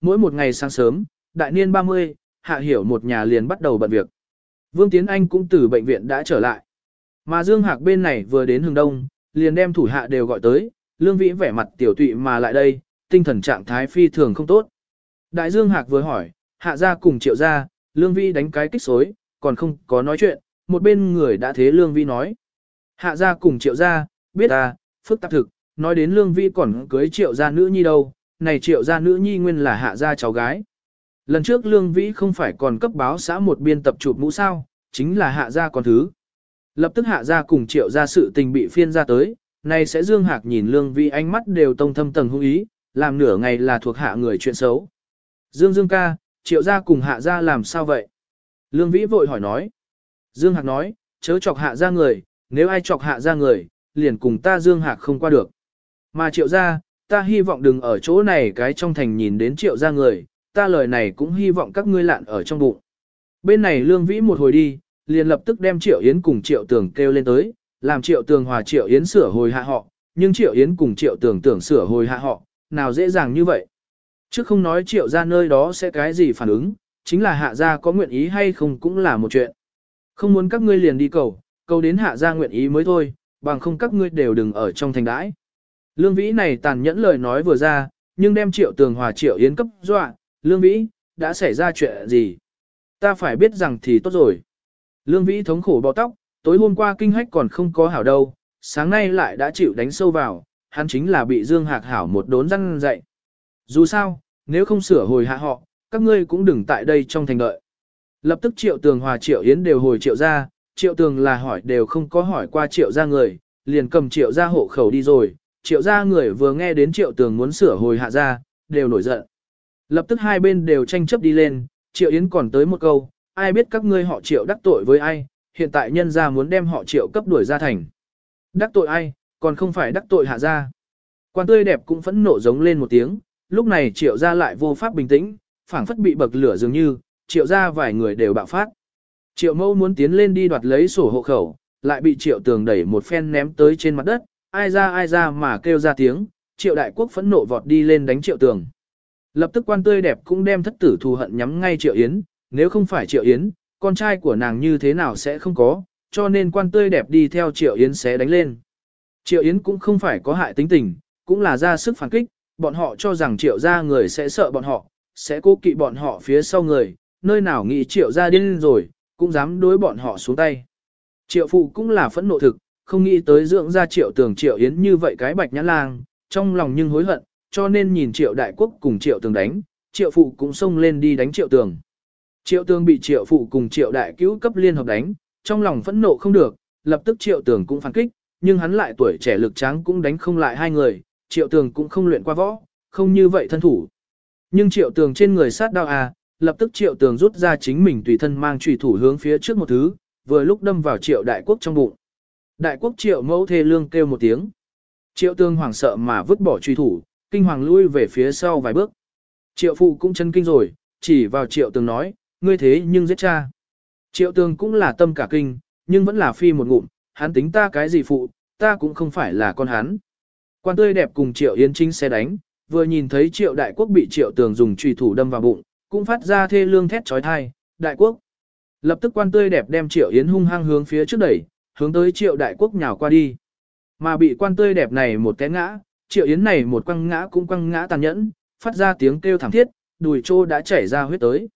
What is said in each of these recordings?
mỗi một ngày sáng sớm, đại niên 30, hạ hiểu một nhà liền bắt đầu bận việc. Vương Tiến Anh cũng từ bệnh viện đã trở lại. Mà Dương Hạc bên này vừa đến Hưng đông, liền đem thủ hạ đều gọi tới, lương vĩ vẻ mặt tiểu tụy mà lại đây, tinh thần trạng thái phi thường không tốt. Đại Dương Hạc vừa hỏi, hạ ra cùng triệu ra, lương vĩ đánh cái kích xối, còn không có nói chuyện, một bên người đã thế lương vĩ nói. Hạ ra cùng triệu ra, biết ta, phức tạp thực, nói đến lương vĩ còn cưới triệu gia nữ nhi đâu, này triệu gia nữ nhi nguyên là hạ gia cháu gái. Lần trước lương vĩ không phải còn cấp báo xã một biên tập chụp mũ sao, chính là hạ gia con thứ. Lập tức hạ gia cùng triệu gia sự tình bị phiên ra tới, này sẽ Dương Hạc nhìn lương vĩ ánh mắt đều tông thâm tầng hung ý, làm nửa ngày là thuộc hạ người chuyện xấu. Dương Dương ca, triệu gia cùng hạ gia làm sao vậy? Lương vĩ vội hỏi nói. Dương Hạc nói, chớ chọc hạ gia người, nếu ai chọc hạ gia người, liền cùng ta Dương Hạc không qua được. Mà triệu gia, ta hy vọng đừng ở chỗ này cái trong thành nhìn đến triệu gia người, ta lời này cũng hy vọng các ngươi lạn ở trong bụng. Bên này lương vĩ một hồi đi, liền lập tức đem triệu yến cùng triệu tường kêu lên tới, làm triệu tường hòa triệu yến sửa hồi hạ họ, nhưng triệu yến cùng triệu tường tưởng sửa hồi hạ họ, nào dễ dàng như vậy. Chứ không nói triệu ra nơi đó sẽ cái gì phản ứng, chính là hạ gia có nguyện ý hay không cũng là một chuyện. Không muốn các ngươi liền đi cầu, cầu đến hạ gia nguyện ý mới thôi, bằng không các ngươi đều đừng ở trong thành đãi. Lương Vĩ này tàn nhẫn lời nói vừa ra, nhưng đem triệu tường hòa triệu yến cấp dọa, Lương Vĩ, đã xảy ra chuyện gì? Ta phải biết rằng thì tốt rồi. Lương Vĩ thống khổ bò tóc, tối hôm qua kinh hách còn không có hảo đâu, sáng nay lại đã chịu đánh sâu vào, hắn chính là bị Dương Hạc hảo một đốn răng dậy. Dù sao, nếu không sửa hồi hạ họ, các ngươi cũng đừng tại đây trong thành đợi. Lập tức triệu tường hòa triệu yến đều hồi triệu ra, triệu tường là hỏi đều không có hỏi qua triệu ra người, liền cầm triệu ra hộ khẩu đi rồi, triệu gia người vừa nghe đến triệu tường muốn sửa hồi hạ Gia, đều nổi giận. Lập tức hai bên đều tranh chấp đi lên, triệu yến còn tới một câu, ai biết các ngươi họ triệu đắc tội với ai, hiện tại nhân gia muốn đem họ triệu cấp đuổi ra thành. Đắc tội ai, còn không phải đắc tội hạ Gia. Quan tươi đẹp cũng phẫn nộ giống lên một tiếng, lúc này triệu Gia lại vô pháp bình tĩnh, phảng phất bị bậc lửa dường như, triệu Gia vài người đều bạo phát. Triệu mâu muốn tiến lên đi đoạt lấy sổ hộ khẩu, lại bị triệu tường đẩy một phen ném tới trên mặt đất, ai ra ai ra mà kêu ra tiếng, triệu đại quốc phẫn nộ vọt đi lên đánh triệu tường. Lập tức quan tươi đẹp cũng đem thất tử thù hận nhắm ngay triệu yến, nếu không phải triệu yến, con trai của nàng như thế nào sẽ không có, cho nên quan tươi đẹp đi theo triệu yến sẽ đánh lên. Triệu yến cũng không phải có hại tính tình, cũng là ra sức phản kích, bọn họ cho rằng triệu gia người sẽ sợ bọn họ, sẽ cố kỵ bọn họ phía sau người, nơi nào nghĩ triệu gia điên rồi, cũng dám đối bọn họ xuống tay. Triệu phụ cũng là phẫn nộ thực, không nghĩ tới dưỡng ra triệu tường triệu yến như vậy cái bạch nhãn lang, trong lòng nhưng hối hận, cho nên nhìn triệu đại quốc cùng triệu tường đánh, triệu phụ cũng xông lên đi đánh triệu tường. Triệu tường bị triệu phụ cùng triệu đại cứu cấp liên hợp đánh, trong lòng phẫn nộ không được, lập tức triệu tường cũng phản kích, nhưng hắn lại tuổi trẻ lực tráng cũng đánh không lại hai người, triệu tường cũng không luyện qua võ, không như vậy thân thủ. Nhưng triệu tường trên người sát đau à, lập tức triệu tường rút ra chính mình tùy thân mang trùy thủ hướng phía trước một thứ, vừa lúc đâm vào triệu đại quốc trong bụng. Đại quốc triệu mẫu thê lương kêu một tiếng. Triệu tương hoảng sợ mà vứt bỏ truy thủ, kinh hoàng lui về phía sau vài bước. Triệu phụ cũng chân kinh rồi, chỉ vào triệu tương nói, ngươi thế nhưng giết cha. Triệu tương cũng là tâm cả kinh, nhưng vẫn là phi một ngụm, hắn tính ta cái gì phụ, ta cũng không phải là con hắn. Quan tươi đẹp cùng triệu yên trinh xe đánh, vừa nhìn thấy triệu đại quốc bị triệu tường dùng trùy thủ đâm vào bụng, cũng phát ra thê lương thét trói thai, đại quốc. Lập tức quan tươi đẹp đem triệu yến hung hăng hướng phía trước đẩy, hướng tới triệu đại quốc nhào qua đi. Mà bị quan tươi đẹp này một té ngã, triệu yến này một quăng ngã cũng quăng ngã tàn nhẫn, phát ra tiếng kêu thảm thiết, đùi trô đã chảy ra huyết tới.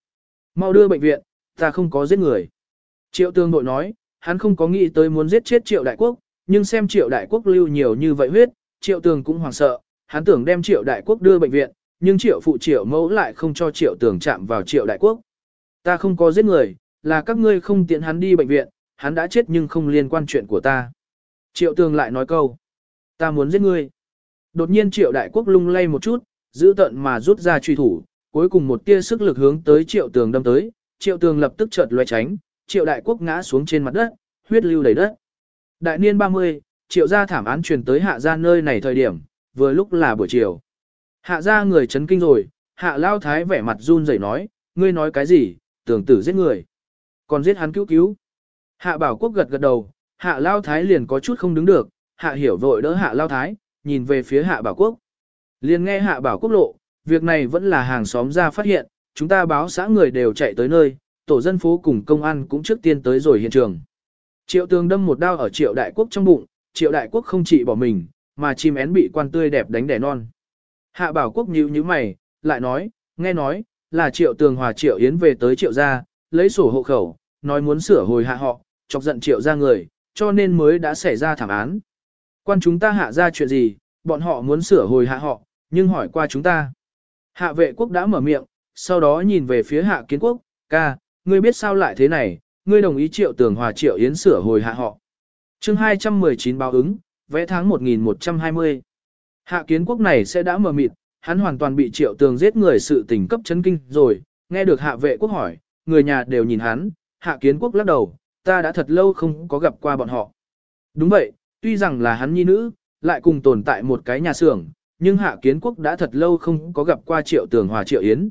Mau đưa bệnh viện, ta không có giết người. Triệu tương nội nói, hắn không có nghĩ tới muốn giết chết triệu đại quốc, nhưng xem triệu đại quốc lưu nhiều như vậy huyết, triệu tường cũng hoảng sợ, hắn tưởng đem triệu đại quốc đưa bệnh viện, nhưng triệu phụ triệu mẫu lại không cho triệu tường chạm vào triệu đại quốc. Ta không có giết người, là các ngươi không tiện hắn đi bệnh viện, hắn đã chết nhưng không liên quan chuyện của ta. Triệu tường lại nói câu, ta muốn giết ngươi. Đột nhiên triệu đại quốc lung lay một chút, giữ tận mà rút ra truy thủ, cuối cùng một tia sức lực hướng tới triệu tường đâm tới, triệu tường lập tức chợt loe tránh, triệu đại quốc ngã xuống trên mặt đất, huyết lưu đầy đất. Đại niên 30, triệu gia thảm án truyền tới hạ gia nơi này thời điểm, vừa lúc là buổi chiều. Hạ gia người chấn kinh rồi, hạ lao thái vẻ mặt run rẩy nói, ngươi nói cái gì, tưởng tử giết người. Còn giết hắn cứu cứu. Hạ bảo quốc gật gật đầu, hạ lao thái liền có chút không đứng được, hạ hiểu vội đỡ hạ lao thái, nhìn về phía hạ bảo quốc. Liền nghe hạ bảo quốc lộ, việc này vẫn là hàng xóm ra phát hiện, chúng ta báo xã người đều chạy tới nơi, tổ dân phố cùng công an cũng trước tiên tới rồi hiện trường. Triệu tường đâm một đao ở triệu đại quốc trong bụng, triệu đại quốc không chỉ bỏ mình, mà chim én bị quan tươi đẹp đánh đẻ non. Hạ bảo quốc nhíu nhíu mày, lại nói, nghe nói, là triệu tường hòa triệu yến về tới triệu gia, lấy sổ hộ khẩu, nói muốn sửa hồi hạ họ, chọc giận triệu gia người, cho nên mới đã xảy ra thảm án. Quan chúng ta hạ ra chuyện gì, bọn họ muốn sửa hồi hạ họ, nhưng hỏi qua chúng ta. Hạ vệ quốc đã mở miệng, sau đó nhìn về phía hạ kiến quốc, ca, ngươi biết sao lại thế này, ngươi đồng ý triệu tường hòa triệu yến sửa hồi hạ họ. chương 219 báo ứng, vẽ tháng 1120. Hạ kiến quốc này sẽ đã mở mịt, hắn hoàn toàn bị triệu tường giết người sự tình cấp chấn kinh rồi, nghe được hạ vệ quốc hỏi, người nhà đều nhìn hắn, hạ kiến quốc lắc đầu, ta đã thật lâu không có gặp qua bọn họ. Đúng vậy, tuy rằng là hắn nhi nữ, lại cùng tồn tại một cái nhà xưởng, nhưng hạ kiến quốc đã thật lâu không có gặp qua triệu tường hòa triệu yến.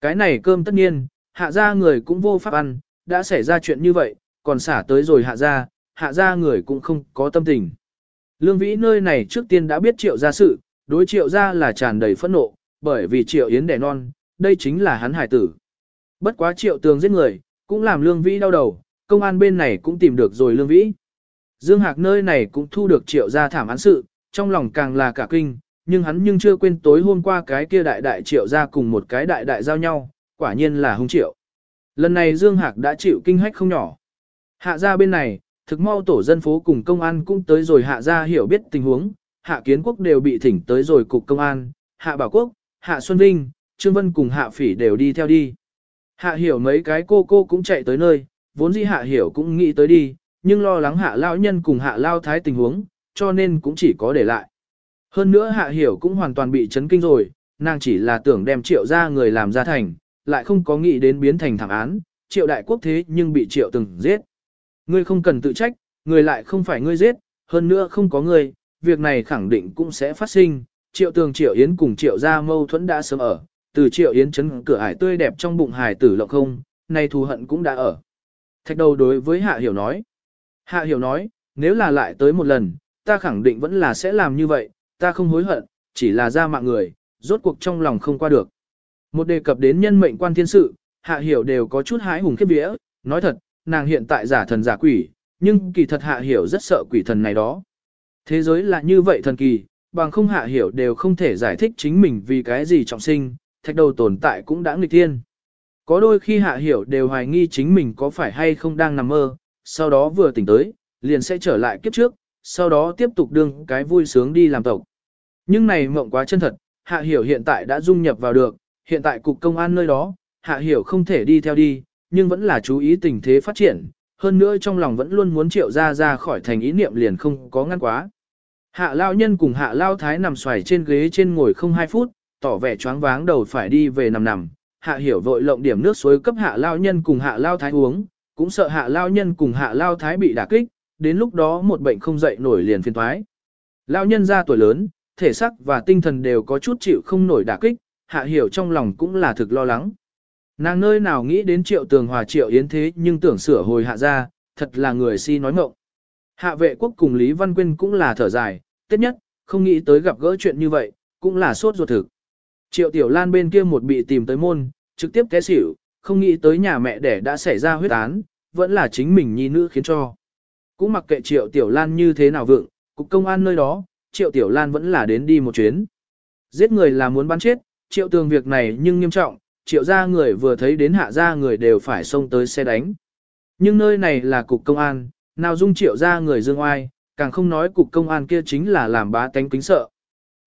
Cái này cơm tất nhiên, hạ Gia người cũng vô pháp ăn, đã xảy ra chuyện như vậy, còn xả tới rồi hạ Gia, hạ Gia người cũng không có tâm tình. Lương Vĩ nơi này trước tiên đã biết triệu gia sự, đối triệu gia là tràn đầy phẫn nộ, bởi vì triệu yến đẻ non, đây chính là hắn hải tử. Bất quá triệu tường giết người, cũng làm Lương Vĩ đau đầu, công an bên này cũng tìm được rồi Lương Vĩ. Dương Hạc nơi này cũng thu được triệu gia thảm án sự, trong lòng càng là cả kinh, nhưng hắn nhưng chưa quên tối hôm qua cái kia đại đại triệu gia cùng một cái đại đại giao nhau, quả nhiên là hung triệu. Lần này Dương Hạc đã chịu kinh hách không nhỏ. Hạ gia bên này, thực mau tổ dân phố cùng công an cũng tới rồi hạ gia hiểu biết tình huống, hạ kiến quốc đều bị thỉnh tới rồi cục công an, hạ bảo quốc, hạ Xuân Vinh, Trương Vân cùng hạ phỉ đều đi theo đi. Hạ hiểu mấy cái cô cô cũng chạy tới nơi, vốn dĩ hạ hiểu cũng nghĩ tới đi, nhưng lo lắng hạ lão nhân cùng hạ lao thái tình huống, cho nên cũng chỉ có để lại. Hơn nữa hạ hiểu cũng hoàn toàn bị chấn kinh rồi, nàng chỉ là tưởng đem triệu ra người làm ra thành, lại không có nghĩ đến biến thành thảm án, triệu đại quốc thế nhưng bị triệu từng giết. Ngươi không cần tự trách, người lại không phải ngươi giết, hơn nữa không có ngươi, việc này khẳng định cũng sẽ phát sinh. Triệu tường triệu yến cùng triệu gia mâu thuẫn đã sớm ở, từ triệu yến chấn cửa hải tươi đẹp trong bụng hải tử lộng không, nay thù hận cũng đã ở. Thạch đầu đối với hạ hiểu nói. Hạ hiểu nói, nếu là lại tới một lần, ta khẳng định vẫn là sẽ làm như vậy, ta không hối hận, chỉ là ra mạng người, rốt cuộc trong lòng không qua được. Một đề cập đến nhân mệnh quan thiên sự, hạ hiểu đều có chút hái hùng khiếp vía, nói thật, nàng hiện tại giả thần giả quỷ, nhưng kỳ thật hạ hiểu rất sợ quỷ thần này đó. Thế giới là như vậy thần kỳ, bằng không hạ hiểu đều không thể giải thích chính mình vì cái gì trọng sinh, thạch đầu tồn tại cũng đã nghịch thiên. Có đôi khi hạ hiểu đều hoài nghi chính mình có phải hay không đang nằm mơ, sau đó vừa tỉnh tới, liền sẽ trở lại kiếp trước, sau đó tiếp tục đương cái vui sướng đi làm tộc. Nhưng này mộng quá chân thật, hạ hiểu hiện tại đã dung nhập vào được, hiện tại cục công an nơi đó, hạ hiểu không thể đi theo đi, nhưng vẫn là chú ý tình thế phát triển, hơn nữa trong lòng vẫn luôn muốn triệu ra ra khỏi thành ý niệm liền không có ngăn quá. Hạ lao nhân cùng hạ lao thái nằm xoài trên ghế trên ngồi không hai phút, tỏ vẻ choáng váng đầu phải đi về nằm nằm, hạ hiểu vội lộng điểm nước suối cấp hạ lao nhân cùng hạ lao thái uống, cũng sợ hạ lao nhân cùng hạ lao thái bị đả kích, đến lúc đó một bệnh không dậy nổi liền phiền thoái. Lao nhân ra tuổi lớn, thể sắc và tinh thần đều có chút chịu không nổi đả kích, hạ hiểu trong lòng cũng là thực lo lắng. Nàng nơi nào nghĩ đến triệu tường hòa triệu yến thế nhưng tưởng sửa hồi hạ ra, thật là người si nói mộng. Hạ vệ quốc cùng Lý Văn Quyên cũng là thở dài, tất nhất, không nghĩ tới gặp gỡ chuyện như vậy, cũng là sốt ruột thực. Triệu Tiểu Lan bên kia một bị tìm tới môn, trực tiếp té xỉu, không nghĩ tới nhà mẹ đẻ đã xảy ra huyết án, vẫn là chính mình nhi nữ khiến cho. Cũng mặc kệ Triệu Tiểu Lan như thế nào vượng, cục công an nơi đó, Triệu Tiểu Lan vẫn là đến đi một chuyến. Giết người là muốn bắn chết, Triệu Tường việc này nhưng nghiêm trọng, Triệu gia người vừa thấy đến hạ gia người đều phải xông tới xe đánh. Nhưng nơi này là cục công an, nào dung Triệu gia người dương oai, càng không nói cục công an kia chính là làm bá tánh kính sợ.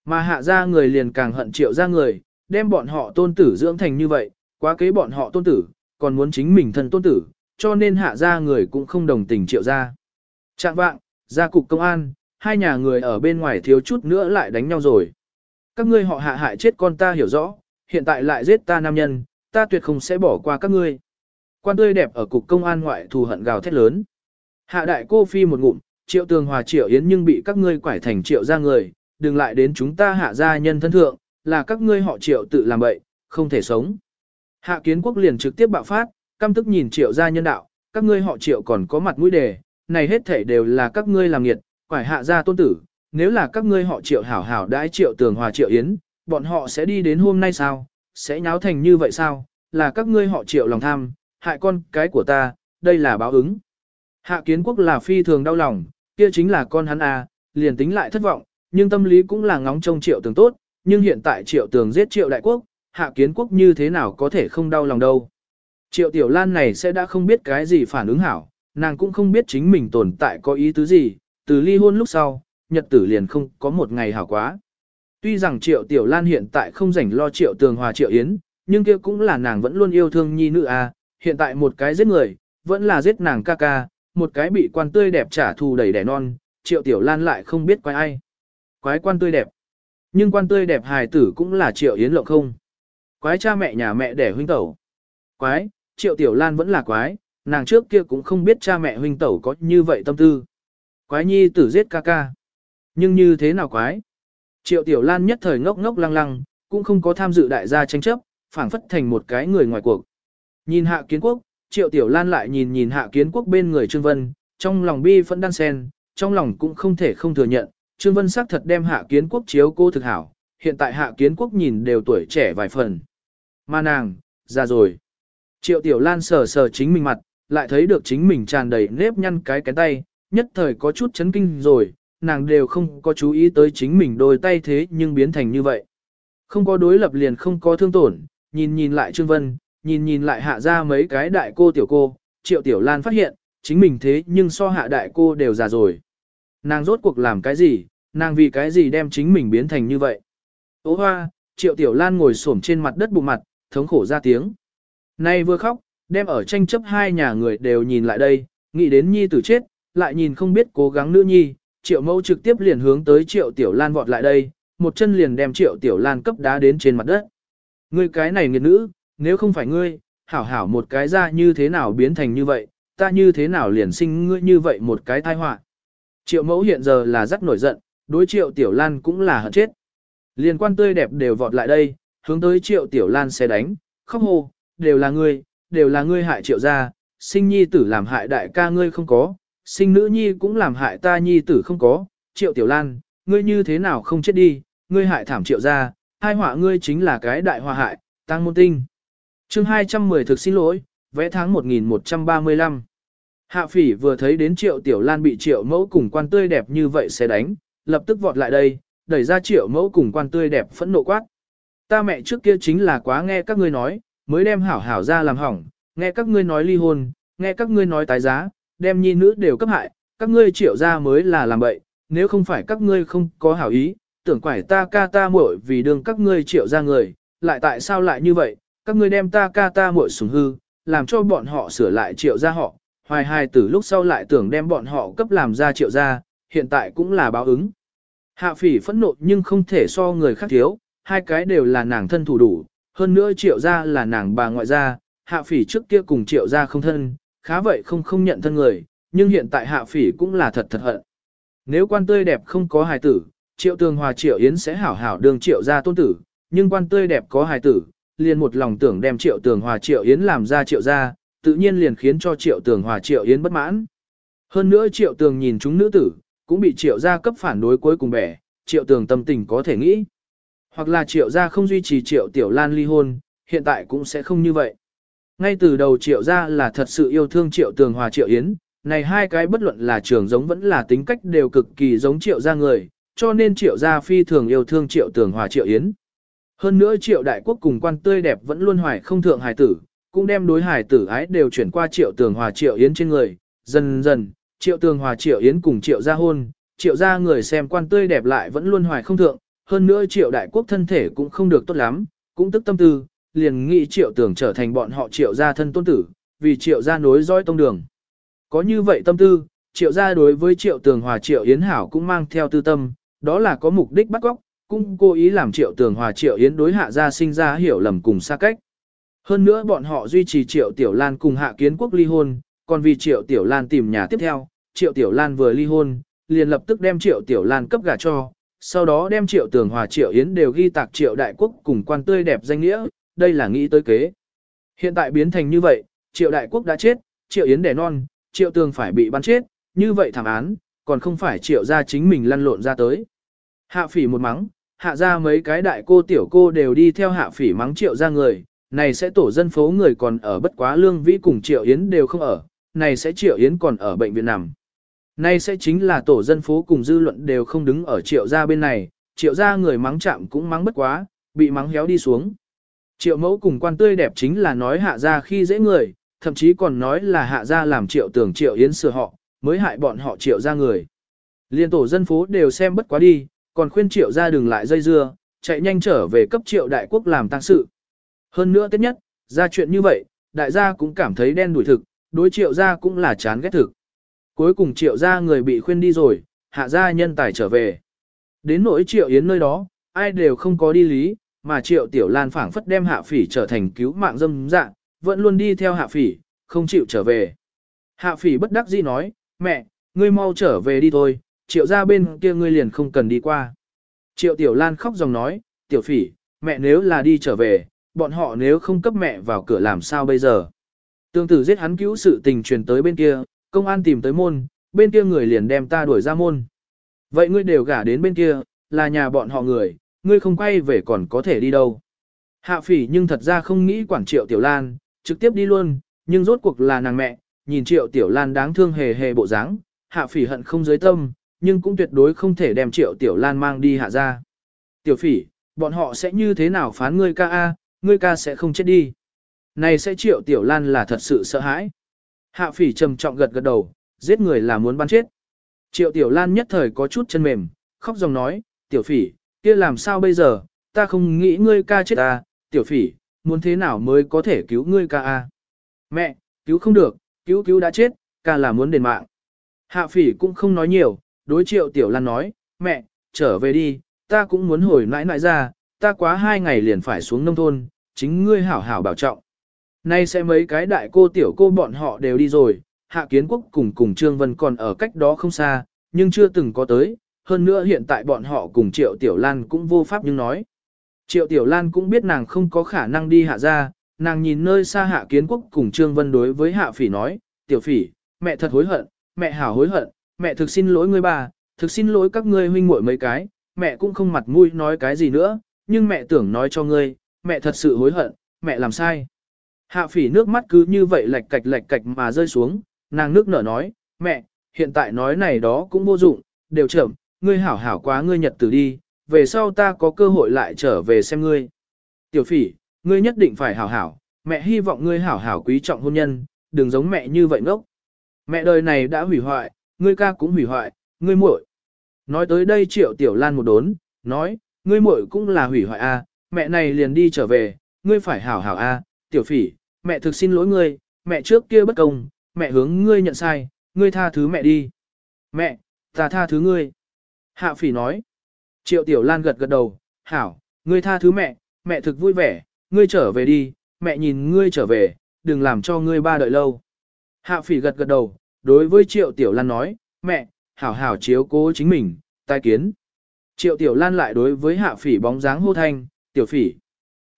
Mà hạ gia người liền càng hận Triệu gia người, đem bọn họ tôn tử dưỡng thành như vậy, quá kế bọn họ tôn tử, còn muốn chính mình thân tôn tử, cho nên hạ gia người cũng không đồng tình Triệu gia. Trạng vạng, ra cục công an, hai nhà người ở bên ngoài thiếu chút nữa lại đánh nhau rồi. Các ngươi họ hạ hại chết con ta hiểu rõ, hiện tại lại giết ta nam nhân, ta tuyệt không sẽ bỏ qua các ngươi. Quan tươi đẹp ở cục công an ngoại thù hận gào thét lớn. Hạ đại cô phi một ngụm, triệu tường hòa triệu yến nhưng bị các ngươi quải thành triệu ra người, đừng lại đến chúng ta hạ gia nhân thân thượng, là các ngươi họ triệu tự làm bậy, không thể sống. Hạ kiến quốc liền trực tiếp bạo phát, căm tức nhìn triệu gia nhân đạo, các ngươi họ triệu còn có mặt mũi đề, này hết thể đều là các ngươi làm nghiệt, quải hạ gia tôn tử, nếu là các ngươi họ triệu hảo hảo đãi triệu tường hòa triệu yến, bọn họ sẽ đi đến hôm nay sao, sẽ nháo thành như vậy sao, là các ngươi họ triệu lòng tham, hại con cái của ta, đây là báo ứng. Hạ kiến quốc là phi thường đau lòng, kia chính là con hắn à, liền tính lại thất vọng, nhưng tâm lý cũng là ngóng trông triệu tường tốt, nhưng hiện tại triệu tường giết triệu đại quốc, hạ kiến quốc như thế nào có thể không đau lòng đâu. Triệu tiểu lan này sẽ đã không biết cái gì phản ứng hảo, nàng cũng không biết chính mình tồn tại có ý tứ gì, từ ly hôn lúc sau, nhật tử liền không có một ngày hảo quá. Tuy rằng triệu tiểu lan hiện tại không rảnh lo triệu tường hòa triệu yến, nhưng kia cũng là nàng vẫn luôn yêu thương nhi nữ à, hiện tại một cái giết người, vẫn là giết nàng ca ca, một cái bị quan tươi đẹp trả thù đầy đẻ non, triệu tiểu lan lại không biết quay ai. Quái quan tươi đẹp. Nhưng quan tươi đẹp hài tử cũng là triệu yến lộng không. Quái cha mẹ nhà mẹ đẻ huynh tẩu. Quái, triệu tiểu lan vẫn là quái, nàng trước kia cũng không biết cha mẹ huynh tẩu có như vậy tâm tư. Quái nhi tử giết ca ca. Nhưng như thế nào quái? Triệu tiểu lan nhất thời ngốc ngốc lăng lăng, cũng không có tham dự đại gia tranh chấp, phảng phất thành một cái người ngoài cuộc. Nhìn hạ kiến quốc, triệu tiểu lan lại nhìn nhìn hạ kiến quốc bên người Trương Vân, trong lòng bi phẫn đan sen, trong lòng cũng không thể không thừa nhận, Trương Vân xác thật đem hạ kiến quốc chiếu cô thực hảo, hiện tại hạ kiến quốc nhìn đều tuổi trẻ vài phần. Mà nàng, già rồi. Triệu tiểu lan sờ sờ chính mình mặt, lại thấy được chính mình tràn đầy nếp nhăn cái cái tay, nhất thời có chút chấn kinh rồi, nàng đều không có chú ý tới chính mình đôi tay thế nhưng biến thành như vậy. Không có đối lập liền không có thương tổn, nhìn nhìn lại Trương Vân, nhìn nhìn lại hạ ra mấy cái đại cô tiểu cô, triệu tiểu lan phát hiện, chính mình thế nhưng so hạ đại cô đều già rồi. Nàng rốt cuộc làm cái gì, nàng vì cái gì đem chính mình biến thành như vậy. Ô hoa, triệu tiểu lan ngồi xổm trên mặt đất bụng mặt, thống khổ ra tiếng. Nay vừa khóc, đem ở tranh chấp hai nhà người đều nhìn lại đây, nghĩ đến nhi tử chết, lại nhìn không biết cố gắng nữ nhi, triệu mẫu trực tiếp liền hướng tới triệu tiểu lan vọt lại đây, một chân liền đem triệu tiểu lan cấp đá đến trên mặt đất. Ngươi cái này nghiệt nữ, nếu không phải ngươi, hảo hảo một cái ra như thế nào biến thành như vậy, ta như thế nào liền sinh ngươi như vậy một cái tai họa. Triệu mẫu hiện giờ là rất nổi giận, đối triệu tiểu lan cũng là hận chết. Liên quan tươi đẹp đều vọt lại đây, hướng tới triệu tiểu lan sẽ đánh, khóc hô, đều là ngươi, đều là ngươi hại triệu gia, sinh nhi tử làm hại đại ca ngươi không có, sinh nữ nhi cũng làm hại ta nhi tử không có, triệu tiểu lan, ngươi như thế nào không chết đi, ngươi hại thảm triệu gia, hai họa ngươi chính là cái đại hòa hại, tăng môn tinh. chương 210 thực xin lỗi, vẽ tháng 1135. Hạ phỉ vừa thấy đến triệu tiểu lan bị triệu mẫu cùng quan tươi đẹp như vậy sẽ đánh, lập tức vọt lại đây, đẩy ra triệu mẫu cùng quan tươi đẹp phẫn nộ quát. Ta mẹ trước kia chính là quá nghe các ngươi nói, mới đem hảo hảo ra làm hỏng, nghe các ngươi nói ly hôn, nghe các ngươi nói tái giá, đem nhi nữ đều cấp hại, các ngươi triệu ra mới là làm bậy, nếu không phải các ngươi không có hảo ý, tưởng quải ta ca ta muội vì đường các ngươi triệu ra người, lại tại sao lại như vậy, các ngươi đem ta ca ta muội sủng hư, làm cho bọn họ sửa lại triệu ra họ, hoài hai từ lúc sau lại tưởng đem bọn họ cấp làm ra triệu ra, hiện tại cũng là báo ứng. Hạ phỉ phẫn nộ nhưng không thể so người khác thiếu, hai cái đều là nàng thân thủ đủ, hơn nữa triệu gia là nàng bà ngoại gia, hạ phỉ trước kia cùng triệu gia không thân, khá vậy không không nhận thân người, nhưng hiện tại hạ phỉ cũng là thật thật hận. Nếu quan tươi đẹp không có hài tử, triệu tường hòa triệu yến sẽ hảo hảo đường triệu gia tôn tử, nhưng quan tươi đẹp có hài tử, liền một lòng tưởng đem triệu tường hòa triệu yến làm ra triệu gia, tự nhiên liền khiến cho triệu tường hòa triệu yến bất mãn. Hơn nữa triệu tường nhìn chúng nữ tử, cũng bị triệu gia cấp phản đối cuối cùng bẻ, triệu tường tâm tình có thể nghĩ. Hoặc là triệu gia không duy trì triệu tiểu lan ly hôn, hiện tại cũng sẽ không như vậy. Ngay từ đầu triệu gia là thật sự yêu thương triệu tường hòa triệu yến, này hai cái bất luận là trường giống vẫn là tính cách đều cực kỳ giống triệu gia người, cho nên triệu gia phi thường yêu thương triệu tường hòa triệu yến. Hơn nữa triệu đại quốc cùng quan tươi đẹp vẫn luôn hoài không thượng hài tử, cũng đem đối hải tử ái đều chuyển qua triệu tường hòa triệu yến trên người, dần dần, triệu tường hòa triệu yến cùng triệu gia hôn, triệu gia người xem quan tươi đẹp lại vẫn luôn hoài không thượng, hơn nữa triệu đại quốc thân thể cũng không được tốt lắm, cũng tức tâm tư, liền nghĩ triệu tường trở thành bọn họ triệu gia thân tôn tử, vì triệu gia nối dõi tông đường. Có như vậy tâm tư, triệu gia đối với triệu tường hòa triệu yến hảo cũng mang theo tư tâm, đó là có mục đích bắt góc, cũng cố ý làm triệu tường hòa triệu yến đối hạ gia sinh ra hiểu lầm cùng xa cách. Hơn nữa bọn họ duy trì triệu tiểu lan cùng hạ kiến quốc ly hôn, còn vì triệu tiểu lan tìm nhà tiếp theo, triệu tiểu lan vừa ly hôn, liền lập tức đem triệu tiểu lan cấp gả cho, sau đó đem triệu tường hòa triệu yến đều ghi tạc triệu đại quốc cùng quan tươi đẹp danh nghĩa, đây là nghĩ tới kế. Hiện tại biến thành như vậy, triệu đại quốc đã chết, triệu yến đẻ non, triệu tường phải bị bắn chết, như vậy thảm án, còn không phải triệu ra chính mình lăn lộn ra tới. Hạ phỉ một mắng, hạ ra mấy cái đại cô tiểu cô đều đi theo hạ phỉ mắng triệu ra người, này sẽ tổ dân phố người còn ở bất quá lương vĩ cùng triệu yến đều không ở, này sẽ triệu yến còn ở bệnh viện nằm. Này sẽ chính là tổ dân phố cùng dư luận đều không đứng ở triệu gia bên này, triệu gia người mắng chạm cũng mắng bất quá, bị mắng héo đi xuống. Triệu mẫu cùng quan tươi đẹp chính là nói hạ gia khi dễ người, thậm chí còn nói là hạ gia làm triệu tưởng triệu yến sửa họ, mới hại bọn họ triệu gia người. Liên tổ dân phố đều xem bất quá đi, còn khuyên triệu gia đừng lại dây dưa, chạy nhanh trở về cấp triệu đại quốc làm tăng sự. Hơn nữa tiếp nhất, ra chuyện như vậy, đại gia cũng cảm thấy đen đuổi thực, đối triệu gia cũng là chán ghét thực. Cuối cùng triệu gia người bị khuyên đi rồi, hạ gia nhân tài trở về. Đến nỗi triệu yến nơi đó, ai đều không có đi lý, mà triệu tiểu lan phảng phất đem hạ phỉ trở thành cứu mạng dâm dạng, vẫn luôn đi theo hạ phỉ, không chịu trở về. Hạ phỉ bất đắc dĩ nói, mẹ, ngươi mau trở về đi thôi, triệu gia bên kia ngươi liền không cần đi qua. Triệu tiểu lan khóc dòng nói, tiểu phỉ, mẹ nếu là đi trở về, bọn họ nếu không cấp mẹ vào cửa làm sao bây giờ. Tương tử giết hắn cứu sự tình truyền tới bên kia, công an tìm tới môn, bên kia người liền đem ta đuổi ra môn. Vậy ngươi đều gả đến bên kia, là nhà bọn họ người, ngươi không quay về còn có thể đi đâu. Hạ phỉ nhưng thật ra không nghĩ quản triệu tiểu lan, trực tiếp đi luôn, nhưng rốt cuộc là nàng mẹ, nhìn triệu tiểu lan đáng thương hề hề bộ dáng, hạ phỉ hận không giới tâm, nhưng cũng tuyệt đối không thể đem triệu tiểu lan mang đi hạ ra. Tiểu phỉ, bọn họ sẽ như thế nào phán ngươi ca a, ngươi ca sẽ không chết đi. Này sẽ triệu tiểu lan là thật sự sợ hãi. Hạ phỉ trầm trọng gật gật đầu, giết người là muốn bắn chết. Triệu tiểu lan nhất thời có chút chân mềm, khóc dòng nói, tiểu phỉ, kia làm sao bây giờ, ta không nghĩ ngươi ca chết ta, tiểu phỉ, muốn thế nào mới có thể cứu ngươi ca a? Mẹ, cứu không được, cứu cứu đã chết, ca là muốn đền mạng. Hạ phỉ cũng không nói nhiều, đối triệu tiểu lan nói, mẹ, trở về đi, ta cũng muốn hồi nãi nãi ra, ta quá hai ngày liền phải xuống nông thôn, chính ngươi hảo hảo bảo trọng. Nay sẽ mấy cái đại cô tiểu cô bọn họ đều đi rồi, Hạ Kiến Quốc cùng cùng Trương Vân còn ở cách đó không xa, nhưng chưa từng có tới, hơn nữa hiện tại bọn họ cùng Triệu Tiểu Lan cũng vô pháp nhưng nói. Triệu Tiểu Lan cũng biết nàng không có khả năng đi hạ ra, nàng nhìn nơi xa Hạ Kiến Quốc cùng Trương Vân đối với Hạ Phỉ nói, Tiểu Phỉ, mẹ thật hối hận, mẹ hảo hối hận, mẹ thực xin lỗi ngươi bà, thực xin lỗi các ngươi huynh muội mấy cái, mẹ cũng không mặt mũi nói cái gì nữa, nhưng mẹ tưởng nói cho ngươi, mẹ thật sự hối hận, mẹ làm sai. Hạ phỉ nước mắt cứ như vậy lạch cạch lạch cạch mà rơi xuống, nàng nước nở nói, mẹ, hiện tại nói này đó cũng vô dụng, đều chậm, ngươi hảo hảo quá ngươi nhật tử đi, về sau ta có cơ hội lại trở về xem ngươi. Tiểu phỉ, ngươi nhất định phải hảo hảo, mẹ hy vọng ngươi hảo hảo quý trọng hôn nhân, đừng giống mẹ như vậy ngốc. Mẹ đời này đã hủy hoại, ngươi ca cũng hủy hoại, ngươi muội. Nói tới đây triệu tiểu lan một đốn, nói, ngươi muội cũng là hủy hoại a, mẹ này liền đi trở về, ngươi phải hảo hảo a, tiểu phỉ, mẹ thực xin lỗi ngươi, mẹ trước kia bất công, mẹ hướng ngươi nhận sai, ngươi tha thứ mẹ đi. Mẹ, ta tha thứ ngươi. Hạ phỉ nói. Triệu tiểu lan gật gật đầu, hảo, ngươi tha thứ mẹ, mẹ thực vui vẻ, ngươi trở về đi, mẹ nhìn ngươi trở về, đừng làm cho ngươi ba đợi lâu. Hạ phỉ gật gật đầu, đối với triệu tiểu lan nói, mẹ, hảo hảo chiếu cố chính mình, tai kiến. Triệu tiểu lan lại đối với hạ phỉ bóng dáng hô thanh, tiểu phỉ.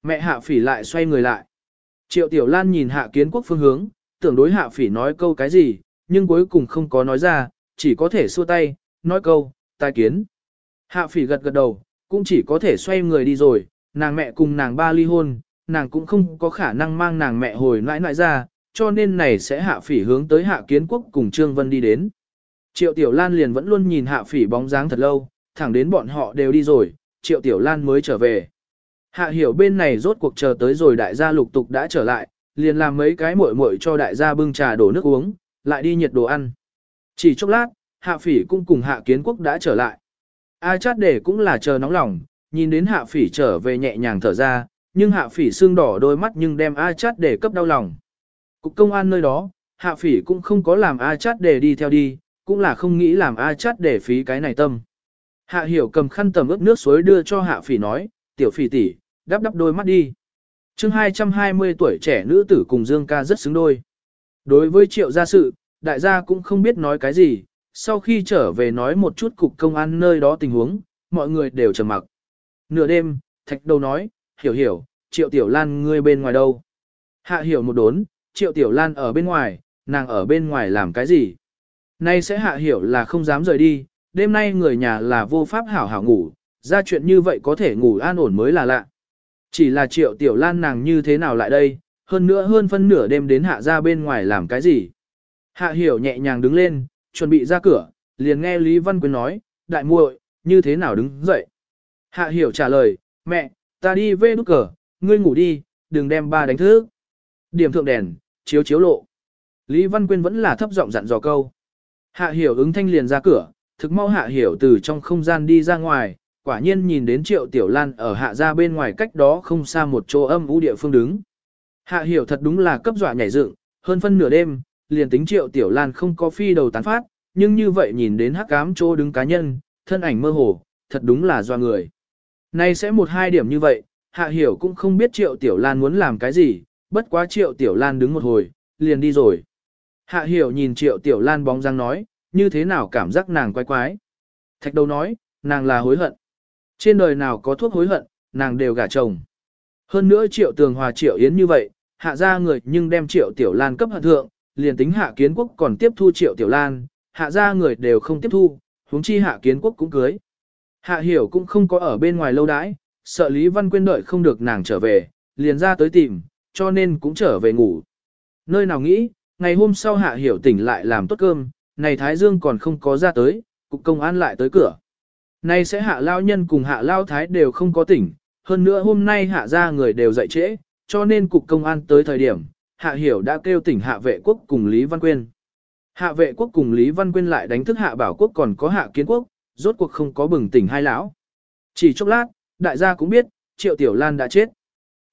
Mẹ hạ phỉ lại xoay người lại. Triệu Tiểu Lan nhìn hạ kiến quốc phương hướng, tưởng đối hạ phỉ nói câu cái gì, nhưng cuối cùng không có nói ra, chỉ có thể xua tay, nói câu, tai kiến. Hạ phỉ gật gật đầu, cũng chỉ có thể xoay người đi rồi, nàng mẹ cùng nàng ba ly hôn, nàng cũng không có khả năng mang nàng mẹ hồi nãi nãi ra, cho nên này sẽ hạ phỉ hướng tới hạ kiến quốc cùng Trương Vân đi đến. Triệu Tiểu Lan liền vẫn luôn nhìn hạ phỉ bóng dáng thật lâu, thẳng đến bọn họ đều đi rồi, Triệu Tiểu Lan mới trở về. Hạ hiểu bên này rốt cuộc chờ tới rồi đại gia lục tục đã trở lại, liền làm mấy cái muội muội cho đại gia bưng trà đổ nước uống, lại đi nhiệt đồ ăn. Chỉ chốc lát, hạ phỉ cũng cùng hạ kiến quốc đã trở lại. A chát để cũng là chờ nóng lòng, nhìn đến hạ phỉ trở về nhẹ nhàng thở ra, nhưng hạ phỉ xương đỏ đôi mắt nhưng đem A chát để cấp đau lòng. Cục công an nơi đó, hạ phỉ cũng không có làm A chát để đi theo đi, cũng là không nghĩ làm A chát để phí cái này tâm. Hạ hiểu cầm khăn tầm ướp nước suối đưa cho hạ phỉ nói, tiểu phỉ tỷ, đắp đắp đôi mắt đi. chương 220 tuổi trẻ nữ tử cùng Dương ca rất xứng đôi. Đối với triệu gia sự, đại gia cũng không biết nói cái gì, sau khi trở về nói một chút cục công an nơi đó tình huống, mọi người đều trầm mặc. Nửa đêm, thạch đầu nói, hiểu hiểu, triệu tiểu lan ngươi bên ngoài đâu. Hạ hiểu một đốn, triệu tiểu lan ở bên ngoài, nàng ở bên ngoài làm cái gì. Nay sẽ hạ hiểu là không dám rời đi, đêm nay người nhà là vô pháp hảo hảo ngủ, ra chuyện như vậy có thể ngủ an ổn mới là lạ. Chỉ là triệu tiểu lan nàng như thế nào lại đây, hơn nữa hơn phân nửa đêm đến hạ ra bên ngoài làm cái gì. Hạ hiểu nhẹ nhàng đứng lên, chuẩn bị ra cửa, liền nghe Lý Văn Quyến nói, đại muội, như thế nào đứng dậy. Hạ hiểu trả lời, mẹ, ta đi về nút cờ, ngươi ngủ đi, đừng đem ba đánh thức. Điểm thượng đèn, chiếu chiếu lộ. Lý Văn Quyên vẫn là thấp giọng dặn dò câu. Hạ hiểu ứng thanh liền ra cửa, thực mau hạ hiểu từ trong không gian đi ra ngoài, quả nhiên nhìn đến triệu tiểu lan ở hạ ra bên ngoài cách đó không xa một chỗ âm u địa phương đứng. Hạ hiểu thật đúng là cấp dọa nhảy dựng, hơn phân nửa đêm, liền tính triệu tiểu lan không có phi đầu tán phát, nhưng như vậy nhìn đến hắc cám chỗ đứng cá nhân, thân ảnh mơ hồ, thật đúng là doa người. Nay sẽ một hai điểm như vậy, hạ hiểu cũng không biết triệu tiểu lan muốn làm cái gì, bất quá triệu tiểu lan đứng một hồi, liền đi rồi. Hạ hiểu nhìn triệu tiểu lan bóng dáng nói, như thế nào cảm giác nàng quái quái. Thạch đầu nói, nàng là hối hận. Trên đời nào có thuốc hối hận, nàng đều gả chồng. Hơn nữa triệu tường hòa triệu yến như vậy, hạ ra người nhưng đem triệu tiểu lan cấp hận thượng, liền tính hạ kiến quốc còn tiếp thu triệu tiểu lan, hạ ra người đều không tiếp thu, huống chi hạ kiến quốc cũng cưới. Hạ hiểu cũng không có ở bên ngoài lâu đãi, sợ Lý Văn Quyên đợi không được nàng trở về, liền ra tới tìm, cho nên cũng trở về ngủ. Nơi nào nghĩ, ngày hôm sau hạ hiểu tỉnh lại làm tốt cơm, này Thái Dương còn không có ra tới, cục công an lại tới cửa. Nay sẽ hạ lao nhân cùng hạ lao thái đều không có tỉnh, hơn nữa hôm nay hạ ra người đều dậy trễ, cho nên cục công an tới thời điểm, hạ hiểu đã kêu tỉnh hạ vệ quốc cùng Lý Văn Quyên. Hạ vệ quốc cùng Lý Văn Quyên lại đánh thức hạ bảo quốc còn có hạ kiến quốc, rốt cuộc không có bừng tỉnh hai lão. Chỉ chốc lát, đại gia cũng biết, triệu tiểu lan đã chết.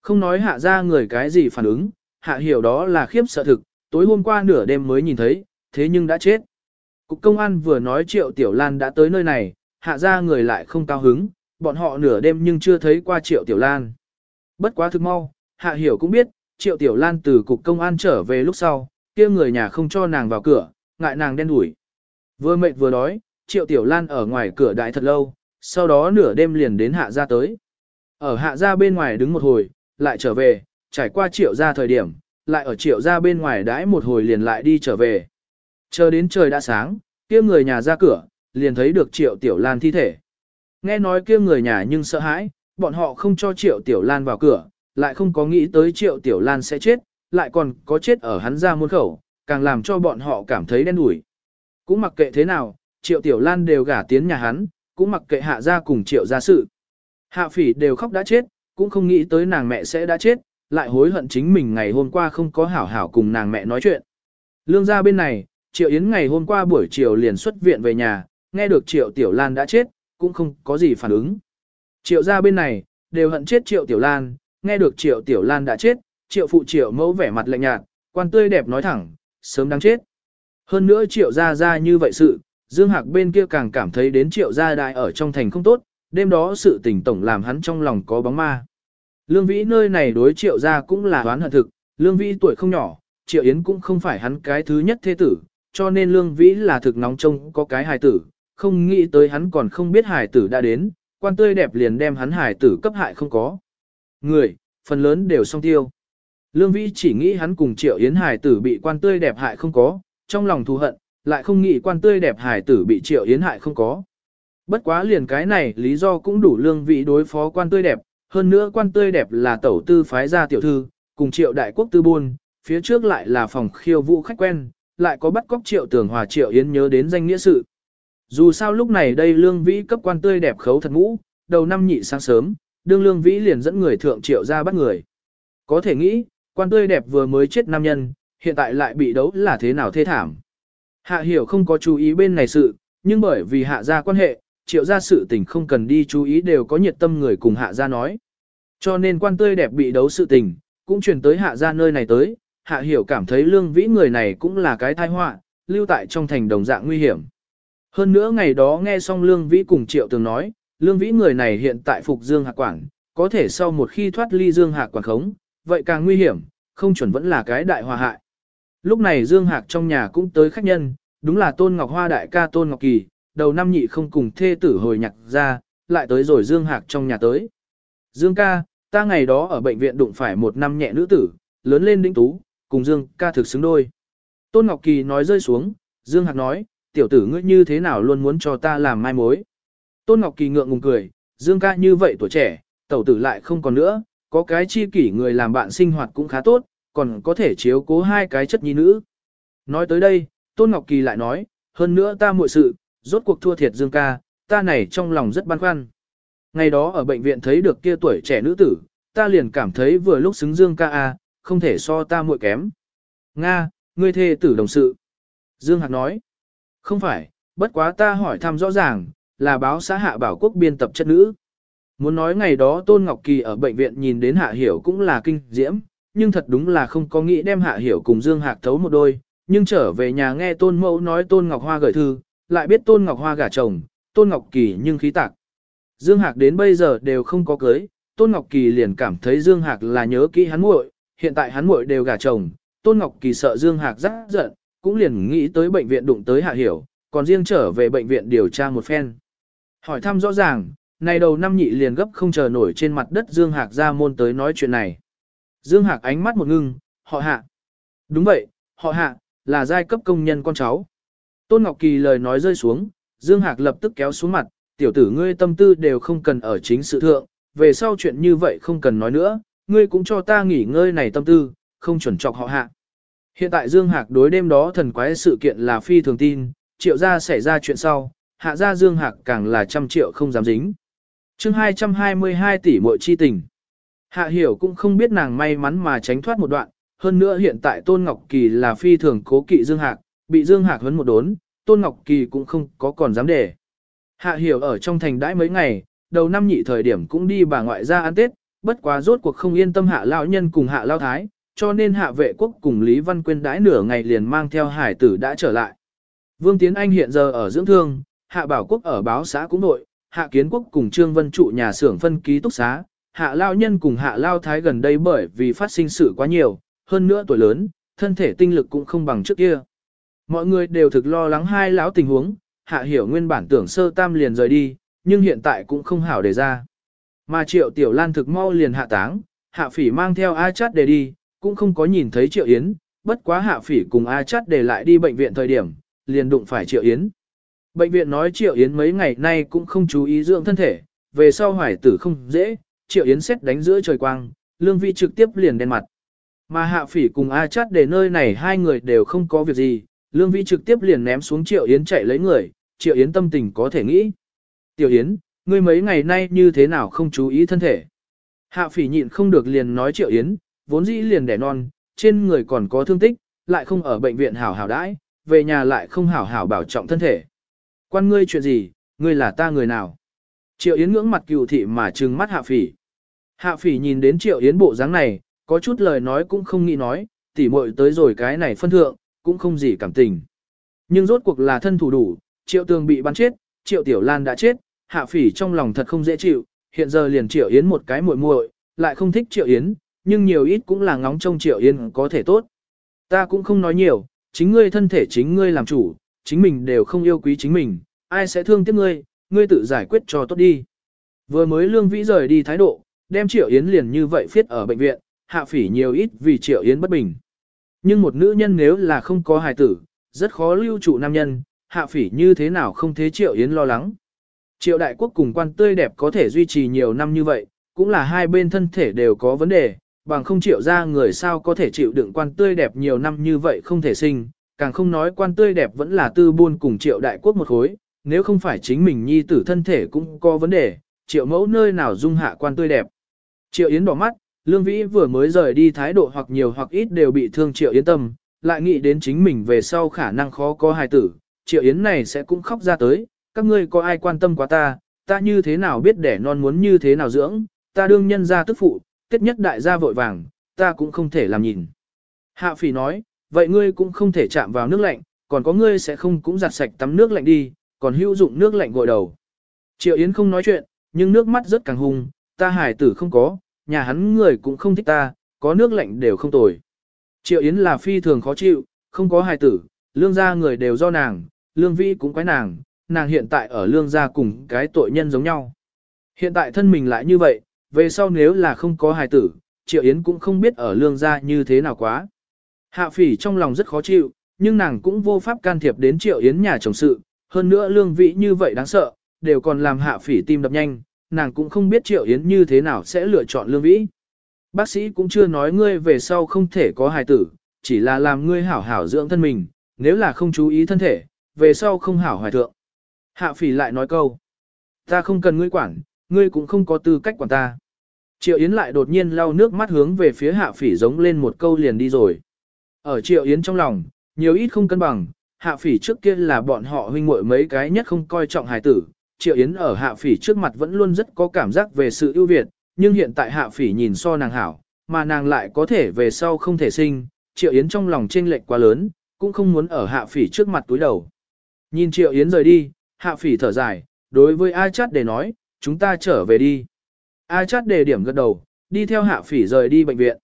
Không nói hạ ra người cái gì phản ứng, hạ hiểu đó là khiếp sợ thực, tối hôm qua nửa đêm mới nhìn thấy, thế nhưng đã chết. Cục công an vừa nói triệu tiểu lan đã tới nơi này, hạ ra người lại không cao hứng, bọn họ nửa đêm nhưng chưa thấy qua triệu tiểu lan. Bất quá thực mau, hạ hiểu cũng biết, triệu tiểu lan từ cục công an trở về lúc sau, kia người nhà không cho nàng vào cửa, ngại nàng đen đuổi. Vừa mệt vừa đói, triệu tiểu lan ở ngoài cửa đại thật lâu, sau đó nửa đêm liền đến hạ ra tới. Ở hạ ra bên ngoài đứng một hồi, lại trở về, trải qua triệu ra thời điểm, lại ở triệu ra bên ngoài đãi một hồi liền lại đi trở về. Chờ đến trời đã sáng, kia người nhà ra cửa, liền thấy được triệu tiểu lan thi thể. Nghe nói kia người nhà nhưng sợ hãi, bọn họ không cho triệu tiểu lan vào cửa, lại không có nghĩ tới triệu tiểu lan sẽ chết, lại còn có chết ở hắn ra muôn khẩu, càng làm cho bọn họ cảm thấy đen đủi. Cũng mặc kệ thế nào, triệu tiểu lan đều gả tiến nhà hắn, cũng mặc kệ hạ ra cùng triệu gia sự. Hạ phỉ đều khóc đã chết, cũng không nghĩ tới nàng mẹ sẽ đã chết, lại hối hận chính mình ngày hôm qua không có hảo hảo cùng nàng mẹ nói chuyện. Lương gia bên này, Triệu Yến ngày hôm qua buổi chiều liền xuất viện về nhà, nghe được Triệu Tiểu Lan đã chết, cũng không có gì phản ứng. Triệu gia bên này, đều hận chết Triệu Tiểu Lan, nghe được Triệu Tiểu Lan đã chết, Triệu phụ Triệu mẫu vẻ mặt lạnh nhạt, quan tươi đẹp nói thẳng, sớm đáng chết. Hơn nữa Triệu gia gia như vậy sự, Dương Hạc bên kia càng cảm thấy đến Triệu gia đại ở trong thành không tốt, đêm đó sự tình tổng làm hắn trong lòng có bóng ma. Lương Vĩ nơi này đối Triệu gia cũng là đoán hận thực, Lương Vĩ tuổi không nhỏ, Triệu Yến cũng không phải hắn cái thứ nhất thế tử, cho nên Lương Vĩ là thực nóng trông có cái hài tử, không nghĩ tới hắn còn không biết Hải tử đã đến, quan tươi đẹp liền đem hắn Hải tử cấp hại không có. Người, phần lớn đều song tiêu. Lương Vĩ chỉ nghĩ hắn cùng Triệu Yến Hải tử bị quan tươi đẹp hại không có, trong lòng thù hận, lại không nghĩ quan tươi đẹp Hải tử bị Triệu Yến hại không có. Bất quá liền cái này lý do cũng đủ Lương vị đối phó quan tươi đẹp, hơn nữa quan tươi đẹp là tẩu tư phái gia tiểu thư, cùng Triệu Đại Quốc tư buôn, phía trước lại là phòng khiêu vũ khách quen, lại có bắt cóc triệu tường hòa triệu yến nhớ đến danh nghĩa sự. Dù sao lúc này đây lương vĩ cấp quan tươi đẹp khấu thật ngũ, đầu năm nhị sáng sớm, đương lương vĩ liền dẫn người thượng triệu ra bắt người. Có thể nghĩ, quan tươi đẹp vừa mới chết nam nhân, hiện tại lại bị đấu là thế nào thê thảm. Hạ hiểu không có chú ý bên này sự, nhưng bởi vì hạ ra quan hệ, triệu ra sự tình không cần đi chú ý đều có nhiệt tâm người cùng hạ ra nói. Cho nên quan tươi đẹp bị đấu sự tình, cũng truyền tới hạ ra nơi này tới, hạ hiểu cảm thấy lương vĩ người này cũng là cái tai họa, lưu tại trong thành đồng dạng nguy hiểm. Hơn nữa ngày đó nghe xong lương vĩ cùng triệu tường nói, lương vĩ người này hiện tại phục dương hạc quảng có thể sau một khi thoát ly dương hạc quảng khống, vậy càng nguy hiểm, không chuẩn vẫn là cái đại hòa hại. Lúc này dương hạc trong nhà cũng tới khách nhân, đúng là tôn ngọc hoa đại ca tôn ngọc kỳ, đầu năm nhị không cùng thê tử hồi nhạc ra, lại tới rồi dương hạc trong nhà tới. Dương ca, ta ngày đó ở bệnh viện đụng phải một năm nhẹ nữ tử, lớn lên đĩnh tú, cùng Dương ca thực xứng đôi. Tôn Ngọc Kỳ nói rơi xuống, Dương Hạc nói, tiểu tử ngươi như thế nào luôn muốn cho ta làm mai mối. Tôn Ngọc Kỳ ngượng ngùng cười, Dương ca như vậy tuổi trẻ, tẩu tử lại không còn nữa, có cái chi kỷ người làm bạn sinh hoạt cũng khá tốt, còn có thể chiếu cố hai cái chất nhi nữ. Nói tới đây, Tôn Ngọc Kỳ lại nói, hơn nữa ta muội sự, rốt cuộc thua thiệt Dương ca, ta này trong lòng rất băn khoăn. Ngày đó ở bệnh viện thấy được kia tuổi trẻ nữ tử, ta liền cảm thấy vừa lúc xứng Dương ca a, không thể so ta muội kém. Nga, ngươi thê tử đồng sự. Dương Hạc nói, không phải, bất quá ta hỏi thăm rõ ràng, là báo xã hạ bảo quốc biên tập chất nữ. Muốn nói ngày đó Tôn Ngọc Kỳ ở bệnh viện nhìn đến Hạ Hiểu cũng là kinh diễm, nhưng thật đúng là không có nghĩ đem Hạ Hiểu cùng Dương Hạc thấu một đôi, nhưng trở về nhà nghe Tôn Mẫu nói Tôn Ngọc Hoa gửi thư, lại biết Tôn Ngọc Hoa gả chồng, Tôn Ngọc Kỳ nhưng khí tạc. Dương Hạc đến bây giờ đều không có cưới, Tôn Ngọc Kỳ liền cảm thấy Dương Hạc là nhớ kỹ hắn muội, hiện tại hắn muội đều gả chồng, Tôn Ngọc Kỳ sợ Dương Hạc rất giận, cũng liền nghĩ tới bệnh viện đụng tới Hạ Hiểu, còn riêng trở về bệnh viện điều tra một phen. Hỏi thăm rõ ràng, này đầu năm nhị liền gấp không chờ nổi trên mặt đất Dương Hạc ra môn tới nói chuyện này. Dương Hạc ánh mắt một ngưng, họ hạ. Đúng vậy, họ hạ, là giai cấp công nhân con cháu. Tôn Ngọc Kỳ lời nói rơi xuống, Dương Hạc lập tức kéo xuống mặt, tiểu tử ngươi tâm tư đều không cần ở chính sự thượng, về sau chuyện như vậy không cần nói nữa, ngươi cũng cho ta nghỉ ngơi này tâm tư, không chuẩn trọc họ hạ. Hiện tại Dương Hạc đối đêm đó thần quái sự kiện là phi thường tin, triệu gia xảy ra chuyện sau, hạ gia Dương Hạc càng là trăm triệu không dám dính. chương 222 tỷ mội chi tình. Hạ hiểu cũng không biết nàng may mắn mà tránh thoát một đoạn, hơn nữa hiện tại Tôn Ngọc Kỳ là phi thường cố kỵ Dương Hạc, bị Dương Hạc huấn một đốn, Tôn Ngọc Kỳ cũng không có còn dám để. Hạ hiểu ở trong thành đãi mấy ngày, đầu năm nhị thời điểm cũng đi bà ngoại ra ăn Tết, bất quá rốt cuộc không yên tâm hạ lão nhân cùng hạ lao thái, cho nên hạ vệ quốc cùng Lý Văn Quyên đãi nửa ngày liền mang theo hải tử đã trở lại. Vương Tiến Anh hiện giờ ở dưỡng thương, hạ bảo quốc ở báo xã cũng nội, hạ kiến quốc cùng Trương Vân trụ nhà xưởng phân ký túc xá, hạ lao nhân cùng hạ lao thái gần đây bởi vì phát sinh sự quá nhiều, hơn nữa tuổi lớn, thân thể tinh lực cũng không bằng trước kia. Mọi người đều thực lo lắng hai lão tình huống, hạ hiểu nguyên bản tưởng sơ tam liền rời đi, nhưng hiện tại cũng không hảo để ra. Mà triệu tiểu lan thực mau liền hạ táng, hạ phỉ mang theo A chát để đi, cũng không có nhìn thấy triệu yến, bất quá hạ phỉ cùng A chát để lại đi bệnh viện thời điểm, liền đụng phải triệu yến. Bệnh viện nói triệu yến mấy ngày nay cũng không chú ý dưỡng thân thể, về sau hoài tử không dễ, triệu yến xét đánh giữa trời quang, lương vi trực tiếp liền đen mặt. Mà hạ phỉ cùng A chát để nơi này hai người đều không có việc gì, lương vi trực tiếp liền ném xuống triệu yến chạy lấy người, triệu yến tâm tình có thể nghĩ. Tiểu yến, ngươi mấy ngày nay như thế nào không chú ý thân thể. Hạ phỉ nhịn không được liền nói triệu yến, vốn dĩ liền đẻ non, trên người còn có thương tích, lại không ở bệnh viện hảo hảo đãi, về nhà lại không hảo hảo bảo trọng thân thể. Quan ngươi chuyện gì, ngươi là ta người nào? Triệu Yến ngưỡng mặt cựu thị mà trừng mắt hạ phỉ. Hạ phỉ nhìn đến Triệu Yến bộ dáng này, có chút lời nói cũng không nghĩ nói, tỉ muội tới rồi cái này phân thượng, cũng không gì cảm tình. Nhưng rốt cuộc là thân thủ đủ, Triệu Tường bị bắn chết, Triệu Tiểu Lan đã chết, hạ phỉ trong lòng thật không dễ chịu, hiện giờ liền Triệu Yến một cái muội muội, lại không thích Triệu Yến, nhưng nhiều ít cũng là ngóng trông Triệu Yến có thể tốt. Ta cũng không nói nhiều, chính ngươi thân thể chính ngươi làm chủ, chính mình đều không yêu quý chính mình, ai sẽ thương tiếc ngươi, ngươi tự giải quyết cho tốt đi. Vừa mới lương vĩ rời đi thái độ, đem Triệu Yến liền như vậy phiết ở bệnh viện, hạ phỉ nhiều ít vì Triệu Yến bất bình. Nhưng một nữ nhân nếu là không có hài tử, rất khó lưu trụ nam nhân, hạ phỉ như thế nào không thế Triệu Yến lo lắng. Triệu đại quốc cùng quan tươi đẹp có thể duy trì nhiều năm như vậy, cũng là hai bên thân thể đều có vấn đề, bằng không triệu ra người sao có thể chịu đựng quan tươi đẹp nhiều năm như vậy không thể sinh, càng không nói quan tươi đẹp vẫn là tư buôn cùng triệu đại quốc một khối, nếu không phải chính mình nhi tử thân thể cũng có vấn đề, triệu mẫu nơi nào dung hạ quan tươi đẹp. Triệu Yến đỏ mắt, Lương Vĩ vừa mới rời đi thái độ hoặc nhiều hoặc ít đều bị thương Triệu Yến tâm, lại nghĩ đến chính mình về sau khả năng khó có hài tử, Triệu Yến này sẽ cũng khóc ra tới, các ngươi có ai quan tâm quá ta, ta như thế nào biết đẻ non muốn như thế nào dưỡng, ta đương nhân ra tức phụ, tiết nhất đại gia vội vàng, ta cũng không thể làm nhìn. Hạ phỉ nói, vậy ngươi cũng không thể chạm vào nước lạnh, còn có ngươi sẽ không cũng giặt sạch tắm nước lạnh đi, còn hữu dụng nước lạnh gội đầu. Triệu Yến không nói chuyện, nhưng nước mắt rất càng hung, ta hải tử không có, nhà hắn người cũng không thích ta, có nước lạnh đều không tồi. Triệu Yến là phi thường khó chịu, không có hài tử, lương gia người đều do nàng, lương vi cũng quái nàng, nàng hiện tại ở lương gia cùng cái tội nhân giống nhau. Hiện tại thân mình lại như vậy, về sau nếu là không có hài tử, Triệu Yến cũng không biết ở lương gia như thế nào quá. Hạ phỉ trong lòng rất khó chịu, nhưng nàng cũng vô pháp can thiệp đến Triệu Yến nhà chồng sự, hơn nữa lương vị như vậy đáng sợ, đều còn làm hạ phỉ tim đập nhanh, nàng cũng không biết Triệu Yến như thế nào sẽ lựa chọn Lương Vĩ. Bác sĩ cũng chưa nói ngươi về sau không thể có hài tử, chỉ là làm ngươi hảo hảo dưỡng thân mình, nếu là không chú ý thân thể, về sau không hảo hoài thượng. Hạ phỉ lại nói câu, ta không cần ngươi quản, ngươi cũng không có tư cách quản ta. Triệu Yến lại đột nhiên lau nước mắt hướng về phía hạ phỉ giống lên một câu liền đi rồi. Ở Triệu Yến trong lòng, nhiều ít không cân bằng, hạ phỉ trước kia là bọn họ huynh muội mấy cái nhất không coi trọng hài tử. Triệu Yến ở hạ phỉ trước mặt vẫn luôn rất có cảm giác về sự ưu việt, nhưng hiện tại hạ phỉ nhìn so nàng hảo, mà nàng lại có thể về sau không thể sinh, Triệu Yến trong lòng chênh lệch quá lớn, cũng không muốn ở hạ phỉ trước mặt túi đầu. Nhìn Triệu Yến rời đi, hạ phỉ thở dài, đối với A Chát để nói, chúng ta trở về đi. A Chát đề điểm gật đầu, đi theo hạ phỉ rời đi bệnh viện.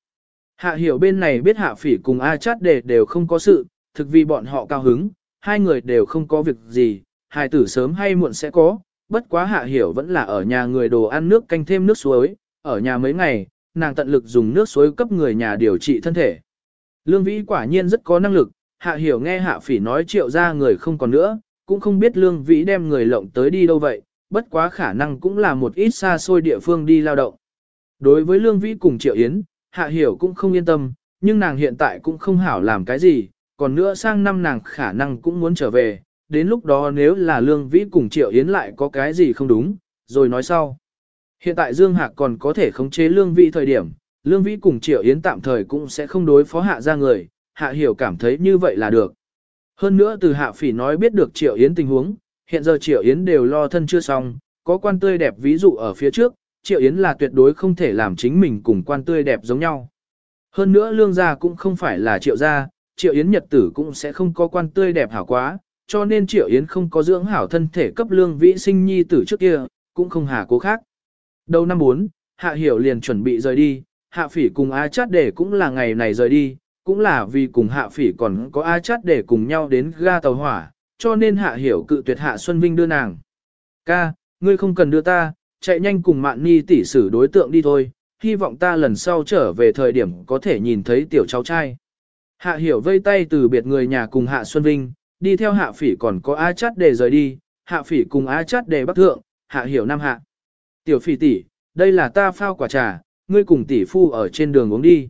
Hạ hiểu bên này biết hạ phỉ cùng A Chát đề đều không có sự, thực vì bọn họ cao hứng, hai người đều không có việc gì, hài tử sớm hay muộn sẽ có, bất quá hạ hiểu vẫn là ở nhà người đồ ăn nước canh thêm nước suối, ở nhà mấy ngày, nàng tận lực dùng nước suối cấp người nhà điều trị thân thể. Lương Vĩ quả nhiên rất có năng lực, hạ hiểu nghe hạ phỉ nói triệu ra người không còn nữa, cũng không biết Lương Vĩ đem người lộng tới đi đâu vậy, bất quá khả năng cũng là một ít xa xôi địa phương đi lao động. Đối với Lương Vĩ cùng Triệu Yến, hạ hiểu cũng không yên tâm, nhưng nàng hiện tại cũng không hảo làm cái gì, còn nữa sang năm nàng khả năng cũng muốn trở về, đến lúc đó nếu là Lương Vĩ cùng Triệu Yến lại có cái gì không đúng, rồi nói sau. Hiện tại Dương Hạc còn có thể khống chế Lương Vĩ thời điểm, Lương Vĩ cùng Triệu Yến tạm thời cũng sẽ không đối phó hạ ra người, hạ hiểu cảm thấy như vậy là được. Hơn nữa từ hạ phỉ nói biết được Triệu Yến tình huống, hiện giờ Triệu Yến đều lo thân chưa xong, có quan tươi đẹp ví dụ ở phía trước, Triệu Yến là tuyệt đối không thể làm chính mình cùng quan tươi đẹp giống nhau. Hơn nữa lương gia cũng không phải là Triệu gia, Triệu Yến nhật tử cũng sẽ không có quan tươi đẹp hảo quá, cho nên Triệu Yến không có dưỡng hảo thân thể cấp lương vĩ sinh nhi tử trước kia, cũng không hà cố khác. Đầu năm 4, Hạ Hiểu liền chuẩn bị rời đi, Hạ Phỉ cùng A Chát để cũng là ngày này rời đi, cũng là vì cùng Hạ Phỉ còn có A Chát để cùng nhau đến ga tàu hỏa, cho nên Hạ Hiểu cự tuyệt Hạ Xuân Vinh đưa nàng. Ca, ngươi không cần đưa ta, chạy nhanh cùng Mạn Ni tỷ xử đối tượng đi thôi, hy vọng ta lần sau trở về thời điểm có thể nhìn thấy tiểu cháu trai. Hạ Hiểu vây tay từ biệt người nhà cùng Hạ Xuân Vinh, đi theo Hạ Phỉ còn có A Chát để rời đi, Hạ Phỉ cùng A Chát để bắc thượng, Hạ Hiểu nam hạ. Tiểu Phỉ tỷ, đây là ta phao quả trà, ngươi cùng tỷ phu ở trên đường uống đi.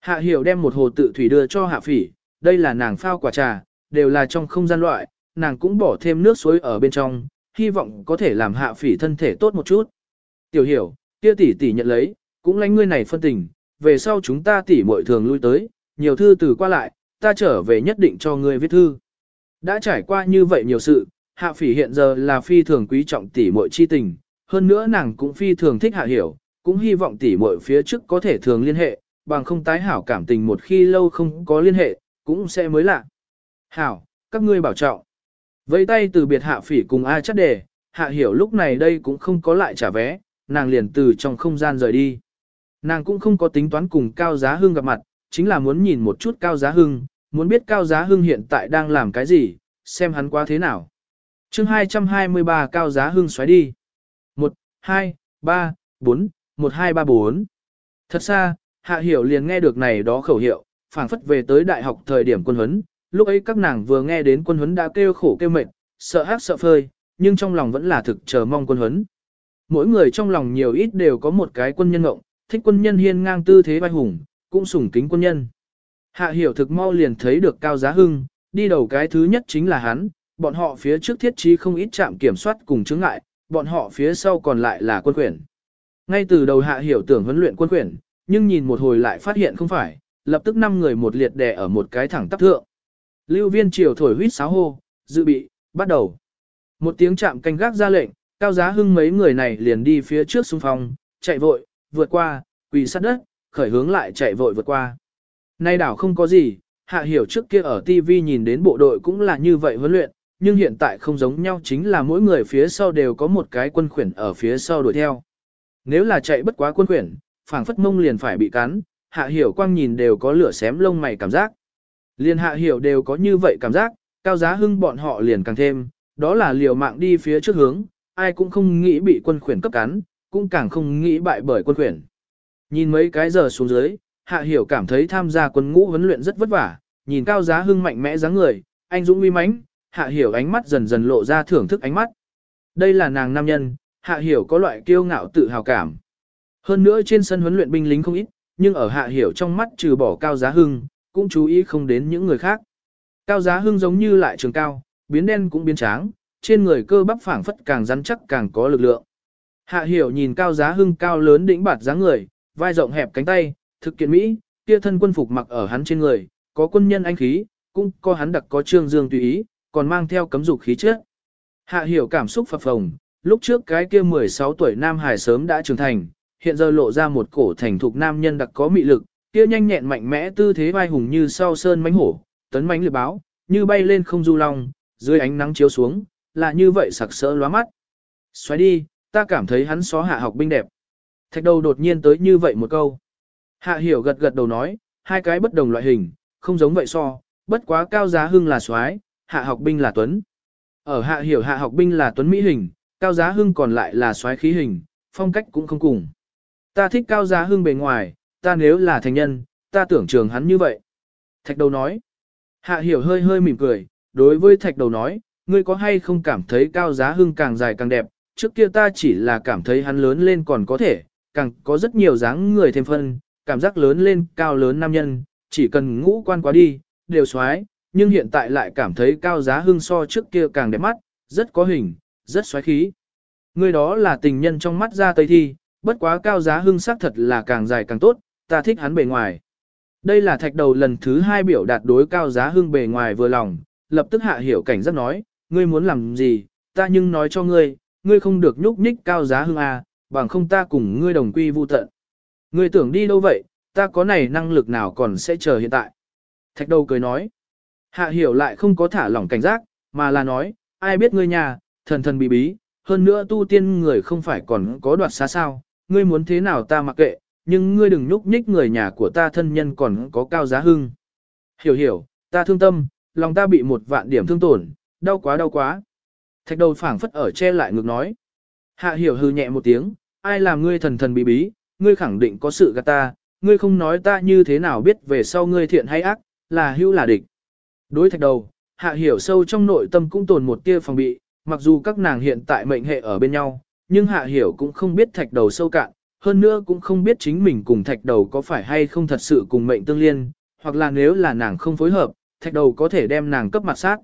Hạ Hiểu đem một hồ tự thủy đưa cho Hạ Phỉ, đây là nàng phao quả trà, đều là trong không gian loại, nàng cũng bỏ thêm nước suối ở bên trong, hy vọng có thể làm Hạ Phỉ thân thể tốt một chút. Tiểu Hiểu, kia tỷ tỷ nhận lấy, cũng lãnh ngươi này phân tình, về sau chúng ta tỷ muội thường lui tới, nhiều thư từ qua lại, ta trở về nhất định cho ngươi viết thư. Đã trải qua như vậy nhiều sự, Hạ Phỉ hiện giờ là phi thường quý trọng tỷ muội chi tình, hơn nữa nàng cũng phi thường thích Hạ Hiểu, cũng hy vọng tỷ muội phía trước có thể thường liên hệ, bằng không tái hảo cảm tình một khi lâu không có liên hệ, cũng sẽ mới lạ. Hảo, các ngươi bảo trọng. Vây tay từ biệt Hạ Phỉ cùng A chắc đề, Hạ Hiểu lúc này đây cũng không có lại trả vé, nàng liền từ trong không gian rời đi. Nàng cũng không có tính toán cùng Cao Giá Hưng gặp mặt, chính là muốn nhìn một chút Cao Giá Hưng, muốn biết Cao Giá Hưng hiện tại đang làm cái gì, xem hắn quá thế nào. chương 223 Cao Giá Hưng xoáy đi. 1, 2, 3, 4, 1, 2, 3, 4. Thật xa, Hạ Hiểu liền nghe được này đó khẩu hiệu, phảng phất về tới đại học thời điểm quân huấn, lúc ấy các nàng vừa nghe đến quân huấn đã kêu khổ kêu mệt, sợ hát sợ phơi, nhưng trong lòng vẫn là thực chờ mong quân huấn. Mỗi người trong lòng nhiều ít đều có một cái quân nhân ngộng, thích quân nhân hiên ngang tư thế vai hùng, cũng sủng kính quân nhân. Hạ hiểu thực mau liền thấy được Cao Giá Hưng, đi đầu cái thứ nhất chính là hắn, bọn họ phía trước thiết trí không ít trạm kiểm soát cùng chứng ngại, bọn họ phía sau còn lại là quân quyển. Ngay từ đầu hạ hiểu tưởng huấn luyện quân quyển, nhưng nhìn một hồi lại phát hiện không phải, lập tức năm người một liệt đè ở một cái thẳng tắp thượng. Lưu viên triều thổi huýt sáo hô, dự bị, bắt đầu. Một tiếng chạm canh gác ra lệnh, cao giá hưng mấy người này liền đi phía trước xung phong, chạy vội, vượt qua, quỳ sát đất, khởi hướng lại chạy vội vượt qua. Nay đảo không có gì, hạ hiểu trước kia ở TV nhìn đến bộ đội cũng là như vậy huấn luyện, nhưng hiện tại không giống nhau chính là mỗi người phía sau đều có một cái quân khuyển ở phía sau đuổi theo. Nếu là chạy bất quá quân khuyển, phảng phất mông liền phải bị cắn, hạ hiểu quang nhìn đều có lửa xém lông mày cảm giác liên hạ hiểu đều có như vậy cảm giác, cao giá hưng bọn họ liền càng thêm, đó là liều mạng đi phía trước hướng, ai cũng không nghĩ bị quân khuyển cấp cắn, cũng càng không nghĩ bại bởi quân khuyển. Nhìn mấy cái giờ xuống dưới, hạ hiểu cảm thấy tham gia quân ngũ huấn luyện rất vất vả, nhìn cao giá hưng mạnh mẽ dáng người, anh dũng uy mãnh, hạ hiểu ánh mắt dần dần lộ ra thưởng thức ánh mắt. Đây là nàng nam nhân, Hạ Hiểu có loại kiêu ngạo tự hào cảm. Hơn nữa trên sân huấn luyện binh lính không ít, nhưng ở Hạ Hiểu trong mắt trừ bỏ Cao Giá Hưng, cũng chú ý không đến những người khác. Cao Giá Hưng giống như lại trường cao, biến đen cũng biến tráng, trên người cơ bắp phảng phất càng rắn chắc càng có lực lượng. Hạ Hiểu nhìn Cao Giá Hưng cao lớn đỉnh bạt dáng người, vai rộng hẹp cánh tay, thực kiện mỹ, kia thân quân phục mặc ở hắn trên người, có quân nhân anh khí, cũng có hắn đặc có trương dương tùy ý, còn mang theo cấm dục khí chất. Hạ Hiểu cảm xúc phập phồng, lúc trước cái kia 16 tuổi nam hải sớm đã trưởng thành, hiện giờ lộ ra một cổ thành thục nam nhân đặc có mị lực, kia nhanh nhẹn mạnh mẽ tư thế vai hùng như sau sơn mãnh hổ, tấn mãnh liệt báo, như bay lên không du long, dưới ánh nắng chiếu xuống, là như vậy sặc sỡ lóa mắt. Xoáy đi, ta cảm thấy hắn xó hạ học binh đẹp. Thạch đầu đột nhiên tới như vậy một câu. Hạ hiểu gật gật đầu nói, hai cái bất đồng loại hình, không giống vậy so, bất quá cao giá hưng là soái, hạ học binh là tuấn. Ở hạ hiểu hạ học binh là tuấn mỹ hình, cao giá hưng còn lại là soái khí hình, phong cách cũng không cùng. Ta thích cao giá hưng bề ngoài, ta nếu là thành nhân, ta tưởng trường hắn như vậy. Thạch đầu nói. Hạ hiểu hơi hơi mỉm cười, đối với thạch đầu nói, ngươi có hay không cảm thấy cao giá hưng càng dài càng đẹp, trước kia ta chỉ là cảm thấy hắn lớn lên còn có thể, càng có rất nhiều dáng người thêm phân, cảm giác lớn lên cao lớn nam nhân, chỉ cần ngũ quan quá đi, đều xoái, nhưng hiện tại lại cảm thấy cao giá hưng so trước kia càng đẹp mắt, rất có hình, rất xoái khí. Người đó là tình nhân trong mắt ra tây thi, bất quá cao giá hưng xác thật là càng dài càng tốt, ta thích hắn bề ngoài. Đây là thạch đầu lần thứ hai biểu đạt đối cao giá hưng bề ngoài vừa lòng, lập tức hạ hiểu cảnh giác nói, ngươi muốn làm gì, ta nhưng nói cho ngươi, ngươi không được nhúc nhích cao giá hưng à, bằng không ta cùng ngươi đồng quy vu tận. Ngươi tưởng đi đâu vậy, ta có này năng lực nào còn sẽ chờ hiện tại. Thạch đầu cười nói, hạ hiểu lại không có thả lỏng cảnh giác, mà là nói, ai biết ngươi nhà, thần thần bí bí, hơn nữa tu tiên người không phải còn có đoạt xa sao, ngươi muốn thế nào ta mặc kệ, nhưng ngươi đừng nhúc nhích người nhà của ta thân nhân còn có cao giá hưng. Hiểu hiểu, ta thương tâm, lòng ta bị một vạn điểm thương tổn, đau quá đau quá. Thạch đầu phảng phất ở che lại ngực nói. Hạ hiểu hư nhẹ một tiếng, ai làm ngươi thần thần bí bí, ngươi khẳng định có sự gạt ta, ngươi không nói ta như thế nào biết về sau ngươi thiện hay ác, là hữu là địch. Đối thạch đầu, hạ hiểu sâu trong nội tâm cũng tồn một tia phòng bị, mặc dù các nàng hiện tại mệnh hệ ở bên nhau, nhưng hạ hiểu cũng không biết thạch đầu sâu cạn, hơn nữa cũng không biết chính mình cùng thạch đầu có phải hay không thật sự cùng mệnh tương liên, hoặc là nếu là nàng không phối hợp, thạch đầu có thể đem nàng cấp mặt sát.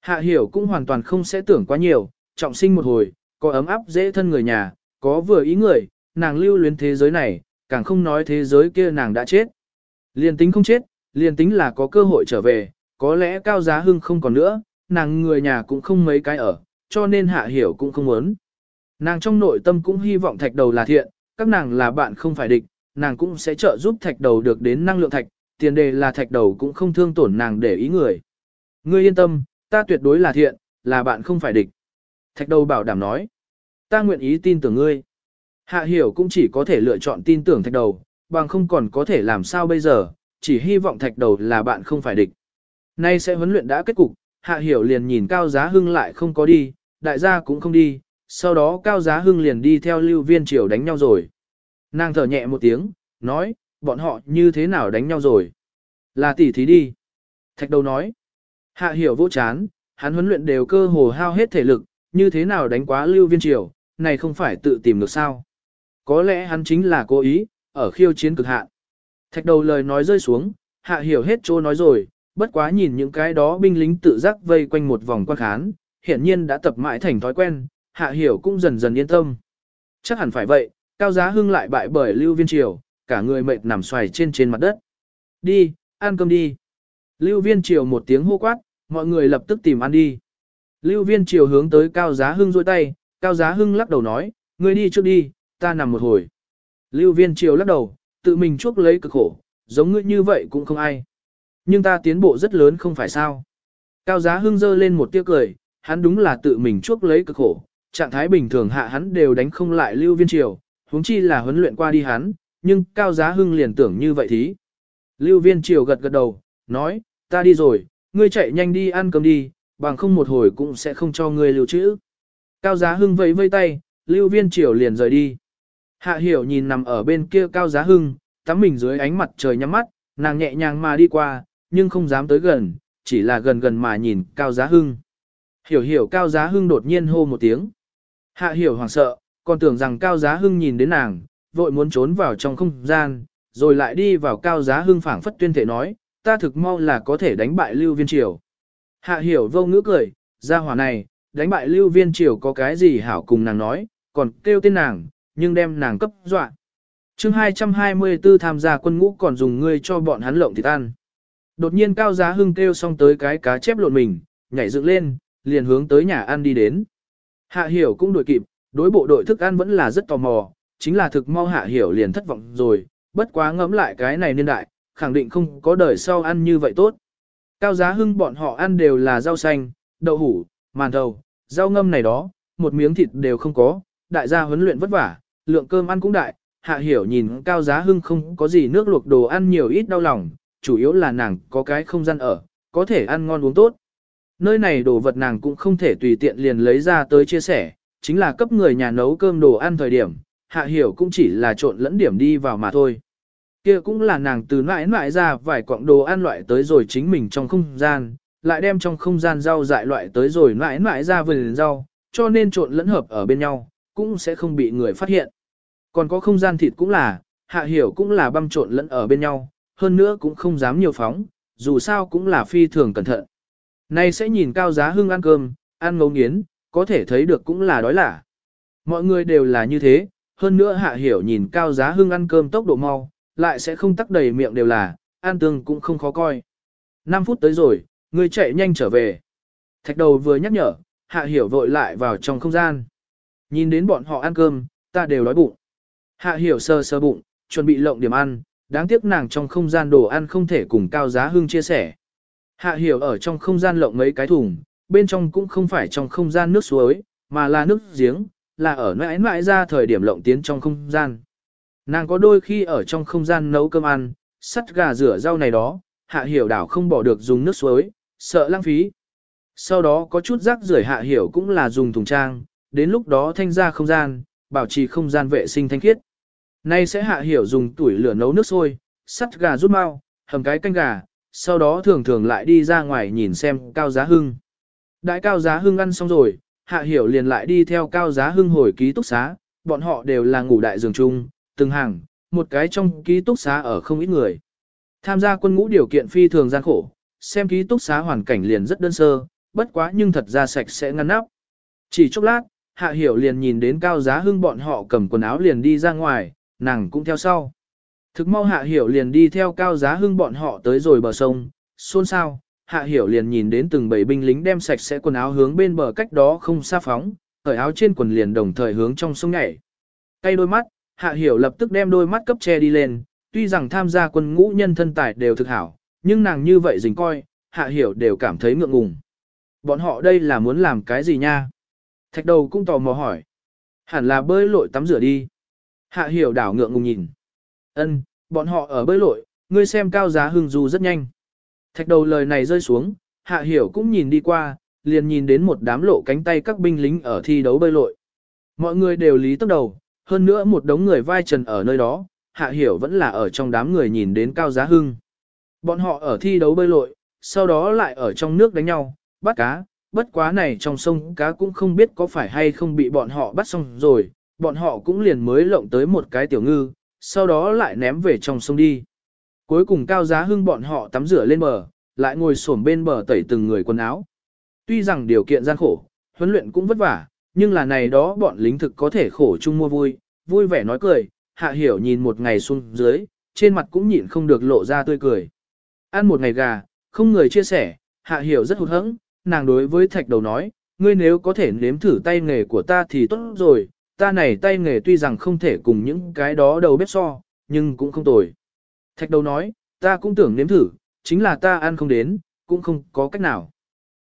Hạ hiểu cũng hoàn toàn không sẽ tưởng quá nhiều, trọng sinh một hồi, có ấm áp dễ thân người nhà, có vừa ý người, nàng lưu luyến thế giới này, càng không nói thế giới kia nàng đã chết. Liên tính không chết, liên tính là có cơ hội trở về, có lẽ cao giá hưng không còn nữa, nàng người nhà cũng không mấy cái ở, cho nên hạ hiểu cũng không muốn. Nàng trong nội tâm cũng hy vọng thạch đầu là thiện, các nàng là bạn không phải địch, nàng cũng sẽ trợ giúp thạch đầu được đến năng lượng thạch, tiền đề là thạch đầu cũng không thương tổn nàng để ý người. Ngươi yên tâm, ta tuyệt đối là thiện, là bạn không phải địch. Thạch đầu bảo đảm nói, ta nguyện ý tin tưởng ngươi. Hạ hiểu cũng chỉ có thể lựa chọn tin tưởng thạch đầu, bằng không còn có thể làm sao bây giờ, chỉ hy vọng thạch đầu là bạn không phải địch. Nay sẽ huấn luyện đã kết cục, hạ hiểu liền nhìn cao giá hưng lại không có đi, đại gia cũng không đi, sau đó Cao Giá Hưng liền đi theo lưu viên triều đánh nhau rồi. Nàng thở nhẹ một tiếng, nói, bọn họ như thế nào đánh nhau rồi? Là tỷ thí đi. Thạch đầu nói, hạ hiểu vô chán, hắn huấn luyện đều cơ hồ hao hết thể lực, như thế nào đánh quá lưu viên triều, này không phải tự tìm được sao? Có lẽ hắn chính là cố ý, ở khiêu chiến cực hạn. Thạch đầu lời nói rơi xuống, hạ hiểu hết chỗ nói rồi, bất quá nhìn những cái đó binh lính tự giác vây quanh một vòng quan khán, hiển nhiên đã tập mãi thành thói quen, hạ hiểu cũng dần dần yên tâm. Chắc hẳn phải vậy, cao giá hưng lại bại bởi lưu viên triều, cả người mệt nằm xoài trên trên mặt đất. Đi, ăn cơm đi. Lưu viên triều một tiếng hô quát, mọi người lập tức tìm ăn đi. Lưu viên triều hướng tới cao giá hưng dôi tay, cao giá hưng lắc đầu nói, ngươi đi trước đi, ta nằm một hồi. Lưu viên triều lắc đầu, tự mình chuốc lấy cực khổ, giống ngươi như vậy cũng không ai. Nhưng ta tiến bộ rất lớn không phải sao. Cao giá hưng dơ lên một tiếng cười, hắn đúng là tự mình chuốc lấy cực khổ, trạng thái bình thường hạ hắn đều đánh không lại Lưu Viên Triều, huống chi là huấn luyện qua đi hắn, nhưng Cao Giá Hưng liền tưởng như vậy thí. Lưu Viên Triều gật gật đầu, nói, ta đi rồi, ngươi chạy nhanh đi ăn cơm đi, bằng không một hồi cũng sẽ không cho ngươi lưu trữ. Cao Giá Hưng vẫy vây tay, Lưu Viên Triều liền rời đi. Hạ Hiểu nhìn nằm ở bên kia Cao Giá Hưng, tắm mình dưới ánh mặt trời nhắm mắt, nàng nhẹ nhàng mà đi qua, nhưng không dám tới gần, chỉ là gần gần mà nhìn Cao Giá Hưng. Hiểu hiểu Cao Giá Hưng đột nhiên hô một tiếng. Hạ hiểu hoàng sợ, còn tưởng rằng Cao Giá Hưng nhìn đến nàng, vội muốn trốn vào trong không gian, rồi lại đi vào Cao Giá Hưng phảng phất tuyên thể nói, ta thực mau là có thể đánh bại Lưu Viên Triều. Hạ hiểu vô ngữ cười, ra hỏa này, đánh bại Lưu Viên Triều có cái gì hảo cùng nàng nói, còn kêu tên nàng, nhưng đem nàng cấp dọa. chương 224 tham gia quân ngũ còn dùng ngươi cho bọn hắn lộng thịt ăn. Đột nhiên Cao Giá Hưng kêu xong tới cái cá chép lộn mình, nhảy dựng lên, liền hướng tới nhà ăn đi đến. Hạ hiểu cũng đuổi kịp, đối bộ đội thức ăn vẫn là rất tò mò, chính là thực mau hạ hiểu liền thất vọng rồi, bất quá ngẫm lại cái này niên đại, khẳng định không có đời sau ăn như vậy tốt. Cao giá hưng bọn họ ăn đều là rau xanh, đậu hủ, màn thầu, rau ngâm này đó, một miếng thịt đều không có, đại gia huấn luyện vất vả, lượng cơm ăn cũng đại, hạ hiểu nhìn cao giá hưng không có gì nước luộc đồ ăn nhiều ít đau lòng, chủ yếu là nàng có cái không gian ở, có thể ăn ngon uống tốt. Nơi này đồ vật nàng cũng không thể tùy tiện liền lấy ra tới chia sẻ, chính là cấp người nhà nấu cơm đồ ăn thời điểm, hạ hiểu cũng chỉ là trộn lẫn điểm đi vào mà thôi. Kia cũng là nàng từ mãi mãi ra vài quặng đồ ăn loại tới rồi chính mình trong không gian, lại đem trong không gian rau dại loại tới rồi mãi mãi ra vườn rau, cho nên trộn lẫn hợp ở bên nhau, cũng sẽ không bị người phát hiện. Còn có không gian thịt cũng là, hạ hiểu cũng là băm trộn lẫn ở bên nhau, hơn nữa cũng không dám nhiều phóng, dù sao cũng là phi thường cẩn thận. Nay sẽ nhìn cao giá hưng ăn cơm, ăn ngấu nghiến, có thể thấy được cũng là đói lả. Mọi người đều là như thế, hơn nữa hạ hiểu nhìn cao giá hưng ăn cơm tốc độ mau, lại sẽ không tắc đầy miệng đều là, ăn tương cũng không khó coi. 5 phút tới rồi, người chạy nhanh trở về. Thạch đầu vừa nhắc nhở, hạ hiểu vội lại vào trong không gian. Nhìn đến bọn họ ăn cơm, ta đều đói bụng. Hạ hiểu sơ sơ bụng, chuẩn bị lộng điểm ăn, đáng tiếc nàng trong không gian đồ ăn không thể cùng cao giá hưng chia sẻ. Hạ hiểu ở trong không gian lộng mấy cái thùng, bên trong cũng không phải trong không gian nước suối, mà là nước giếng, là ở mãi mãi ra thời điểm lộng tiến trong không gian. Nàng có đôi khi ở trong không gian nấu cơm ăn, sắt gà rửa rau này đó, hạ hiểu đảo không bỏ được dùng nước suối, sợ lãng phí. Sau đó có chút rác rưởi hạ hiểu cũng là dùng thùng trang, đến lúc đó thanh ra không gian, bảo trì không gian vệ sinh thanh khiết. Nay sẽ hạ hiểu dùng tuổi lửa nấu nước sôi, sắt gà rút mau, hầm cái canh gà, sau đó thường thường lại đi ra ngoài nhìn xem cao giá hưng. Đại cao giá hưng ăn xong rồi, hạ hiểu liền lại đi theo cao giá hưng hồi ký túc xá, bọn họ đều là ngủ đại giường chung, từng hàng, một cái trong ký túc xá ở không ít người. Tham gia quân ngũ điều kiện phi thường gian khổ, xem ký túc xá hoàn cảnh liền rất đơn sơ, bất quá nhưng thật ra sạch sẽ ngăn nắp. Chỉ chốc lát, hạ hiểu liền nhìn đến cao giá hưng bọn họ cầm quần áo liền đi ra ngoài, nàng cũng theo sau. Thực mau hạ hiểu liền đi theo cao giá hưng bọn họ tới rồi bờ sông, xôn xao, hạ hiểu liền nhìn đến từng bảy binh lính đem sạch sẽ quần áo hướng bên bờ cách đó không xa phóng, cởi áo trên quần liền đồng thời hướng trong sông nhảy. Tay đôi mắt, hạ hiểu lập tức đem đôi mắt cấp che đi lên, tuy rằng tham gia quân ngũ nhân thân tài đều thực hảo, nhưng nàng như vậy dình coi, hạ hiểu đều cảm thấy ngượng ngùng. Bọn họ đây là muốn làm cái gì nha? Thạch đầu cũng tò mò hỏi. Hẳn là bơi lội tắm rửa đi. Hạ hiểu đảo ngượng ngùng nhìn. Ân, bọn họ ở bơi lội, ngươi xem cao giá hưng du rất nhanh. Thạch đầu lời này rơi xuống, hạ hiểu cũng nhìn đi qua, liền nhìn đến một đám lộ cánh tay các binh lính ở thi đấu bơi lội. Mọi người đều lý tốc đầu, hơn nữa một đống người vai trần ở nơi đó, hạ hiểu vẫn là ở trong đám người nhìn đến cao giá hưng. Bọn họ ở thi đấu bơi lội, sau đó lại ở trong nước đánh nhau, bắt cá, bất quá này trong sông cá cũng không biết có phải hay không bị bọn họ bắt xong rồi, bọn họ cũng liền mới lộng tới một cái tiểu ngư, sau đó lại ném về trong sông đi. Cuối cùng cao giá hưng bọn họ tắm rửa lên bờ, lại ngồi xổm bên bờ tẩy từng người quần áo. Tuy rằng điều kiện gian khổ, huấn luyện cũng vất vả, nhưng là này đó bọn lính thực có thể khổ chung mua vui, vui vẻ nói cười, hạ hiểu nhìn một ngày xuống dưới, trên mặt cũng nhịn không được lộ ra tươi cười. Ăn một ngày gà, không người chia sẻ, hạ hiểu rất hụt hẫng, nàng đối với thạch đầu nói, ngươi nếu có thể nếm thử tay nghề của ta thì tốt rồi, ta này tay nghề tuy rằng không thể cùng những cái đó đầu bếp so, nhưng cũng không tồi. Thạch đầu nói, ta cũng tưởng nếm thử, chính là ta ăn không đến, cũng không có cách nào.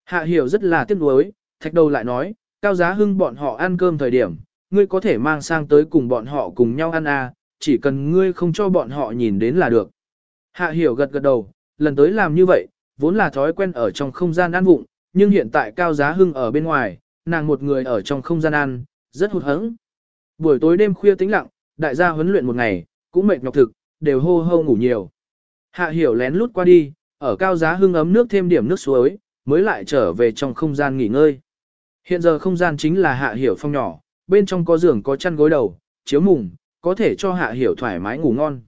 Hạ hiểu rất là tiếc nuối, thạch đầu lại nói, cao giá hưng bọn họ ăn cơm thời điểm, ngươi có thể mang sang tới cùng bọn họ cùng nhau ăn à, chỉ cần ngươi không cho bọn họ nhìn đến là được. Hạ hiểu gật gật đầu, lần tới làm như vậy, vốn là thói quen ở trong không gian ăn vụng, nhưng hiện tại cao giá hưng ở bên ngoài, nàng một người ở trong không gian ăn, rất hụt hẫng. Buổi tối đêm khuya tĩnh lặng, đại gia huấn luyện một ngày, cũng mệt nhọc thực, đều hô hô ngủ nhiều. Hạ hiểu lén lút qua đi, ở cao giá hưng ấm nước thêm điểm nước suối, mới lại trở về trong không gian nghỉ ngơi. Hiện giờ không gian chính là hạ hiểu phong nhỏ, bên trong có giường có chăn gối đầu, chiếu mùng, có thể cho hạ hiểu thoải mái ngủ ngon.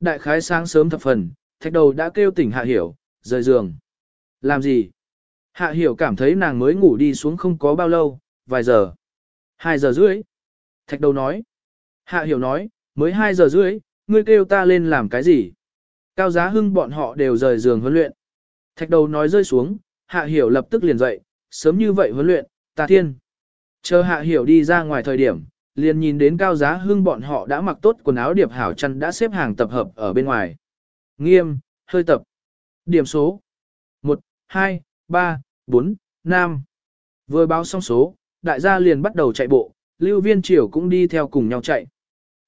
Đại khái sáng sớm thập phần, thạch đầu đã kêu tỉnh hạ hiểu, rời giường. Làm gì? Hạ hiểu cảm thấy nàng mới ngủ đi xuống không có bao lâu, vài giờ. Hai giờ rưỡi. Thạch đầu nói. Hạ hiểu nói, mới hai giờ rưỡi, ngươi kêu ta lên làm cái gì? Cao giá hưng bọn họ đều rời giường huấn luyện. Thạch đầu nói rơi xuống, hạ hiểu lập tức liền dậy, sớm như vậy huấn luyện, ta thiên. Chờ hạ hiểu đi ra ngoài thời điểm, liền nhìn đến cao giá hưng bọn họ đã mặc tốt quần áo điệp hảo chăn đã xếp hàng tập hợp ở bên ngoài. Nghiêm, hơi tập. Điểm số. 1, 2, 3, 4, 5. Vừa báo xong số, đại gia liền bắt đầu chạy bộ, lưu viên triều cũng đi theo cùng nhau chạy.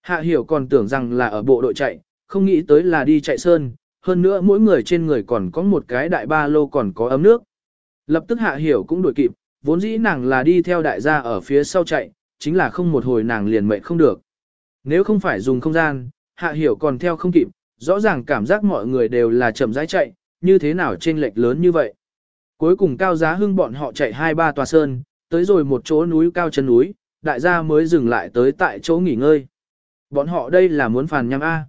Hạ hiểu còn tưởng rằng là ở bộ đội chạy, không nghĩ tới là đi chạy sơn, hơn nữa mỗi người trên người còn có một cái đại ba lô còn có ấm nước. Lập tức hạ hiểu cũng đuổi kịp, vốn dĩ nàng là đi theo đại gia ở phía sau chạy, chính là không một hồi nàng liền mệnh không được. Nếu không phải dùng không gian, hạ hiểu còn theo không kịp, rõ ràng cảm giác mọi người đều là chậm rãi chạy, như thế nào trên lệch lớn như vậy. Cuối cùng cao giá hưng bọn họ chạy hai ba tòa sơn, tới rồi một chỗ núi cao chân núi, đại gia mới dừng lại tới tại chỗ nghỉ ngơi. Bọn họ đây là muốn phàn nhằm A.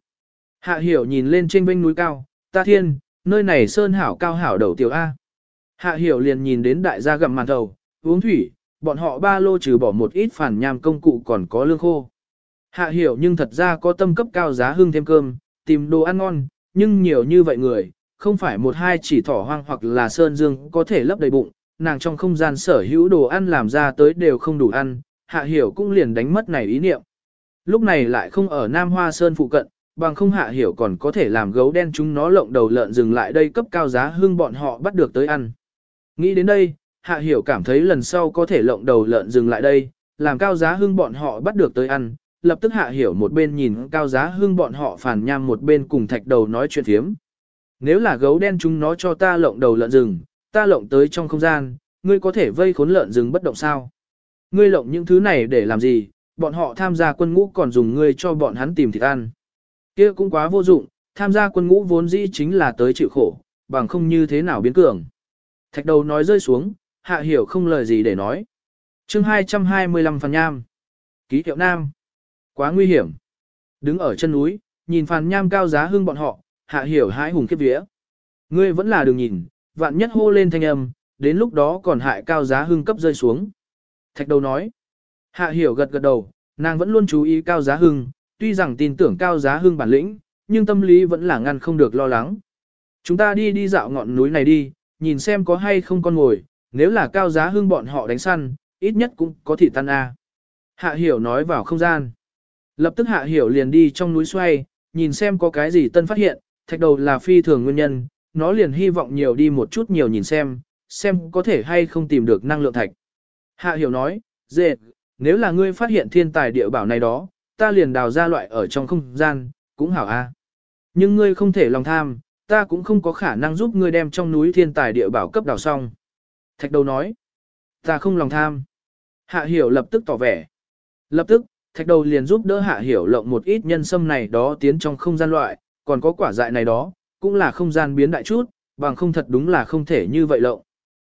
Hạ hiểu nhìn lên trên bên núi cao, ta thiên, nơi này sơn hảo cao hảo đầu tiểu A. Hạ hiểu liền nhìn đến đại gia gặm màn đầu uống thủy, bọn họ ba lô trừ bỏ một ít phản nham công cụ còn có lương khô. Hạ hiểu nhưng thật ra có tâm cấp cao giá hưng thêm cơm, tìm đồ ăn ngon, nhưng nhiều như vậy người, không phải một hai chỉ thỏ hoang hoặc là sơn dương có thể lấp đầy bụng, nàng trong không gian sở hữu đồ ăn làm ra tới đều không đủ ăn, hạ hiểu cũng liền đánh mất này ý niệm. Lúc này lại không ở Nam Hoa Sơn phụ cận, bằng không hạ hiểu còn có thể làm gấu đen chúng nó lộng đầu lợn dừng lại đây cấp cao giá hương bọn họ bắt được tới ăn. Nghĩ đến đây, hạ hiểu cảm thấy lần sau có thể lộng đầu lợn dừng lại đây, làm cao giá hương bọn họ bắt được tới ăn. Lập tức hạ hiểu một bên nhìn cao giá hương bọn họ phản nham một bên cùng thạch đầu nói chuyện thiếm. Nếu là gấu đen chúng nó cho ta lộng đầu lợn rừng, ta lộng tới trong không gian, ngươi có thể vây khốn lợn rừng bất động sao? Ngươi lộng những thứ này để làm gì, bọn họ tham gia quân ngũ còn dùng ngươi cho bọn hắn tìm thịt ăn. kia cũng quá vô dụng, tham gia quân ngũ vốn dĩ chính là tới chịu khổ, bằng không như thế nào biến cường. Thạch đầu nói rơi xuống, hạ hiểu không lời gì để nói. chương 225 Phan Nham. Ký hiệu Nam. Quá nguy hiểm. Đứng ở chân núi, nhìn Phan Nham cao giá hương bọn họ, hạ hiểu hãi hùng khiếp vía. Ngươi vẫn là đừng nhìn, vạn nhất hô lên thanh âm, đến lúc đó còn hại cao giá Hưng cấp rơi xuống. Thạch đầu nói. Hạ hiểu gật gật đầu, nàng vẫn luôn chú ý cao giá hưng, tuy rằng tin tưởng cao giá hưng bản lĩnh, nhưng tâm lý vẫn là ngăn không được lo lắng. Chúng ta đi đi dạo ngọn núi này đi, nhìn xem có hay không con ngồi, nếu là cao giá hưng bọn họ đánh săn, ít nhất cũng có thị tan A. Hạ hiểu nói vào không gian. Lập tức hạ hiểu liền đi trong núi xoay, nhìn xem có cái gì tân phát hiện, thạch đầu là phi thường nguyên nhân, nó liền hy vọng nhiều đi một chút nhiều nhìn xem, xem có thể hay không tìm được năng lượng thạch. Hạ hiểu nói, dệt, nếu là ngươi phát hiện thiên tài địa bảo này đó, ta liền đào ra loại ở trong không gian, cũng hảo a. Nhưng ngươi không thể lòng tham, ta cũng không có khả năng giúp ngươi đem trong núi thiên tài địa bảo cấp đào xong. Thạch đầu nói, ta không lòng tham. Hạ hiểu lập tức tỏ vẻ. Lập tức, thạch đầu liền giúp đỡ hạ hiểu lộng một ít nhân sâm này đó tiến trong không gian loại, còn có quả dại này đó, cũng là không gian biến đại chút, bằng không thật đúng là không thể như vậy lộng.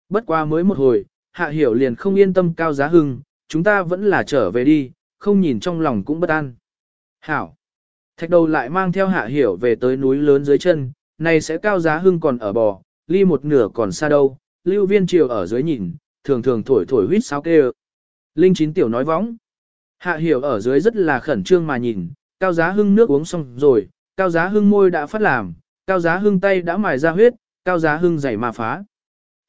Bất qua mới một hồi, hạ hiểu liền không yên tâm cao giá hưng, chúng ta vẫn là trở về đi, không nhìn trong lòng cũng bất an. Hảo. Thạch đầu lại mang theo hạ hiểu về tới núi lớn dưới chân, này sẽ cao giá hưng còn ở bò, ly một nửa còn xa đâu, lưu viên triều ở dưới nhìn, thường thường thổi thổi huyết sao kêu. Linh chín tiểu nói võng. Hạ hiểu ở dưới rất là khẩn trương mà nhìn, cao giá hưng nước uống xong rồi, cao giá hưng môi đã phát làm, cao giá hưng tay đã mài ra huyết, cao giá hưng giày mà phá.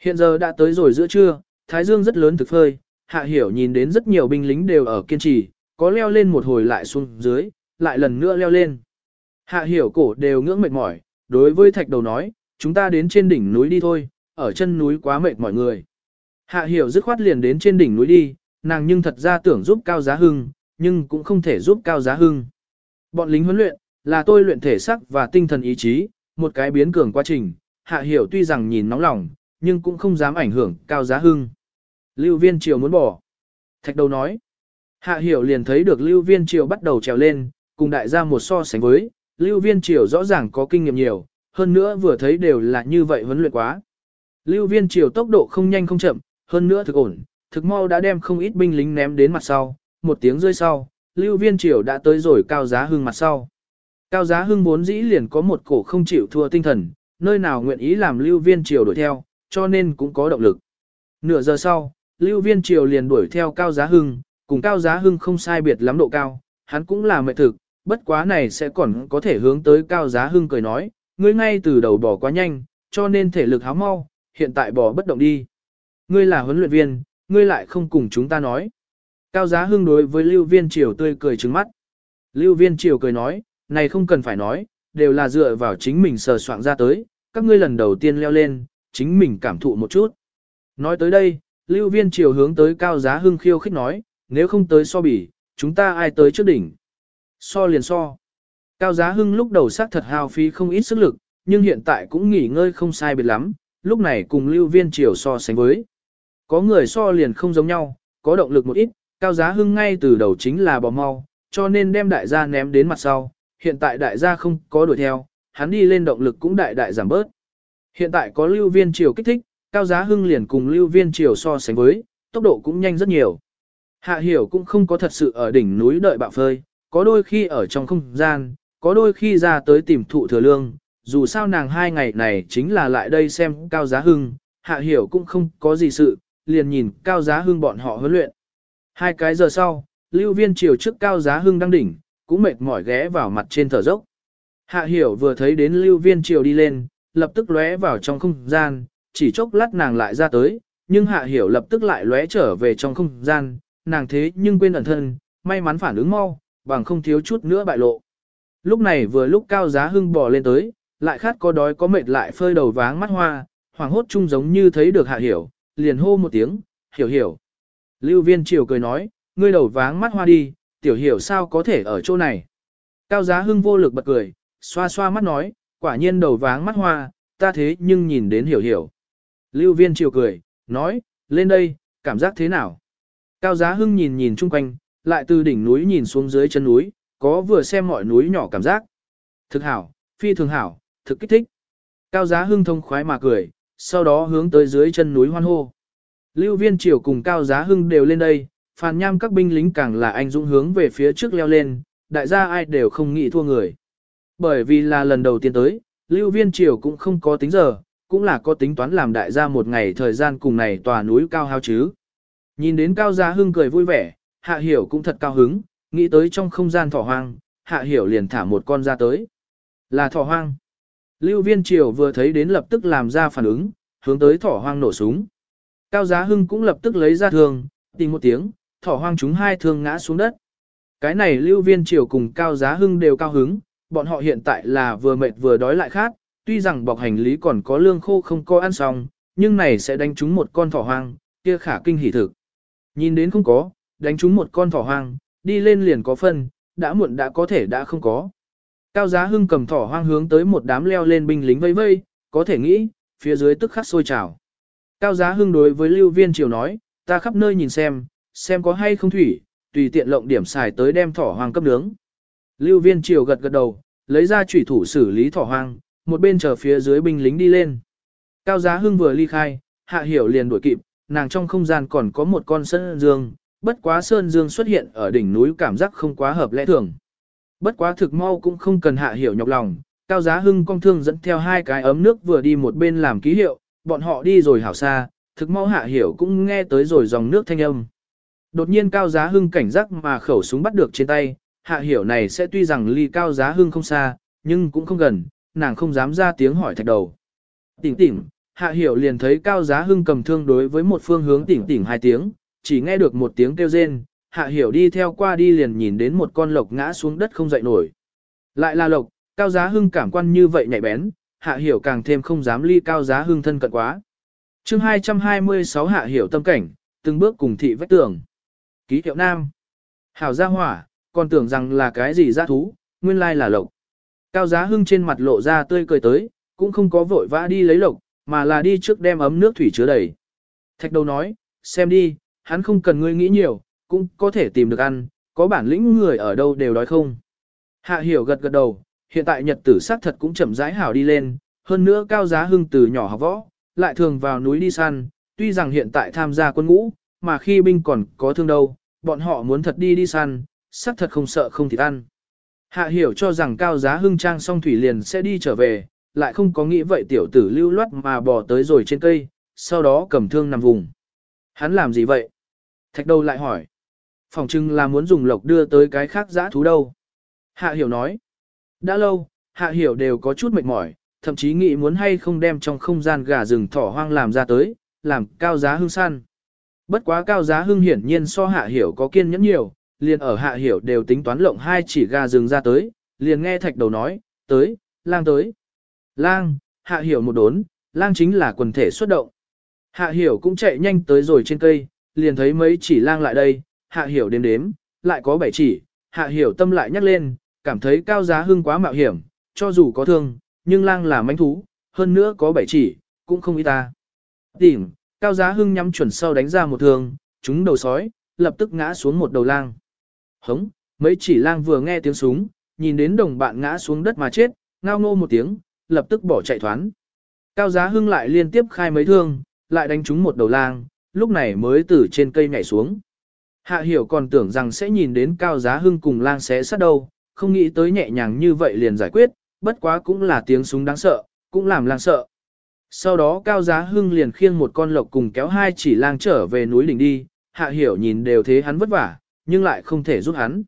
Hiện giờ đã tới rồi giữa trưa, thái dương rất lớn thực phơi, hạ hiểu nhìn đến rất nhiều binh lính đều ở kiên trì, có leo lên một hồi lại xuống dưới, lại lần nữa leo lên. Hạ hiểu cổ đều ngưỡng mệt mỏi, đối với thạch đầu nói, chúng ta đến trên đỉnh núi đi thôi, ở chân núi quá mệt mọi người. Hạ hiểu dứt khoát liền đến trên đỉnh núi đi, nàng nhưng thật ra tưởng giúp Cao Giá Hưng, nhưng cũng không thể giúp Cao Giá Hưng. Bọn lính huấn luyện, là tôi luyện thể sắc và tinh thần ý chí, một cái biến cường quá trình, hạ hiểu tuy rằng nhìn nóng lòng, nhưng cũng không dám ảnh hưởng Cao Giá Hưng. Lưu Viên Triều muốn bỏ. Thạch đầu nói. Hạ hiểu liền thấy được Lưu Viên Triều bắt đầu trèo lên, cùng đại gia một so sánh với, Lưu Viên Triều rõ ràng có kinh nghiệm nhiều, hơn nữa vừa thấy đều là như vậy huấn luyện quá. Lưu Viên Triều tốc độ không nhanh không chậm, hơn nữa thực ổn, thực mau đã đem không ít binh lính ném đến mặt sau, một tiếng rơi sau, Lưu Viên Triều đã tới rồi Cao Giá Hưng mặt sau. Cao Giá Hưng vốn dĩ liền có một cổ không chịu thua tinh thần, nơi nào nguyện ý làm Lưu Viên Triều đuổi theo, cho nên cũng có động lực. Nửa giờ sau, Lưu Viên Triều liền đuổi theo Cao Giá Hưng, cùng Cao Giá Hưng không sai biệt lắm độ cao, hắn cũng là mệt thực, bất quá này sẽ còn có thể hướng tới Cao Giá Hưng cười nói, ngươi ngay từ đầu bỏ quá nhanh, cho nên thể lực háo mau, hiện tại bỏ bất động đi. Ngươi là huấn luyện viên, ngươi lại không cùng chúng ta nói. Cao Giá Hưng đối với Lưu Viên Triều tươi cười trừng mắt. Lưu Viên Triều cười nói, này không cần phải nói, đều là dựa vào chính mình sờ soạn ra tới, các ngươi lần đầu tiên leo lên, chính mình cảm thụ một chút. Nói tới đây, Lưu Viên chiều hướng tới Cao Giá Hưng khiêu khích nói, nếu không tới so bỉ, chúng ta ai tới trước đỉnh. So liền so. Cao Giá Hưng lúc đầu xác thật hao phí không ít sức lực, nhưng hiện tại cũng nghỉ ngơi không sai biệt lắm, lúc này cùng Lưu Viên chiều so sánh với. Có người so liền không giống nhau, có động lực một ít, Cao Giá Hưng ngay từ đầu chính là bò mau, cho nên đem đại gia ném đến mặt sau, hiện tại đại gia không có đuổi theo, hắn đi lên động lực cũng đại đại giảm bớt. Hiện tại có Lưu Viên Triều kích thích, Cao Giá Hưng liền cùng Lưu Viên Triều so sánh với, tốc độ cũng nhanh rất nhiều. Hạ Hiểu cũng không có thật sự ở đỉnh núi đợi bạo phơi, có đôi khi ở trong không gian, có đôi khi ra tới tìm thụ thừa lương, dù sao nàng hai ngày này chính là lại đây xem Cao Giá Hưng, Hạ Hiểu cũng không có gì sự, liền nhìn Cao Giá Hưng bọn họ huấn luyện. Hai cái giờ sau, Lưu Viên Triều trước Cao Giá Hưng đang đỉnh, cũng mệt mỏi ghé vào mặt trên thở dốc. Hạ Hiểu vừa thấy đến Lưu Viên Triều đi lên, lập tức lóe vào trong không gian, chỉ chốc lát nàng lại ra tới, nhưng Hạ Hiểu lập tức lại lóe trở về trong không gian, nàng thế nhưng quên ẩn thân, may mắn phản ứng mau, bằng không thiếu chút nữa bại lộ. Lúc này vừa lúc cao giá hưng bò lên tới, lại khát có đói có mệt lại phơi đầu váng mắt hoa, hoàng hốt chung giống như thấy được Hạ Hiểu, liền hô một tiếng, hiểu hiểu. Lưu viên triều cười nói, ngươi đầu váng mắt hoa đi, tiểu hiểu sao có thể ở chỗ này. Cao giá hưng vô lực bật cười, xoa xoa mắt nói, quả nhiên đầu váng mắt hoa, ta thế nhưng nhìn đến hiểu hiểu. Lưu viên chiều cười, nói, lên đây, cảm giác thế nào? Cao giá hưng nhìn nhìn chung quanh, lại từ đỉnh núi nhìn xuống dưới chân núi, có vừa xem mọi núi nhỏ cảm giác. Thực hảo, phi thường hảo, thực kích thích. Cao giá hưng thông khoái mà cười, sau đó hướng tới dưới chân núi hoan hô. Lưu viên triều cùng cao giá hưng đều lên đây, phàn nham các binh lính càng là anh dũng hướng về phía trước leo lên, đại gia ai đều không nghĩ thua người. Bởi vì là lần đầu tiên tới, Lưu Viên Triều cũng không có tính giờ, cũng là có tính toán làm đại gia một ngày thời gian cùng này tòa núi cao hao chứ. Nhìn đến Cao Gia Hưng cười vui vẻ, Hạ Hiểu cũng thật cao hứng, nghĩ tới trong không gian thỏ hoang, Hạ Hiểu liền thả một con ra tới. Là thỏ hoang. Lưu Viên Triều vừa thấy đến lập tức làm ra phản ứng, hướng tới thỏ hoang nổ súng. Cao Giá Hưng cũng lập tức lấy ra thương, tìm một tiếng, thỏ hoang chúng hai thương ngã xuống đất. Cái này Lưu Viên Triều cùng Cao Giá Hưng đều cao hứng, bọn họ hiện tại là vừa mệt vừa đói lại khát, tuy rằng bọc hành lý còn có lương khô không có ăn xong, nhưng này sẽ đánh trúng một con thỏ hoang, kia khả kinh hỉ thực. Nhìn đến không có, đánh trúng một con thỏ hoang, đi lên liền có phân, đã muộn đã có thể đã không có. Cao Giá Hưng cầm thỏ hoang hướng tới một đám leo lên binh lính vây vây, có thể nghĩ, phía dưới tức khắc sôi trào. Cao Giá Hưng đối với Lưu Viên Triều nói, ta khắp nơi nhìn xem, xem có hay không thủy, tùy tiện lộng điểm xài tới đem thỏ hoang cấp nướng. Lưu viên triều gật gật đầu, lấy ra chủy thủ xử lý thỏ hoang, một bên chờ phía dưới binh lính đi lên. Cao giá hưng vừa ly khai, hạ hiểu liền đuổi kịp, nàng trong không gian còn có một con sơn dương, bất quá sơn dương xuất hiện ở đỉnh núi cảm giác không quá hợp lẽ thường. Bất quá thực mau cũng không cần hạ hiểu nhọc lòng, cao giá hưng con thương dẫn theo hai cái ấm nước vừa đi một bên làm ký hiệu, bọn họ đi rồi hảo xa, thực mau hạ hiểu cũng nghe tới rồi dòng nước thanh âm. Đột nhiên cao giá hưng cảnh giác mà khẩu súng bắt được trên tay, hạ hiểu này sẽ tuy rằng ly cao giá hưng không xa, nhưng cũng không gần, nàng không dám ra tiếng hỏi thạch đầu. Tỉnh tỉnh, hạ hiểu liền thấy cao giá hưng cầm thương đối với một phương hướng tỉnh tỉnh hai tiếng, chỉ nghe được một tiếng kêu rên, hạ hiểu đi theo qua đi liền nhìn đến một con lộc ngã xuống đất không dậy nổi. Lại là lộc, cao giá hưng cảm quan như vậy nhạy bén, hạ hiểu càng thêm không dám ly cao giá hưng thân cận quá. chương 226 hạ hiểu tâm cảnh, từng bước cùng thị vách tường. Ký hiệu nam. Hảo gia hỏa, còn tưởng rằng là cái gì ra thú, nguyên lai là lộc. Cao giá hưng trên mặt lộ ra tươi cười tới, cũng không có vội vã đi lấy lộc, mà là đi trước đem ấm nước thủy chứa đầy. Thạch đầu nói, xem đi, hắn không cần ngươi nghĩ nhiều, cũng có thể tìm được ăn, có bản lĩnh người ở đâu đều đói không. Hạ hiểu gật gật đầu, hiện tại nhật tử sát thật cũng chậm rãi hảo đi lên, hơn nữa cao giá hưng từ nhỏ học võ, lại thường vào núi đi săn, tuy rằng hiện tại tham gia quân ngũ, mà khi binh còn có thương đâu, bọn họ muốn thật đi đi săn, xác thật không sợ không thịt ăn. Hạ hiểu cho rằng cao giá hưng trang Song thủy liền sẽ đi trở về, lại không có nghĩ vậy tiểu tử lưu loát mà bò tới rồi trên cây, sau đó cầm thương nằm vùng. Hắn làm gì vậy? Thạch đầu lại hỏi. Phòng trưng là muốn dùng lộc đưa tới cái khác giã thú đâu. Hạ hiểu nói. Đã lâu, hạ hiểu đều có chút mệt mỏi, thậm chí nghĩ muốn hay không đem trong không gian gà rừng thỏ hoang làm ra tới, làm cao giá hưng săn. Bất quá cao giá hưng hiển nhiên so hạ hiểu có kiên nhẫn nhiều, liền ở hạ hiểu đều tính toán lộng hai chỉ gà rừng ra tới, liền nghe thạch đầu nói, tới, lang tới. Lang, hạ hiểu một đốn, lang chính là quần thể xuất động. Hạ hiểu cũng chạy nhanh tới rồi trên cây, liền thấy mấy chỉ lang lại đây, hạ hiểu đếm đếm, lại có bảy chỉ, hạ hiểu tâm lại nhắc lên, cảm thấy cao giá hưng quá mạo hiểm, cho dù có thương, nhưng lang là manh thú, hơn nữa có bảy chỉ, cũng không ý ta. Tìm, cao giá hưng nhắm chuẩn sau đánh ra một thương, chúng đầu sói, lập tức ngã xuống một đầu lang. Hống, mấy chỉ lang vừa nghe tiếng súng, nhìn đến đồng bạn ngã xuống đất mà chết, ngao ngô một tiếng, lập tức bỏ chạy thoán. Cao giá hưng lại liên tiếp khai mấy thương, lại đánh trúng một đầu lang, lúc này mới từ trên cây nhảy xuống. Hạ hiểu còn tưởng rằng sẽ nhìn đến cao giá hưng cùng lang xé sát đâu, không nghĩ tới nhẹ nhàng như vậy liền giải quyết, bất quá cũng là tiếng súng đáng sợ, cũng làm lang sợ. Sau đó cao giá hưng liền khiêng một con lộc cùng kéo hai chỉ lang trở về núi đỉnh đi, hạ hiểu nhìn đều thế hắn vất vả, nhưng lại không thể giúp hắn.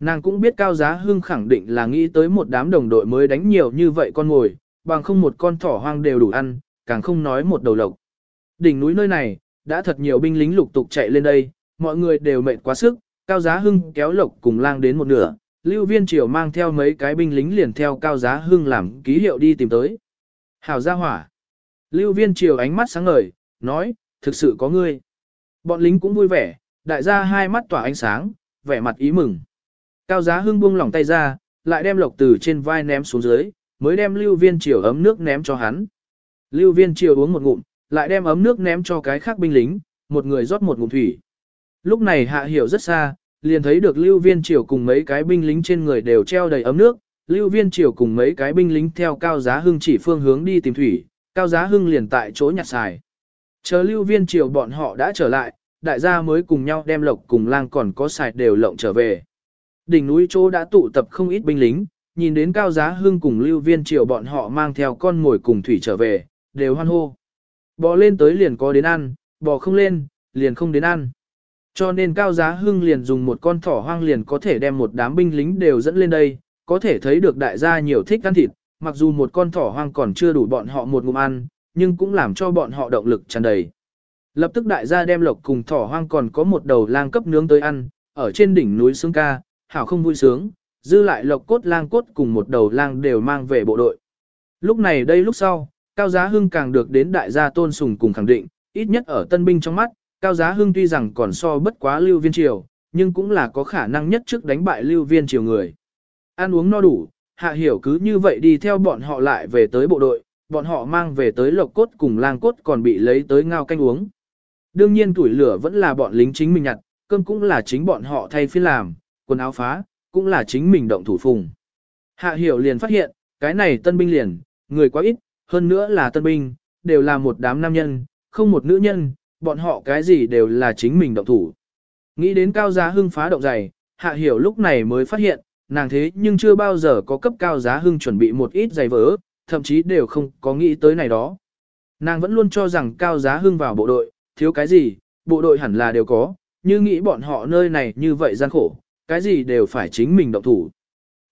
Nàng cũng biết cao giá hưng khẳng định là nghĩ tới một đám đồng đội mới đánh nhiều như vậy con ngồi, bằng không một con thỏ hoang đều đủ ăn, càng không nói một đầu lộc. Đỉnh núi nơi này, đã thật nhiều binh lính lục tục chạy lên đây, mọi người đều mệt quá sức, cao giá hưng kéo lộc cùng lang đến một nửa, lưu viên triều mang theo mấy cái binh lính liền theo cao giá hưng làm ký hiệu đi tìm tới. Hảo gia hỏa. Lưu viên triều ánh mắt sáng ngời, nói, thực sự có ngươi. Bọn lính cũng vui vẻ, đại gia hai mắt tỏa ánh sáng, vẻ mặt ý mừng. Cao giá hưng buông lỏng tay ra, lại đem lộc từ trên vai ném xuống dưới, mới đem lưu viên triều ấm nước ném cho hắn. Lưu viên triều uống một ngụm, lại đem ấm nước ném cho cái khác binh lính, một người rót một ngụm thủy. Lúc này hạ hiểu rất xa, liền thấy được lưu viên triều cùng mấy cái binh lính trên người đều treo đầy ấm nước, lưu viên triều cùng mấy cái binh lính theo cao giá hưng chỉ phương hướng đi tìm thủy, cao giá hưng liền tại chỗ nhặt xài. Chờ lưu viên triều bọn họ đã trở lại, đại gia mới cùng nhau đem lộc cùng lang còn có xài đều lộng trở về. Đỉnh núi chỗ đã tụ tập không ít binh lính, nhìn đến cao giá hưng cùng lưu viên triều bọn họ mang theo con ngồi cùng thủy trở về, đều hoan hô. Bò lên tới liền có đến ăn, bò không lên, liền không đến ăn. Cho nên cao giá hưng liền dùng một con thỏ hoang liền có thể đem một đám binh lính đều dẫn lên đây, có thể thấy được đại gia nhiều thích ăn thịt, mặc dù một con thỏ hoang còn chưa đủ bọn họ một ngụm ăn, nhưng cũng làm cho bọn họ động lực tràn đầy. Lập tức đại gia đem lộc cùng thỏ hoang còn có một đầu lang cấp nướng tới ăn, ở trên đỉnh núi sướng ca, hảo không vui sướng, dư lại lộc cốt lang cốt cùng một đầu lang đều mang về bộ đội. Lúc này đây lúc sau, Cao Giá Hưng càng được đến đại gia tôn sùng cùng khẳng định, ít nhất ở tân binh trong mắt, Cao Giá Hưng tuy rằng còn so bất quá Lưu Viên Triều, nhưng cũng là có khả năng nhất trước đánh bại Lưu Viên Triều người. Ăn uống no đủ, Hạ Hiểu cứ như vậy đi theo bọn họ lại về tới bộ đội, bọn họ mang về tới lộc cốt cùng lang cốt còn bị lấy tới ngao canh uống. Đương nhiên tuổi lửa vẫn là bọn lính chính mình nhặt, cơm cũng là chính bọn họ thay phiên làm, quần áo phá, cũng là chính mình động thủ phùng. Hạ Hiểu liền phát hiện, cái này tân binh liền, người quá ít, hơn nữa là tân binh, đều là một đám nam nhân, không một nữ nhân, bọn họ cái gì đều là chính mình động thủ. Nghĩ đến cao giá hưng phá động dày, hạ hiểu lúc này mới phát hiện, nàng thế nhưng chưa bao giờ có cấp cao giá hưng chuẩn bị một ít giày vỡ, thậm chí đều không có nghĩ tới này đó. Nàng vẫn luôn cho rằng cao giá hưng vào bộ đội, thiếu cái gì, bộ đội hẳn là đều có, như nghĩ bọn họ nơi này như vậy gian khổ, cái gì đều phải chính mình động thủ.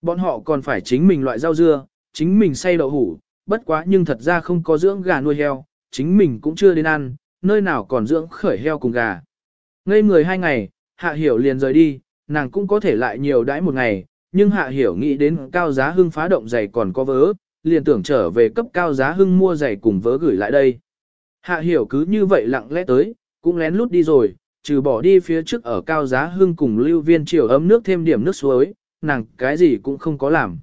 Bọn họ còn phải chính mình loại rau dưa, chính mình xay đậu hủ, bất quá nhưng thật ra không có dưỡng gà nuôi heo, chính mình cũng chưa đến ăn, nơi nào còn dưỡng khởi heo cùng gà. Ngây người hai ngày, hạ hiểu liền rời đi, nàng cũng có thể lại nhiều đãi một ngày, nhưng hạ hiểu nghĩ đến cao giá hưng phá động giày còn có vớ, liền tưởng trở về cấp cao giá hưng mua giày cùng vớ gửi lại đây. Hạ hiểu cứ như vậy lặng lẽ tới, cũng lén lút đi rồi, trừ bỏ đi phía trước ở cao giá hưng cùng lưu viên chiều ấm nước thêm điểm nước suối, nàng cái gì cũng không có làm.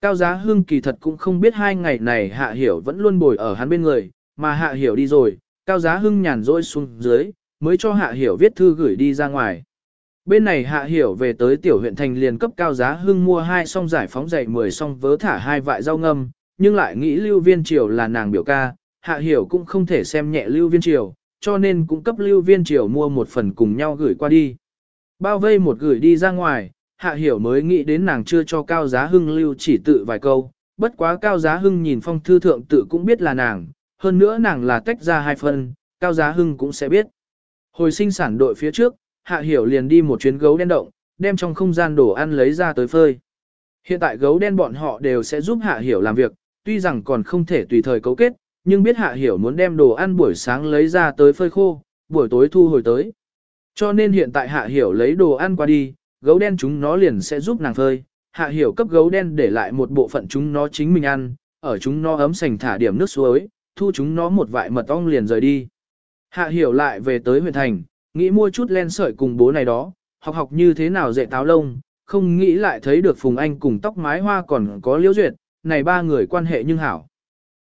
Cao giá hưng kỳ thật cũng không biết hai ngày này hạ hiểu vẫn luôn bồi ở hắn bên người, mà hạ hiểu đi rồi, cao giá hưng nhàn rỗi xuống dưới, mới cho hạ hiểu viết thư gửi đi ra ngoài. Bên này hạ hiểu về tới tiểu huyện thành liền cấp cao giá hưng mua hai song giải phóng dạy 10 song vớ thả hai vại rau ngâm, nhưng lại nghĩ lưu viên triều là nàng biểu ca, hạ hiểu cũng không thể xem nhẹ lưu viên triều, cho nên cũng cấp lưu viên triều mua một phần cùng nhau gửi qua đi. Bao vây một gửi đi ra ngoài, hạ hiểu mới nghĩ đến nàng chưa cho Cao Giá Hưng lưu chỉ tự vài câu, bất quá Cao Giá Hưng nhìn phong thư thượng tự cũng biết là nàng, hơn nữa nàng là tách ra hai phần, Cao Giá Hưng cũng sẽ biết. Hồi sinh sản đội phía trước, hạ hiểu liền đi một chuyến gấu đen động, đem trong không gian đồ ăn lấy ra tới phơi. Hiện tại gấu đen bọn họ đều sẽ giúp hạ hiểu làm việc, tuy rằng còn không thể tùy thời cấu kết, nhưng biết hạ hiểu muốn đem đồ ăn buổi sáng lấy ra tới phơi khô, buổi tối thu hồi tới. Cho nên hiện tại hạ hiểu lấy đồ ăn qua đi, gấu đen chúng nó liền sẽ giúp nàng phơi. Hạ hiểu cấp gấu đen để lại một bộ phận chúng nó chính mình ăn, ở chúng nó ấm sành thả điểm nước suối, thu chúng nó một vại mật ong liền rời đi. Hạ hiểu lại về tới huyện thành, nghĩ mua chút len sợi cùng bố này đó, học học như thế nào dạy táo lông, không nghĩ lại thấy được Phùng Anh cùng tóc mái hoa còn có Liễu Duyệt, này ba người quan hệ nhưng hảo.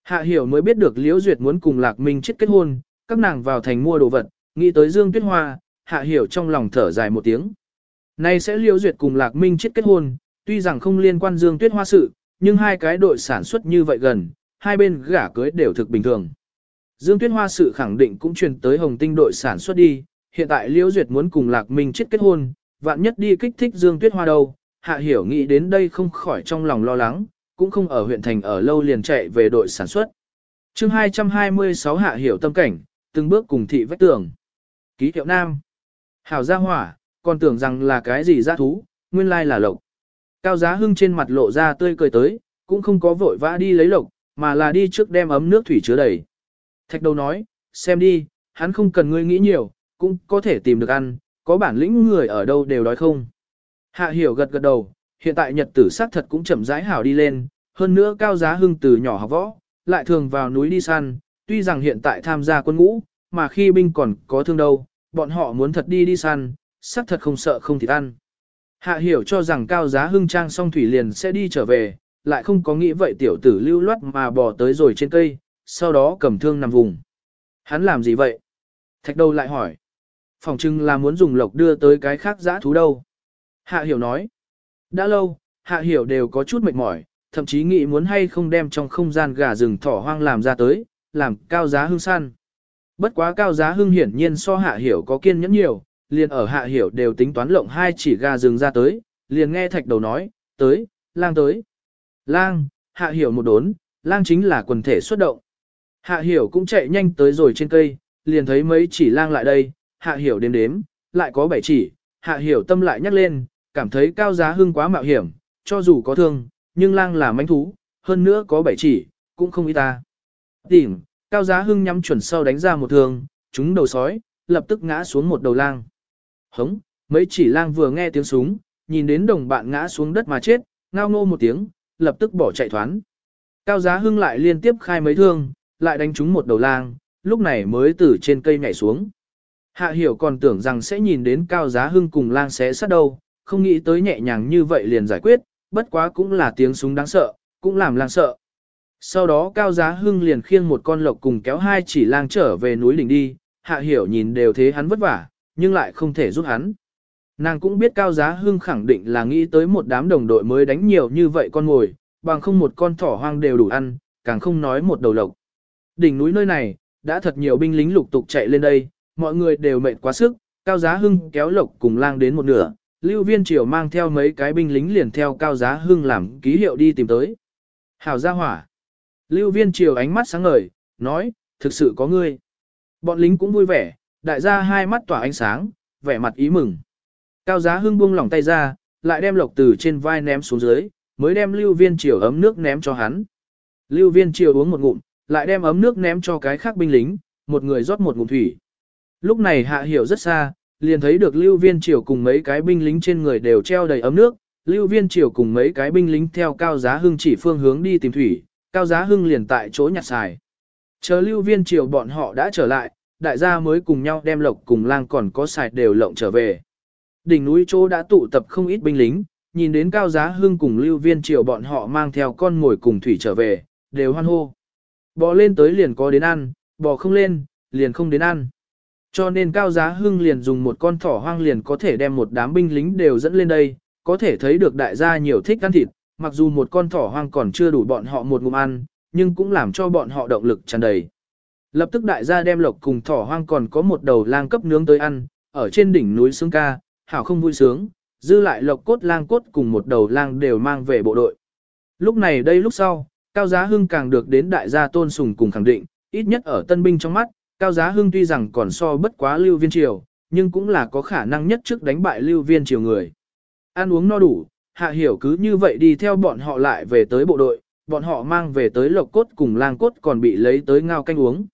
Hạ hiểu mới biết được Liễu Duyệt muốn cùng Lạc Minh chết kết hôn, các nàng vào thành mua đồ vật, nghĩ tới Dương Tuyết Hoa, Hạ hiểu trong lòng thở dài một tiếng. Này sẽ Liễu Duyệt cùng Lạc Minh chết kết hôn, tuy rằng không liên quan Dương Tuyết Hoa sự, nhưng hai cái đội sản xuất như vậy gần, hai bên gả cưới đều thực bình thường. Dương Tuyết Hoa sự khẳng định cũng truyền tới Hồng Tinh đội sản xuất đi, hiện tại Liễu Duyệt muốn cùng Lạc Minh chết kết hôn, vạn nhất đi kích thích Dương Tuyết Hoa đâu, Hạ Hiểu nghĩ đến đây không khỏi trong lòng lo lắng, cũng không ở huyện thành ở lâu liền chạy về đội sản xuất. chương 226 Hạ Hiểu tâm cảnh, từng bước cùng thị vách tường. Ký hiệu Nam. Hảo gia hỏa, còn tưởng rằng là cái gì ra thú, nguyên lai là lộc. Cao giá hưng trên mặt lộ ra tươi cười tới, cũng không có vội vã đi lấy lộc, mà là đi trước đem ấm nước thủy chứa đầy. Thạch đầu nói, xem đi, hắn không cần ngươi nghĩ nhiều, cũng có thể tìm được ăn, có bản lĩnh người ở đâu đều đói không. Hạ hiểu gật gật đầu, hiện tại nhật tử xác thật cũng chậm rãi hảo đi lên, hơn nữa cao giá hưng từ nhỏ học võ, lại thường vào núi đi săn, tuy rằng hiện tại tham gia quân ngũ, mà khi binh còn có thương đâu, bọn họ muốn thật đi đi săn, xác thật không sợ không thịt ăn. Hạ hiểu cho rằng cao giá hưng trang song thủy liền sẽ đi trở về, lại không có nghĩ vậy tiểu tử lưu loát mà bò tới rồi trên cây, sau đó cầm thương nằm vùng. Hắn làm gì vậy? Thạch đầu lại hỏi. Phòng trưng là muốn dùng lộc đưa tới cái khác giã thú đâu. Hạ hiểu nói. Đã lâu, hạ hiểu đều có chút mệt mỏi, thậm chí nghĩ muốn hay không đem trong không gian gà rừng thỏ hoang làm ra tới, làm cao giá hưng săn. Bất quá cao giá hưng hiển nhiên so hạ hiểu có kiên nhẫn nhiều, liền ở hạ hiểu đều tính toán lộng hai chỉ gà rừng ra tới, liền nghe thạch đầu nói, tới, lang tới. Lang, hạ hiểu một đốn, lang chính là quần thể xuất động. Hạ hiểu cũng chạy nhanh tới rồi trên cây, liền thấy mấy chỉ lang lại đây, hạ hiểu đếm đếm, lại có bảy chỉ, hạ hiểu tâm lại nhắc lên, cảm thấy cao giá hưng quá mạo hiểm, cho dù có thương, nhưng lang là manh thú, hơn nữa có bảy chỉ, cũng không ý ta. Tìm, cao giá hưng nhắm chuẩn sau đánh ra một thương, chúng đầu sói, lập tức ngã xuống một đầu lang. Hống, mấy chỉ lang vừa nghe tiếng súng, nhìn đến đồng bạn ngã xuống đất mà chết, ngao ngô một tiếng, lập tức bỏ chạy thoán. Cao giá hưng lại liên tiếp khai mấy thương, lại đánh trúng một đầu lang, lúc này mới từ trên cây nhảy xuống. Hạ hiểu còn tưởng rằng sẽ nhìn đến cao giá hưng cùng lang xé sát đâu, không nghĩ tới nhẹ nhàng như vậy liền giải quyết, bất quá cũng là tiếng súng đáng sợ, cũng làm lang sợ. Sau đó cao giá hưng liền khiêng một con lộc cùng kéo hai chỉ lang trở về núi đỉnh đi, hạ hiểu nhìn đều thế hắn vất vả, nhưng lại không thể giúp hắn. Nàng cũng biết cao giá hưng khẳng định là nghĩ tới một đám đồng đội mới đánh nhiều như vậy con ngồi, bằng không một con thỏ hoang đều đủ ăn, càng không nói một đầu lộc. Đỉnh núi nơi này, đã thật nhiều binh lính lục tục chạy lên đây, mọi người đều mệt quá sức, cao giá hưng kéo lộc cùng lang đến một nửa, lưu viên triều mang theo mấy cái binh lính liền theo cao giá hưng làm ký hiệu đi tìm tới. Hảo gia hỏa. Lưu viên triều ánh mắt sáng ngời, nói, thực sự có ngươi. Bọn lính cũng vui vẻ, đại gia hai mắt tỏa ánh sáng, vẻ mặt ý mừng. Cao giá hưng buông lỏng tay ra, lại đem lộc từ trên vai ném xuống dưới, mới đem lưu viên triều ấm nước ném cho hắn. Lưu viên triều uống một ngụm, lại đem ấm nước ném cho cái khác binh lính, một người rót một ngụm thủy. Lúc này hạ hiểu rất xa, liền thấy được lưu viên triều cùng mấy cái binh lính trên người đều treo đầy ấm nước, lưu viên triều cùng mấy cái binh lính theo cao giá hưng chỉ phương hướng đi tìm thủy, cao giá hưng liền tại chỗ nhặt xài. Chờ lưu viên triều bọn họ đã trở lại, đại gia mới cùng nhau đem lộc cùng lang còn có xài đều lộng trở về. Đỉnh núi chỗ đã tụ tập không ít binh lính, nhìn đến cao giá hưng cùng lưu viên triều bọn họ mang theo con ngồi cùng thủy trở về, đều hoan hô. Bò lên tới liền có đến ăn, bò không lên, liền không đến ăn. Cho nên Cao Giá Hưng liền dùng một con thỏ hoang liền có thể đem một đám binh lính đều dẫn lên đây, có thể thấy được đại gia nhiều thích ăn thịt, mặc dù một con thỏ hoang còn chưa đủ bọn họ một ngụm ăn, nhưng cũng làm cho bọn họ động lực tràn đầy. Lập tức đại gia đem lộc cùng thỏ hoang còn có một đầu lang cấp nướng tới ăn, ở trên đỉnh núi Sương Ca, hảo không vui sướng, dư lại lộc cốt lang cốt cùng một đầu lang đều mang về bộ đội. Lúc này đây lúc sau, Cao Giá Hưng càng được đến đại gia tôn sùng cùng khẳng định, ít nhất ở tân binh trong mắt, Cao Giá Hưng tuy rằng còn so bất quá lưu viên triều, nhưng cũng là có khả năng nhất trước đánh bại lưu viên triều người. Ăn uống no đủ, hạ hiểu cứ như vậy đi theo bọn họ lại về tới bộ đội, bọn họ mang về tới lộc cốt cùng lang cốt còn bị lấy tới ngao canh uống.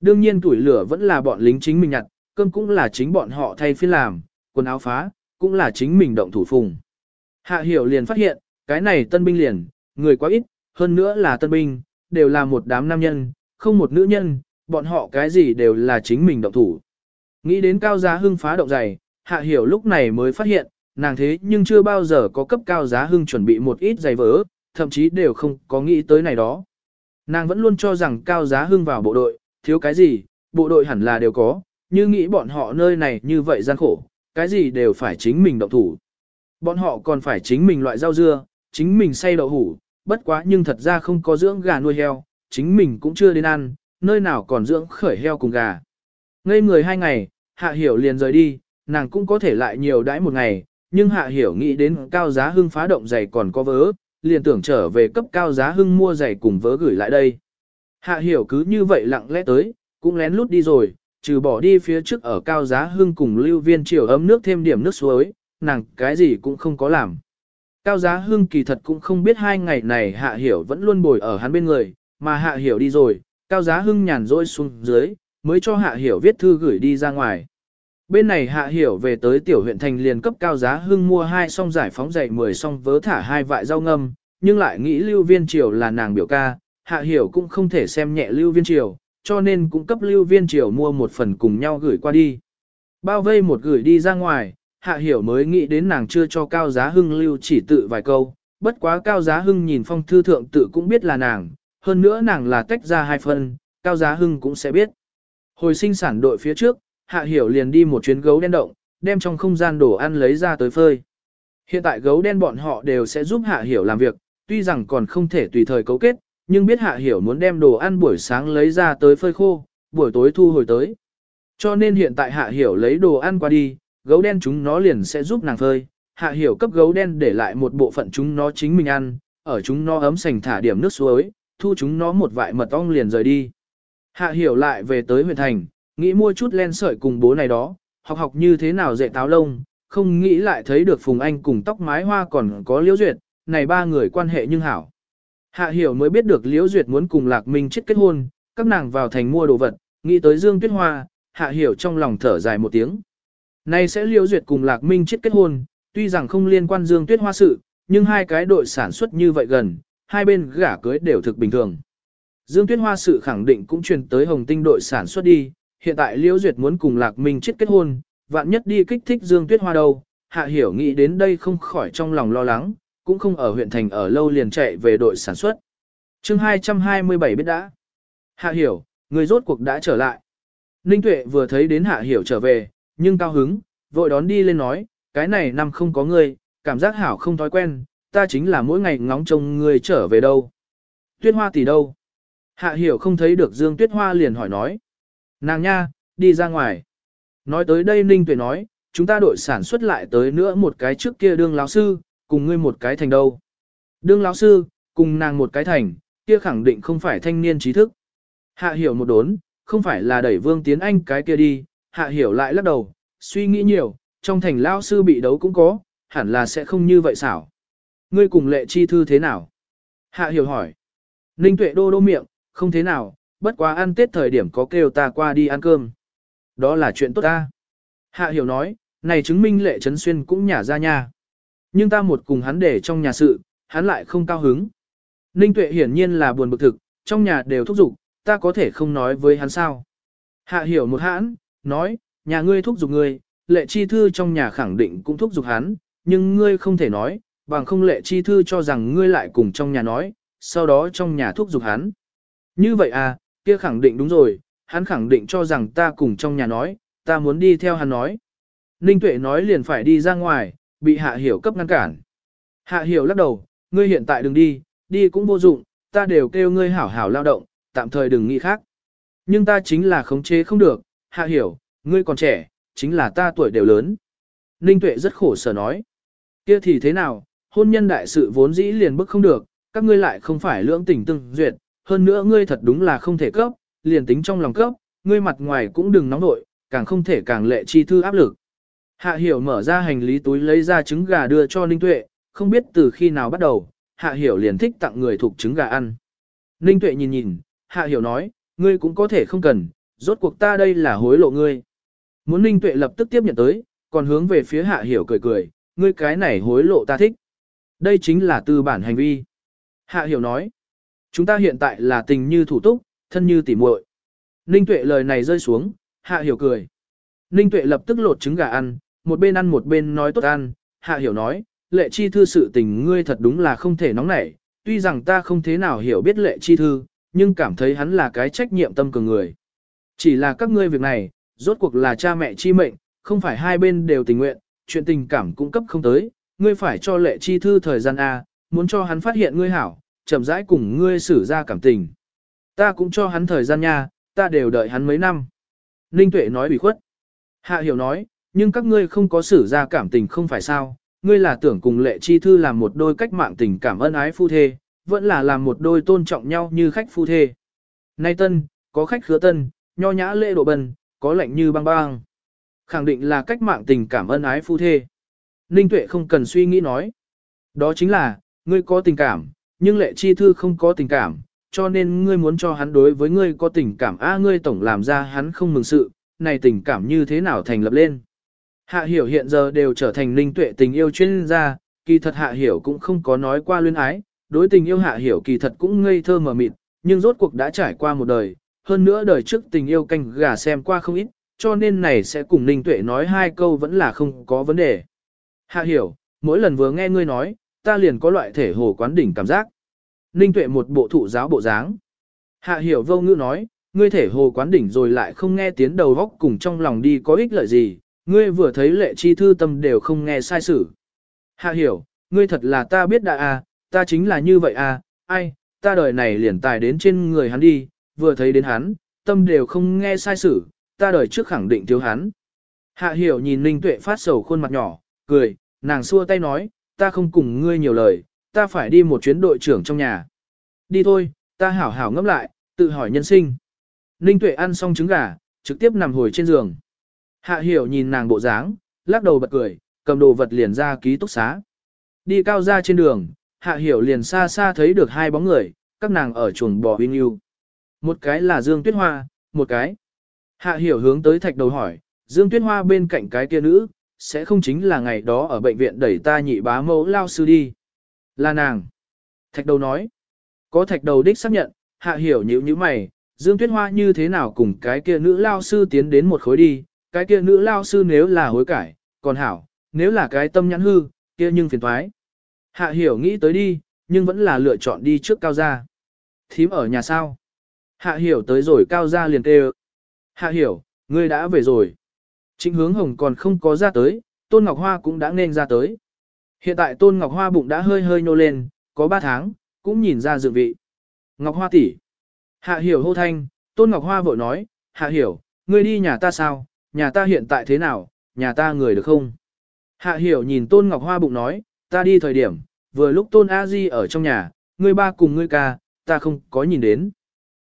Đương nhiên tuổi lửa vẫn là bọn lính chính mình nhặt, cơm cũng là chính bọn họ thay phiên làm, quần áo phá, cũng là chính mình động thủ phùng. Hạ hiểu liền phát hiện, cái này tân binh liền, người quá ít, hơn nữa là tân binh, đều là một đám nam nhân, không một nữ nhân, bọn họ cái gì đều là chính mình động thủ. Nghĩ đến cao giá hưng phá động dày, hạ hiểu lúc này mới phát hiện, nàng thế nhưng chưa bao giờ có cấp cao giá hưng chuẩn bị một ít giày vỡ, thậm chí đều không có nghĩ tới này đó. Nàng vẫn luôn cho rằng cao giá hưng vào bộ đội, thiếu cái gì, bộ đội hẳn là đều có, như nghĩ bọn họ nơi này như vậy gian khổ, cái gì đều phải chính mình động thủ. Bọn họ còn phải chính mình loại rau dưa, chính mình xay đậu hủ, bất quá nhưng thật ra không có dưỡng gà nuôi heo, chính mình cũng chưa đến ăn, nơi nào còn dưỡng khởi heo cùng gà. Ngây người hai ngày, hạ hiểu liền rời đi, nàng cũng có thể lại nhiều đãi một ngày, nhưng hạ hiểu nghĩ đến cao giá hưng phá động giày còn có vớ, liền tưởng trở về cấp cao giá hưng mua giày cùng vớ gửi lại đây. Hạ hiểu cứ như vậy lặng lẽ tới, cũng lén lút đi rồi, trừ bỏ đi phía trước ở cao giá hưng cùng lưu viên chiều ấm nước thêm điểm nước suối, nàng cái gì cũng không có làm. Cao giá hưng kỳ thật cũng không biết hai ngày này hạ hiểu vẫn luôn bồi ở hắn bên người, mà hạ hiểu đi rồi, cao giá hưng nhàn rỗi xuống dưới, mới cho hạ hiểu viết thư gửi đi ra ngoài. Bên này hạ hiểu về tới tiểu huyện thành liền cấp cao giá hưng mua hai song giải phóng dày 10 song vớ thả hai vại rau ngâm, nhưng lại nghĩ lưu viên triều là nàng biểu ca, hạ hiểu cũng không thể xem nhẹ lưu viên triều, cho nên cũng cấp lưu viên triều mua một phần cùng nhau gửi qua đi. Bao vây một gửi đi ra ngoài, hạ hiểu mới nghĩ đến nàng chưa cho cao giá hưng lưu chỉ tự vài câu, bất quá cao giá hưng nhìn phong thư thượng tự cũng biết là nàng, hơn nữa nàng là tách ra hai phần, cao giá hưng cũng sẽ biết. Hồi sinh sản đội phía trước, hạ hiểu liền đi một chuyến gấu đen động, đem trong không gian đồ ăn lấy ra tới phơi. Hiện tại gấu đen bọn họ đều sẽ giúp hạ hiểu làm việc, tuy rằng còn không thể tùy thời cấu kết, nhưng biết hạ hiểu muốn đem đồ ăn buổi sáng lấy ra tới phơi khô, buổi tối thu hồi tới. Cho nên hiện tại hạ hiểu lấy đồ ăn qua đi, gấu đen chúng nó liền sẽ giúp nàng phơi. Hạ hiểu cấp gấu đen để lại một bộ phận chúng nó chính mình ăn, ở chúng nó ấm sành thả điểm nước suối, thu chúng nó một vại mật ong liền rời đi. Hạ hiểu lại về tới huyện thành, nghĩ mua chút len sợi cùng bố này đó, học học như thế nào dạy táo lông, không nghĩ lại thấy được Phùng Anh cùng tóc mái hoa còn có liễu duyệt, này ba người quan hệ nhưng hảo. Hạ hiểu mới biết được liễu duyệt muốn cùng lạc minh chết kết hôn, các nàng vào thành mua đồ vật, nghĩ tới Dương Tuyết Hoa, hạ hiểu trong lòng thở dài một tiếng. Này sẽ liễu duyệt cùng lạc minh chết kết hôn, tuy rằng không liên quan Dương Tuyết Hoa sự, nhưng hai cái đội sản xuất như vậy gần, hai bên gả cưới đều thực bình thường. Dương Tuyết Hoa sự khẳng định cũng truyền tới Hồng Tinh đội sản xuất đi, hiện tại Liễu Duyệt muốn cùng Lạc Minh chết kết hôn, vạn nhất đi kích thích Dương Tuyết Hoa đâu, Hạ Hiểu nghĩ đến đây không khỏi trong lòng lo lắng, cũng không ở huyện thành ở lâu liền chạy về đội sản xuất. chương 227 biết đã. Hạ Hiểu, người rốt cuộc đã trở lại. Ninh Tuệ vừa thấy đến Hạ Hiểu trở về, nhưng cao hứng, vội đón đi lên nói, cái này năm không có người, cảm giác hảo không thói quen, ta chính là mỗi ngày ngóng trông người trở về đâu. Tuyết Hoa tỷ đâu? Hạ Hiểu không thấy được Dương Tuyết Hoa liền hỏi nói. Nàng nha, đi ra ngoài. Nói tới đây Ninh Tuệ nói, chúng ta đội sản xuất lại tới nữa một cái trước kia đương lão sư, cùng ngươi một cái thành đâu. Đương lão sư, cùng nàng một cái thành, kia khẳng định không phải thanh niên trí thức. Hạ hiểu một đốn, không phải là đẩy Vương Tiến Anh cái kia đi, hạ hiểu lại lắc đầu, suy nghĩ nhiều, trong thành lão sư bị đấu cũng có, hẳn là sẽ không như vậy xảo. Ngươi cùng lệ chi thư thế nào? Hạ hiểu hỏi. Ninh tuệ đô đô miệng, không thế nào, bất quá ăn tết thời điểm có kêu ta qua đi ăn cơm. Đó là chuyện tốt ta. Hạ hiểu nói, này chứng minh lệ trấn xuyên cũng nhả ra nha. Nhưng ta một cùng hắn để trong nhà sự, hắn lại không cao hứng. Ninh tuệ hiển nhiên là buồn bực thực, trong nhà đều thúc giục, ta có thể không nói với hắn sao. Hạ hiểu một hãn, nói, nhà ngươi thúc giục ngươi, lệ chi thư trong nhà khẳng định cũng thúc giục hắn, nhưng ngươi không thể nói, bằng không lệ chi thư cho rằng ngươi lại cùng trong nhà nói, sau đó trong nhà thúc giục hắn. Như vậy à, kia khẳng định đúng rồi, hắn khẳng định cho rằng ta cùng trong nhà nói, ta muốn đi theo hắn nói. Ninh Tuệ nói liền phải đi ra ngoài, bị Hạ Hiểu cấp ngăn cản. Hạ Hiểu lắc đầu, ngươi hiện tại đừng đi, đi cũng vô dụng, ta đều kêu ngươi hảo hảo lao động, tạm thời đừng nghĩ khác. Nhưng ta chính là khống chế không được, Hạ Hiểu, ngươi còn trẻ, chính là ta tuổi đều lớn. Ninh Tuệ rất khổ sở nói. Kia thì thế nào, hôn nhân đại sự vốn dĩ liền bức không được, các ngươi lại không phải lưỡng tình tương duyệt, hơn nữa ngươi thật đúng là không thể cấp, liền tính trong lòng cấp, ngươi mặt ngoài cũng đừng nóng nội, càng không thể càng lệ chi thư áp lực. Hạ hiểu mở ra hành lý túi lấy ra trứng gà đưa cho Ninh Tuệ, không biết từ khi nào bắt đầu, Hạ hiểu liền thích tặng người thuộc trứng gà ăn. Ninh Tuệ nhìn nhìn, Hạ hiểu nói, ngươi cũng có thể không cần, rốt cuộc ta đây là hối lộ ngươi. Muốn Ninh Tuệ lập tức tiếp nhận tới, còn hướng về phía Hạ hiểu cười cười, ngươi cái này hối lộ ta thích. Đây chính là tư bản hành vi. Hạ hiểu nói, chúng ta hiện tại là tình như thủ túc, thân như tỉ muội. Ninh Tuệ lời này rơi xuống, Hạ hiểu cười. Ninh Tuệ lập tức lột trứng gà ăn, một bên ăn một bên nói tốt ăn, Hạ hiểu nói, lệ chi thư sự tình ngươi thật đúng là không thể nóng nảy, tuy rằng ta không thế nào hiểu biết lệ chi thư, nhưng cảm thấy hắn là cái trách nhiệm tâm cường người. Chỉ là các ngươi việc này, rốt cuộc là cha mẹ chi mệnh, không phải hai bên đều tình nguyện, chuyện tình cảm cung cấp không tới, ngươi phải cho lệ chi thư thời gian A, muốn cho hắn phát hiện ngươi hảo, chậm rãi cùng ngươi xử ra cảm tình. Ta cũng cho hắn thời gian nha, ta đều đợi hắn mấy năm. Ninh Tuệ nói bị khuất. Hạ hiểu nói, nhưng các ngươi không có xử ra cảm tình không phải sao, ngươi là tưởng cùng lệ chi thư làm một đôi cách mạng tình cảm ân ái phu thê, vẫn là làm một đôi tôn trọng nhau như khách phu thê. Nay tân, có khách khứa tân, nho nhã lễ độ bần, có lạnh như băng băng. Khẳng định là cách mạng tình cảm ân ái phu thê. Ninh Tuệ không cần suy nghĩ nói. Đó chính là, ngươi có tình cảm, nhưng lệ chi thư không có tình cảm, cho nên ngươi muốn cho hắn đối với ngươi có tình cảm a ngươi tổng làm ra hắn không mừng sự, này tình cảm như thế nào thành lập lên. Hạ hiểu hiện giờ đều trở thành Ninh Tuệ tình yêu chuyên gia, kỳ thật hạ hiểu cũng không có nói qua luyến ái, đối tình yêu hạ hiểu kỳ thật cũng ngây thơ mờ mịt, nhưng rốt cuộc đã trải qua một đời, hơn nữa đời trước tình yêu canh gà xem qua không ít, cho nên này sẽ cùng Ninh Tuệ nói hai câu vẫn là không có vấn đề. Hạ hiểu, mỗi lần vừa nghe ngươi nói, ta liền có loại thể hồ quán đỉnh cảm giác. Ninh Tuệ một bộ thụ giáo bộ dáng. Hạ hiểu vô ngữ nói, ngươi thể hồ quán đỉnh rồi lại không nghe tiếng đầu góc cùng trong lòng đi có ích lợi gì, ngươi vừa thấy lệ chi thư tâm đều không nghe sai sự. Hạ hiểu, ngươi thật là ta biết đã à, ta chính là như vậy à, ai, ta đời này liền tài đến trên người hắn đi, vừa thấy đến hắn, tâm đều không nghe sai sự, ta đời trước khẳng định thiếu hắn. Hạ hiểu nhìn Ninh Tuệ phát sầu khuôn mặt nhỏ, cười, nàng xua tay nói, ta không cùng ngươi nhiều lời, ta phải đi một chuyến đội trưởng trong nhà. Đi thôi, ta hảo hảo ngẫm lại, tự hỏi nhân sinh. Ninh Tuệ ăn xong trứng gà, trực tiếp nằm hồi trên giường. Hạ hiểu nhìn nàng bộ dáng, lắc đầu bật cười, cầm đồ vật liền ra ký túc xá. Đi cao ra trên đường, hạ hiểu liền xa xa thấy được hai bóng người, các nàng ở chuồng bò huynh yêu. Một cái là Dương Tuyết Hoa, một cái. Hạ hiểu hướng tới thạch đầu hỏi, Dương Tuyết Hoa bên cạnh cái kia nữ, sẽ không chính là ngày đó ở bệnh viện đẩy ta nhị bá mẫu lao sư đi. Là nàng. Thạch đầu nói. Có thạch đầu đích xác nhận, hạ hiểu nhữ như mày, Dương Tuyết Hoa như thế nào cùng cái kia nữ lao sư tiến đến một khối đi, cái kia nữ lao sư nếu là hối cải, còn hảo, nếu là cái tâm nhãn hư, kia nhưng phiền thoái. Hạ hiểu nghĩ tới đi, nhưng vẫn là lựa chọn đi trước cao gia. Thím ở nhà sao? Hạ hiểu tới rồi cao gia liền kêu. Hạ hiểu, ngươi đã về rồi. Trịnh hướng hồng còn không có ra tới, Tôn Ngọc Hoa cũng đã nên ra tới. Hiện tại Tôn Ngọc Hoa bụng đã hơi hơi nô lên, có 3 tháng, cũng nhìn ra dự vị. Ngọc Hoa tỷ, Hạ hiểu hô thanh, Tôn Ngọc Hoa vội nói, Hạ hiểu, ngươi đi nhà ta sao, nhà ta hiện tại thế nào, nhà ta người được không? Hạ hiểu nhìn Tôn Ngọc Hoa bụng nói, ta đi thời điểm, vừa lúc Tôn A Di ở trong nhà, ngươi ba cùng ngươi ca, ta không có nhìn đến.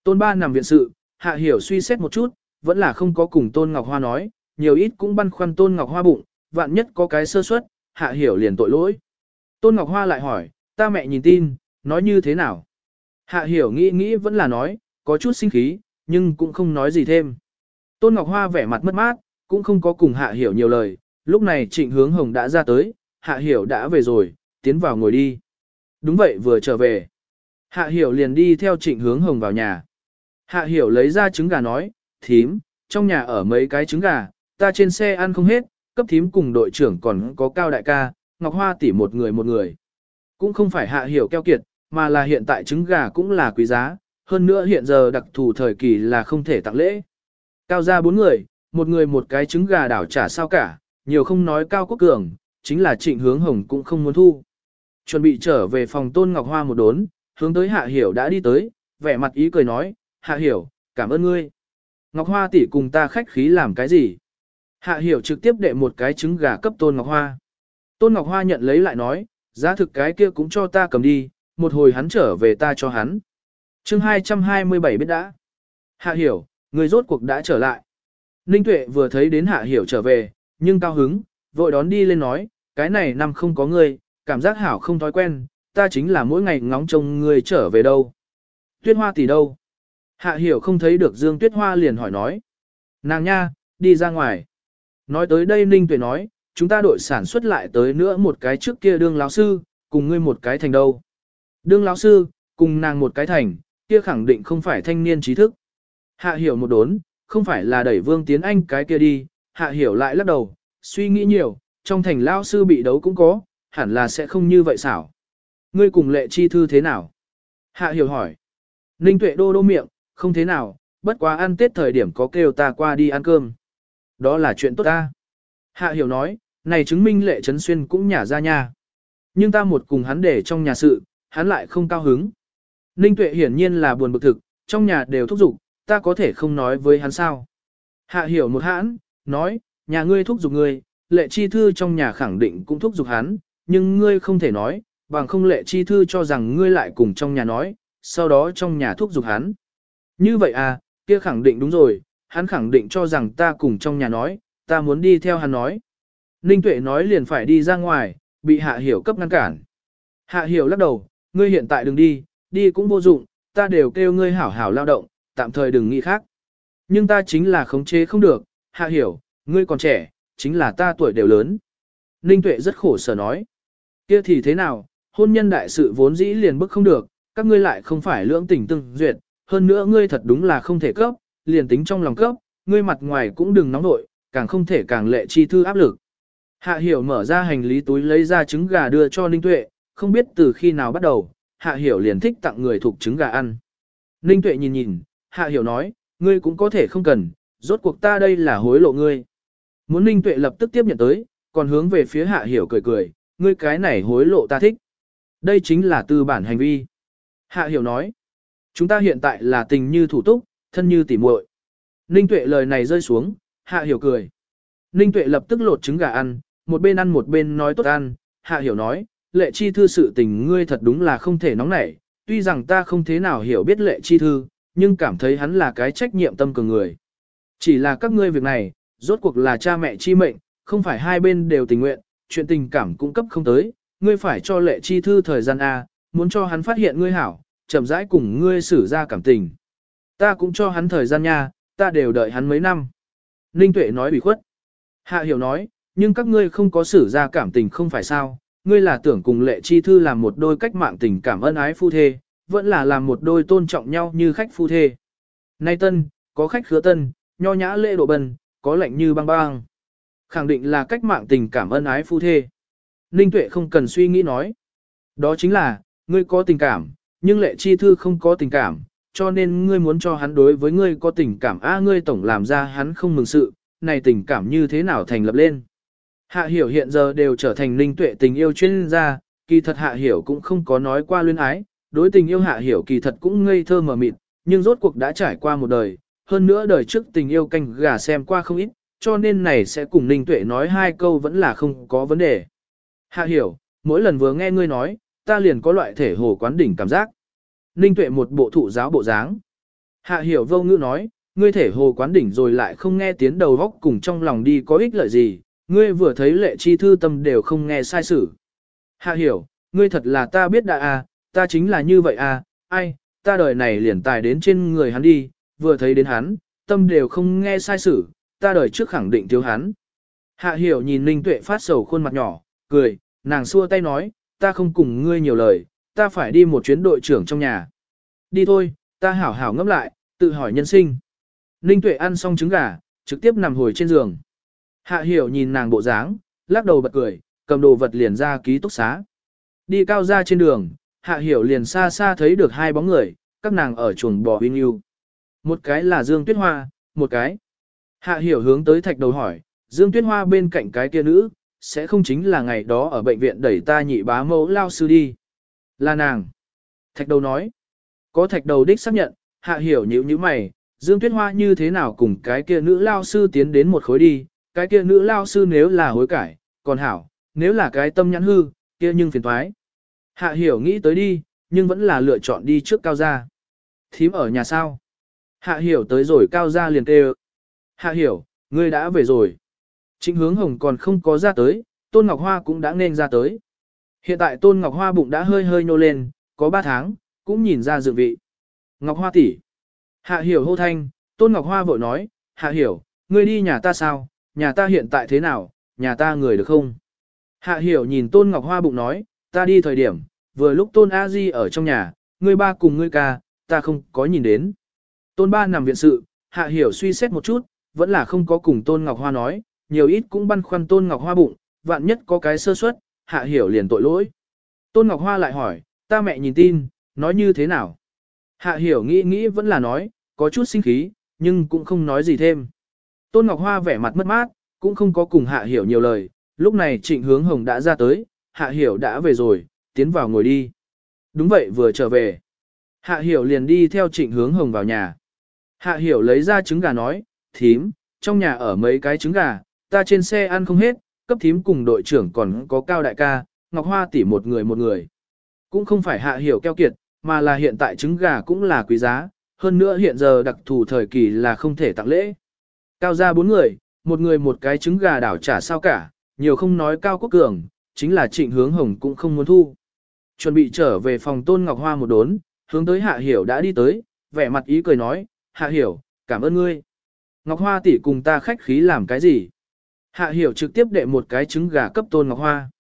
Tôn ba nằm viện sự, Hạ hiểu suy xét một chút, vẫn là không có cùng Tôn Ngọc Hoa nói, nhiều ít cũng băn khoăn Tôn Ngọc Hoa bụng, vạn nhất có cái sơ suất, Hạ hiểu liền tội lỗi. Tôn Ngọc Hoa lại hỏi, ta mẹ nhìn tin, nói như thế nào? Hạ hiểu nghĩ nghĩ vẫn là nói, có chút sinh khí, nhưng cũng không nói gì thêm. Tôn Ngọc Hoa vẻ mặt mất mát, cũng không có cùng Hạ Hiểu nhiều lời, lúc này Trịnh Hướng Hồng đã ra tới, Hạ Hiểu đã về rồi, tiến vào ngồi đi. Đúng vậy vừa trở về. Hạ Hiểu liền đi theo Trịnh Hướng Hồng vào nhà. Hạ Hiểu lấy ra trứng gà nói, thím, trong nhà ở mấy cái trứng gà, ta trên xe ăn không hết, cấp thím cùng đội trưởng còn có cao đại ca, Ngọc Hoa tỷ một người một người. Cũng không phải Hạ Hiểu keo kiệt, mà là hiện tại trứng gà cũng là quý giá, hơn nữa hiện giờ đặc thù thời kỳ là không thể tặng lễ. Cao ra bốn người, một người một cái trứng gà đảo trả sao cả, nhiều không nói cao quốc cường, chính là trịnh hướng hồng cũng không muốn thu. Chuẩn bị trở về phòng tôn ngọc hoa một đốn, hướng tới hạ hiểu đã đi tới, vẻ mặt ý cười nói, hạ hiểu, cảm ơn ngươi. Ngọc hoa tỷ cùng ta khách khí làm cái gì? Hạ hiểu trực tiếp đệ một cái trứng gà cấp Tôn Ngọc Hoa. Tôn Ngọc Hoa nhận lấy lại nói, giá thực cái kia cũng cho ta cầm đi, một hồi hắn trở về ta cho hắn. chương 227 biết đã. Hạ hiểu, người rốt cuộc đã trở lại. Ninh Tuệ vừa thấy đến Hạ hiểu trở về, nhưng cao hứng, vội đón đi lên nói, cái này năm không có ngươi, cảm giác hảo không thói quen, ta chính là mỗi ngày ngóng trông ngươi trở về đâu. Tuyết hoa tỷ đâu? Hạ hiểu không thấy được Dương Tuyết Hoa liền hỏi nói. Nàng nha, đi ra ngoài. Nói tới đây Ninh Tuệ nói, chúng ta đội sản xuất lại tới nữa một cái trước kia đương lão sư, cùng ngươi một cái thành đâu. Đương lão sư, cùng nàng một cái thành, kia khẳng định không phải thanh niên trí thức. Hạ hiểu một đốn, không phải là đẩy Vương Tiến Anh cái kia đi, hạ hiểu lại lắc đầu, suy nghĩ nhiều, trong thành lão sư bị đấu cũng có, hẳn là sẽ không như vậy xảo. Ngươi cùng lệ chi thư thế nào? Hạ hiểu hỏi. Ninh tuệ đô đô miệng, không thế nào, bất quá ăn tết thời điểm có kêu ta qua đi ăn cơm. Đó là chuyện tốt ta. Hạ hiểu nói, này chứng minh lệ trấn xuyên cũng nhả ra nha. Nhưng ta một cùng hắn để trong nhà sự, hắn lại không cao hứng. Ninh tuệ hiển nhiên là buồn bực thực, trong nhà đều thúc giục, ta có thể không nói với hắn sao. Hạ hiểu một hãn, nói, nhà ngươi thúc giục ngươi, lệ chi thư trong nhà khẳng định cũng thúc giục hắn, nhưng ngươi không thể nói, bằng không lệ chi thư cho rằng ngươi lại cùng trong nhà nói, sau đó trong nhà thúc giục hắn. Như vậy à, kia khẳng định đúng rồi, hắn khẳng định cho rằng ta cùng trong nhà nói, ta muốn đi theo hắn nói. Ninh Tuệ nói liền phải đi ra ngoài, bị Hạ Hiểu cấp ngăn cản. Hạ Hiểu lắc đầu, ngươi hiện tại đừng đi, đi cũng vô dụng, ta đều kêu ngươi hảo hảo lao động, tạm thời đừng nghĩ khác. Nhưng ta chính là khống chế không được, Hạ Hiểu, ngươi còn trẻ, chính là ta tuổi đều lớn. Ninh Tuệ rất khổ sở nói. Kia thì thế nào, hôn nhân đại sự vốn dĩ liền bức không được, các ngươi lại không phải lưỡng tình tương duyệt, hơn nữa ngươi thật đúng là không thể cấp, liền tính trong lòng cấp, ngươi mặt ngoài cũng đừng nóng nội, càng không thể càng lệ chi thư áp lực. Hạ hiểu mở ra hành lý túi lấy ra trứng gà đưa cho Ninh Tuệ, không biết từ khi nào bắt đầu, Hạ hiểu liền thích tặng người thuộc trứng gà ăn. Ninh Tuệ nhìn nhìn, Hạ hiểu nói, ngươi cũng có thể không cần, rốt cuộc ta đây là hối lộ ngươi. Muốn Ninh Tuệ lập tức tiếp nhận tới, còn hướng về phía Hạ hiểu cười cười, ngươi cái này hối lộ ta thích. Đây chính là tư bản hành vi. Hạ hiểu nói, chúng ta hiện tại là tình như thủ túc, thân như tỉ muội. Ninh tuệ lời này rơi xuống, hạ hiểu cười. Ninh tuệ lập tức lột trứng gà ăn, một bên ăn một bên nói tốt ăn, hạ hiểu nói, lệ chi thư sự tình ngươi thật đúng là không thể nóng nảy, tuy rằng ta không thế nào hiểu biết lệ chi thư, nhưng cảm thấy hắn là cái trách nhiệm tâm cường người. Chỉ là các ngươi việc này, rốt cuộc là cha mẹ chi mệnh, không phải hai bên đều tình nguyện, chuyện tình cảm cũng cấp không tới, ngươi phải cho lệ chi thư thời gian A, muốn cho hắn phát hiện ngươi hảo, chậm rãi cùng ngươi xử ra cảm tình. Ta cũng cho hắn thời gian nha, ta đều đợi hắn mấy năm. Ninh Tuệ nói bị khuất. Hạ hiểu nói, nhưng các ngươi không có xử ra cảm tình không phải sao, ngươi là tưởng cùng lệ chi thư làm một đôi cách mạng tình cảm ân ái phu thê, vẫn là làm một đôi tôn trọng nhau như khách phu thê. Nay tân, có khách khứa tân, nho nhã lễ độ bần, có lệnh như băng băng. Khẳng định là cách mạng tình cảm ân ái phu thê. Ninh Tuệ không cần suy nghĩ nói. Đó chính là, ngươi có tình cảm, nhưng lệ chi thư không có tình cảm, cho nên ngươi muốn cho hắn đối với ngươi có tình cảm a ngươi tổng làm ra hắn không mừng sự, này tình cảm như thế nào thành lập lên. Hạ hiểu hiện giờ đều trở thành ninh tuệ tình yêu chuyên gia, kỳ thật hạ hiểu cũng không có nói qua luyến ái, đối tình yêu hạ hiểu kỳ thật cũng ngây thơ mờ mịt, nhưng rốt cuộc đã trải qua một đời, hơn nữa đời trước tình yêu canh gà xem qua không ít, cho nên này sẽ cùng ninh tuệ nói hai câu vẫn là không có vấn đề. Hạ hiểu, mỗi lần vừa nghe ngươi nói, ta liền có loại thể hồ quán đỉnh cảm giác. Ninh tuệ một bộ thụ giáo bộ dáng. Hạ hiểu vô ngữ nói, ngươi thể hồ quán đỉnh rồi lại không nghe tiếng đầu vóc cùng trong lòng đi có ích lợi gì, ngươi vừa thấy lệ chi thư tâm đều không nghe sai sự. Hạ hiểu, ngươi thật là ta biết đã à, ta chính là như vậy à, ai, ta đời này liền tài đến trên người hắn đi, vừa thấy đến hắn, tâm đều không nghe sai sự, ta đời trước khẳng định thiếu hắn. Hạ hiểu nhìn Ninh Tuệ phát sầu khuôn mặt nhỏ, cười, nàng xua tay nói, ta không cùng ngươi nhiều lời, ta phải đi một chuyến đội trưởng trong nhà. Đi thôi, ta hảo hảo ngẫm lại, tự hỏi nhân sinh. Ninh Tuệ ăn xong trứng gà, trực tiếp nằm hồi trên giường. Hạ hiểu nhìn nàng bộ dáng, lắc đầu bật cười, cầm đồ vật liền ra ký túc xá. Đi cao ra trên đường, hạ hiểu liền xa xa thấy được hai bóng người, các nàng ở chuồng bò huynh yêu. Một cái là Dương Tuyết Hoa, một cái. Hạ hiểu hướng tới thạch đầu hỏi, Dương Tuyết Hoa bên cạnh cái kia nữ, sẽ không chính là ngày đó ở bệnh viện đẩy ta nhị bá mẫu lao sư đi. Là nàng. Thạch đầu nói. Có thạch đầu đích xác nhận, hạ hiểu nhữ như mày, Dương Tuyết Hoa như thế nào cùng cái kia nữ lao sư tiến đến một khối đi, cái kia nữ lao sư nếu là hối cải, còn hảo, nếu là cái tâm nhãn hư, kia nhưng phiền thoái. Hạ hiểu nghĩ tới đi, nhưng vẫn là lựa chọn đi trước cao gia. Thím ở nhà sao? Hạ hiểu tới rồi cao gia liền kêu. Hạ hiểu, ngươi đã về rồi. Trịnh hướng hồng còn không có ra tới, Tôn Ngọc Hoa cũng đã nên ra tới. Hiện tại Tôn Ngọc Hoa bụng đã hơi hơi nô lên, có 3 tháng, cũng nhìn ra dự vị. Ngọc Hoa tỷ, Hạ hiểu hô thanh, Tôn Ngọc Hoa vội nói, Hạ hiểu, ngươi đi nhà ta sao, nhà ta hiện tại thế nào, nhà ta người được không? Hạ hiểu nhìn Tôn Ngọc Hoa bụng nói, ta đi thời điểm, vừa lúc Tôn A Di ở trong nhà, ngươi ba cùng ngươi ca, ta không có nhìn đến. Tôn ba nằm viện sự, Hạ hiểu suy xét một chút, vẫn là không có cùng Tôn Ngọc Hoa nói, nhiều ít cũng băn khoăn Tôn Ngọc Hoa bụng, vạn nhất có cái sơ suất, Hạ hiểu liền tội lỗi. Tôn Ngọc Hoa lại hỏi, ta mẹ nhìn tin, nói như thế nào? Hạ hiểu nghĩ nghĩ vẫn là nói, có chút sinh khí, nhưng cũng không nói gì thêm. Tôn Ngọc Hoa vẻ mặt mất mát, cũng không có cùng Hạ hiểu nhiều lời, lúc này trịnh hướng hồng đã ra tới, Hạ hiểu đã về rồi, tiến vào ngồi đi. Đúng vậy vừa trở về. Hạ hiểu liền đi theo trịnh hướng hồng vào nhà. Hạ hiểu lấy ra trứng gà nói, thím, trong nhà ở mấy cái trứng gà, ta trên xe ăn không hết, cấp thím cùng đội trưởng còn có cao đại ca, Ngọc Hoa tỷ một người một người. Cũng không phải hạ hiểu keo kiệt, mà là hiện tại trứng gà cũng là quý giá, hơn nữa hiện giờ đặc thù thời kỳ là không thể tặng lễ. Cao ra bốn người, một người một cái trứng gà đảo trả sao cả, nhiều không nói cao quốc cường, chính là trịnh hướng hồng cũng không muốn thu. Chuẩn bị trở về phòng tôn ngọc hoa một đốn, hướng tới hạ hiểu đã đi tới, vẻ mặt ý cười nói, hạ hiểu, cảm ơn ngươi. Ngọc hoa tỷ cùng ta khách khí làm cái gì? Hạ hiểu trực tiếp đệ một cái trứng gà cấp tôn ngọc hoa.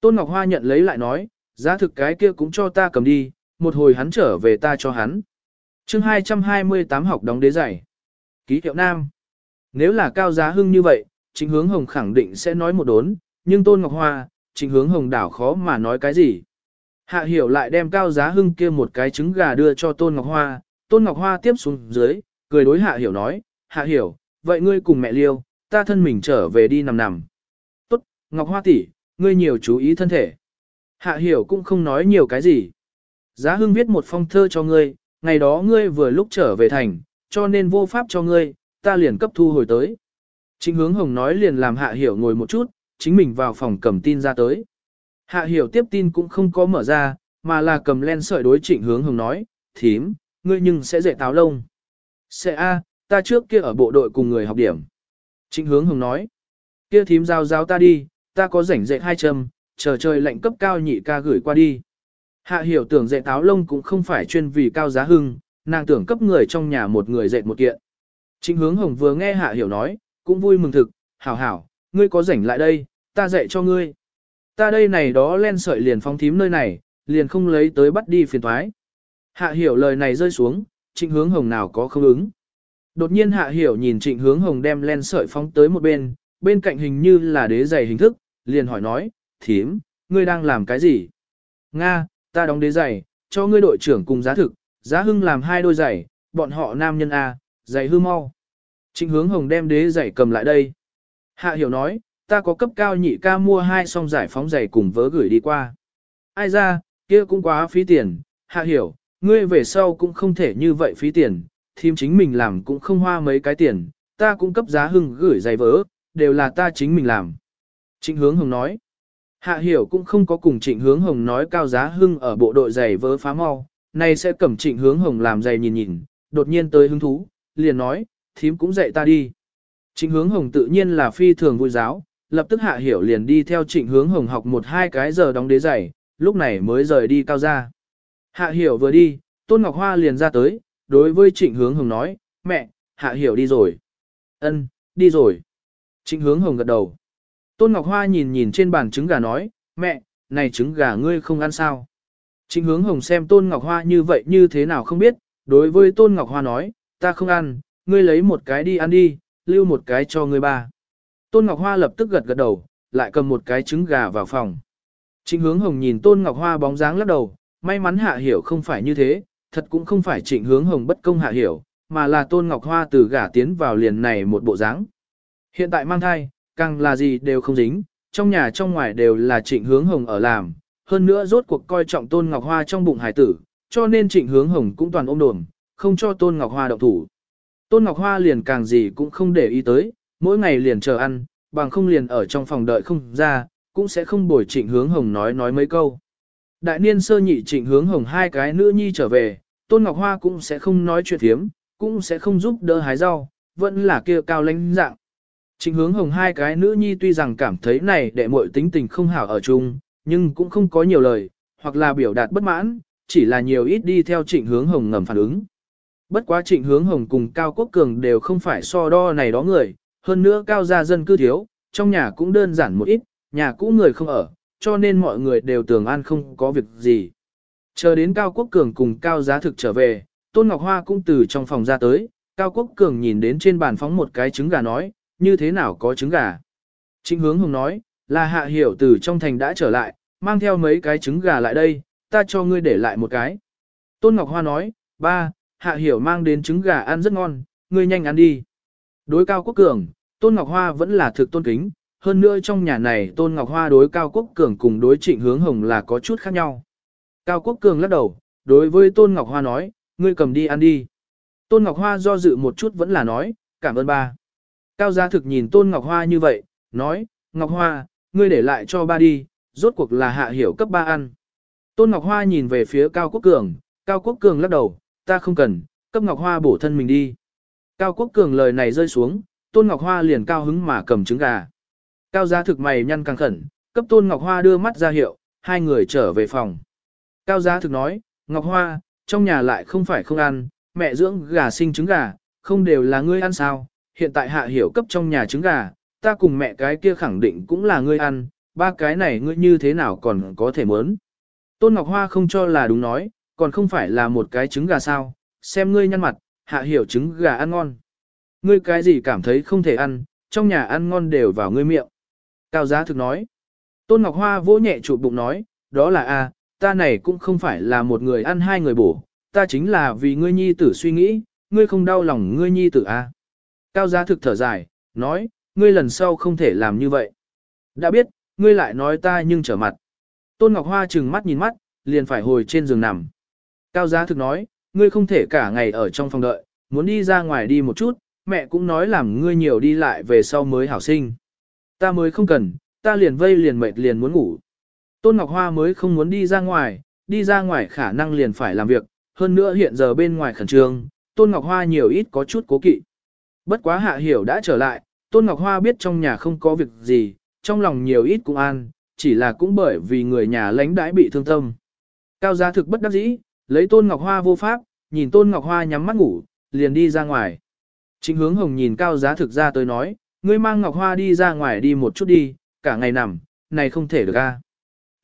Tôn ngọc hoa nhận lấy lại nói, giá thực cái kia cũng cho ta cầm đi, một hồi hắn trở về ta cho hắn. chương 228 học đóng đế giải. Ký hiệu nam. Nếu là cao giá hưng như vậy, chính hướng hồng khẳng định sẽ nói một đốn, nhưng tôn ngọc hoa, chính hướng hồng đảo khó mà nói cái gì. Hạ hiểu lại đem cao giá hưng kia một cái trứng gà đưa cho tôn ngọc hoa, tôn ngọc hoa tiếp xuống dưới, cười đối hạ hiểu nói, hạ hiểu, vậy ngươi cùng mẹ liêu, ta thân mình trở về đi nằm nằm. Tốt, ngọc hoa tỷ, ngươi nhiều chú ý thân thể. Hạ hiểu cũng không nói nhiều cái gì. Giá hưng viết một phong thơ cho ngươi, ngày đó ngươi vừa lúc trở về thành, cho nên vô pháp cho ngươi, ta liền cấp thu hồi tới. Trịnh hướng hồng nói liền làm hạ hiểu ngồi một chút, chính mình vào phòng cầm tin ra tới. Hạ hiểu tiếp tin cũng không có mở ra, mà là cầm len sợi đối trịnh hướng hồng nói, thím, ngươi nhưng sẽ dạy táo lông. Sẽ a, ta trước kia ở bộ đội cùng người học điểm. Trịnh hướng hồng nói, kia thím giao giao ta đi, ta có rảnh dạy hai châm, chờ trời lệnh cấp cao nhị ca gửi qua đi. Hạ hiểu tưởng dạy táo lông cũng không phải chuyên vì cao giá hưng, nàng tưởng cấp người trong nhà một người dạy một kiện. Trịnh hướng hồng vừa nghe hạ hiểu nói, cũng vui mừng thực, hảo hảo, ngươi có rảnh lại đây, ta dạy cho ngươi. Ta đây này đó len sợi liền phóng thím nơi này, liền không lấy tới bắt đi phiền thoái. Hạ hiểu lời này rơi xuống, trịnh hướng hồng nào có không ứng. Đột nhiên hạ hiểu nhìn trịnh hướng hồng đem len sợi phóng tới một bên, bên cạnh hình như là đế giày hình thức, liền hỏi nói, thím, ngươi đang làm cái gì? Nga, ta đóng đế giày, cho ngươi đội trưởng cùng giá thực, giá hưng làm hai đôi giày, bọn họ nam nhân A, giày hư mau. Trịnh hướng hồng đem đế giày cầm lại đây. Hạ hiểu nói, ta có cấp cao nhị ca mua hai song giải phóng giày cùng vớ gửi đi qua. Ai ra, kia cũng quá phí tiền, hạ hiểu, ngươi về sau cũng không thể như vậy phí tiền, thím chính mình làm cũng không hoa mấy cái tiền, ta cũng cấp giá hưng gửi giày vỡ, đều là ta chính mình làm. Trịnh hướng hồng nói, hạ hiểu cũng không có cùng trịnh hướng hồng nói cao giá hưng ở bộ đội giày vỡ phá mau, nay sẽ cầm trịnh hướng hồng làm giày nhìn nhìn, đột nhiên tới hứng thú, liền nói, thím cũng dạy ta đi. Trịnh hướng hồng tự nhiên là phi thường vui giáo, lập tức hạ hiểu liền đi theo trịnh hướng hồng học một hai cái giờ đóng đế giày, lúc này mới rời đi cao ra. Hạ hiểu vừa đi, Tôn Ngọc Hoa liền ra tới, đối với trịnh hướng hồng nói, mẹ, hạ hiểu đi rồi. Ân, đi rồi. Trịnh hướng hồng gật đầu. Tôn Ngọc Hoa nhìn nhìn trên bàn trứng gà nói, mẹ, này trứng gà ngươi không ăn sao. Trịnh hướng hồng xem Tôn Ngọc Hoa như vậy như thế nào không biết, đối với Tôn Ngọc Hoa nói, ta không ăn, ngươi lấy một cái đi ăn đi, lưu một cái cho ngươi ba. Tôn Ngọc Hoa lập tức gật gật đầu, lại cầm một cái trứng gà vào phòng. Trịnh hướng hồng nhìn Tôn Ngọc Hoa bóng dáng lắc đầu, may mắn hạ hiểu không phải như thế, thật cũng không phải trịnh hướng hồng bất công hạ hiểu, mà là Tôn Ngọc Hoa từ gả tiến vào liền này một bộ dáng. Hiện tại mang thai, càng là gì đều không dính, trong nhà trong ngoài đều là trịnh hướng hồng ở làm, hơn nữa rốt cuộc coi trọng Tôn Ngọc Hoa trong bụng hải tử, cho nên trịnh hướng hồng cũng toàn ôm đồn, không cho Tôn Ngọc Hoa động thủ. Tôn Ngọc Hoa liền càng gì cũng không để ý tới, mỗi ngày liền chờ ăn, bằng không liền ở trong phòng đợi không ra, cũng sẽ không bồi trịnh hướng hồng nói nói mấy câu. Đại niên sơ nhị trịnh hướng hồng hai cái nữ nhi trở về, Tôn Ngọc Hoa cũng sẽ không nói chuyện thiếm, cũng sẽ không giúp đỡ hái rau, vẫn là kia cao lãnh dạng. Trịnh hướng hồng hai cái nữ nhi tuy rằng cảm thấy này đệ muội tính tình không hảo ở chung, nhưng cũng không có nhiều lời, hoặc là biểu đạt bất mãn, chỉ là nhiều ít đi theo trịnh hướng hồng ngầm phản ứng. Bất quá trịnh hướng hồng cùng Cao Quốc Cường đều không phải so đo này đó người, hơn nữa cao gia dân cư thiếu, trong nhà cũng đơn giản một ít, nhà cũ người không ở, cho nên mọi người đều tưởng an không có việc gì. Chờ đến Cao Quốc Cường cùng Cao Giá Thực trở về, Tôn Ngọc Hoa cũng từ trong phòng ra tới, Cao Quốc Cường nhìn đến trên bàn phóng một cái trứng gà nói, như thế nào có trứng gà. Trịnh hướng hùng nói, là hạ hiểu từ trong thành đã trở lại, mang theo mấy cái trứng gà lại đây, ta cho ngươi để lại một cái. Tôn Ngọc Hoa nói, ba, hạ hiểu mang đến trứng gà ăn rất ngon, ngươi nhanh ăn đi. Đối Cao Quốc Cường, Tôn Ngọc Hoa vẫn là thực tôn kính, hơn nữa trong nhà này Tôn Ngọc Hoa đối Cao Quốc Cường cùng đối trịnh hướng hồng là có chút khác nhau. Cao Quốc Cường lắc đầu, đối với Tôn Ngọc Hoa nói, ngươi cầm đi ăn đi. Tôn Ngọc Hoa do dự một chút vẫn là nói, cảm ơn ba. Cao Gia Thực nhìn Tôn Ngọc Hoa như vậy, nói, Ngọc Hoa, ngươi để lại cho ba đi, rốt cuộc là hạ hiểu cấp ba ăn. Tôn Ngọc Hoa nhìn về phía Cao Quốc Cường, Cao Quốc Cường lắc đầu, ta không cần, cấp Ngọc Hoa bổ thân mình đi. Cao Quốc Cường lời này rơi xuống, Tôn Ngọc Hoa liền cao hứng mà cầm trứng gà. Cao Gia Thực mày nhăn căng khẩn, cấp Tôn Ngọc Hoa đưa mắt ra hiệu, hai người trở về phòng. Cao Gia Thực nói, Ngọc Hoa, trong nhà lại không phải không ăn, mẹ dưỡng gà sinh trứng gà, không đều là ngươi ăn sao, hiện tại hạ hiểu cấp trong nhà trứng gà, ta cùng mẹ cái kia khẳng định cũng là ngươi ăn, ba cái này ngươi như thế nào còn có thể muốn. Tôn Ngọc Hoa không cho là đúng nói, còn không phải là một cái trứng gà sao, xem ngươi nhăn mặt, hạ hiểu trứng gà ăn ngon. Ngươi cái gì cảm thấy không thể ăn, trong nhà ăn ngon đều vào ngươi miệng. Cao giá thực nói. Tôn Ngọc Hoa vỗ nhẹ chụp bụng nói, đó là a, ta này cũng không phải là một người ăn hai người bổ, ta chính là vì ngươi nhi tử suy nghĩ, ngươi không đau lòng ngươi nhi tử à? Cao giá thực thở dài, nói, ngươi lần sau không thể làm như vậy. Đã biết, ngươi lại nói ta nhưng trở mặt. Tôn Ngọc Hoa trừng mắt nhìn mắt, liền phải hồi trên giường nằm. Cao giá thực nói, ngươi không thể cả ngày ở trong phòng đợi, muốn đi ra ngoài đi một chút, mẹ cũng nói làm ngươi nhiều đi lại về sau mới hảo sinh. Ta mới không cần, ta liền vây liền mệt liền muốn ngủ. Tôn Ngọc Hoa mới không muốn đi ra ngoài, đi ra ngoài khả năng liền phải làm việc, hơn nữa hiện giờ bên ngoài khẩn trương, Tôn Ngọc Hoa nhiều ít có chút cố kỵ. Bất quá hạ hiểu đã trở lại, Tôn Ngọc Hoa biết trong nhà không có việc gì, trong lòng nhiều ít cũng an, chỉ là cũng bởi vì người nhà lãnh đãi bị thương tâm. Cao gia thực bất đắc dĩ, lấy Tôn Ngọc Hoa vô pháp, nhìn Tôn Ngọc Hoa nhắm mắt ngủ, liền đi ra ngoài. Chính hướng hồng nhìn Cao giá thực ra tới nói, ngươi mang Ngọc Hoa đi ra ngoài đi một chút đi, cả ngày nằm, này không thể được a.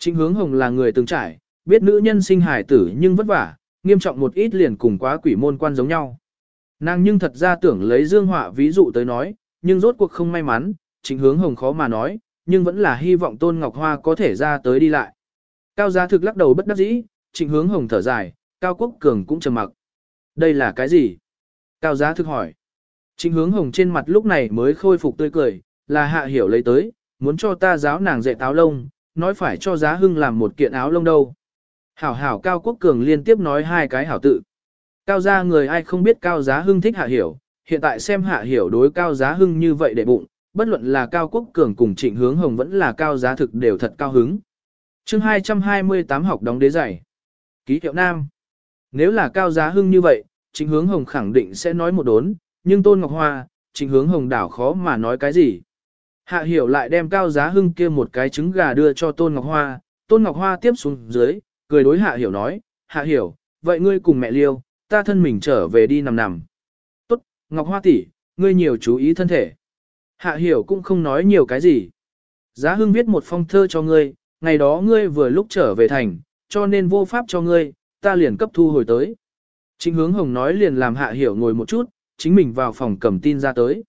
Chính hướng hồng là người từng trải, biết nữ nhân sinh hài tử nhưng vất vả, nghiêm trọng một ít liền cùng quá quỷ môn quan giống nhau. Nàng nhưng thật ra tưởng lấy dương họa ví dụ tới nói, nhưng rốt cuộc không may mắn, chính hướng hồng khó mà nói, nhưng vẫn là hy vọng Tôn Ngọc Hoa có thể ra tới đi lại. Cao giá thực lắc đầu bất đắc dĩ, trịnh hướng hồng thở dài, Cao Quốc Cường cũng trầm mặc. Đây là cái gì? Cao giá thực hỏi. Trịnh hướng hồng trên mặt lúc này mới khôi phục tươi cười, là hạ hiểu lấy tới, muốn cho ta giáo nàng dạy táo lông, nói phải cho giá hưng làm một kiện áo lông đâu. Hảo hảo Cao Quốc Cường liên tiếp nói hai cái hảo tự. Cao gia người ai không biết Cao Giá Hưng thích Hạ Hiểu, hiện tại xem Hạ Hiểu đối Cao Giá Hưng như vậy để bụng, bất luận là Cao Quốc Cường cùng Trịnh Hướng Hồng vẫn là Cao Giá Thực đều thật cao hứng. chương 228 học đóng đế giải. Ký hiệu Nam. Nếu là Cao Giá Hưng như vậy, Trịnh Hướng Hồng khẳng định sẽ nói một đốn, nhưng Tôn Ngọc Hoa, Trịnh Hướng Hồng đảo khó mà nói cái gì. Hạ Hiểu lại đem Cao Giá Hưng kia một cái trứng gà đưa cho Tôn Ngọc Hoa, Tôn Ngọc Hoa tiếp xuống dưới, cười đối Hạ Hiểu nói, Hạ Hiểu, vậy ngươi cùng mẹ Liêu, ta thân mình trở về đi nằm nằm. Tốt, Ngọc Hoa tỷ, ngươi nhiều chú ý thân thể. Hạ Hiểu cũng không nói nhiều cái gì. Giá Hưng viết một phong thơ cho ngươi, ngày đó ngươi vừa lúc trở về thành, cho nên vô pháp cho ngươi, ta liền cấp thu hồi tới. Chính hướng Hồng nói liền làm Hạ Hiểu ngồi một chút, chính mình vào phòng cầm tin ra tới.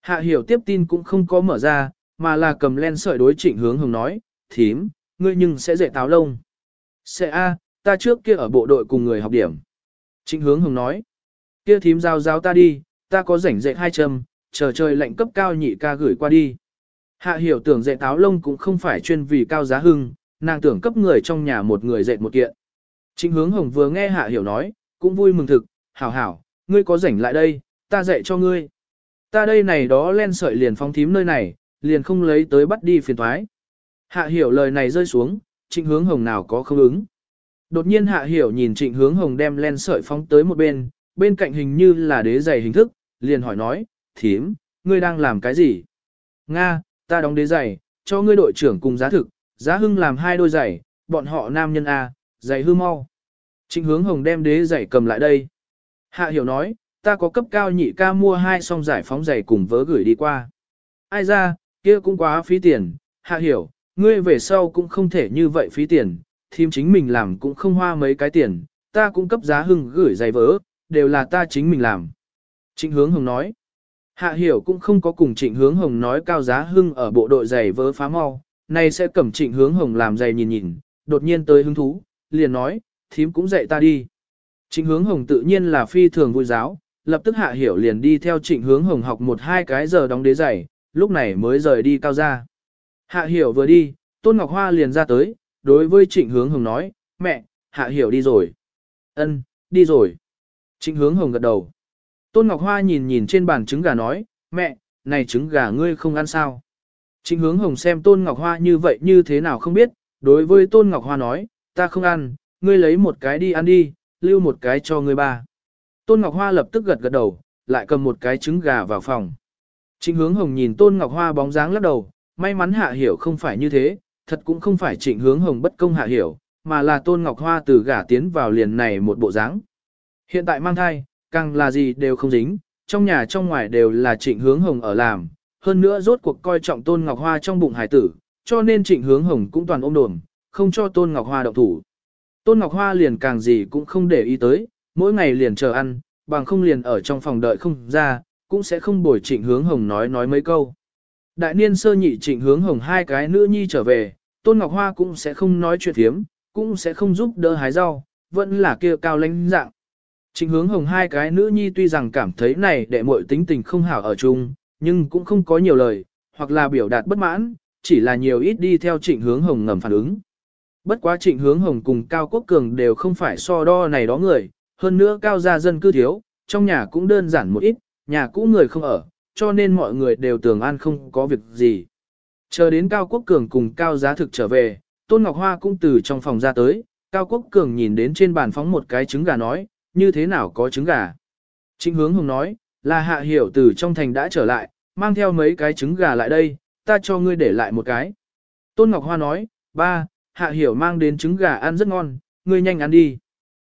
Hạ Hiểu tiếp tin cũng không có mở ra, mà là cầm len sợi đối trịnh hướng Hồng nói, thím, ngươi nhưng sẽ dạy táo lông. Sẽ a, ta trước kia ở bộ đội cùng người học điểm. Trịnh hướng hồng nói, kia thím giao giao ta đi, ta có rảnh dạy hai châm, chờ trời lệnh cấp cao nhị ca gửi qua đi. Hạ hiểu tưởng dạy táo lông cũng không phải chuyên vì cao giá hưng, nàng tưởng cấp người trong nhà một người dạy một kiện. Trịnh hướng hồng vừa nghe hạ hiểu nói, cũng vui mừng thực, hảo hảo, ngươi có rảnh lại đây, ta dạy cho ngươi. Ta đây này đó len sợi liền phóng thím nơi này, liền không lấy tới bắt đi phiền thoái. Hạ hiểu lời này rơi xuống, trịnh hướng hồng nào có không ứng. Đột nhiên hạ hiểu nhìn trịnh hướng hồng đem len sợi phóng tới một bên, bên cạnh hình như là đế giày hình thức, liền hỏi nói, thím, ngươi đang làm cái gì? Nga, ta đóng đế giày, cho ngươi đội trưởng cùng giá thực, giá hưng làm hai đôi giày, bọn họ nam nhân A, giày hư mau. Trịnh hướng hồng đem đế giày cầm lại đây. Hạ hiểu nói, ta có cấp cao nhị ca mua hai song giải phóng giày cùng vớ gửi đi qua. Ai ra, kia cũng quá phí tiền, hạ hiểu, ngươi về sau cũng không thể như vậy phí tiền, thím chính mình làm cũng không hoa mấy cái tiền, ta cũng cấp giá hưng gửi giày vớ, đều là ta chính mình làm. Trịnh hướng hồng nói, hạ hiểu cũng không có cùng trịnh hướng hồng nói cao giá hưng ở bộ đội giày vớ phá mau, nay sẽ cầm trịnh hướng hồng làm giày nhìn nhìn, đột nhiên tới hứng thú, liền nói, thím cũng dạy ta đi. Trịnh hướng hồng tự nhiên là phi thường vui giáo, lập tức hạ hiểu liền đi theo trịnh hướng hồng học một hai cái giờ đóng đế giày, lúc này mới rời đi cao ra. Hạ hiểu vừa đi, Tôn Ngọc Hoa liền ra tới, đối với trịnh hướng hồng nói, mẹ, hạ hiểu đi rồi. Ân, đi rồi. Trịnh hướng hồng gật đầu. Tôn Ngọc Hoa nhìn nhìn trên bàn trứng gà nói, mẹ, này trứng gà ngươi không ăn sao. Trịnh hướng hồng xem Tôn Ngọc Hoa như vậy như thế nào không biết, đối với Tôn Ngọc Hoa nói, ta không ăn, ngươi lấy một cái đi ăn đi, lưu một cái cho ngươi ba. Tôn Ngọc Hoa lập tức gật gật đầu, lại cầm một cái trứng gà vào phòng. Trịnh hướng hồng nhìn Tôn Ngọc Hoa bóng dáng lắc đầu, may mắn hạ hiểu không phải như thế, thật cũng không phải trịnh hướng hồng bất công hạ hiểu, mà là Tôn Ngọc Hoa từ gả tiến vào liền này một bộ dáng. Hiện tại mang thai, càng là gì đều không dính, trong nhà trong ngoài đều là trịnh hướng hồng ở làm, hơn nữa rốt cuộc coi trọng Tôn Ngọc Hoa trong bụng hải tử, cho nên trịnh hướng hồng cũng toàn ôm đồm, không cho Tôn Ngọc Hoa động thủ. Tôn Ngọc Hoa liền càng gì cũng không để ý tới, mỗi ngày liền chờ ăn, bằng không liền ở trong phòng đợi không ra, cũng sẽ không bồi trịnh hướng hồng nói nói mấy câu. Đại niên sơ nhị trịnh hướng hồng hai cái nữ nhi trở về, Tôn Ngọc Hoa cũng sẽ không nói chuyện thiếm, cũng sẽ không giúp đỡ hái rau, vẫn là kia cao lãnh dạng. Trịnh hướng hồng hai cái nữ nhi tuy rằng cảm thấy này đệ muội tính tình không hảo ở chung, nhưng cũng không có nhiều lời, hoặc là biểu đạt bất mãn, chỉ là nhiều ít đi theo trịnh hướng hồng ngầm phản ứng. Bất quá trịnh hướng hồng cùng Cao Quốc Cường đều không phải so đo này đó người, hơn nữa Cao gia dân cư thiếu, trong nhà cũng đơn giản một ít, nhà cũ người không ở, cho nên mọi người đều tưởng an không có việc gì. Chờ đến Cao Quốc Cường cùng Cao Giá Thực trở về, Tôn Ngọc Hoa cũng từ trong phòng ra tới, Cao Quốc Cường nhìn đến trên bàn phóng một cái trứng gà nói, như thế nào có trứng gà. Trịnh hướng hùng nói, là hạ hiểu từ trong thành đã trở lại, mang theo mấy cái trứng gà lại đây, ta cho ngươi để lại một cái. Tôn Ngọc Hoa nói, ba, hạ hiểu mang đến trứng gà ăn rất ngon, ngươi nhanh ăn đi.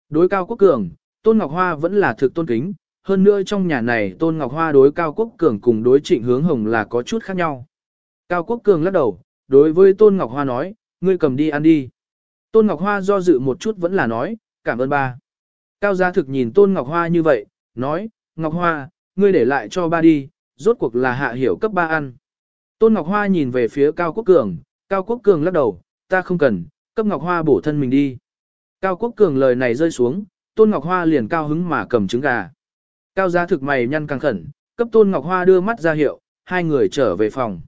Đối Cao Quốc Cường, Tôn Ngọc Hoa vẫn là thực tôn kính, hơn nữa trong nhà này Tôn Ngọc Hoa đối Cao Quốc Cường cùng đối trịnh hướng hồng là có chút khác nhau. Cao Quốc Cường lắc đầu, đối với Tôn Ngọc Hoa nói, ngươi cầm đi ăn đi. Tôn Ngọc Hoa do dự một chút vẫn là nói, cảm ơn ba. Cao Gia Thực nhìn Tôn Ngọc Hoa như vậy, nói, Ngọc Hoa, ngươi để lại cho ba đi, rốt cuộc là hạ hiểu cấp ba ăn. Tôn Ngọc Hoa nhìn về phía Cao Quốc Cường, Cao Quốc Cường lắc đầu, ta không cần, cấp Ngọc Hoa bổ thân mình đi. Cao Quốc Cường lời này rơi xuống, Tôn Ngọc Hoa liền cao hứng mà cầm trứng gà. Cao Gia Thực mày nhăn căng khẩn, cấp Tôn Ngọc Hoa đưa mắt ra hiệu, hai người trở về phòng.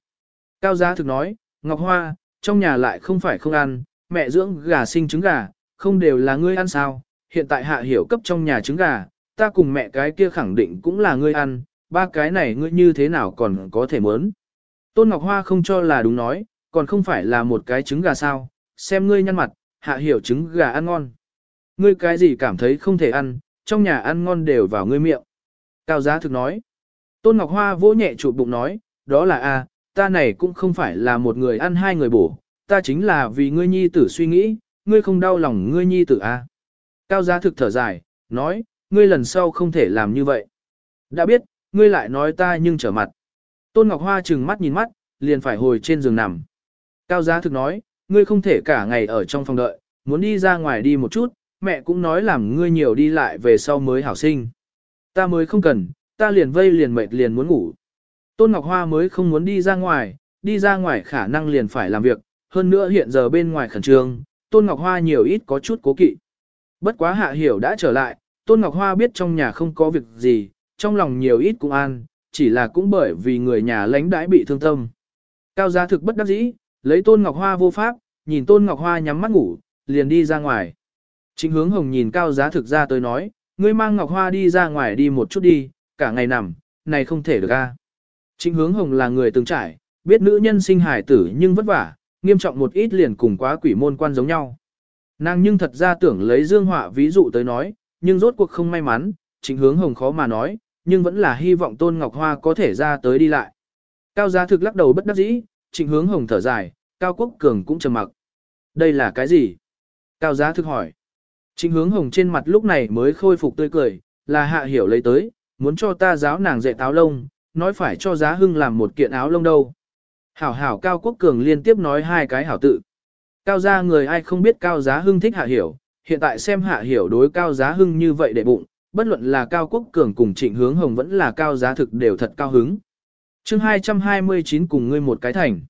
Cao Gia Thực nói, Ngọc Hoa, trong nhà lại không phải không ăn, mẹ dưỡng gà sinh trứng gà, không đều là ngươi ăn sao, hiện tại hạ hiểu cấp trong nhà trứng gà, ta cùng mẹ cái kia khẳng định cũng là ngươi ăn, ba cái này ngươi như thế nào còn có thể muốn. Tôn Ngọc Hoa không cho là đúng nói, còn không phải là một cái trứng gà sao, xem ngươi nhăn mặt, hạ hiểu trứng gà ăn ngon. Ngươi cái gì cảm thấy không thể ăn, trong nhà ăn ngon đều vào ngươi miệng. Cao giá thực nói. Tôn Ngọc Hoa vỗ nhẹ trụ bụng nói, đó là a, ta này cũng không phải là một người ăn hai người bổ, ta chính là vì ngươi nhi tử suy nghĩ, ngươi không đau lòng ngươi nhi tử a. Cao giá thực thở dài, nói, ngươi lần sau không thể làm như vậy. Đã biết, ngươi lại nói ta nhưng trở mặt. Tôn Ngọc Hoa trừng mắt nhìn mắt, liền phải hồi trên giường nằm. Cao giá thực nói, ngươi không thể cả ngày ở trong phòng đợi, muốn đi ra ngoài đi một chút, mẹ cũng nói làm ngươi nhiều đi lại về sau mới hảo sinh. Ta mới không cần, ta liền vây liền mệt liền muốn ngủ. Tôn Ngọc Hoa mới không muốn đi ra ngoài, đi ra ngoài khả năng liền phải làm việc, hơn nữa hiện giờ bên ngoài khẩn trương, Tôn Ngọc Hoa nhiều ít có chút cố kỵ. Bất quá hạ hiểu đã trở lại, Tôn Ngọc Hoa biết trong nhà không có việc gì, trong lòng nhiều ít cũng an, chỉ là cũng bởi vì người nhà lãnh đãi bị thương tâm. Cao gia thực bất đắc dĩ, lấy Tôn Ngọc Hoa vô pháp, nhìn Tôn Ngọc Hoa nhắm mắt ngủ, liền đi ra ngoài. Trịnh hướng hồng nhìn cao giá thực ra tới nói, ngươi mang Ngọc Hoa đi ra ngoài đi một chút đi, cả ngày nằm, này không thể được a. Trịnh hướng hồng là người từng trải, biết nữ nhân sinh hải tử nhưng vất vả, nghiêm trọng một ít liền cùng quá quỷ môn quan giống nhau. Nàng nhưng thật ra tưởng lấy dương họa ví dụ tới nói, nhưng rốt cuộc không may mắn, trịnh hướng hồng khó mà nói, nhưng vẫn là hy vọng Tôn Ngọc Hoa có thể ra tới đi lại. Cao giá thực lắc đầu bất đắc dĩ, trịnh hướng hồng thở dài, Cao Quốc Cường cũng trầm mặc. Đây là cái gì? Cao giá thực hỏi. Trịnh hướng hồng trên mặt lúc này mới khôi phục tươi cười, là hạ hiểu lấy tới, muốn cho ta giáo nàng dạy áo lông, nói phải cho giá hưng làm một kiện áo lông đâu. Hảo hảo Cao Quốc Cường liên tiếp nói hai cái hảo tự. Cao gia người ai không biết Cao Giá Hưng thích Hạ Hiểu, hiện tại xem Hạ Hiểu đối Cao Giá Hưng như vậy để bụng, bất luận là Cao Quốc Cường cùng Trịnh Hướng Hồng vẫn là Cao Giá Thực đều thật cao hứng. chương 229 cùng ngươi một cái thành.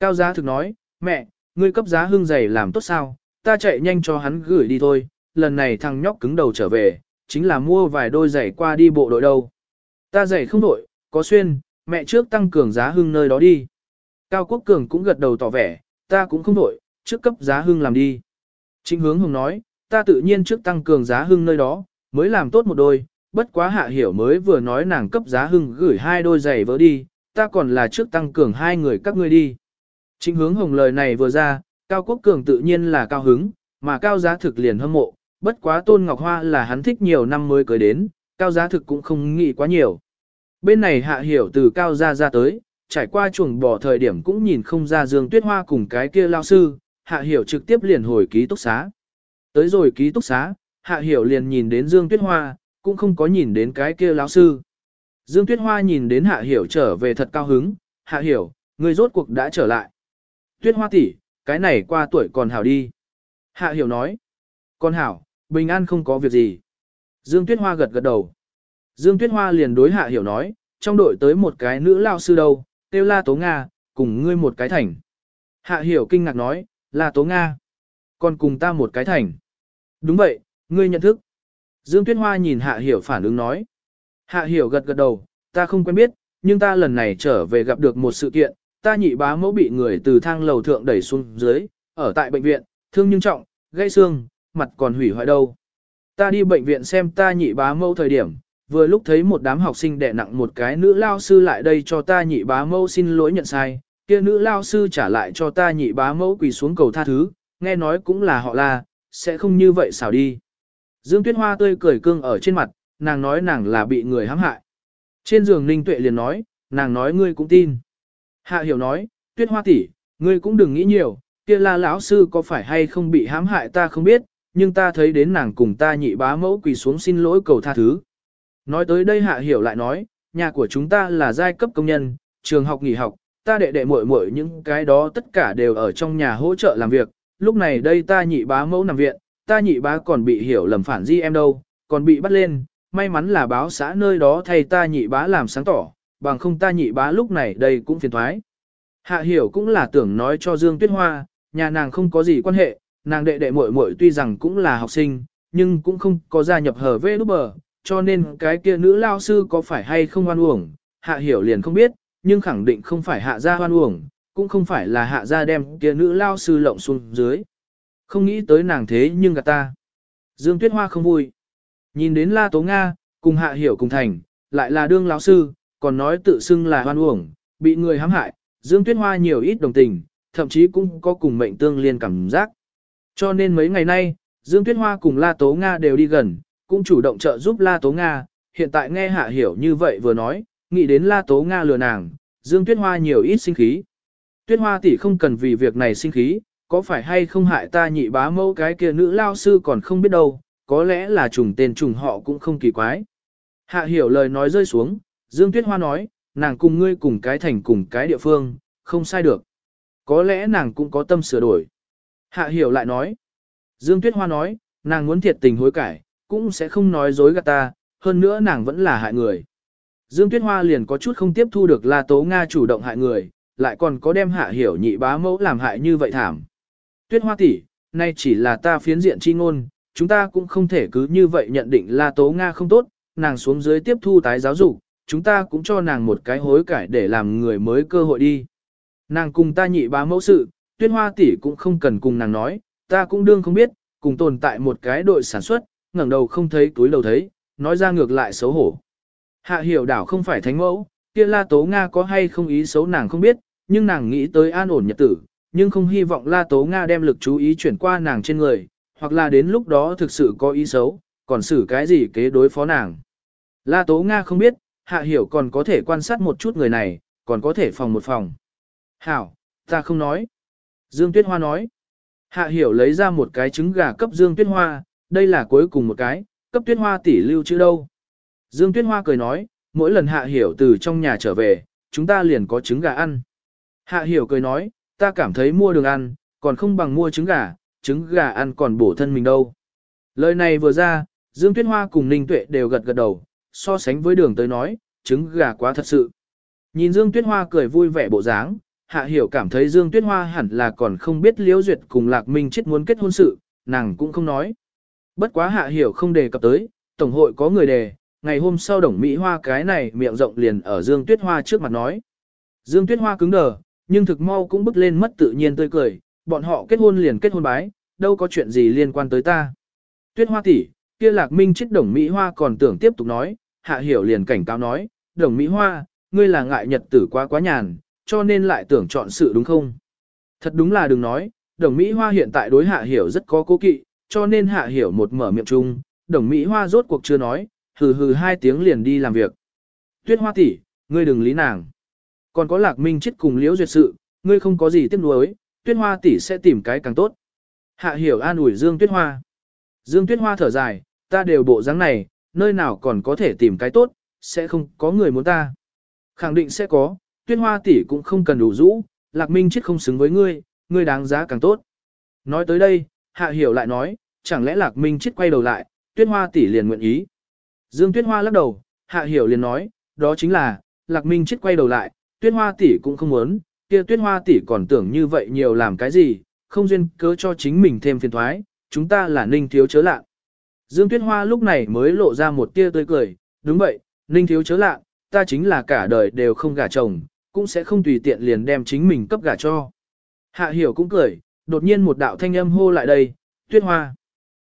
Cao Giá Thực nói, mẹ, ngươi cấp Giá hương giày làm tốt sao, ta chạy nhanh cho hắn gửi đi thôi, lần này thằng nhóc cứng đầu trở về, chính là mua vài đôi giày qua đi bộ đội đâu. Ta giày không đội, có xuyên, mẹ trước tăng cường Giá hương nơi đó đi. Cao Quốc Cường cũng gật đầu tỏ vẻ, ta cũng không đổi, trước cấp giá hương làm đi. Trịnh hướng hùng nói, ta tự nhiên trước tăng cường giá hương nơi đó, mới làm tốt một đôi, bất quá hạ hiểu mới vừa nói nàng cấp giá hưng gửi hai đôi giày vỡ đi, ta còn là trước tăng cường hai người các ngươi đi. Trịnh hướng hồng lời này vừa ra, Cao Quốc Cường tự nhiên là cao hứng, mà Cao Giá Thực liền hâm mộ, bất quá Tôn Ngọc Hoa là hắn thích nhiều năm mới cưới đến, Cao Giá Thực cũng không nghĩ quá nhiều. Bên này hạ hiểu từ Cao Gia ra tới, trải qua chuồng bỏ thời điểm cũng nhìn không ra Dương Tuyết Hoa cùng cái kia lao sư, Hạ Hiểu trực tiếp liền hồi ký túc xá. Tới rồi ký túc xá, Hạ Hiểu liền nhìn đến Dương Tuyết Hoa, cũng không có nhìn đến cái kia lão sư. Dương Tuyết Hoa nhìn đến Hạ Hiểu trở về thật cao hứng, Hạ Hiểu, người rốt cuộc đã trở lại. Tuyết Hoa tỷ, cái này qua tuổi còn hảo đi. Hạ Hiểu nói, con hảo, bình an không có việc gì. Dương Tuyết Hoa gật gật đầu. Dương Tuyết Hoa liền đối Hạ Hiểu nói, trong đội tới một cái nữ lao sư đâu, tiêu la tố Nga, cùng ngươi một cái thành. Hạ Hiểu kinh ngạc nói, là Tố Nga. Còn cùng ta một cái thành. Đúng vậy, ngươi nhận thức. Dương Tuyết Hoa nhìn Hạ Hiểu phản ứng nói. Hạ Hiểu gật gật đầu, ta không quen biết, nhưng ta lần này trở về gặp được một sự kiện, ta nhị bá mẫu bị người từ thang lầu thượng đẩy xuống dưới, ở tại bệnh viện, thương nhưng trọng, gãy xương, mặt còn hủy hoại đâu. Ta đi bệnh viện xem ta nhị bá mẫu thời điểm, vừa lúc thấy một đám học sinh đè nặng một cái nữ lao sư lại đây cho ta nhị bá mẫu xin lỗi nhận sai, kia nữ lao sư trả lại cho ta nhị bá mẫu quỳ xuống cầu tha thứ, nghe nói cũng là họ la, sẽ không như vậy xảo đi. Dương Tuyết Hoa tươi cười cương ở trên mặt, nàng nói nàng là bị người hãm hại. Trên giường Ninh Tuệ liền nói, nàng nói ngươi cũng tin. Hạ Hiểu nói, Tuyết Hoa tỷ, ngươi cũng đừng nghĩ nhiều, kia la lão sư có phải hay không bị hãm hại ta không biết, nhưng ta thấy đến nàng cùng ta nhị bá mẫu quỳ xuống xin lỗi cầu tha thứ. Nói tới đây Hạ Hiểu lại nói, nhà của chúng ta là giai cấp công nhân, trường học nghỉ học, ta đệ đệ muội muội những cái đó tất cả đều ở trong nhà hỗ trợ làm việc, lúc này đây ta nhị bá mẫu nằm viện, ta nhị bá còn bị hiểu lầm phản di em đâu, còn bị bắt lên, may mắn là báo xã nơi đó thay ta nhị bá làm sáng tỏ, bằng không ta nhị bá lúc này đây cũng phiền thoái. Hạ hiểu cũng là tưởng nói cho Dương Tuyết Hoa, nhà nàng không có gì quan hệ, nàng đệ đệ muội muội tuy rằng cũng là học sinh, nhưng cũng không có gia nhập hở vê nút bờ, cho nên cái kia nữ lao sư có phải hay không oan uổng, hạ hiểu liền không biết, nhưng khẳng định không phải hạ gia hoan uổng, cũng không phải là hạ gia đem kia nữ lao sư lộng xuống dưới. Không nghĩ tới nàng thế nhưng gạt ta. Dương Tuyết Hoa không vui. Nhìn đến La Tố Nga, cùng hạ hiểu cùng thành, lại là đương lão sư, còn nói tự xưng là hoan uổng, bị người hãm hại, Dương Tuyết Hoa nhiều ít đồng tình, thậm chí cũng có cùng mệnh tương liên cảm giác. Cho nên mấy ngày nay, Dương Tuyết Hoa cùng La Tố Nga đều đi gần, cũng chủ động trợ giúp La Tố Nga, hiện tại nghe Hạ Hiểu như vậy vừa nói, nghĩ đến La Tố Nga lừa nàng, Dương Tuyết Hoa nhiều ít sinh khí. Tuyết Hoa tỷ không cần vì việc này sinh khí, có phải hay không hại ta nhị bá mẫu cái kia nữ lao sư còn không biết đâu, có lẽ là trùng tên trùng họ cũng không kỳ quái. Hạ hiểu lời nói rơi xuống, Dương Tuyết Hoa nói, nàng cùng ngươi cùng cái thành cùng cái địa phương, không sai được. Có lẽ nàng cũng có tâm sửa đổi. Hạ hiểu lại nói, Dương Tuyết Hoa nói, nàng muốn thiệt tình hối cải, cũng sẽ không nói dối gạt ta, hơn nữa nàng vẫn là hại người. Dương Tuyết Hoa liền có chút không tiếp thu được La Tố Nga chủ động hại người, lại còn có đem hạ hiểu nhị bá mẫu làm hại như vậy thảm. Tuyết Hoa tỷ, nay chỉ là ta phiến diện chi ngôn, chúng ta cũng không thể cứ như vậy nhận định La Tố Nga không tốt, nàng xuống dưới tiếp thu tái giáo dục, chúng ta cũng cho nàng một cái hối cải để làm người mới cơ hội đi. Nàng cùng ta nhị bá mẫu sự, Tuyết Hoa tỷ cũng không cần cùng nàng nói, ta cũng đương không biết, cùng tồn tại một cái đội sản xuất, ngẩng đầu không thấy túi đầu thấy, nói ra ngược lại xấu hổ. Hạ hiểu đảo không phải thánh mẫu, kia la tố Nga có hay không ý xấu nàng không biết, nhưng nàng nghĩ tới an ổn nhật tử, nhưng không hy vọng La Tố Nga đem lực chú ý chuyển qua nàng trên người, hoặc là đến lúc đó thực sự có ý xấu, còn xử cái gì kế đối phó nàng. La Tố Nga không biết, Hạ Hiểu còn có thể quan sát một chút người này, còn có thể phòng một phòng. Hảo, ta không nói. Dương Tuyết Hoa nói. Hạ Hiểu lấy ra một cái trứng gà cấp Dương Tuyết Hoa, đây là cuối cùng một cái, cấp Tuyết Hoa tỷ lưu chữ đâu. Dương Tuyết Hoa cười nói, mỗi lần Hạ Hiểu từ trong nhà trở về, chúng ta liền có trứng gà ăn. Hạ Hiểu cười nói, ta cảm thấy mua đường ăn, còn không bằng mua trứng gà, trứng gà ăn còn bổ thân mình đâu. Lời này vừa ra, Dương Tuyết Hoa cùng Ninh Tuệ đều gật gật đầu, so sánh với đường tới nói, trứng gà quá thật sự. Nhìn Dương Tuyết Hoa cười vui vẻ bộ dáng, Hạ Hiểu cảm thấy Dương Tuyết Hoa hẳn là còn không biết Liễu Duyệt cùng Lạc Minh chết muốn kết hôn sự, nàng cũng không nói. Bất quá Hạ Hiểu không đề cập tới, Tổng hội có người đề, ngày hôm sau Đồng Mỹ Hoa cái này miệng rộng liền ở Dương Tuyết Hoa trước mặt nói. Dương Tuyết Hoa cứng đờ, nhưng thực mau cũng bứt lên mất tự nhiên tươi cười, bọn họ kết hôn liền kết hôn bái, đâu có chuyện gì liên quan tới ta. Tuyết Hoa tỷ, kia Lạc Minh chết Đồng Mỹ Hoa còn tưởng tiếp tục nói, Hạ Hiểu liền cảnh cáo nói, Đồng Mỹ Hoa, ngươi là ngại nhật tử quá quá nhàn, cho nên lại tưởng chọn sự đúng không? Thật đúng là đừng nói, Đồng Mỹ Hoa hiện tại đối Hạ Hiểu rất có cố kỵ, cho nên Hạ Hiểu một mở miệng chung, Đồng Mỹ Hoa rốt cuộc chưa nói, hừ hừ hai tiếng liền đi làm việc. Tuyết Hoa tỷ, ngươi đừng lý nàng. Còn có Lạc Minh chết cùng Liễu duyệt sự, ngươi không có gì tiếc nuối, Tuyết Hoa tỷ sẽ tìm cái càng tốt. Hạ Hiểu an ủi Dương Tuyết Hoa. Dương Tuyết Hoa thở dài, ta đều bộ dáng này, nơi nào còn có thể tìm cái tốt, sẽ không có người muốn ta. Khẳng định sẽ có, Tuyết Hoa tỷ cũng không cần đủ rũ, Lạc Minh chết không xứng với ngươi, ngươi đáng giá càng tốt. Nói tới đây, Hạ Hiểu lại nói, chẳng lẽ Lạc Minh chết quay đầu lại, Tuyết Hoa tỷ liền nguyện ý. Dương Tuyết Hoa lắc đầu, Hạ Hiểu liền nói, đó chính là, Lạc Minh chết quay đầu lại, Tuyết Hoa tỷ cũng không muốn, kia Tuyết Hoa tỷ còn tưởng như vậy nhiều làm cái gì, không duyên cớ cho chính mình thêm phiền thoái, chúng ta là ninh thiếu chớ lạ. Dương Tuyết Hoa lúc này mới lộ ra một tia tươi cười, đúng vậy, ninh thiếu chớ lạ, ta chính là cả đời đều không gả chồng, cũng sẽ không tùy tiện liền đem chính mình cấp gả cho. Hạ Hiểu cũng cười, đột nhiên một đạo thanh âm hô lại đây, Tuyết Hoa.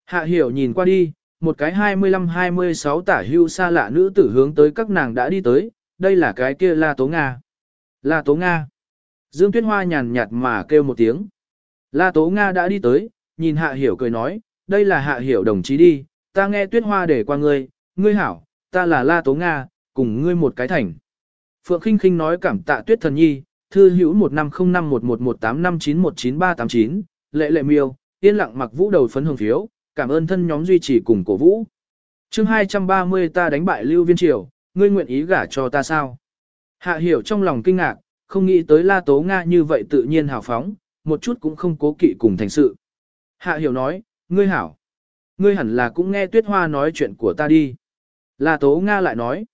Hạ Hiểu nhìn qua đi, một cái 25-26 tả hưu xa lạ nữ tử hướng tới các nàng đã đi tới, đây là cái kia La Tố Nga. La Tố Nga. Dương Tuyết Hoa nhàn nhạt mà kêu một tiếng. La Tố Nga đã đi tới, nhìn Hạ Hiểu cười nói, đây là Hạ Hiểu đồng chí đi, ta nghe Tuyết Hoa để qua ngươi, ngươi hảo, ta là La Tố Nga, cùng ngươi một cái thành. Phượng Kinh Kinh nói cảm tạ Tuyết Thần Nhi, thư hữu 1505111859199389, lệ lệ miêu, yên lặng mặc vũ đầu phấn hưởng phiếu, cảm ơn thân nhóm duy trì cùng cổ vũ. chương 230 ta đánh bại Lưu Viên Triều, ngươi nguyện ý gả cho ta sao? Hạ hiểu trong lòng kinh ngạc, không nghĩ tới La Tố Nga như vậy tự nhiên hào phóng, một chút cũng không cố kỵ cùng thành sự. Hạ hiểu nói, ngươi hảo. Ngươi hẳn là cũng nghe Tuyết Hoa nói chuyện của ta đi. La Tố Nga lại nói.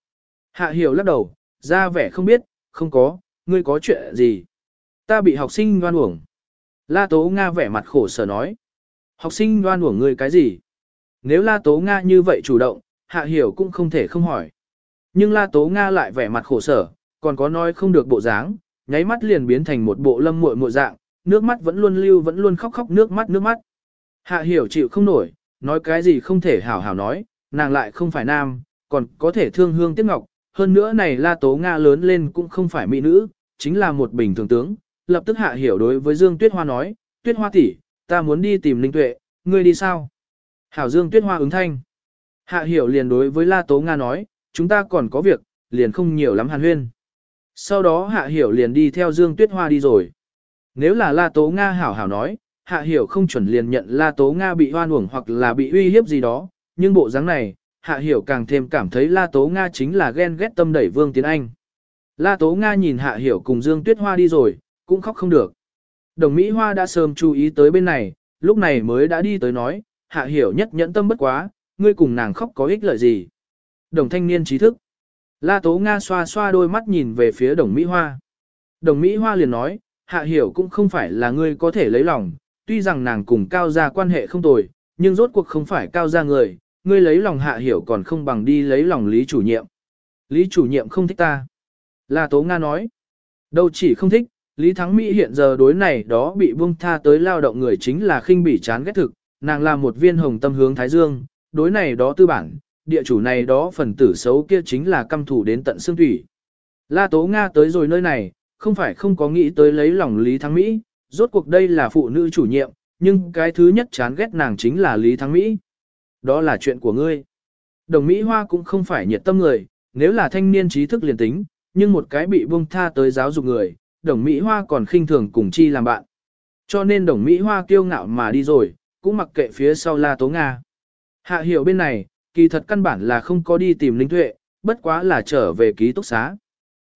Hạ hiểu lắc đầu, ra vẻ không biết, không có, ngươi có chuyện gì. Ta bị học sinh ngoan uổng. La Tố Nga vẻ mặt khổ sở nói. Học sinh đoan uổng ngươi cái gì? Nếu La Tố Nga như vậy chủ động, Hạ Hiểu cũng không thể không hỏi. Nhưng La Tố Nga lại vẻ mặt khổ sở, còn có nói không được bộ dáng, nháy mắt liền biến thành một bộ lâm muội muội dạng, nước mắt vẫn luôn lưu vẫn luôn khóc khóc nước mắt nước mắt. Hạ Hiểu chịu không nổi, nói cái gì không thể hảo hảo nói, nàng lại không phải nam, còn có thể thương hương tiếc ngọc, hơn nữa này La Tố Nga lớn lên cũng không phải mỹ nữ, chính là một bình thường tướng. Lập tức Hạ Hiểu đối với Dương Tuyết Hoa nói, Tuyết Hoa tỷ, ta muốn đi tìm Linh Tuệ, ngươi đi sao? Hảo Dương Tuyết Hoa ứng thanh. Hạ Hiểu liền đối với La Tố Nga nói, chúng ta còn có việc, liền không nhiều lắm hàn huyên. Sau đó Hạ Hiểu liền đi theo Dương Tuyết Hoa đi rồi. Nếu là La Tố Nga hảo hảo nói, Hạ Hiểu không chuẩn liền nhận La Tố Nga bị hoan uổng hoặc là bị uy hiếp gì đó, nhưng bộ dáng này, Hạ Hiểu càng thêm cảm thấy La Tố Nga chính là ghen ghét tâm đẩy Vương Tiến Anh. La Tố Nga nhìn Hạ Hiểu cùng Dương Tuyết Hoa đi rồi, cũng khóc không được. Đồng Mỹ Hoa đã sớm chú ý tới bên này, lúc này mới đã đi tới nói, hạ hiểu nhất nhẫn tâm bất quá, ngươi cùng nàng khóc có ích lợi gì. Đồng thanh niên trí thức. La Tố Nga xoa xoa đôi mắt nhìn về phía đồng Mỹ Hoa. Đồng Mỹ Hoa liền nói, hạ hiểu cũng không phải là ngươi có thể lấy lòng, tuy rằng nàng cùng cao gia quan hệ không tồi, nhưng rốt cuộc không phải cao gia người, ngươi lấy lòng hạ hiểu còn không bằng đi lấy lòng lý chủ nhiệm. Lý chủ nhiệm không thích ta. La Tố Nga nói, đâu chỉ không thích, Lý Thắng Mỹ hiện giờ đối này đó bị buông tha tới lao động người chính là khinh bỉ chán ghét thực, nàng là một viên hồng tâm hướng Thái Dương, đối này đó tư bản, địa chủ này đó phần tử xấu kia chính là căm thủ đến tận xương thủy. La Tố Nga tới rồi nơi này, không phải không có nghĩ tới lấy lòng Lý Thắng Mỹ, rốt cuộc đây là phụ nữ chủ nhiệm, nhưng cái thứ nhất chán ghét nàng chính là Lý Thắng Mỹ. Đó là chuyện của ngươi. Đồng Mỹ Hoa cũng không phải nhiệt tâm người, nếu là thanh niên trí thức liền tính, nhưng một cái bị buông tha tới giáo dục người, đồng Mỹ Hoa còn khinh thường cùng chi làm bạn. Cho nên đồng Mỹ Hoa kiêu ngạo mà đi rồi, cũng mặc kệ phía sau La Tố Nga. Hạ hiểu bên này, kỳ thật căn bản là không có đi tìm Ninh Tuệ, bất quá là trở về ký túc xá.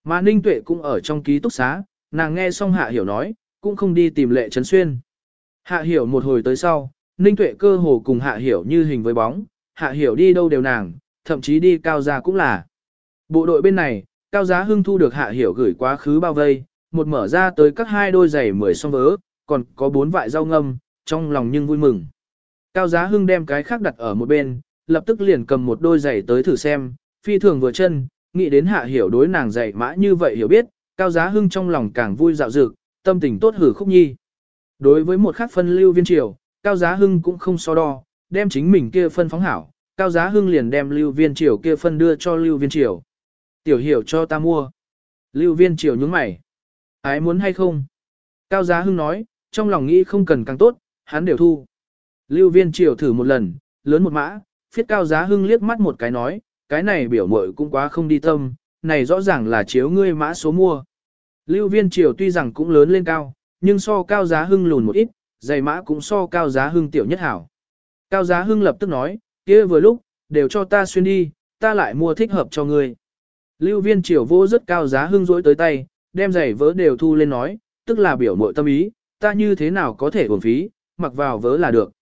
Mà Ninh Tuệ cũng ở trong ký túc xá, nàng nghe xong Hạ hiểu nói, cũng không đi tìm lệ trấn xuyên. Hạ hiểu một hồi tới sau, Ninh Tuệ cơ hồ cùng Hạ hiểu như hình với bóng, Hạ hiểu đi đâu đều nàng, thậm chí đi cao gia cũng là. Bộ đội bên này, cao giá hưng thu được Hạ hiểu gửi quá khứ bao vây, một mở ra tới các hai đôi giày mười song vớ, còn có bốn vại rau ngâm, trong lòng nhưng vui mừng. Cao giá hưng đem cái khác đặt ở một bên, lập tức liền cầm một đôi giày tới thử xem, phi thường vừa chân, nghĩ đến hạ hiểu đối nàng giày mã như vậy hiểu biết, cao giá hưng trong lòng càng vui dạo dực, tâm tình tốt hử khúc nhi. Đối với một khác phân lưu viên triều, cao giá hưng cũng không so đo, đem chính mình kia phân phóng hảo, cao giá hưng liền đem lưu viên triều kia phân đưa cho lưu viên triều. Tiểu hiểu cho ta mua. Lưu viên triều nhướng mày. Ái muốn hay không? Cao giá hưng nói, trong lòng nghĩ không cần càng tốt, hắn đều thu. Lưu viên triều thử một lần, lớn một mã, phiết cao giá hưng liếc mắt một cái nói, cái này biểu mội cũng quá không đi tâm, này rõ ràng là chiếu ngươi mã số mua. Lưu viên triều tuy rằng cũng lớn lên cao, nhưng so cao giá hưng lùn một ít, giày mã cũng so cao giá hưng tiểu nhất hảo. Cao giá hưng lập tức nói, kia vừa lúc, đều cho ta xuyên đi, ta lại mua thích hợp cho ngươi. Lưu viên triều vô rất cao giá hưng rỗi tới tay, đem giày vớ đều thu lên nói, tức là biểu mội tâm ý, ta như thế nào có thể uổng phí, mặc vào vớ là được.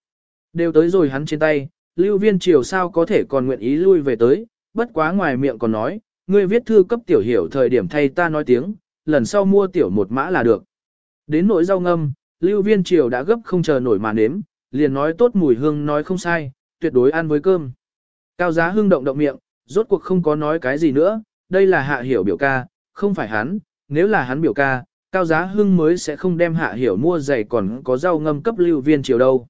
Đều tới rồi hắn trên tay, lưu viên triều sao có thể còn nguyện ý lui về tới, bất quá ngoài miệng còn nói, ngươi viết thư cấp tiểu hiểu thời điểm thay ta nói tiếng, lần sau mua tiểu một mã là được. Đến nỗi rau ngâm, lưu viên triều đã gấp không chờ nổi mà nếm, liền nói tốt mùi hương nói không sai, tuyệt đối ăn với cơm. Cao giá hương động động miệng, rốt cuộc không có nói cái gì nữa, đây là hạ hiểu biểu ca, không phải hắn, nếu là hắn biểu ca, cao giá hưng mới sẽ không đem hạ hiểu mua giày còn có rau ngâm cấp lưu viên triều đâu.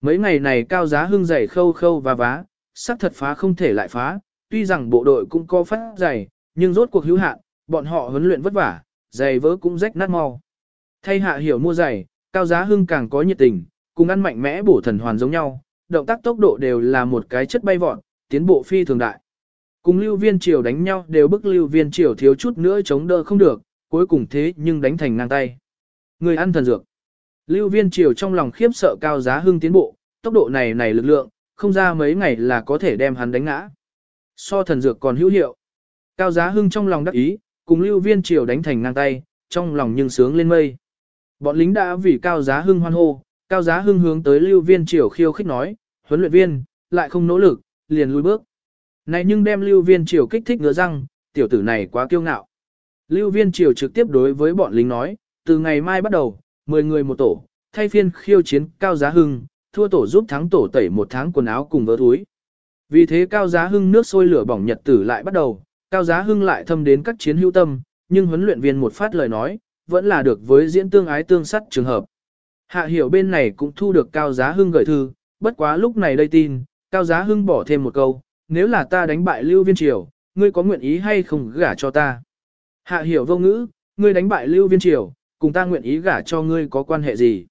Mấy ngày này cao giá hưng giày khâu khâu và vá, sắc thật phá không thể lại phá, tuy rằng bộ đội cũng có phát giày, nhưng rốt cuộc hữu hạn, bọn họ huấn luyện vất vả, giày vỡ cũng rách nát mau. Thay hạ hiểu mua giày, cao giá hưng càng có nhiệt tình, cùng ăn mạnh mẽ bổ thần hoàn giống nhau, động tác tốc độ đều là một cái chất bay vọt, tiến bộ phi thường đại. Cùng lưu viên triều đánh nhau đều bức lưu viên triều thiếu chút nữa chống đỡ không được, cuối cùng thế nhưng đánh thành ngang tay. Người ăn thần dược. Lưu viên triều trong lòng khiếp sợ cao giá hưng tiến bộ, tốc độ này này lực lượng, không ra mấy ngày là có thể đem hắn đánh ngã. So thần dược còn hữu hiệu. Cao giá hưng trong lòng đắc ý, cùng lưu viên triều đánh thành ngang tay, trong lòng nhưng sướng lên mây. Bọn lính đã vì cao giá hưng hoan hô, cao giá hưng hướng tới lưu viên triều khiêu khích nói, huấn luyện viên, lại không nỗ lực, liền lùi bước. Này nhưng đem lưu viên triều kích thích ngứa răng, tiểu tử này quá kiêu ngạo. Lưu viên triều trực tiếp đối với bọn lính nói, từ ngày mai bắt đầu, 10 người một tổ, thay phiên khiêu chiến cao giá hưng, thua tổ giúp thắng tổ tẩy một tháng quần áo cùng vỡ túi. Vì thế cao giá hưng nước sôi lửa bỏng nhật tử lại bắt đầu, cao giá hưng lại thâm đến các chiến hữu tâm, nhưng huấn luyện viên một phát lời nói, vẫn là được với diễn tương ái tương sắt trường hợp. Hạ hiểu bên này cũng thu được cao giá hưng gửi thư, bất quá lúc này đây tin, cao giá hưng bỏ thêm một câu, nếu là ta đánh bại lưu viên triều, ngươi có nguyện ý hay không gả cho ta. Hạ hiểu vô ngữ, ngươi đánh bại lưu viên triều, cùng ta nguyện ý gả cho ngươi có quan hệ gì.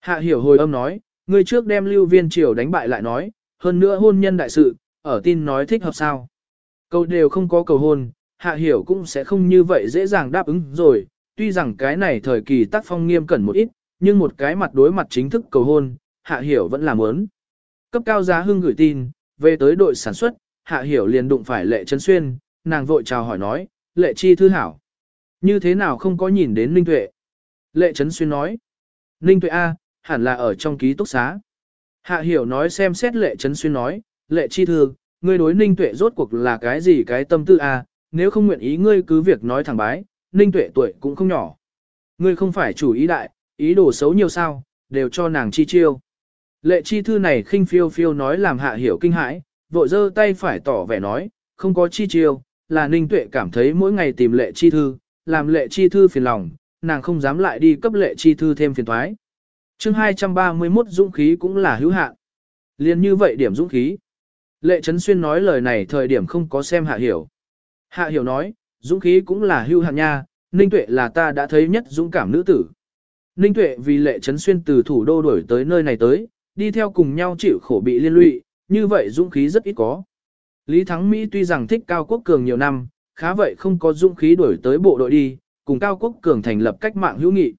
Hạ hiểu hồi âm nói, ngươi trước đem lưu viên triều đánh bại lại nói, hơn nữa hôn nhân đại sự, ở tin nói thích hợp sao cầu đều không có cầu hôn, hạ hiểu cũng sẽ không như vậy dễ dàng đáp ứng rồi, tuy rằng cái này thời kỳ tác phong nghiêm cẩn một ít, nhưng một cái mặt đối mặt chính thức cầu hôn, hạ hiểu vẫn làm ớn. Cấp cao giá hưng gửi tin, về tới đội sản xuất, hạ hiểu liền đụng phải lệ trấn xuyên, nàng vội chào hỏi nói, lệ chi thư hảo. Như thế nào không có nhìn đến Ninh Tuệ? Lệ trấn xuyên nói, Ninh Tuệ A, hẳn là ở trong ký túc xá. Hạ hiểu nói xem xét lệ trấn xuyên nói, lệ chi thư, ngươi đối Ninh Tuệ rốt cuộc là cái gì cái tâm tư A, nếu không nguyện ý ngươi cứ việc nói thẳng bái, Ninh Tuệ tuổi cũng không nhỏ. Ngươi không phải chủ ý đại, ý đồ xấu nhiều sao, đều cho nàng chi chiêu. Lệ chi thư này khinh phiêu phiêu nói làm hạ hiểu kinh hãi, vội giơ tay phải tỏ vẻ nói, không có chi chiêu, là ninh tuệ cảm thấy mỗi ngày tìm lệ chi thư, làm lệ chi thư phiền lòng, nàng không dám lại đi cấp lệ chi thư thêm phiền thoái. chương 231 dũng khí cũng là hữu hạn. Liên như vậy điểm dũng khí. Lệ Trấn Xuyên nói lời này thời điểm không có xem hạ hiểu. Hạ hiểu nói, dũng khí cũng là hưu hạn nha, Ninh Tuệ là ta đã thấy nhất dũng cảm nữ tử. Ninh Tuệ vì lệ trấn xuyên từ thủ đô đổi tới nơi này tới, đi theo cùng nhau chịu khổ bị liên lụy, như vậy dũng khí rất ít có. Lý Thắng Mỹ tuy rằng thích Cao Quốc Cường nhiều năm, khá vậy không có dũng khí đổi tới bộ đội đi, cùng Cao Quốc Cường thành lập cách mạng hữu nghị.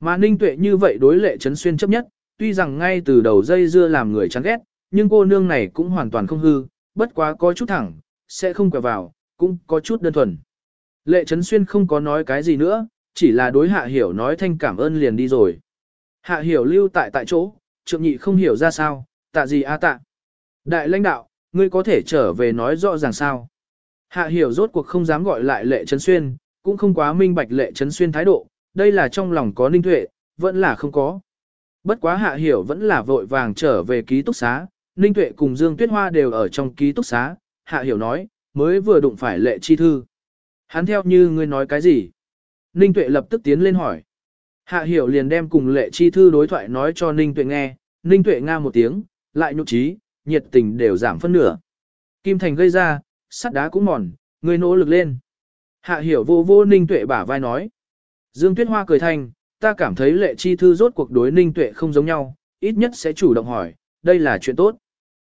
Mà Ninh Tuệ như vậy đối lệ trấn xuyên chấp nhất, tuy rằng ngay từ đầu dây dưa làm người chán ghét, nhưng cô nương này cũng hoàn toàn không hư, bất quá có chút thẳng, sẽ không quẹo vào, cũng có chút đơn thuần. Lệ Trấn Xuyên không có nói cái gì nữa, chỉ là đối Hạ Hiểu nói thanh cảm ơn liền đi rồi. Hạ Hiểu lưu tại tại chỗ, trượng nhị không hiểu ra sao, tạ gì a tạ. Đại lãnh đạo, ngươi có thể trở về nói rõ ràng sao. Hạ Hiểu rốt cuộc không dám gọi lại Lệ Trấn Xuyên, cũng không quá minh bạch Lệ Trấn Xuyên thái độ, đây là trong lòng có ninh tuệ, vẫn là không có. Bất quá Hạ Hiểu vẫn là vội vàng trở về ký túc xá, Ninh Tuệ cùng Dương Tuyết Hoa đều ở trong ký túc xá, Hạ Hiểu nói, mới vừa đụng phải lệ chi thư. Hắn theo như ngươi nói cái gì? Ninh Tuệ lập tức tiến lên hỏi. Hạ Hiểu liền đem cùng lệ chi thư đối thoại nói cho Ninh Tuệ nghe, Ninh Tuệ nga một tiếng, lại nhục trí, nhiệt tình đều giảm phân nửa. Kim Thành gây ra, sắt đá cũng mòn, ngươi nỗ lực lên. Hạ Hiểu vô vô Ninh Tuệ bả vai nói. Dương Tuyết Hoa cười thành, ta cảm thấy lệ chi thư rốt cuộc đối Ninh Tuệ không giống nhau, ít nhất sẽ chủ động hỏi, đây là chuyện tốt.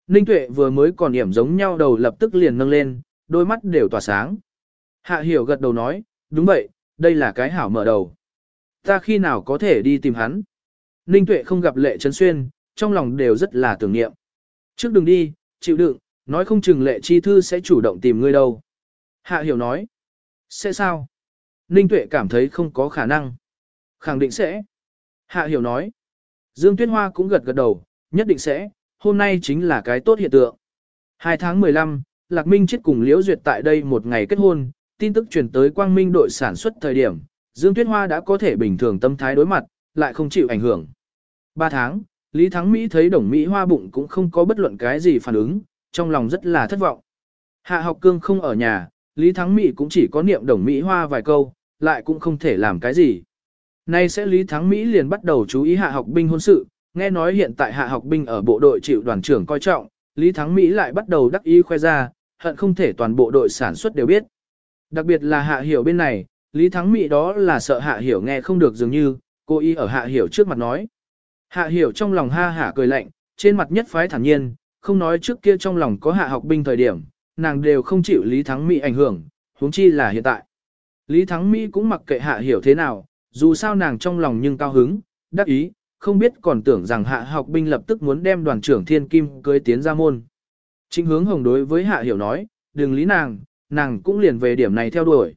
Ninh Tuệ vừa mới còn điểm giống nhau đầu lập tức liền nâng lên, đôi mắt đều tỏa sáng. Hạ hiểu gật đầu nói, đúng vậy, đây là cái hảo mở đầu. Ta khi nào có thể đi tìm hắn? Ninh Tuệ không gặp lệ trấn xuyên, trong lòng đều rất là tưởng niệm. Trước đừng đi, chịu đựng, nói không chừng lệ chi thư sẽ chủ động tìm ngươi đâu. Hạ hiểu nói, sẽ sao? Ninh Tuệ cảm thấy không có khả năng. Khẳng định sẽ. Hạ hiểu nói, Dương Tuyết Hoa cũng gật gật đầu, nhất định sẽ, hôm nay chính là cái tốt hiện tượng. 2 tháng 15, Lạc Minh chết cùng Liễu Duyệt tại đây một ngày kết hôn, tin tức truyền tới Quang Minh đội sản xuất thời điểm, Dương Tuyết Hoa đã có thể bình thường tâm thái đối mặt, lại không chịu ảnh hưởng. 3 tháng, Lý Thắng Mỹ thấy Đồng Mỹ Hoa bụng cũng không có bất luận cái gì phản ứng, trong lòng rất là thất vọng. Hạ học cương không ở nhà, Lý Thắng Mỹ cũng chỉ có niệm Đồng Mỹ Hoa vài câu, lại cũng không thể làm cái gì. Nay sẽ Lý Thắng Mỹ liền bắt đầu chú ý hạ học binh hôn sự, nghe nói hiện tại hạ học binh ở bộ đội chịu đoàn trưởng coi trọng, Lý Thắng Mỹ lại bắt đầu đắc ý khoe ra, hận không thể toàn bộ đội sản xuất đều biết. Đặc biệt là hạ hiểu bên này, Lý Thắng Mỹ đó là sợ hạ hiểu nghe không được dường như, cô y ở hạ hiểu trước mặt nói. Hạ hiểu trong lòng ha hả cười lạnh, trên mặt nhất phái thản nhiên, không nói trước kia trong lòng có hạ học binh thời điểm, nàng đều không chịu Lý Thắng Mỹ ảnh hưởng, huống chi là hiện tại. Lý Thắng Mỹ cũng mặc kệ hạ hiểu thế nào, dù sao nàng trong lòng nhưng cao hứng, đắc ý, không biết còn tưởng rằng hạ học binh lập tức muốn đem đoàn trưởng thiên kim cưới tiến ra môn. Trịnh hướng hồng đối với hạ hiểu nói, đừng lý nàng, nàng cũng liền về điểm này theo đuổi.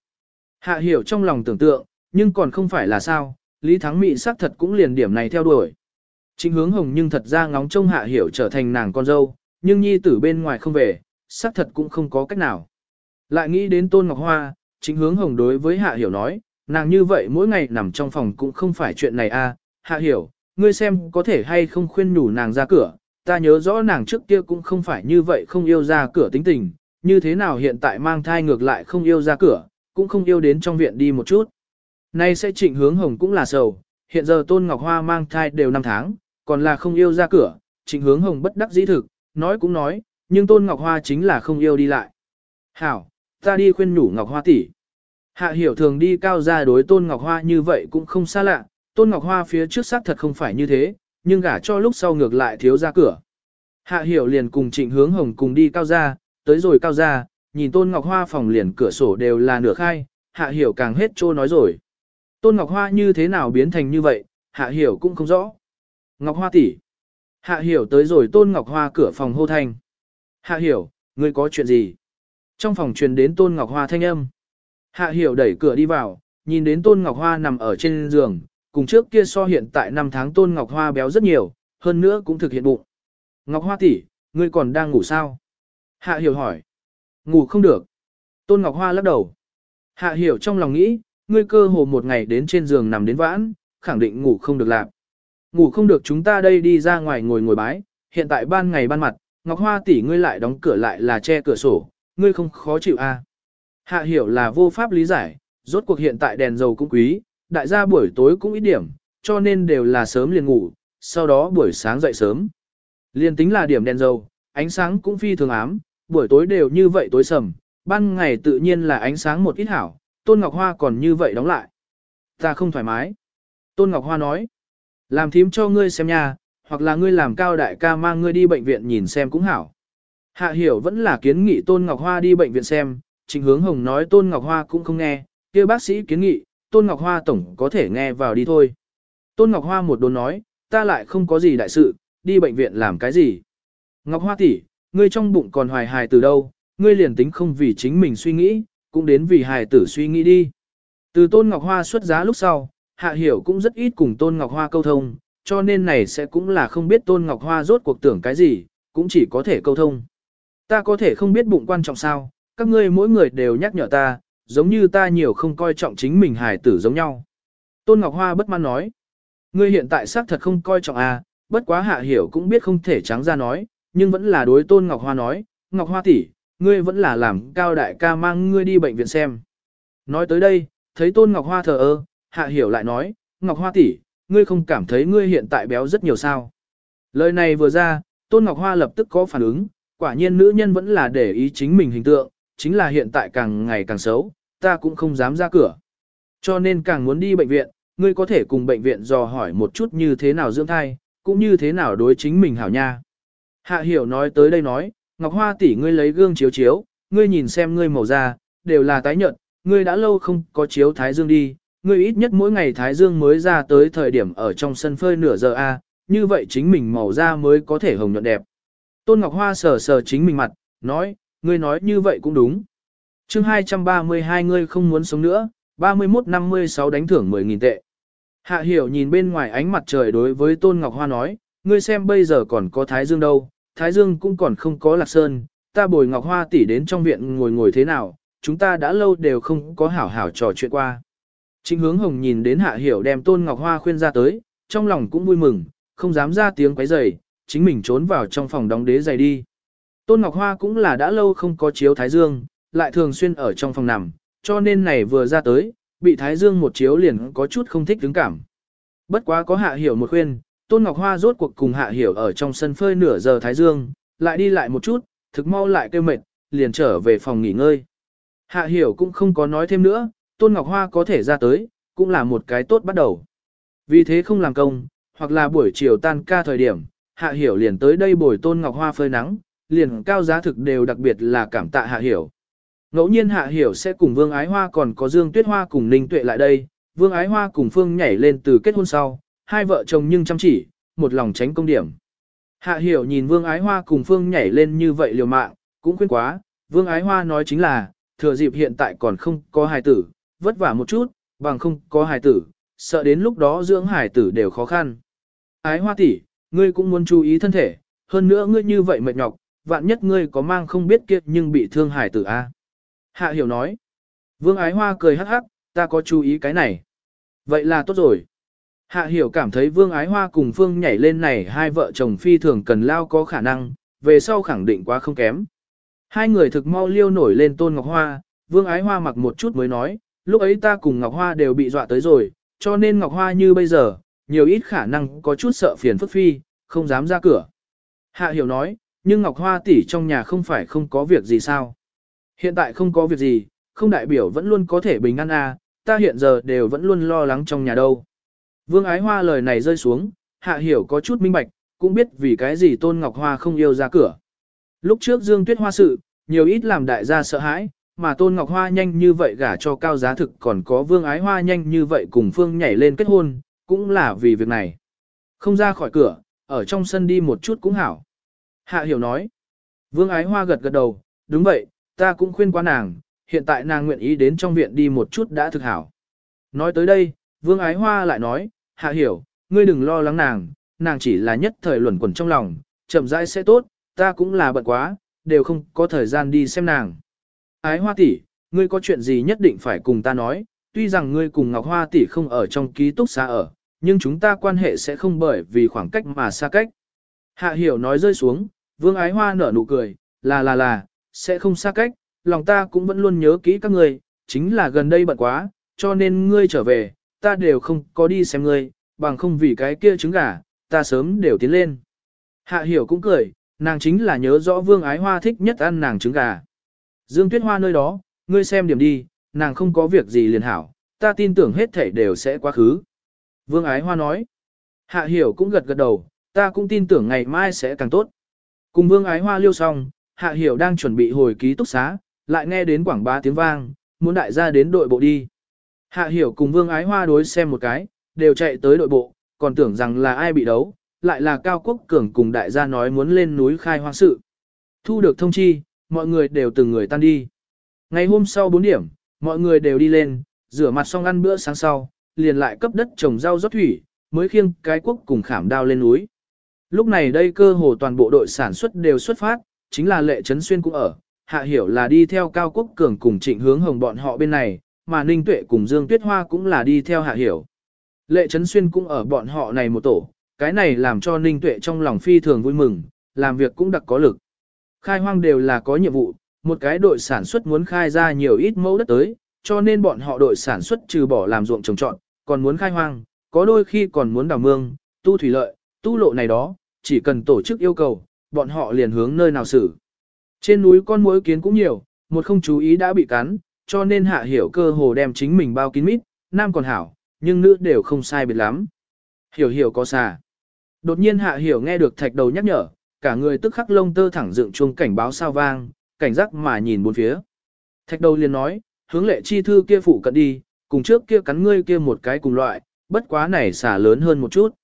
Hạ hiểu trong lòng tưởng tượng, nhưng còn không phải là sao, Lý Thắng Mị xác thật cũng liền điểm này theo đuổi. Trịnh hướng hồng nhưng thật ra ngóng trông hạ hiểu trở thành nàng con dâu, nhưng nhi tử bên ngoài không về, xác thật cũng không có cách nào. Lại nghĩ đến Tôn Ngọc Hoa, trịnh hướng hồng đối với hạ hiểu nói, nàng như vậy mỗi ngày nằm trong phòng cũng không phải chuyện này a à, hạ hiểu, ngươi xem có thể hay không khuyên nhủ nàng ra cửa, ta nhớ rõ nàng trước kia cũng không phải như vậy không yêu ra cửa tính tình, như thế nào hiện tại mang thai ngược lại không yêu ra cửa, cũng không yêu đến trong viện đi một chút. Nay sẽ trịnh hướng hồng cũng là sầu, hiện giờ Tôn Ngọc Hoa mang thai đều 5 tháng, còn là không yêu ra cửa, trịnh hướng hồng bất đắc dĩ thực, nói cũng nói, nhưng Tôn Ngọc Hoa chính là không yêu đi lại. Hảo, ta đi khuyên nhủ Ngọc Hoa tỷ. Hạ hiểu thường đi cao ra đối Tôn Ngọc Hoa như vậy cũng không xa lạ, Tôn Ngọc Hoa phía trước xác thật không phải như thế, nhưng gả cho lúc sau ngược lại thiếu ra cửa. Hạ hiểu liền cùng trịnh hướng hồng cùng đi cao ra, tới rồi cao ra, nhìn Tôn Ngọc Hoa phòng liền cửa sổ đều là nửa khai, hạ hiểu càng hết trô nói rồi. Tôn Ngọc Hoa như thế nào biến thành như vậy, hạ hiểu cũng không rõ. Ngọc Hoa tỷ, Hạ hiểu tới rồi Tôn Ngọc Hoa cửa phòng hô thanh. Hạ hiểu, ngươi có chuyện gì? Trong phòng truyền đến Tôn Ngọc Hoa thanh âm. Hạ hiểu đẩy cửa đi vào, nhìn đến Tôn Ngọc Hoa nằm ở trên giường, cùng trước kia so hiện tại năm tháng Tôn Ngọc Hoa béo rất nhiều, hơn nữa cũng thực hiện bụng. Ngọc Hoa tỷ, ngươi còn đang ngủ sao? Hạ Hiểu hỏi. Ngủ không được. Tôn Ngọc Hoa lắc đầu. Hạ Hiểu trong lòng nghĩ, ngươi cơ hồ một ngày đến trên giường nằm đến vãn, khẳng định ngủ không được làm. Ngủ không được chúng ta đây đi ra ngoài ngồi ngồi bái, hiện tại ban ngày ban mặt, Ngọc Hoa tỷ ngươi lại đóng cửa lại là che cửa sổ, ngươi không khó chịu à? Hạ Hiểu là vô pháp lý giải, rốt cuộc hiện tại đèn dầu cũng quý, đại gia buổi tối cũng ít điểm, cho nên đều là sớm liền ngủ, sau đó buổi sáng dậy sớm. Liên tính là điểm đèn dầu, ánh sáng cũng phi thường ám, buổi tối đều như vậy tối sầm, ban ngày tự nhiên là ánh sáng một ít hảo, Tôn Ngọc Hoa còn như vậy đóng lại. Ta không thoải mái. Tôn Ngọc Hoa nói, làm thím cho ngươi xem nha, hoặc là ngươi làm cao đại ca mang ngươi đi bệnh viện nhìn xem cũng hảo. Hạ hiểu vẫn là kiến nghị Tôn Ngọc Hoa đi bệnh viện xem, Trình hướng hồng nói Tôn Ngọc Hoa cũng không nghe, kia bác sĩ kiến nghị, Tôn Ngọc Hoa tổng có thể nghe vào đi thôi. Tôn Ngọc Hoa một đồn nói, ta lại không có gì đại sự, đi bệnh viện làm cái gì. Ngọc Hoa tỷ, ngươi trong bụng còn hoài hài từ đâu, ngươi liền tính không vì chính mình suy nghĩ, cũng đến vì hài tử suy nghĩ đi. Từ Tôn Ngọc Hoa xuất giá lúc sau, Hạ Hiểu cũng rất ít cùng Tôn Ngọc Hoa câu thông, cho nên này sẽ cũng là không biết Tôn Ngọc Hoa rốt cuộc tưởng cái gì, cũng chỉ có thể câu thông. Ta có thể không biết bụng quan trọng sao, các ngươi mỗi người đều nhắc nhở ta, giống như ta nhiều không coi trọng chính mình hài tử giống nhau. Tôn Ngọc Hoa bất mãn nói, ngươi hiện tại xác thật không coi trọng à, bất quá Hạ Hiểu cũng biết không thể trắng ra nói, nhưng vẫn là đối Tôn Ngọc Hoa nói, Ngọc Hoa tỷ, ngươi vẫn là làm cao đại ca mang ngươi đi bệnh viện xem. Nói tới đây, thấy Tôn Ngọc Hoa thờ ơ, Hạ Hiểu lại nói, Ngọc Hoa tỷ, ngươi không cảm thấy ngươi hiện tại béo rất nhiều sao. Lời này vừa ra, Tôn Ngọc Hoa lập tức có phản ứng, quả nhiên nữ nhân vẫn là để ý chính mình hình tượng, chính là hiện tại càng ngày càng xấu, ta cũng không dám ra cửa. Cho nên càng muốn đi bệnh viện, ngươi có thể cùng bệnh viện dò hỏi một chút như thế nào dưỡng thai, cũng như thế nào đối chính mình hảo nha. Hạ hiểu nói tới đây nói, Ngọc Hoa tỷ ngươi lấy gương chiếu chiếu, ngươi nhìn xem ngươi màu da, đều là tái nhợt, ngươi đã lâu không có chiếu thái dương đi, ngươi ít nhất mỗi ngày thái dương mới ra tới thời điểm ở trong sân phơi nửa giờ a, như vậy chính mình màu da mới có thể hồng nhuận đẹp. Tôn Ngọc Hoa sờ sờ chính mình mặt, nói, ngươi nói như vậy cũng đúng. chương 232 ngươi không muốn sống nữa, 31-56 đánh thưởng 10.000 tệ. Hạ hiểu nhìn bên ngoài ánh mặt trời đối với Tôn Ngọc Hoa nói, ngươi xem bây giờ còn có Thái Dương đâu, Thái Dương cũng còn không có Lạc Sơn, ta bồi Ngọc Hoa tỷ đến trong viện ngồi ngồi thế nào, chúng ta đã lâu đều không có hảo hảo trò chuyện qua. Chính hướng hồng nhìn đến Hạ hiểu đem Tôn Ngọc Hoa khuyên ra tới, trong lòng cũng vui mừng, không dám ra tiếng quấy rầy, chính mình trốn vào trong phòng đóng đế giày đi. Tôn Ngọc Hoa cũng là đã lâu không có chiếu Thái Dương, lại thường xuyên ở trong phòng nằm, cho nên này vừa ra tới, bị Thái Dương một chiếu liền có chút không thích đứng cảm. Bất quá có hạ hiểu một khuyên, Tôn Ngọc Hoa rốt cuộc cùng hạ hiểu ở trong sân phơi nửa giờ Thái Dương, lại đi lại một chút, thực mau lại kêu mệt, liền trở về phòng nghỉ ngơi. Hạ hiểu cũng không có nói thêm nữa, Tôn Ngọc Hoa có thể ra tới, cũng là một cái tốt bắt đầu. Vì thế không làm công, hoặc là buổi chiều tan ca thời điểm, Hạ Hiểu liền tới đây bồi Tôn Ngọc Hoa phơi nắng, liền cao giá thực đều đặc biệt là cảm tạ Hạ Hiểu. Ngẫu nhiên Hạ Hiểu sẽ cùng Vương Ái Hoa còn có Dương Tuyết Hoa cùng Ninh Tuệ lại đây, Vương Ái Hoa cùng Phương nhảy lên từ kết hôn sau, hai vợ chồng nhưng chăm chỉ, một lòng tránh công điểm. Hạ Hiểu nhìn Vương Ái Hoa cùng Phương nhảy lên như vậy liều mạng, cũng khuyên quá, Vương Ái Hoa nói chính là, thừa dịp hiện tại còn không có hài tử, vất vả một chút, bằng không có hài tử, sợ đến lúc đó dưỡng hài tử đều khó khăn. Ái Hoa tỷ, ngươi cũng muốn chú ý thân thể, hơn nữa ngươi như vậy mệt nhọc, vạn nhất ngươi có mang không biết kiệt nhưng bị thương hải tử a. Hạ hiểu nói. Vương ái hoa cười hắc hắc, ta có chú ý cái này. Vậy là tốt rồi. Hạ hiểu cảm thấy vương ái hoa cùng phương nhảy lên này hai vợ chồng phi thường cần lao có khả năng, về sau khẳng định quá không kém. Hai người thực mau liêu nổi lên tôn ngọc hoa, vương ái hoa mặc một chút mới nói, lúc ấy ta cùng ngọc hoa đều bị dọa tới rồi, cho nên ngọc hoa như bây giờ, nhiều ít khả năng có chút sợ phiền phức phi, không dám ra cửa. Hạ hiểu nói, nhưng Ngọc Hoa tỷ trong nhà không phải không có việc gì sao. Hiện tại không có việc gì, không đại biểu vẫn luôn có thể bình an à, ta hiện giờ đều vẫn luôn lo lắng trong nhà đâu. Vương Ái Hoa lời này rơi xuống, Hạ hiểu có chút minh bạch, cũng biết vì cái gì Tôn Ngọc Hoa không yêu ra cửa. Lúc trước Dương Tuyết Hoa sự, nhiều ít làm đại gia sợ hãi, mà Tôn Ngọc Hoa nhanh như vậy gả cho cao giá thực còn có Vương Ái Hoa nhanh như vậy cùng Phương nhảy lên kết hôn, cũng là vì việc này. Không ra khỏi cửa, ở trong sân đi một chút cũng hảo. Hạ hiểu nói. Vương Ái Hoa gật gật đầu, đúng vậy, ta cũng khuyên qua nàng, hiện tại nàng nguyện ý đến trong viện đi một chút đã thực hảo. Nói tới đây, Vương Ái Hoa lại nói, Hạ hiểu, ngươi đừng lo lắng nàng, nàng chỉ là nhất thời luẩn quẩn trong lòng, chậm rãi sẽ tốt, ta cũng là bận quá, đều không có thời gian đi xem nàng. Ái Hoa tỷ, ngươi có chuyện gì nhất định phải cùng ta nói, tuy rằng ngươi cùng Ngọc Hoa tỷ không ở trong ký túc xá ở, nhưng chúng ta quan hệ sẽ không bởi vì khoảng cách mà xa cách. Hạ hiểu nói rơi xuống, vương ái hoa nở nụ cười, là là là, sẽ không xa cách, lòng ta cũng vẫn luôn nhớ kỹ các ngươi, chính là gần đây bận quá, cho nên ngươi trở về, ta đều không có đi xem ngươi, bằng không vì cái kia trứng gà, ta sớm đều tiến lên. Hạ hiểu cũng cười, nàng chính là nhớ rõ vương ái hoa thích nhất ăn nàng trứng gà. Dương Tuyết Hoa nơi đó, ngươi xem điểm đi, nàng không có việc gì liền hảo, ta tin tưởng hết thảy đều sẽ quá khứ. Vương Ái Hoa nói, Hạ Hiểu cũng gật gật đầu, ta cũng tin tưởng ngày mai sẽ càng tốt. Cùng Vương Ái Hoa liêu xong, Hạ Hiểu đang chuẩn bị hồi ký túc xá, lại nghe đến quảng bá tiếng vang, muốn đại gia đến đội bộ đi. Hạ Hiểu cùng Vương Ái Hoa đối xem một cái, đều chạy tới đội bộ, còn tưởng rằng là ai bị đấu, lại là Cao Quốc Cường cùng đại gia nói muốn lên núi khai hoang sự. Thu được thông chi, mọi người đều từng người tan đi. Ngày hôm sau 4 điểm, mọi người đều đi lên, rửa mặt xong ăn bữa sáng sau, liền lại cấp đất trồng rau rót thủy, mới khiêng cái quốc cùng khảm đao lên núi. Lúc này đây cơ hồ toàn bộ đội sản xuất đều xuất phát, chính là lệ trấn xuyên cũng ở, hạ hiểu là đi theo cao quốc cường cùng trịnh hướng hồng bọn họ bên này, mà ninh tuệ cùng dương tuyết hoa cũng là đi theo hạ hiểu. Lệ trấn xuyên cũng ở bọn họ này một tổ, cái này làm cho ninh tuệ trong lòng phi thường vui mừng, làm việc cũng đặc có lực. Khai hoang đều là có nhiệm vụ, một cái đội sản xuất muốn khai ra nhiều ít mẫu đất tới, cho nên bọn họ đội sản xuất trừ bỏ làm ruộng trồng trọt, còn muốn khai hoang, có đôi khi còn muốn đào mương, tu thủy lợi, tu lộ này đó, chỉ cần tổ chức yêu cầu, bọn họ liền hướng nơi nào xử. Trên núi con muỗi kiến cũng nhiều, một không chú ý đã bị cắn, cho nên hạ hiểu cơ hồ đem chính mình bao kín mít, nam còn hảo, nhưng nữ đều không sai biệt lắm. Hiểu hiểu có xà. Đột nhiên hạ hiểu nghe được thạch đầu nhắc nhở, cả người tức khắc lông tơ thẳng dựng chuông cảnh báo sao vang, cảnh giác mà nhìn bốn phía. Thạch đầu liền nói, hướng lệ chi thư kia phụ cận đi, cùng trước kia cắn ngươi kia một cái cùng loại, bất quá này xả lớn hơn một chút.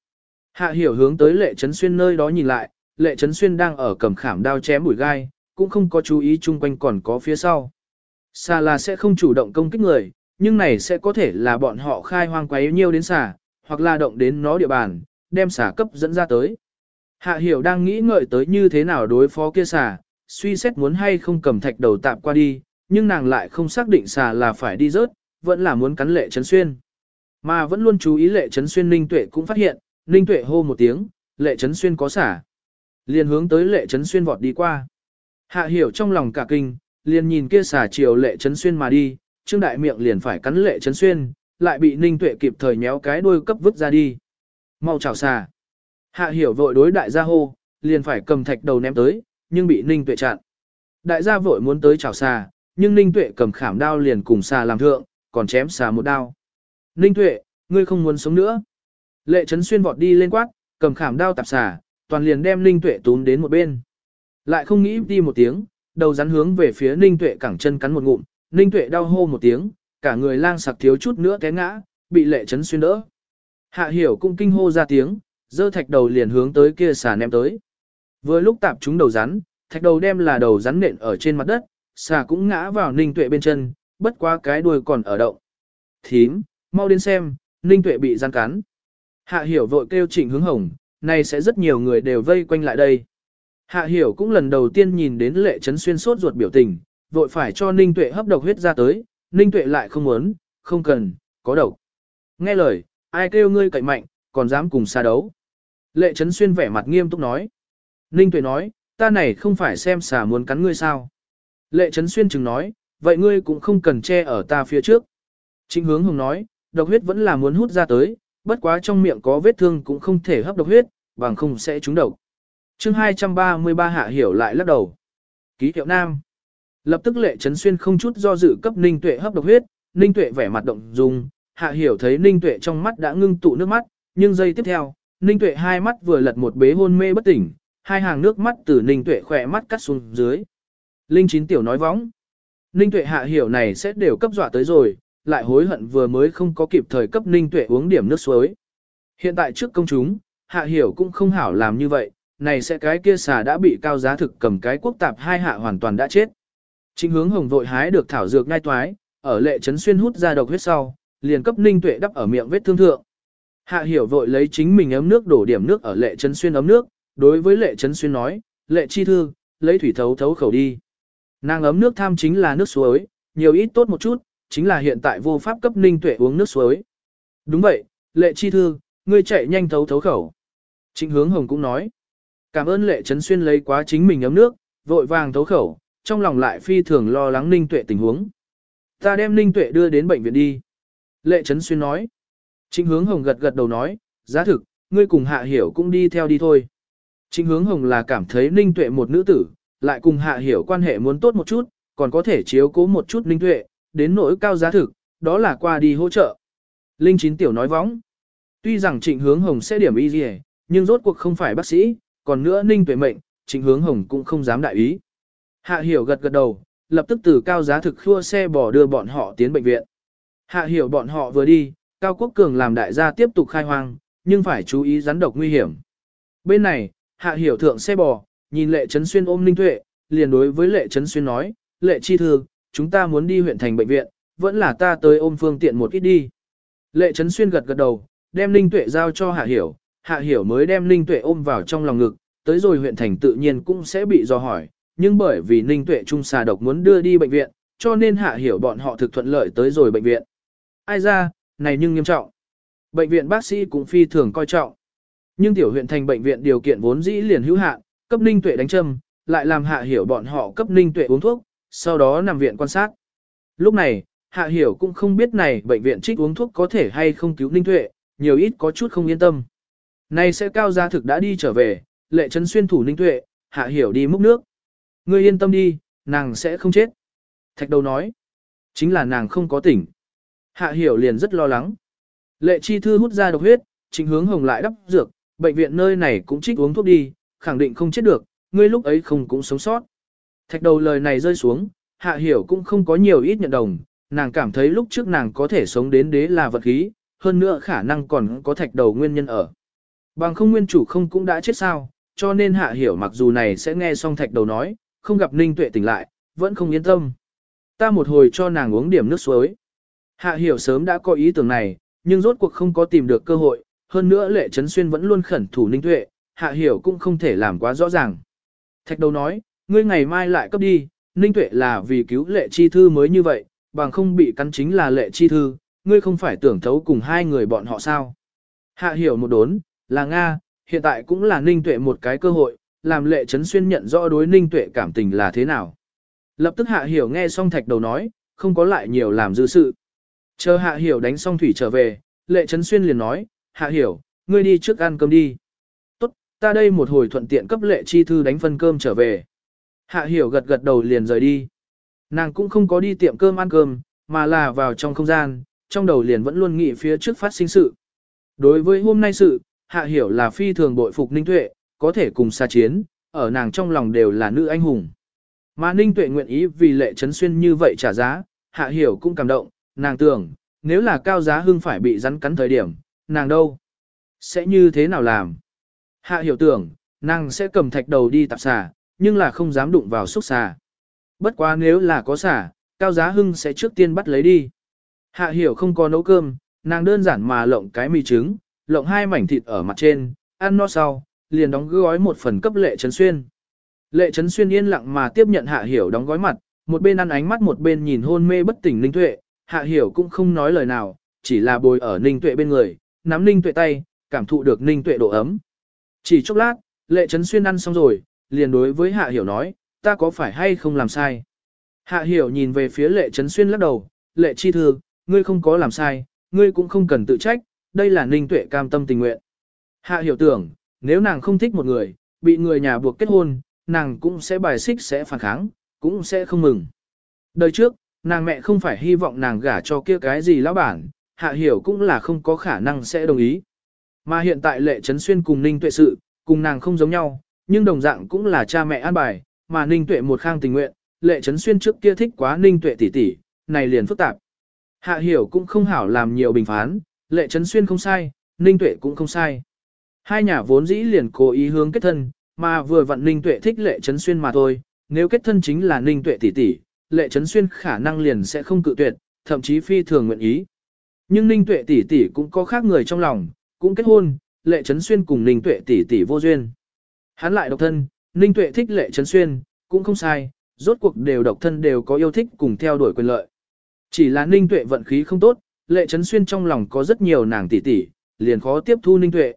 Hạ hiểu hướng tới lệ trấn xuyên nơi đó nhìn lại, lệ trấn xuyên đang ở cầm khảm đao chém bụi gai, cũng không có chú ý chung quanh còn có phía sau. Xà là sẽ không chủ động công kích người, nhưng này sẽ có thể là bọn họ khai hoang quấy nhiêu đến xà, hoặc là động đến nó địa bàn, đem xà cấp dẫn ra tới. Hạ hiểu đang nghĩ ngợi tới như thế nào đối phó kia xà, suy xét muốn hay không cầm thạch đầu tạm qua đi, nhưng nàng lại không xác định xà là phải đi rớt, vẫn là muốn cắn lệ trấn xuyên. Mà vẫn luôn chú ý lệ trấn xuyên ninh tuệ cũng phát hiện, ninh tuệ hô một tiếng, lệ trấn xuyên có xả. Liền hướng tới lệ trấn xuyên vọt đi qua. Hạ hiểu trong lòng cả kinh, liền nhìn kia xả chiều lệ trấn xuyên mà đi, trương đại miệng liền phải cắn lệ trấn xuyên, lại bị ninh tuệ kịp thời nhéo cái đuôi cấp vứt ra đi. Mau chào xả. Hạ hiểu vội đối đại gia hô, liền phải cầm thạch đầu ném tới, nhưng bị ninh tuệ chặn. Đại gia vội muốn tới chào xà, nhưng ninh tuệ cầm khảm đao liền cùng xà làm thượng, còn chém xà một đao. Ninh tuệ, ngươi không muốn sống nữa. Lệ trấn xuyên vọt đi lên quát, cầm khảm đao tạp xà, toàn liền đem ninh tuệ tún đến một bên. Lại không nghĩ đi một tiếng, đầu rắn hướng về phía ninh tuệ cẳng chân cắn một ngụm, ninh tuệ đau hô một tiếng, cả người lang sặc thiếu chút nữa té ngã, bị lệ trấn xuyên đỡ. Hạ hiểu cũng kinh hô ra tiếng, dơ thạch đầu liền hướng tới kia xà ném tới. Vừa lúc tạp chúng đầu rắn, thạch đầu đem là đầu rắn nện ở trên mặt đất, xà cũng ngã vào ninh tuệ bên chân, bất quá cái đuôi còn ở động. Thím, mau đến xem, ninh tuệ bị gian cắn. Hạ hiểu vội kêu trịnh hướng hồng, này sẽ rất nhiều người đều vây quanh lại đây. Hạ hiểu cũng lần đầu tiên nhìn đến lệ chấn xuyên sốt ruột biểu tình, vội phải cho ninh tuệ hấp độc huyết ra tới, ninh tuệ lại không muốn, không cần, có độc. Nghe lời, ai kêu ngươi cậy mạnh, còn dám cùng xa đấu. Lệ chấn xuyên vẻ mặt nghiêm túc nói. Ninh tuệ nói, ta này không phải xem xà muốn cắn ngươi sao. Lệ chấn xuyên chừng nói, vậy ngươi cũng không cần che ở ta phía trước. Trịnh hướng hồng nói, độc huyết vẫn là muốn hút ra tới, bất quá trong miệng có vết thương cũng không thể hấp độc huyết, bằng không sẽ trúng độc. chương 233 hạ hiểu lại lắc đầu. Ký hiệu nam. Lập tức lệ chấn xuyên không chút do dự cấp ninh tuệ hấp độc huyết, ninh tuệ vẻ mặt động dung, hạ hiểu thấy ninh tuệ trong mắt đã ngưng tụ nước mắt, nhưng giây tiếp theo, ninh tuệ hai mắt vừa lật một bế hôn mê bất tỉnh, hai hàng nước mắt từ ninh tuệ khỏe mắt cắt xuống dưới. Linh chín tiểu nói võng. Ninh tuệ hạ hiểu này sẽ đều cấp dọa tới rồi, lại hối hận vừa mới không có kịp thời cấp ninh tuệ uống điểm nước suối. Hiện tại trước công chúng, hạ hiểu cũng không hảo làm như vậy, này sẽ cái kia xà đã bị cao giá thực cầm cái quốc tạp hai hạ hoàn toàn đã chết. Chính hướng hồng vội hái được thảo dược ngay toái, ở lệ trấn xuyên hút ra độc huyết sau, liền cấp ninh tuệ đắp ở miệng vết thương thượng. Hạ hiểu vội lấy chính mình ấm nước đổ điểm nước ở lệ trấn xuyên ấm nước, đối với lệ trấn xuyên nói, lệ chi thư, lấy thủy thấu thấu khẩu đi. Nàng ấm nước tham chính là nước suối, nhiều ít tốt một chút, chính là hiện tại vô pháp cấp ninh tuệ uống nước suối. Đúng vậy, lệ chi thư, ngươi chạy nhanh thấu thấu khẩu. Trịnh hướng hồng cũng nói. Cảm ơn lệ trấn xuyên lấy quá chính mình ấm nước, vội vàng thấu khẩu, trong lòng lại phi thường lo lắng ninh tuệ tình huống. Ta đem ninh tuệ đưa đến bệnh viện đi. Lệ trấn xuyên nói. Trịnh hướng hồng gật gật đầu nói, giá thực, ngươi cùng hạ hiểu cũng đi theo đi thôi. Trịnh hướng hồng là cảm thấy ninh tuệ một nữ tử, lại cùng hạ hiểu quan hệ muốn tốt một chút, còn có thể chiếu cố một chút ninh tuệ, đến nỗi cao giá thực, đó là qua đi hỗ trợ. Linh Chín Tiểu nói vóng. Tuy rằng trịnh hướng hồng sẽ điểm y gì, nhưng rốt cuộc không phải bác sĩ, còn nữa ninh tuệ mệnh, trịnh hướng hồng cũng không dám đại ý. Hạ hiểu gật gật đầu, lập tức từ cao giá thực khua xe bò đưa bọn họ tiến bệnh viện. Hạ hiểu bọn họ vừa đi, Cao Quốc Cường làm đại gia tiếp tục khai hoang, nhưng phải chú ý rắn độc nguy hiểm. Bên này, Hạ hiểu thượng xe bò, nhìn lệ trấn xuyên ôm ninh tuệ, liền đối với lệ trấn xuyên nói, lệ chi thư, chúng ta muốn đi huyện thành bệnh viện, vẫn là ta tới ôm phương tiện một ít đi. Lệ trấn xuyên gật gật đầu, đem ninh tuệ giao cho Hạ hiểu, Hạ hiểu mới đem ninh tuệ ôm vào trong lòng ngực, tới rồi huyện thành tự nhiên cũng sẽ bị dò hỏi, nhưng bởi vì ninh tuệ trung xà độc muốn đưa đi bệnh viện, cho nên Hạ hiểu bọn họ thực thuận lợi tới rồi bệnh viện. Ai ra, này nhưng nghiêm trọng. Bệnh viện bác sĩ cũng phi thường coi trọng. Nhưng tiểu huyện thành bệnh viện điều kiện vốn dĩ liền hữu hạn, cấp ninh tuệ đánh châm, lại làm hạ hiểu bọn họ cấp ninh tuệ uống thuốc, sau đó nằm viện quan sát. Lúc này, hạ hiểu cũng không biết này bệnh viện trích uống thuốc có thể hay không cứu ninh tuệ, nhiều ít có chút không yên tâm. Này sẽ cao gia thực đã đi trở về, lệ trấn xuyên thủ ninh tuệ, hạ hiểu đi múc nước. Ngươi yên tâm đi, nàng sẽ không chết. Thạch đầu nói, chính là nàng không có tỉnh. Hạ hiểu liền rất lo lắng. Lệ chi thư hút ra độc huyết, chính hướng hồng lại đắp dược, bệnh viện nơi này cũng trích uống thuốc đi, khẳng định không chết được, ngươi lúc ấy không cũng sống sót. Thạch đầu lời này rơi xuống, hạ hiểu cũng không có nhiều ít nhận đồng, nàng cảm thấy lúc trước nàng có thể sống đến đế là vật khí, hơn nữa khả năng còn có thạch đầu nguyên nhân ở. Bằng không nguyên chủ không cũng đã chết sao, cho nên hạ hiểu mặc dù này sẽ nghe xong thạch đầu nói, không gặp ninh tuệ tỉnh lại, vẫn không yên tâm. Ta một hồi cho nàng uống điểm nước suối. Hạ hiểu sớm đã có ý tưởng này, nhưng rốt cuộc không có tìm được cơ hội, hơn nữa lệ trấn xuyên vẫn luôn khẩn thủ ninh tuệ, hạ hiểu cũng không thể làm quá rõ ràng. Thạch đầu nói, ngươi ngày mai lại cấp đi, ninh tuệ là vì cứu lệ chi thư mới như vậy, bằng không bị cắn chính là lệ chi thư, ngươi không phải tưởng thấu cùng hai người bọn họ sao. Hạ hiểu một đốn, là Nga, hiện tại cũng là ninh tuệ một cái cơ hội, làm lệ trấn xuyên nhận rõ đối ninh tuệ cảm tình là thế nào. Lập tức hạ hiểu nghe xong thạch đầu nói, không có lại nhiều làm dư sự. Chờ hạ hiểu đánh xong thủy trở về, lệ trấn xuyên liền nói, hạ hiểu, ngươi đi trước ăn cơm đi. Tốt, ta đây một hồi thuận tiện cấp lệ chi thư đánh phân cơm trở về. Hạ hiểu gật gật đầu liền rời đi. Nàng cũng không có đi tiệm cơm ăn cơm, mà là vào trong không gian, trong đầu liền vẫn luôn nghĩ phía trước phát sinh sự. Đối với hôm nay sự, hạ hiểu là phi thường bội phục ninh tuệ, có thể cùng xa chiến, ở nàng trong lòng đều là nữ anh hùng. Mà ninh tuệ nguyện ý vì lệ trấn xuyên như vậy trả giá, hạ hiểu cũng cảm động, nàng tưởng, nếu là cao giá hưng phải bị rắn cắn thời điểm, nàng đâu? Sẽ như thế nào làm? Hạ hiểu tưởng, nàng sẽ cầm thạch đầu đi tạp xà, nhưng là không dám đụng vào xúc xà. Bất quá nếu là có xà, cao giá hưng sẽ trước tiên bắt lấy đi. Hạ hiểu không có nấu cơm, nàng đơn giản mà lộng cái mì trứng, lộng hai mảnh thịt ở mặt trên, ăn no sau, liền đóng gói một phần cấp lệ trấn xuyên. Lệ trấn xuyên yên lặng mà tiếp nhận hạ hiểu đóng gói mặt, một bên ăn ánh mắt một bên nhìn hôn mê bất tỉnh Ninh tuệ, hạ hiểu cũng không nói lời nào, chỉ là bồi ở ninh tuệ bên người, nắm ninh tuệ tay, cảm thụ được ninh tuệ độ ấm. Chỉ chốc lát, lệ trấn xuyên ăn xong rồi, liền đối với hạ hiểu nói, ta có phải hay không làm sai. Hạ hiểu nhìn về phía lệ trấn xuyên lắc đầu, lệ chi thư, ngươi không có làm sai, ngươi cũng không cần tự trách, đây là ninh tuệ cam tâm tình nguyện. Hạ hiểu tưởng, nếu nàng không thích một người, bị người nhà buộc kết hôn, nàng cũng sẽ bài xích sẽ phản kháng, cũng sẽ không mừng. Đời trước, nàng mẹ không phải hy vọng nàng gả cho kia cái gì lão bản, hạ hiểu cũng là không có khả năng sẽ đồng ý. Mà hiện tại lệ trấn xuyên cùng ninh tuệ sự, cùng nàng không giống nhau, nhưng đồng dạng cũng là cha mẹ an bài, mà ninh tuệ một khang tình nguyện, lệ trấn xuyên trước kia thích quá ninh tuệ tỷ tỷ, này liền phức tạp. Hạ hiểu cũng không hảo làm nhiều bình phán, lệ trấn xuyên không sai, ninh tuệ cũng không sai. Hai nhà vốn dĩ liền cố ý hướng kết thân, mà vừa vặn ninh tuệ thích lệ trấn xuyên mà thôi, nếu kết thân chính là ninh tuệ tỷ tỷ, lệ trấn xuyên khả năng liền sẽ không cự tuyệt, thậm chí phi thường nguyện ý. Nhưng Ninh Tuệ tỷ tỷ cũng có khác người trong lòng, cũng kết hôn, lệ trấn xuyên cùng Ninh Tuệ tỷ tỷ vô duyên. Hắn lại độc thân, Ninh Tuệ thích lệ trấn xuyên, cũng không sai, rốt cuộc đều độc thân đều có yêu thích cùng theo đuổi quyền lợi. Chỉ là Ninh Tuệ vận khí không tốt, lệ trấn xuyên trong lòng có rất nhiều nàng tỷ tỷ, liền khó tiếp thu Ninh Tuệ.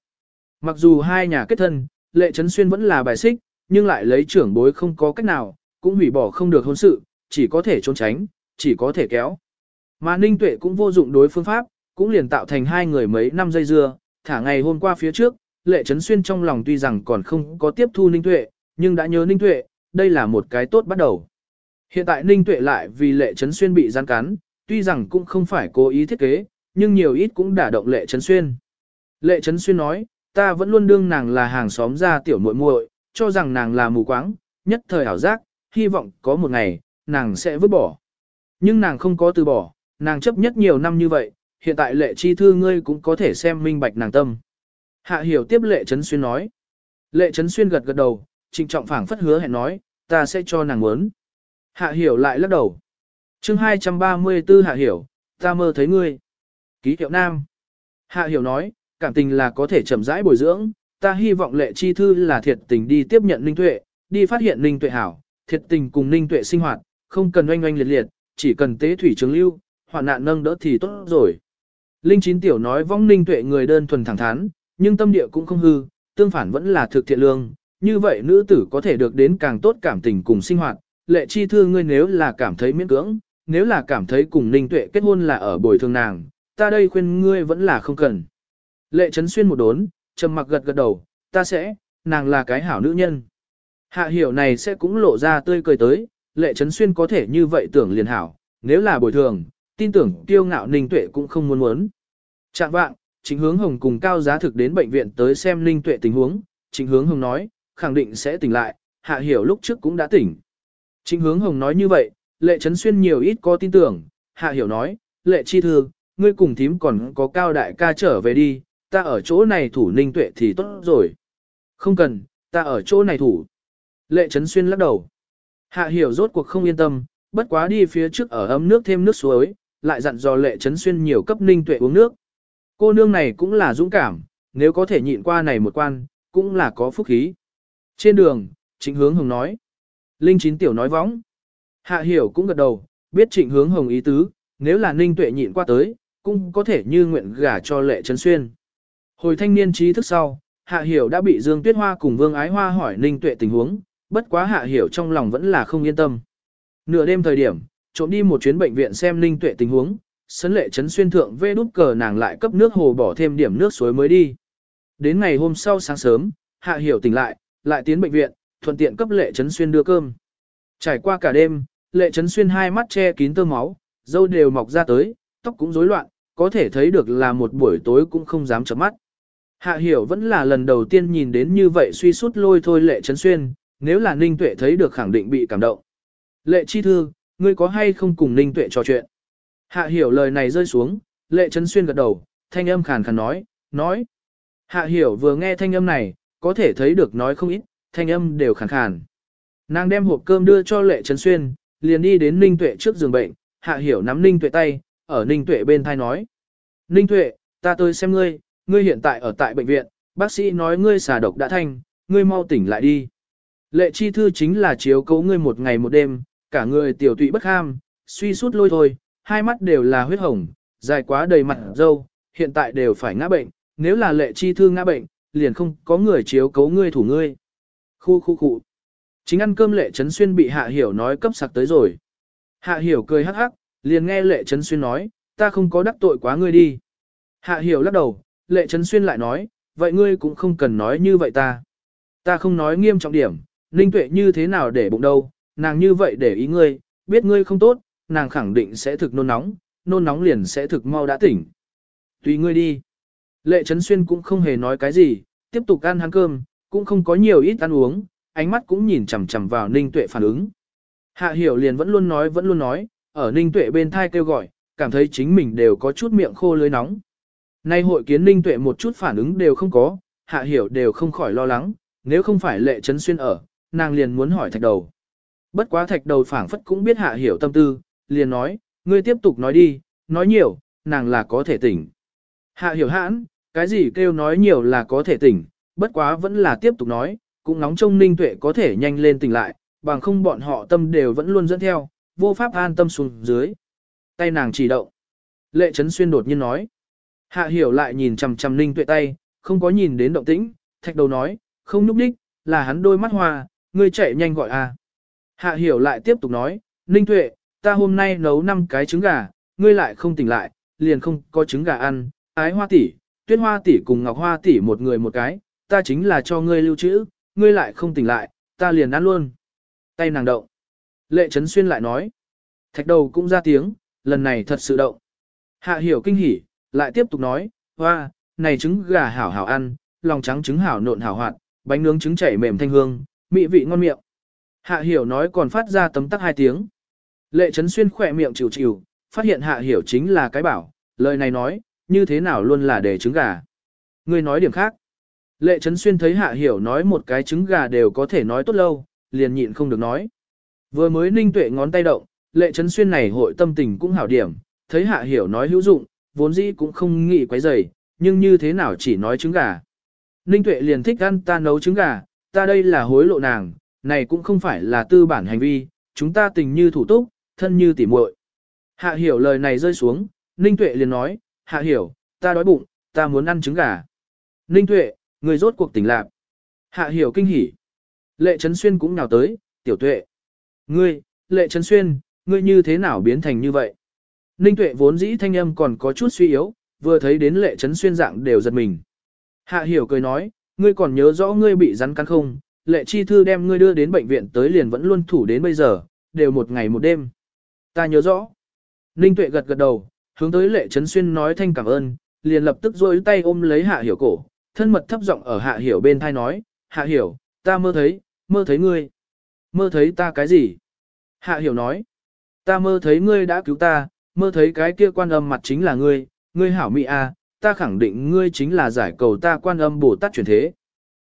Mặc dù hai nhà kết thân, lệ trấn xuyên vẫn là bài xích, nhưng lại lấy trưởng bối không có cách nào, cũng hủy bỏ không được hôn sự, chỉ có thể trốn tránh, chỉ có thể kéo. Mà Ninh Tuệ cũng vô dụng đối phương pháp, cũng liền tạo thành hai người mấy năm dây dưa, thả ngày hôm qua phía trước, Lệ Trấn Xuyên trong lòng tuy rằng còn không có tiếp thu Ninh Tuệ, nhưng đã nhớ Ninh Tuệ, đây là một cái tốt bắt đầu. Hiện tại Ninh Tuệ lại vì lệ trấn xuyên bị gian cắn, tuy rằng cũng không phải cố ý thiết kế, nhưng nhiều ít cũng đả động lệ trấn xuyên. Lệ trấn xuyên nói, ta vẫn luôn đương nàng là hàng xóm gia tiểu muội muội, cho rằng nàng là mù quáng, nhất thời ảo giác, hy vọng có một ngày, nàng sẽ vứt bỏ. Nhưng nàng không có từ bỏ, nàng chấp nhất nhiều năm như vậy, hiện tại lệ chi thư ngươi cũng có thể xem minh bạch nàng tâm. Hạ hiểu tiếp lệ trấn xuyên nói. Lệ trấn xuyên gật gật đầu, trịnh trọng phảng phất hứa hẹn nói, ta sẽ cho nàng muốn. Hạ hiểu lại lắc đầu. chương 234 hạ hiểu, ta mơ thấy ngươi. Ký hiệu nam. Hạ hiểu nói, cảm tình là có thể chậm rãi bồi dưỡng, ta hy vọng lệ chi thư là thiệt tình đi tiếp nhận ninh tuệ, đi phát hiện ninh tuệ hảo, thiệt tình cùng ninh tuệ sinh hoạt, không cần oanh oanh liệt liệt, chỉ cần tế thủy trường lưu, hoạn nạn nâng đỡ thì tốt rồi. Linh chín tiểu nói vong ninh tuệ người đơn thuần thẳng thắn, nhưng tâm địa cũng không hư, tương phản vẫn là thực thiện lương, như vậy nữ tử có thể được đến càng tốt cảm tình cùng sinh hoạt, lệ chi thư ngươi nếu là cảm thấy miễn cưỡng, nếu là cảm thấy cùng ninh tuệ kết hôn là ở bồi thường nàng, ta đây khuyên ngươi vẫn là không cần. Lệ trấn xuyên một đốn, trầm mặc gật gật đầu, ta sẽ, nàng là cái hảo nữ nhân. Hạ hiểu này sẽ cũng lộ ra tươi cười tới, lệ trấn xuyên có thể như vậy tưởng liền hảo, nếu là bồi thường, tin tưởng tiêu ngạo ninh tuệ cũng không muốn muốn. Trạng vạng, chính hướng hồng cùng cao giá thực đến bệnh viện tới xem ninh tuệ tình huống, chính hướng hồng nói, khẳng định sẽ tỉnh lại, hạ hiểu lúc trước cũng đã tỉnh. Chính hướng hồng nói như vậy, lệ trấn xuyên nhiều ít có tin tưởng, hạ hiểu nói, lệ chi thư, ngươi cùng thím còn có cao đại ca trở về đi, ta ở chỗ này thủ ninh tuệ thì tốt rồi. Không cần, ta ở chỗ này thủ. Lệ trấn xuyên lắc đầu. Hạ hiểu rốt cuộc không yên tâm, bất quá đi phía trước ở ấm nước thêm nước suối, lại dặn dò lệ trấn xuyên nhiều cấp ninh tuệ uống nước. Cô nương này cũng là dũng cảm, nếu có thể nhịn qua này một quan, cũng là có phúc khí. Trên đường, trịnh hướng hồng nói. Linh chín tiểu nói võng. Hạ hiểu cũng gật đầu, biết trịnh hướng hồng ý tứ, nếu là ninh tuệ nhịn qua tới, cũng có thể như nguyện gả cho lệ trấn xuyên. Hồi thanh niên trí thức sau, Hạ Hiểu đã bị Dương Tuyết Hoa cùng Vương Ái Hoa hỏi Ninh Tuệ tình huống, bất quá Hạ Hiểu trong lòng vẫn là không yên tâm. Nửa đêm thời điểm, trộm đi một chuyến bệnh viện xem Ninh Tuệ tình huống, sấn lệ chấn xuyên thượng vê đút cờ nàng lại cấp nước hồ bỏ thêm điểm nước suối mới đi. Đến ngày hôm sau sáng sớm, Hạ Hiểu tỉnh lại, lại tiến bệnh viện, thuận tiện cấp lệ chấn xuyên đưa cơm. Trải qua cả đêm, lệ chấn xuyên hai mắt che kín tơ máu, dâu đều mọc ra tới, tóc cũng rối loạn, có thể thấy được là một buổi tối cũng không dám chớp mắt. Hạ hiểu vẫn là lần đầu tiên nhìn đến như vậy suy sút lôi thôi lệ chấn xuyên, nếu là Ninh Tuệ thấy được khẳng định bị cảm động. Lệ chi thư, ngươi có hay không cùng Ninh Tuệ trò chuyện? Hạ hiểu lời này rơi xuống, lệ chấn xuyên gật đầu, thanh âm khàn khàn nói, nói. Hạ hiểu vừa nghe thanh âm này, có thể thấy được nói không ít, thanh âm đều khàn khàn. Nàng đem hộp cơm đưa cho lệ chấn xuyên, liền đi đến Ninh Tuệ trước giường bệnh, hạ hiểu nắm Ninh Tuệ tay, ở Ninh Tuệ bên thai nói. Ninh Tuệ, ta tới xem ngươi, ngươi hiện tại ở tại bệnh viện, bác sĩ nói ngươi xà độc đã thanh, ngươi mau tỉnh lại đi. Lệ chi thư chính là chiếu cố ngươi một ngày một đêm, cả người tiểu tụy bất ham, suy sút lôi thôi, hai mắt đều là huyết hồng, dài quá đầy mặt dâu, hiện tại đều phải ngã bệnh, nếu là lệ chi thư ngã bệnh, liền không có người chiếu cấu ngươi thủ ngươi. Khu khu khu. Chính ăn cơm lệ trấn xuyên bị hạ hiểu nói cấp sặc tới rồi. Hạ hiểu cười hắc hắc, liền nghe lệ trấn xuyên nói, ta không có đắc tội quá ngươi đi. Hạ hiểu lắc đầu, lệ trấn xuyên lại nói, vậy ngươi cũng không cần nói như vậy ta. Ta không nói nghiêm trọng điểm, ninh tuệ như thế nào để bụng đâu, nàng như vậy để ý ngươi, biết ngươi không tốt, nàng khẳng định sẽ thực nôn nóng, nôn nóng liền sẽ thực mau đã tỉnh. Tùy ngươi đi. Lệ trấn xuyên cũng không hề nói cái gì, tiếp tục ăn hắn cơm, cũng không có nhiều ít ăn uống, ánh mắt cũng nhìn chằm chằm vào ninh tuệ phản ứng. Hạ hiểu liền vẫn luôn nói vẫn luôn nói, ở ninh tuệ bên thai kêu gọi, cảm thấy chính mình đều có chút miệng khô lưới nóng. Nay hội kiến ninh tuệ một chút phản ứng đều không có, hạ hiểu đều không khỏi lo lắng, nếu không phải lệ trấn xuyên ở, nàng liền muốn hỏi thạch đầu. Bất quá thạch đầu phảng phất cũng biết hạ hiểu tâm tư, liền nói, ngươi tiếp tục nói đi, nói nhiều, nàng là có thể tỉnh. Hạ hiểu hãn, cái gì kêu nói nhiều là có thể tỉnh, bất quá vẫn là tiếp tục nói, cũng nóng trông ninh tuệ có thể nhanh lên tỉnh lại, bằng không bọn họ tâm đều vẫn luôn dẫn theo, vô pháp an tâm xuống dưới. Tay nàng chỉ động. Lệ Trấn Xuyên đột nhiên nói. Hạ hiểu lại nhìn chằm chằm ninh tuệ tay, không có nhìn đến động tĩnh, thạch đầu nói, không núp đích, là hắn đôi mắt hoa, ngươi chạy nhanh gọi a. Hạ hiểu lại tiếp tục nói, ninh tuệ, ta hôm nay nấu 5 cái trứng gà, ngươi lại không tỉnh lại, liền không có trứng gà ăn, ái hoa tỷ, tuyết hoa tỷ cùng ngọc hoa tỷ một người một cái, ta chính là cho ngươi lưu trữ, ngươi lại không tỉnh lại, ta liền ăn luôn. Tay nàng động. Lệ Trấn Xuyên lại nói. Thạch đầu cũng ra tiếng, lần này thật sự động. Hạ hiểu kinh hỉ, lại tiếp tục nói, hoa, này trứng gà hảo hảo ăn, lòng trắng trứng hảo nộn hảo hoạt, bánh nướng trứng chảy mềm thanh hương, mỹ vị ngon miệng. Hạ hiểu nói còn phát ra tấm tắc hai tiếng. Lệ Trấn Xuyên khỏe miệng chịu chịu, phát hiện hạ hiểu chính là cái bảo, lời này nói, như thế nào luôn là để trứng gà. Người nói điểm khác. Lệ Trấn Xuyên thấy hạ hiểu nói một cái trứng gà đều có thể nói tốt lâu, liền nhịn không được nói. Vừa mới ninh tuệ ngón tay động, lệ Trấn Xuyên này hội tâm tình cũng hảo điểm, thấy hạ hiểu nói hữu dụng, vốn dĩ cũng không nghĩ quấy rầy, nhưng như thế nào chỉ nói trứng gà. Ninh tuệ liền thích ăn ta nấu trứng gà, ta đây là hối lộ nàng, này cũng không phải là tư bản hành vi, chúng ta tình như thủ túc, thân như tỉ muội. Hạ hiểu lời này rơi xuống, Ninh tuệ liền nói, hạ hiểu, ta đói bụng, ta muốn ăn trứng gà. Ninh tuệ, người rốt cuộc tỉnh lạc. Hạ hiểu kinh hỉ. Lệ Trấn Xuyên cũng nào tới, tiểu tuệ. Ngươi, Lệ Trấn Xuyên, ngươi như thế nào biến thành như vậy? Ninh tuệ vốn dĩ thanh âm còn có chút suy yếu, vừa thấy đến Lệ Trấn Xuyên dạng đều giật mình. Hạ hiểu cười nói, ngươi còn nhớ rõ ngươi bị rắn cắn không? Lệ Chi Thư đem ngươi đưa đến bệnh viện tới liền vẫn luôn thủ đến bây giờ, đều một ngày một đêm. Ta nhớ rõ. Ninh tuệ gật gật đầu, hướng tới Lệ Trấn Xuyên nói thanh cảm ơn, liền lập tức duỗi tay ôm lấy Hạ hiểu cổ, thân mật thấp giọng ở hạ hiểu bên thai nói, hạ hiểu, ta mơ thấy, mơ thấy ngươi. Mơ thấy ta cái gì? Hạ hiểu nói, ta mơ thấy ngươi đã cứu ta, mơ thấy cái kia quan âm mặt chính là ngươi, ngươi hảo mỹ a, à, ta khẳng định ngươi chính là giải cầu ta quan âm Bồ Tát chuyển thế.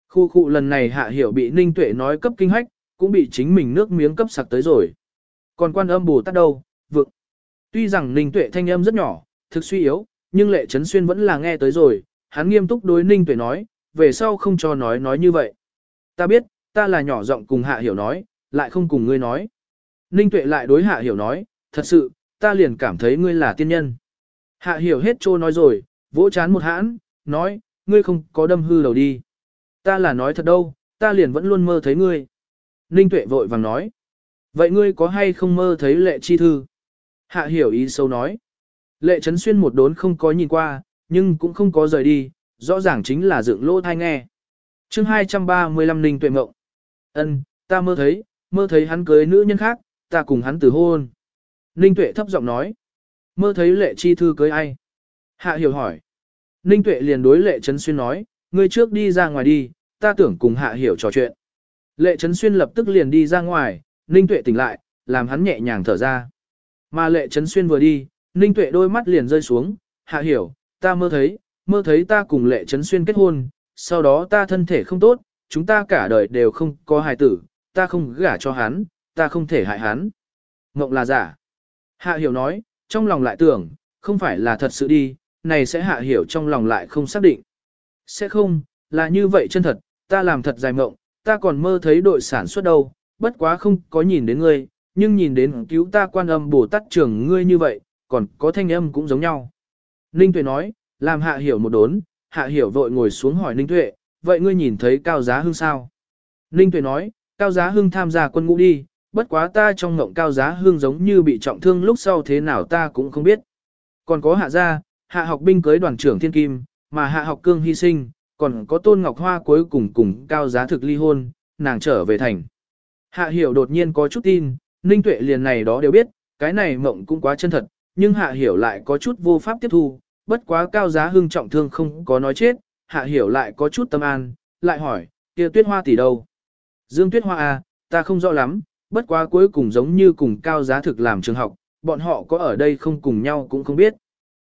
Khu khu lần này hạ hiểu bị ninh tuệ nói cấp kinh hách, cũng bị chính mình nước miếng cấp sặc tới rồi. Còn quan âm Bồ Tát đâu, vượng. Tuy rằng ninh tuệ thanh âm rất nhỏ, thực suy yếu, nhưng lệ trấn xuyên vẫn là nghe tới rồi, hắn nghiêm túc đối Ninh Tuệ nói, về sau không cho nói nói như vậy. Ta biết, ta là nhỏ giọng cùng Hạ Hiểu nói, lại không cùng ngươi nói. Ninh Tuệ lại đối Hạ Hiểu nói, thật sự, ta liền cảm thấy ngươi là tiên nhân. Hạ Hiểu hết trô nói rồi, vỗ chán một hãn, nói, ngươi không có đâm hư đầu đi. Ta là nói thật đâu, ta liền vẫn luôn mơ thấy ngươi. Ninh Tuệ vội vàng nói, vậy ngươi có hay không mơ thấy lệ chi thư? Hạ Hiểu ý sâu nói, lệ trấn xuyên một đốn không có nhìn qua, nhưng cũng không có rời đi, rõ ràng chính là dựng lỗ thai nghe. chương 235 Ninh Tuệ Mộng. ân ta mơ thấy, mơ thấy hắn cưới nữ nhân khác, ta cùng hắn từ hôn. Ninh Tuệ thấp giọng nói. Mơ thấy lệ chi thư cưới ai? Hạ hiểu hỏi. Ninh Tuệ liền đối lệ Trấn Xuyên nói, ngươi trước đi ra ngoài đi, ta tưởng cùng Hạ hiểu trò chuyện. Lệ Trấn Xuyên lập tức liền đi ra ngoài, Ninh Tuệ tỉnh lại, làm hắn nhẹ nhàng thở ra. Mà lệ Trấn Xuyên vừa đi, Ninh Tuệ đôi mắt liền rơi xuống, Hạ hiểu, ta mơ thấy, mơ thấy ta cùng lệ trấn xuyên kết hôn, sau đó ta thân thể không tốt, chúng ta cả đời đều không có hài tử, ta không gả cho hắn, ta không thể hại hắn. Ngộng là giả. Hạ hiểu nói, trong lòng lại tưởng, không phải là thật sự đi, này sẽ hạ hiểu trong lòng lại không xác định. Sẽ không, là như vậy chân thật, ta làm thật dài mộng, ta còn mơ thấy đội sản xuất đâu, bất quá không có nhìn đến ngươi, nhưng nhìn đến cứu ta quan âm bổ tát trưởng ngươi như vậy, còn có thanh âm cũng giống nhau. Ninh Tuệ nói, làm hạ hiểu một đốn, hạ hiểu vội ngồi xuống hỏi Ninh Tuệ, vậy ngươi nhìn thấy Cao Giá Hưng sao? Ninh Tuệ nói, Cao Giá Hưng tham gia quân ngũ đi, bất quá ta trong ngộng Cao Giá Hưng giống như bị trọng thương lúc sau thế nào ta cũng không biết. Còn có hạ gia, hạ học binh cưới đoàn trưởng Thiên Kim, mà hạ học cương hy sinh, còn có Tôn Ngọc Hoa cuối cùng cùng Cao Giá thực ly hôn, nàng trở về thành. Hạ hiểu đột nhiên có chút tin, Ninh Tuệ liền này đó đều biết, cái này mộng cũng quá chân thật, nhưng hạ hiểu lại có chút vô pháp tiếp thu, bất quá cao giá hưng trọng thương không có nói chết, hạ hiểu lại có chút tâm an, lại hỏi, kia tuyết hoa tỷ đâu? Dương tuyết hoa à, ta không rõ lắm, bất quá cuối cùng giống như cùng cao giá thực làm trường học, bọn họ có ở đây không cùng nhau cũng không biết.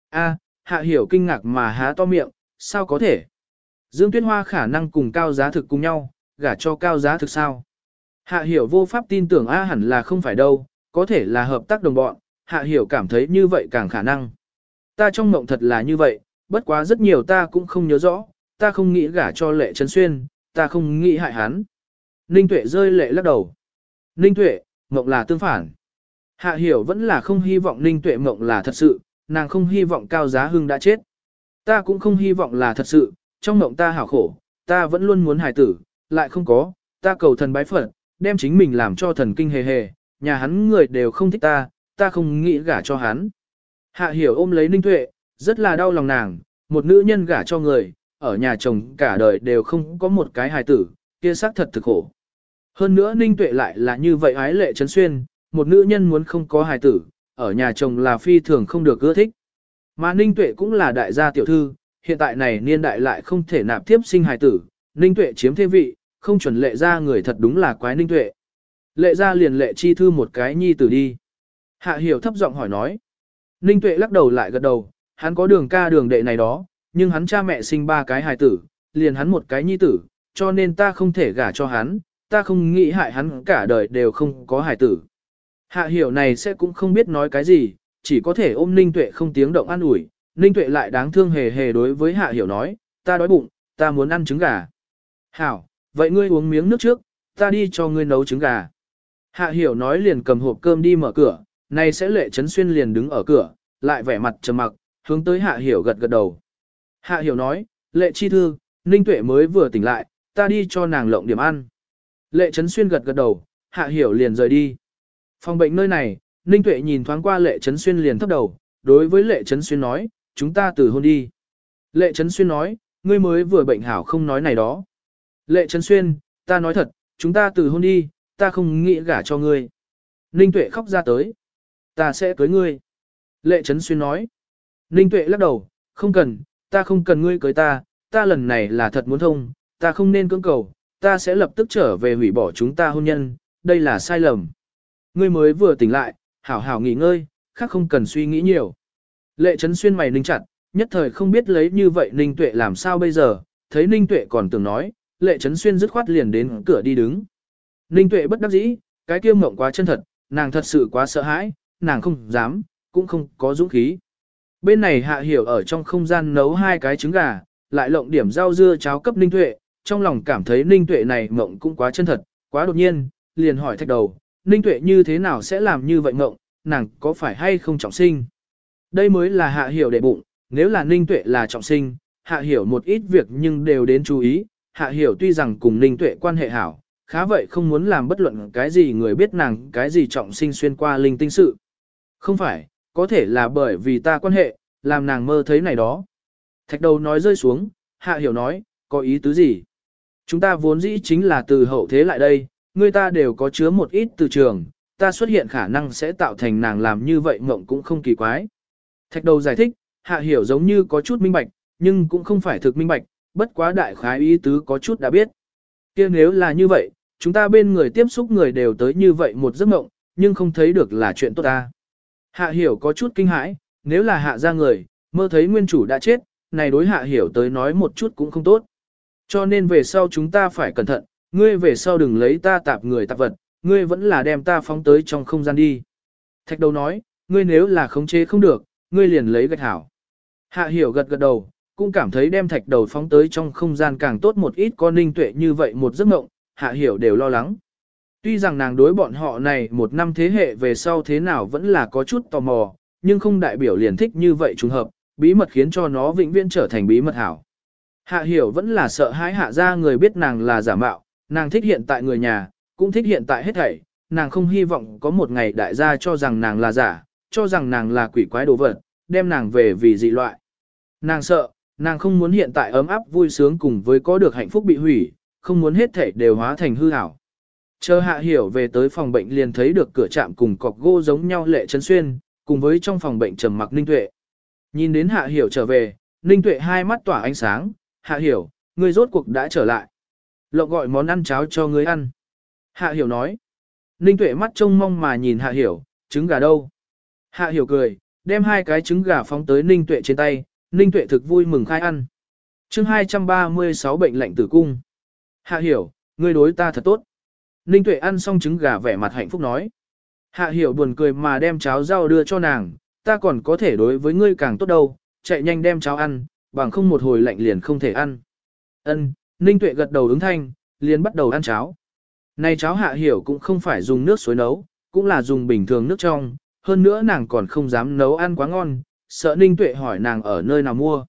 A, hạ hiểu kinh ngạc mà há to miệng, sao có thể? Dương tuyết hoa khả năng cùng cao giá thực cùng nhau, gả cho cao giá thực sao? Hạ hiểu vô pháp tin tưởng A hẳn là không phải đâu, có thể là hợp tác đồng bọn, hạ hiểu cảm thấy như vậy càng khả năng. Ta trong mộng thật là như vậy, bất quá rất nhiều ta cũng không nhớ rõ, ta không nghĩ gả cho lệ trấn xuyên, ta không nghĩ hại hắn. Ninh tuệ rơi lệ lắc đầu. Ninh tuệ, mộng là tương phản. Hạ hiểu vẫn là không hy vọng ninh tuệ mộng là thật sự, nàng không hy vọng cao giá hưng đã chết. Ta cũng không hy vọng là thật sự, trong mộng ta hảo khổ, ta vẫn luôn muốn hài tử, lại không có, ta cầu thần bái phật, đem chính mình làm cho thần kinh hề hề, nhà hắn người đều không thích ta, ta không nghĩ gả cho hắn. Hạ hiểu ôm lấy Ninh Tuệ, rất là đau lòng nàng, một nữ nhân gả cho người, ở nhà chồng cả đời đều không có một cái hài tử, kia xác thật thực khổ. Hơn nữa Ninh Tuệ lại là như vậy ái lệ chấn xuyên, một nữ nhân muốn không có hài tử, ở nhà chồng là phi thường không được ưa thích. Mà Ninh Tuệ cũng là đại gia tiểu thư, hiện tại này niên đại lại không thể nạp tiếp sinh hài tử, Ninh Tuệ chiếm thế vị, không chuẩn lệ ra người thật đúng là quái Ninh Tuệ. Lệ ra liền lệ chi thư một cái nhi tử đi. Hạ hiểu thấp giọng hỏi nói. Ninh Tuệ lắc đầu lại gật đầu, hắn có đường ca đường đệ này đó, nhưng hắn cha mẹ sinh ba cái hài tử, liền hắn một cái nhi tử, cho nên ta không thể gả cho hắn, ta không nghĩ hại hắn cả đời đều không có hài tử. Hạ hiểu này sẽ cũng không biết nói cái gì, chỉ có thể ôm Ninh Tuệ không tiếng động an ủi, Ninh Tuệ lại đáng thương hề hề đối với Hạ hiểu nói, ta đói bụng, ta muốn ăn trứng gà. Hảo, vậy ngươi uống miếng nước trước, ta đi cho ngươi nấu trứng gà. Hạ hiểu nói liền cầm hộp cơm đi mở cửa, này sẽ lệ trấn xuyên liền đứng ở cửa, lại vẻ mặt trầm mặc, hướng tới hạ hiểu gật gật đầu. Hạ hiểu nói, lệ chi thư, ninh tuệ mới vừa tỉnh lại, ta đi cho nàng lộng điểm ăn. Lệ trấn xuyên gật gật đầu, hạ hiểu liền rời đi. Phòng bệnh nơi này, ninh tuệ nhìn thoáng qua lệ trấn xuyên liền thấp đầu, đối với lệ trấn xuyên nói, chúng ta từ hôn đi. Lệ trấn xuyên nói, ngươi mới vừa bệnh hảo không nói này đó. Lệ trấn xuyên, ta nói thật, chúng ta từ hôn đi, ta không nghĩ gả cho ngươi. Ninh tuệ khóc ra tới. Ta sẽ cưới ngươi. Lệ Trấn Xuyên nói. Ninh Tuệ lắc đầu, không cần, ta không cần ngươi cưới ta, ta lần này là thật muốn thông, ta không nên cưỡng cầu, ta sẽ lập tức trở về hủy bỏ chúng ta hôn nhân, đây là sai lầm. Ngươi mới vừa tỉnh lại, hảo hảo nghỉ ngơi, khác không cần suy nghĩ nhiều. Lệ Trấn Xuyên mày ninh chặt, nhất thời không biết lấy như vậy Ninh Tuệ làm sao bây giờ, thấy Ninh Tuệ còn tưởng nói, Lệ Trấn Xuyên dứt khoát liền đến cửa đi đứng. Ninh Tuệ bất đắc dĩ, cái kia mộng quá chân thật, nàng thật sự quá sợ hãi, nàng không dám, cũng không có dũng khí. Bên này hạ hiểu ở trong không gian nấu hai cái trứng gà, lại lộng điểm rau dưa cháo cấp ninh tuệ, trong lòng cảm thấy ninh tuệ này mộng cũng quá chân thật, quá đột nhiên, liền hỏi thạch đầu, ninh tuệ như thế nào sẽ làm như vậy mộng, nàng có phải hay không trọng sinh. Đây mới là hạ hiểu để bụng, nếu là ninh tuệ là trọng sinh, hạ hiểu một ít việc nhưng đều đến chú ý, hạ hiểu tuy rằng cùng ninh tuệ quan hệ hảo, khá vậy không muốn làm bất luận cái gì người biết nàng cái gì trọng sinh xuyên qua linh tinh sự. Không phải, có thể là bởi vì ta quan hệ, làm nàng mơ thấy này đó. Thạch đầu nói rơi xuống, hạ hiểu nói, có ý tứ gì? Chúng ta vốn dĩ chính là từ hậu thế lại đây, người ta đều có chứa một ít từ trường, ta xuất hiện khả năng sẽ tạo thành nàng làm như vậy mộng cũng không kỳ quái. Thạch đầu giải thích, hạ hiểu giống như có chút minh bạch, nhưng cũng không phải thực minh bạch, bất quá đại khái ý tứ có chút đã biết. kia nếu là như vậy, chúng ta bên người tiếp xúc người đều tới như vậy một giấc mộng, nhưng không thấy được là chuyện tốt ta. Hạ hiểu có chút kinh hãi, nếu là hạ ra người, mơ thấy nguyên chủ đã chết, này đối hạ hiểu tới nói một chút cũng không tốt. Cho nên về sau chúng ta phải cẩn thận, ngươi về sau đừng lấy ta tạp người tạp vật, ngươi vẫn là đem ta phóng tới trong không gian đi. Thạch đầu nói, ngươi nếu là khống chế không được, ngươi liền lấy gạch hảo. Hạ hiểu gật gật đầu, cũng cảm thấy đem thạch đầu phóng tới trong không gian càng tốt một ít con ninh tuệ như vậy một giấc mộng, hạ hiểu đều lo lắng. Tuy rằng nàng đối bọn họ này một năm thế hệ về sau thế nào vẫn là có chút tò mò, nhưng không đại biểu liền thích như vậy trùng hợp, bí mật khiến cho nó vĩnh viễn trở thành bí mật hảo. Hạ hiểu vẫn là sợ hãi hạ ra người biết nàng là giả mạo, nàng thích hiện tại người nhà, cũng thích hiện tại hết thảy, nàng không hy vọng có một ngày đại gia cho rằng nàng là giả, cho rằng nàng là quỷ quái đồ vật, đem nàng về vì dị loại. Nàng sợ, nàng không muốn hiện tại ấm áp vui sướng cùng với có được hạnh phúc bị hủy, không muốn hết thảy đều hóa thành hư ảo. Chờ hạ hiểu về tới phòng bệnh liền thấy được cửa chạm cùng cọc gỗ giống nhau lệ chấn xuyên, cùng với trong phòng bệnh trầm mặc Ninh Tuệ. Nhìn đến hạ hiểu trở về, Ninh Tuệ hai mắt tỏa ánh sáng, hạ hiểu, ngươi rốt cuộc đã trở lại. Lộng gọi món ăn cháo cho ngươi ăn. Hạ hiểu nói. Ninh Tuệ mắt trông mong mà nhìn hạ hiểu, trứng gà đâu. Hạ hiểu cười, đem hai cái trứng gà phóng tới Ninh Tuệ trên tay, Ninh Tuệ thực vui mừng khai ăn. chương 236 bệnh lạnh tử cung. Hạ hiểu, ngươi đối ta thật tốt. Ninh Tuệ ăn xong trứng gà vẻ mặt hạnh phúc nói. Hạ hiểu buồn cười mà đem cháo rau đưa cho nàng, ta còn có thể đối với ngươi càng tốt đâu, chạy nhanh đem cháo ăn, bằng không một hồi lạnh liền không thể ăn. Ân, Ninh Tuệ gật đầu ứng thanh, liền bắt đầu ăn cháo. Này cháo hạ hiểu cũng không phải dùng nước suối nấu, cũng là dùng bình thường nước trong, hơn nữa nàng còn không dám nấu ăn quá ngon, sợ Ninh Tuệ hỏi nàng ở nơi nào mua.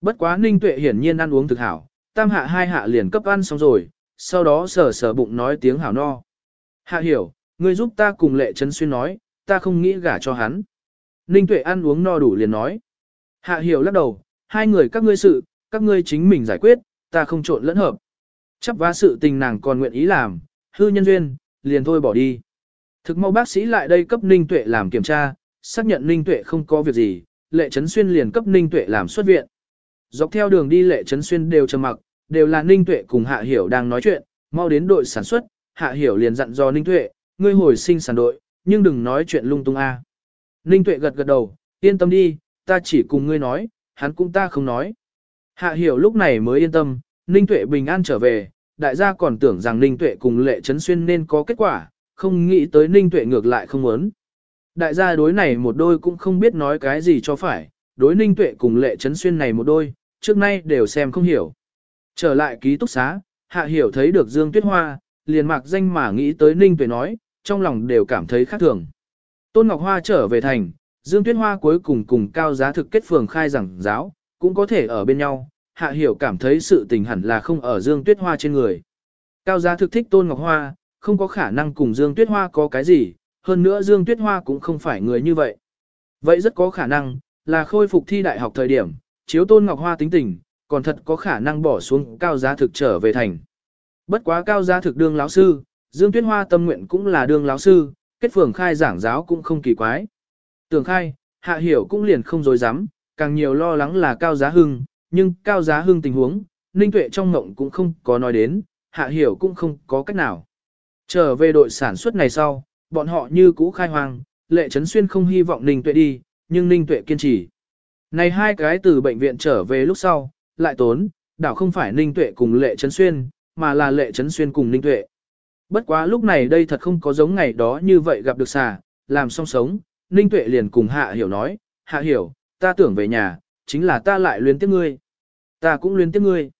Bất quá Ninh Tuệ hiển nhiên ăn uống thực hảo, tam hạ hai hạ liền cấp ăn xong rồi, sau đó sờ sờ bụng nói tiếng hảo no. Hạ hiểu, ngươi giúp ta cùng lệ trấn xuyên nói, ta không nghĩ gả cho hắn. Ninh tuệ ăn uống no đủ liền nói. Hạ hiểu lắc đầu, hai người các ngươi sự, các ngươi chính mình giải quyết, ta không trộn lẫn hợp. Chấp vá sự tình nàng còn nguyện ý làm, hư nhân duyên, liền thôi bỏ đi. Thực mau bác sĩ lại đây cấp Ninh Tuệ làm kiểm tra, xác nhận Ninh Tuệ không có việc gì, Lệ Trấn Xuyên liền cấp Ninh Tuệ làm xuất viện. Dọc theo đường đi Lệ Trấn Xuyên đều trầm mặc, đều là Ninh Tuệ cùng Hạ Hiểu đang nói chuyện, mau đến đội sản xuất, Hạ Hiểu liền dặn dò Ninh Tuệ, ngươi hồi sinh sản đội, nhưng đừng nói chuyện lung tung a. Ninh Tuệ gật gật đầu, yên tâm đi, ta chỉ cùng ngươi nói, hắn cũng ta không nói. Hạ Hiểu lúc này mới yên tâm, Ninh Tuệ bình an trở về, đại gia còn tưởng rằng Ninh Tuệ cùng Lệ Trấn Xuyên nên có kết quả, không nghĩ tới Ninh Tuệ ngược lại không muốn. Đại gia đối này một đôi cũng không biết nói cái gì cho phải, đối Ninh Tuệ cùng Lệ chấn Xuyên này một đôi, trước nay đều xem không hiểu. Trở lại ký túc xá, Hạ Hiểu thấy được Dương Tuyết Hoa, liền mặc danh mà nghĩ tới Ninh Tuệ nói, trong lòng đều cảm thấy khác thường. Tôn Ngọc Hoa trở về thành, Dương Tuyết Hoa cuối cùng cùng cao giá thực kết phường khai giảng giáo, cũng có thể ở bên nhau, Hạ Hiểu cảm thấy sự tình hẳn là không ở Dương Tuyết Hoa trên người. Cao giá thực thích Tôn Ngọc Hoa, không có khả năng cùng Dương Tuyết Hoa có cái gì, hơn nữa Dương Tuyết Hoa cũng không phải người như vậy. Vậy rất có khả năng, là khôi phục thi đại học thời điểm, chiếu Tôn Ngọc Hoa tính tình, còn thật có khả năng bỏ xuống cao giá thực trở về thành. Bất quá cao giá thực đương lão sư, Dương Tuyết Hoa tâm nguyện cũng là đương lão sư, kết phường khai giảng giáo cũng không kỳ quái. Tưởng khai, hạ hiểu cũng liền không dối dám, càng nhiều lo lắng là cao giá hưng, nhưng cao giá hưng tình huống, Ninh Tuệ trong ngộng cũng không có nói đến, hạ hiểu cũng không có cách nào. Trở về đội sản xuất này sau, bọn họ như cũ khai hoang, lệ trấn xuyên không hy vọng Ninh Tuệ đi, nhưng Ninh Tuệ kiên trì. Này hai cái từ bệnh viện trở về lúc sau, lại tốn, đảo không phải Ninh Tuệ cùng lệ trấn xuyên, mà là lệ trấn xuyên cùng Ninh Tuệ. Bất quá lúc này đây thật không có giống ngày đó như vậy gặp được xà, làm song sống, Ninh Tuệ liền cùng Hạ Hiểu nói, Hạ Hiểu, ta tưởng về nhà, chính là ta lại luyến tiếc ngươi. Ta cũng luyến tiếc ngươi.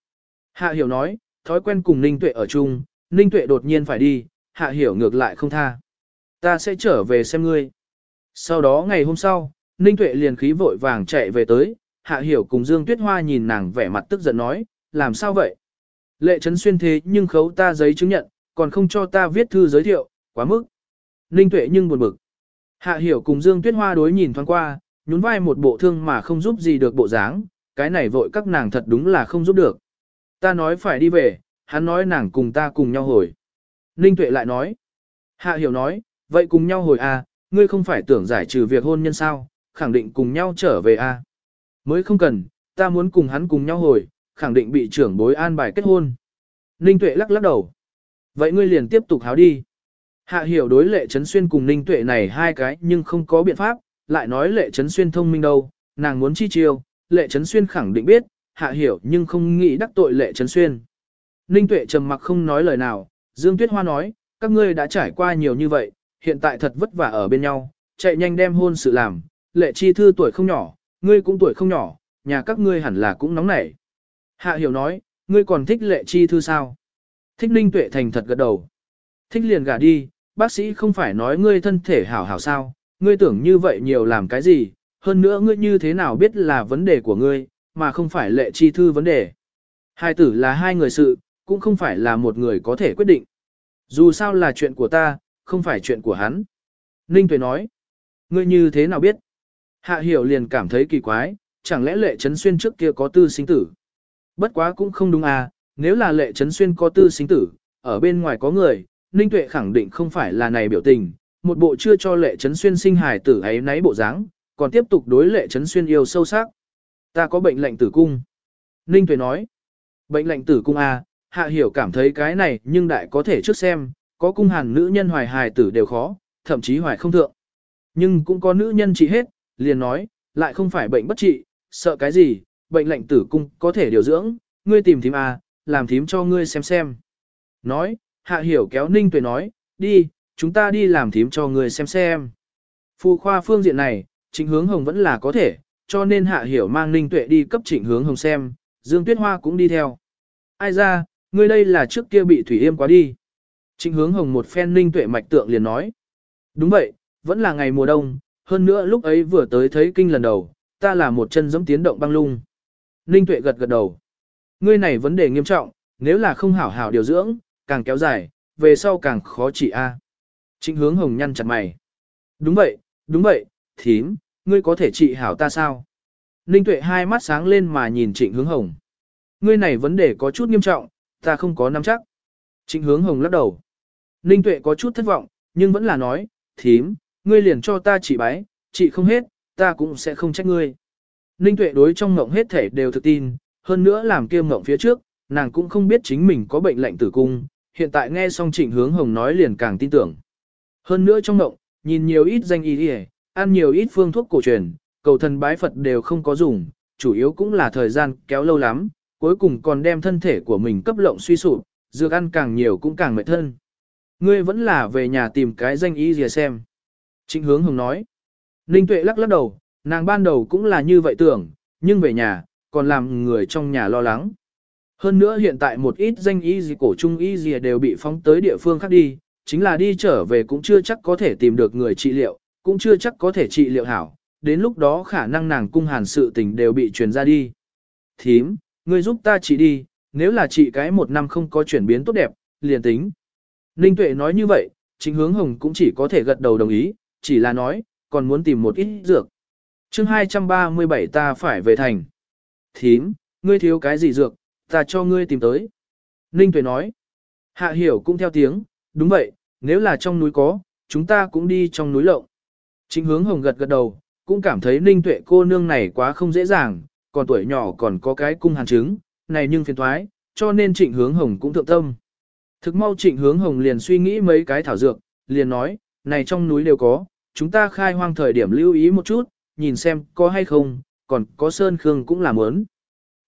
Hạ Hiểu nói, thói quen cùng Ninh Tuệ ở chung, Ninh Tuệ đột nhiên phải đi, Hạ Hiểu ngược lại không tha. Ta sẽ trở về xem ngươi. Sau đó ngày hôm sau, Ninh Tuệ liền khí vội vàng chạy về tới, Hạ Hiểu cùng Dương Tuyết Hoa nhìn nàng vẻ mặt tức giận nói, làm sao vậy? Lệ Trấn Xuyên thế nhưng khấu ta giấy chứng nhận, còn không cho ta viết thư giới thiệu, quá mức. Ninh Tuệ nhưng buồn bực. Hạ Hiểu cùng Dương Tuyết Hoa đối nhìn thoáng qua, nhún vai một bộ thương mà không giúp gì được bộ dáng, cái này vội các nàng thật đúng là không giúp được. Ta nói phải đi về, hắn nói nàng cùng ta cùng nhau hồi. Ninh Tuệ lại nói. Hạ Hiểu nói, vậy cùng nhau hồi à, ngươi không phải tưởng giải trừ việc hôn nhân sao, khẳng định cùng nhau trở về à. Mới không cần, ta muốn cùng hắn cùng nhau hồi, khẳng định bị trưởng bối an bài kết hôn. Ninh Tuệ lắc lắc đầu. Vậy ngươi liền tiếp tục háo đi. Hạ hiểu đối lệ trấn xuyên cùng ninh tuệ này hai cái nhưng không có biện pháp, lại nói lệ trấn xuyên thông minh đâu, nàng muốn chi chiêu, lệ trấn xuyên khẳng định biết, hạ hiểu nhưng không nghĩ đắc tội lệ trấn xuyên. Ninh tuệ trầm mặc không nói lời nào, Dương Tuyết Hoa nói, các ngươi đã trải qua nhiều như vậy, hiện tại thật vất vả ở bên nhau, chạy nhanh đem hôn sự làm, lệ chi thư tuổi không nhỏ, ngươi cũng tuổi không nhỏ, nhà các ngươi hẳn là cũng nóng nảy. Hạ hiểu nói, ngươi còn thích lệ chi thư sao? Thích ninh tuệ thành thật gật đầu. Thích liền gả đi, bác sĩ không phải nói ngươi thân thể hảo hảo sao, ngươi tưởng như vậy nhiều làm cái gì, hơn nữa ngươi như thế nào biết là vấn đề của ngươi, mà không phải lệ chi thư vấn đề. Hai tử là hai người sự, cũng không phải là một người có thể quyết định. Dù sao là chuyện của ta, không phải chuyện của hắn. Ninh Tuệ nói, ngươi như thế nào biết? Hạ hiểu liền cảm thấy kỳ quái, chẳng lẽ lệ trấn xuyên trước kia có tư sinh tử? Bất quá cũng không đúng à, nếu là lệ trấn xuyên có tư sinh tử, ở bên ngoài có người, Ninh Tuệ khẳng định không phải là này biểu tình, một bộ chưa cho lệ trấn xuyên sinh hài tử ấy nấy bộ dáng, còn tiếp tục đối lệ trấn xuyên yêu sâu sắc. Ta có bệnh lệnh tử cung. Ninh Tuệ nói, bệnh lệnh tử cung à, hạ hiểu cảm thấy cái này nhưng đại có thể trước xem, có cung hàn nữ nhân hoài hài tử đều khó, thậm chí hoài không thượng. Nhưng cũng có nữ nhân trị hết, liền nói, lại không phải bệnh bất trị, sợ cái gì, bệnh lệnh tử cung có thể điều dưỡng, ngươi tìm thím à, làm thím cho ngươi xem xem. Nói, hạ hiểu kéo ninh tuệ nói, đi, chúng ta đi làm thím cho ngươi xem xem. Phụ khoa phương diện này, trịnh hướng hồng vẫn là có thể, cho nên hạ hiểu mang ninh tuệ đi cấp trịnh hướng hồng xem, Dương Tuyết Hoa cũng đi theo. Ai ra, ngươi đây là trước kia bị thủy yêm quá đi. Trịnh hướng hồng một phen ninh tuệ mạch tượng liền nói. Đúng vậy, vẫn là ngày mùa đông, hơn nữa lúc ấy vừa tới thấy kinh lần đầu, ta là một chân giống tiến động băng lung. Ninh tuệ gật gật đầu. Ngươi này vấn đề nghiêm trọng, nếu là không hảo hảo điều dưỡng, càng kéo dài, về sau càng khó trị a. À. Trịnh hướng hồng nhăn chặt mày. Đúng vậy, đúng vậy, thím, ngươi có thể trị hảo ta sao? Ninh tuệ hai mắt sáng lên mà nhìn trịnh hướng hồng. Ngươi này vấn đề có chút nghiêm trọng, ta không có nắm chắc. Trịnh hướng hồng lắc đầu. Ninh tuệ có chút thất vọng, nhưng vẫn là nói, thím, ngươi liền cho ta chỉ bái, chị không hết, ta cũng sẽ không trách ngươi. Ninh tuệ đối trong ngộng hết thể đều thực tin, hơn nữa làm kia ngộng phía trước, nàng cũng không biết chính mình có bệnh lệnh tử cung, hiện tại nghe xong trịnh hướng hồng nói liền càng tin tưởng. Hơn nữa trong ngộng, nhìn nhiều ít danh y đi ăn nhiều ít phương thuốc cổ truyền, cầu thần bái Phật đều không có dùng, chủ yếu cũng là thời gian kéo lâu lắm, cuối cùng còn đem thân thể của mình cấp lộng suy sụp, dược ăn càng nhiều cũng càng mệt thân. Ngươi vẫn là về nhà tìm cái danh y gì xem. Trịnh hướng hồng nói. Ninh tuệ lắc lắc đầu, nàng ban đầu cũng là như vậy tưởng, nhưng về nhà, còn làm người trong nhà lo lắng. Hơn nữa hiện tại một ít danh y gì cổ trung y gì đều bị phóng tới địa phương khác đi, chính là đi trở về cũng chưa chắc có thể tìm được người trị liệu, cũng chưa chắc có thể trị liệu hảo, đến lúc đó khả năng nàng cung hàn sự tình đều bị truyền ra đi. Thím, ngươi giúp ta trị đi, nếu là trị cái một năm không có chuyển biến tốt đẹp, liền tính. Ninh Tuệ nói như vậy, chính hướng hồng cũng chỉ có thể gật đầu đồng ý, chỉ là nói, còn muốn tìm một ít dược. chương 237 ta phải về thành. Thím, ngươi thiếu cái gì dược, ta cho ngươi tìm tới. Ninh Tuệ nói. Hạ hiểu cũng theo tiếng, đúng vậy, nếu là trong núi có, chúng ta cũng đi trong núi lộng. Chính hướng hồng gật gật đầu, cũng cảm thấy Ninh Tuệ cô nương này quá không dễ dàng, còn tuổi nhỏ còn có cái cung hàn chứng, này nhưng phiền thoái, cho nên trịnh hướng hồng cũng thượng tâm. Thực mau trịnh hướng hồng liền suy nghĩ mấy cái thảo dược, liền nói, này trong núi đều có, chúng ta khai hoang thời điểm lưu ý một chút, nhìn xem có hay không, còn có sơn khương cũng làm ớn.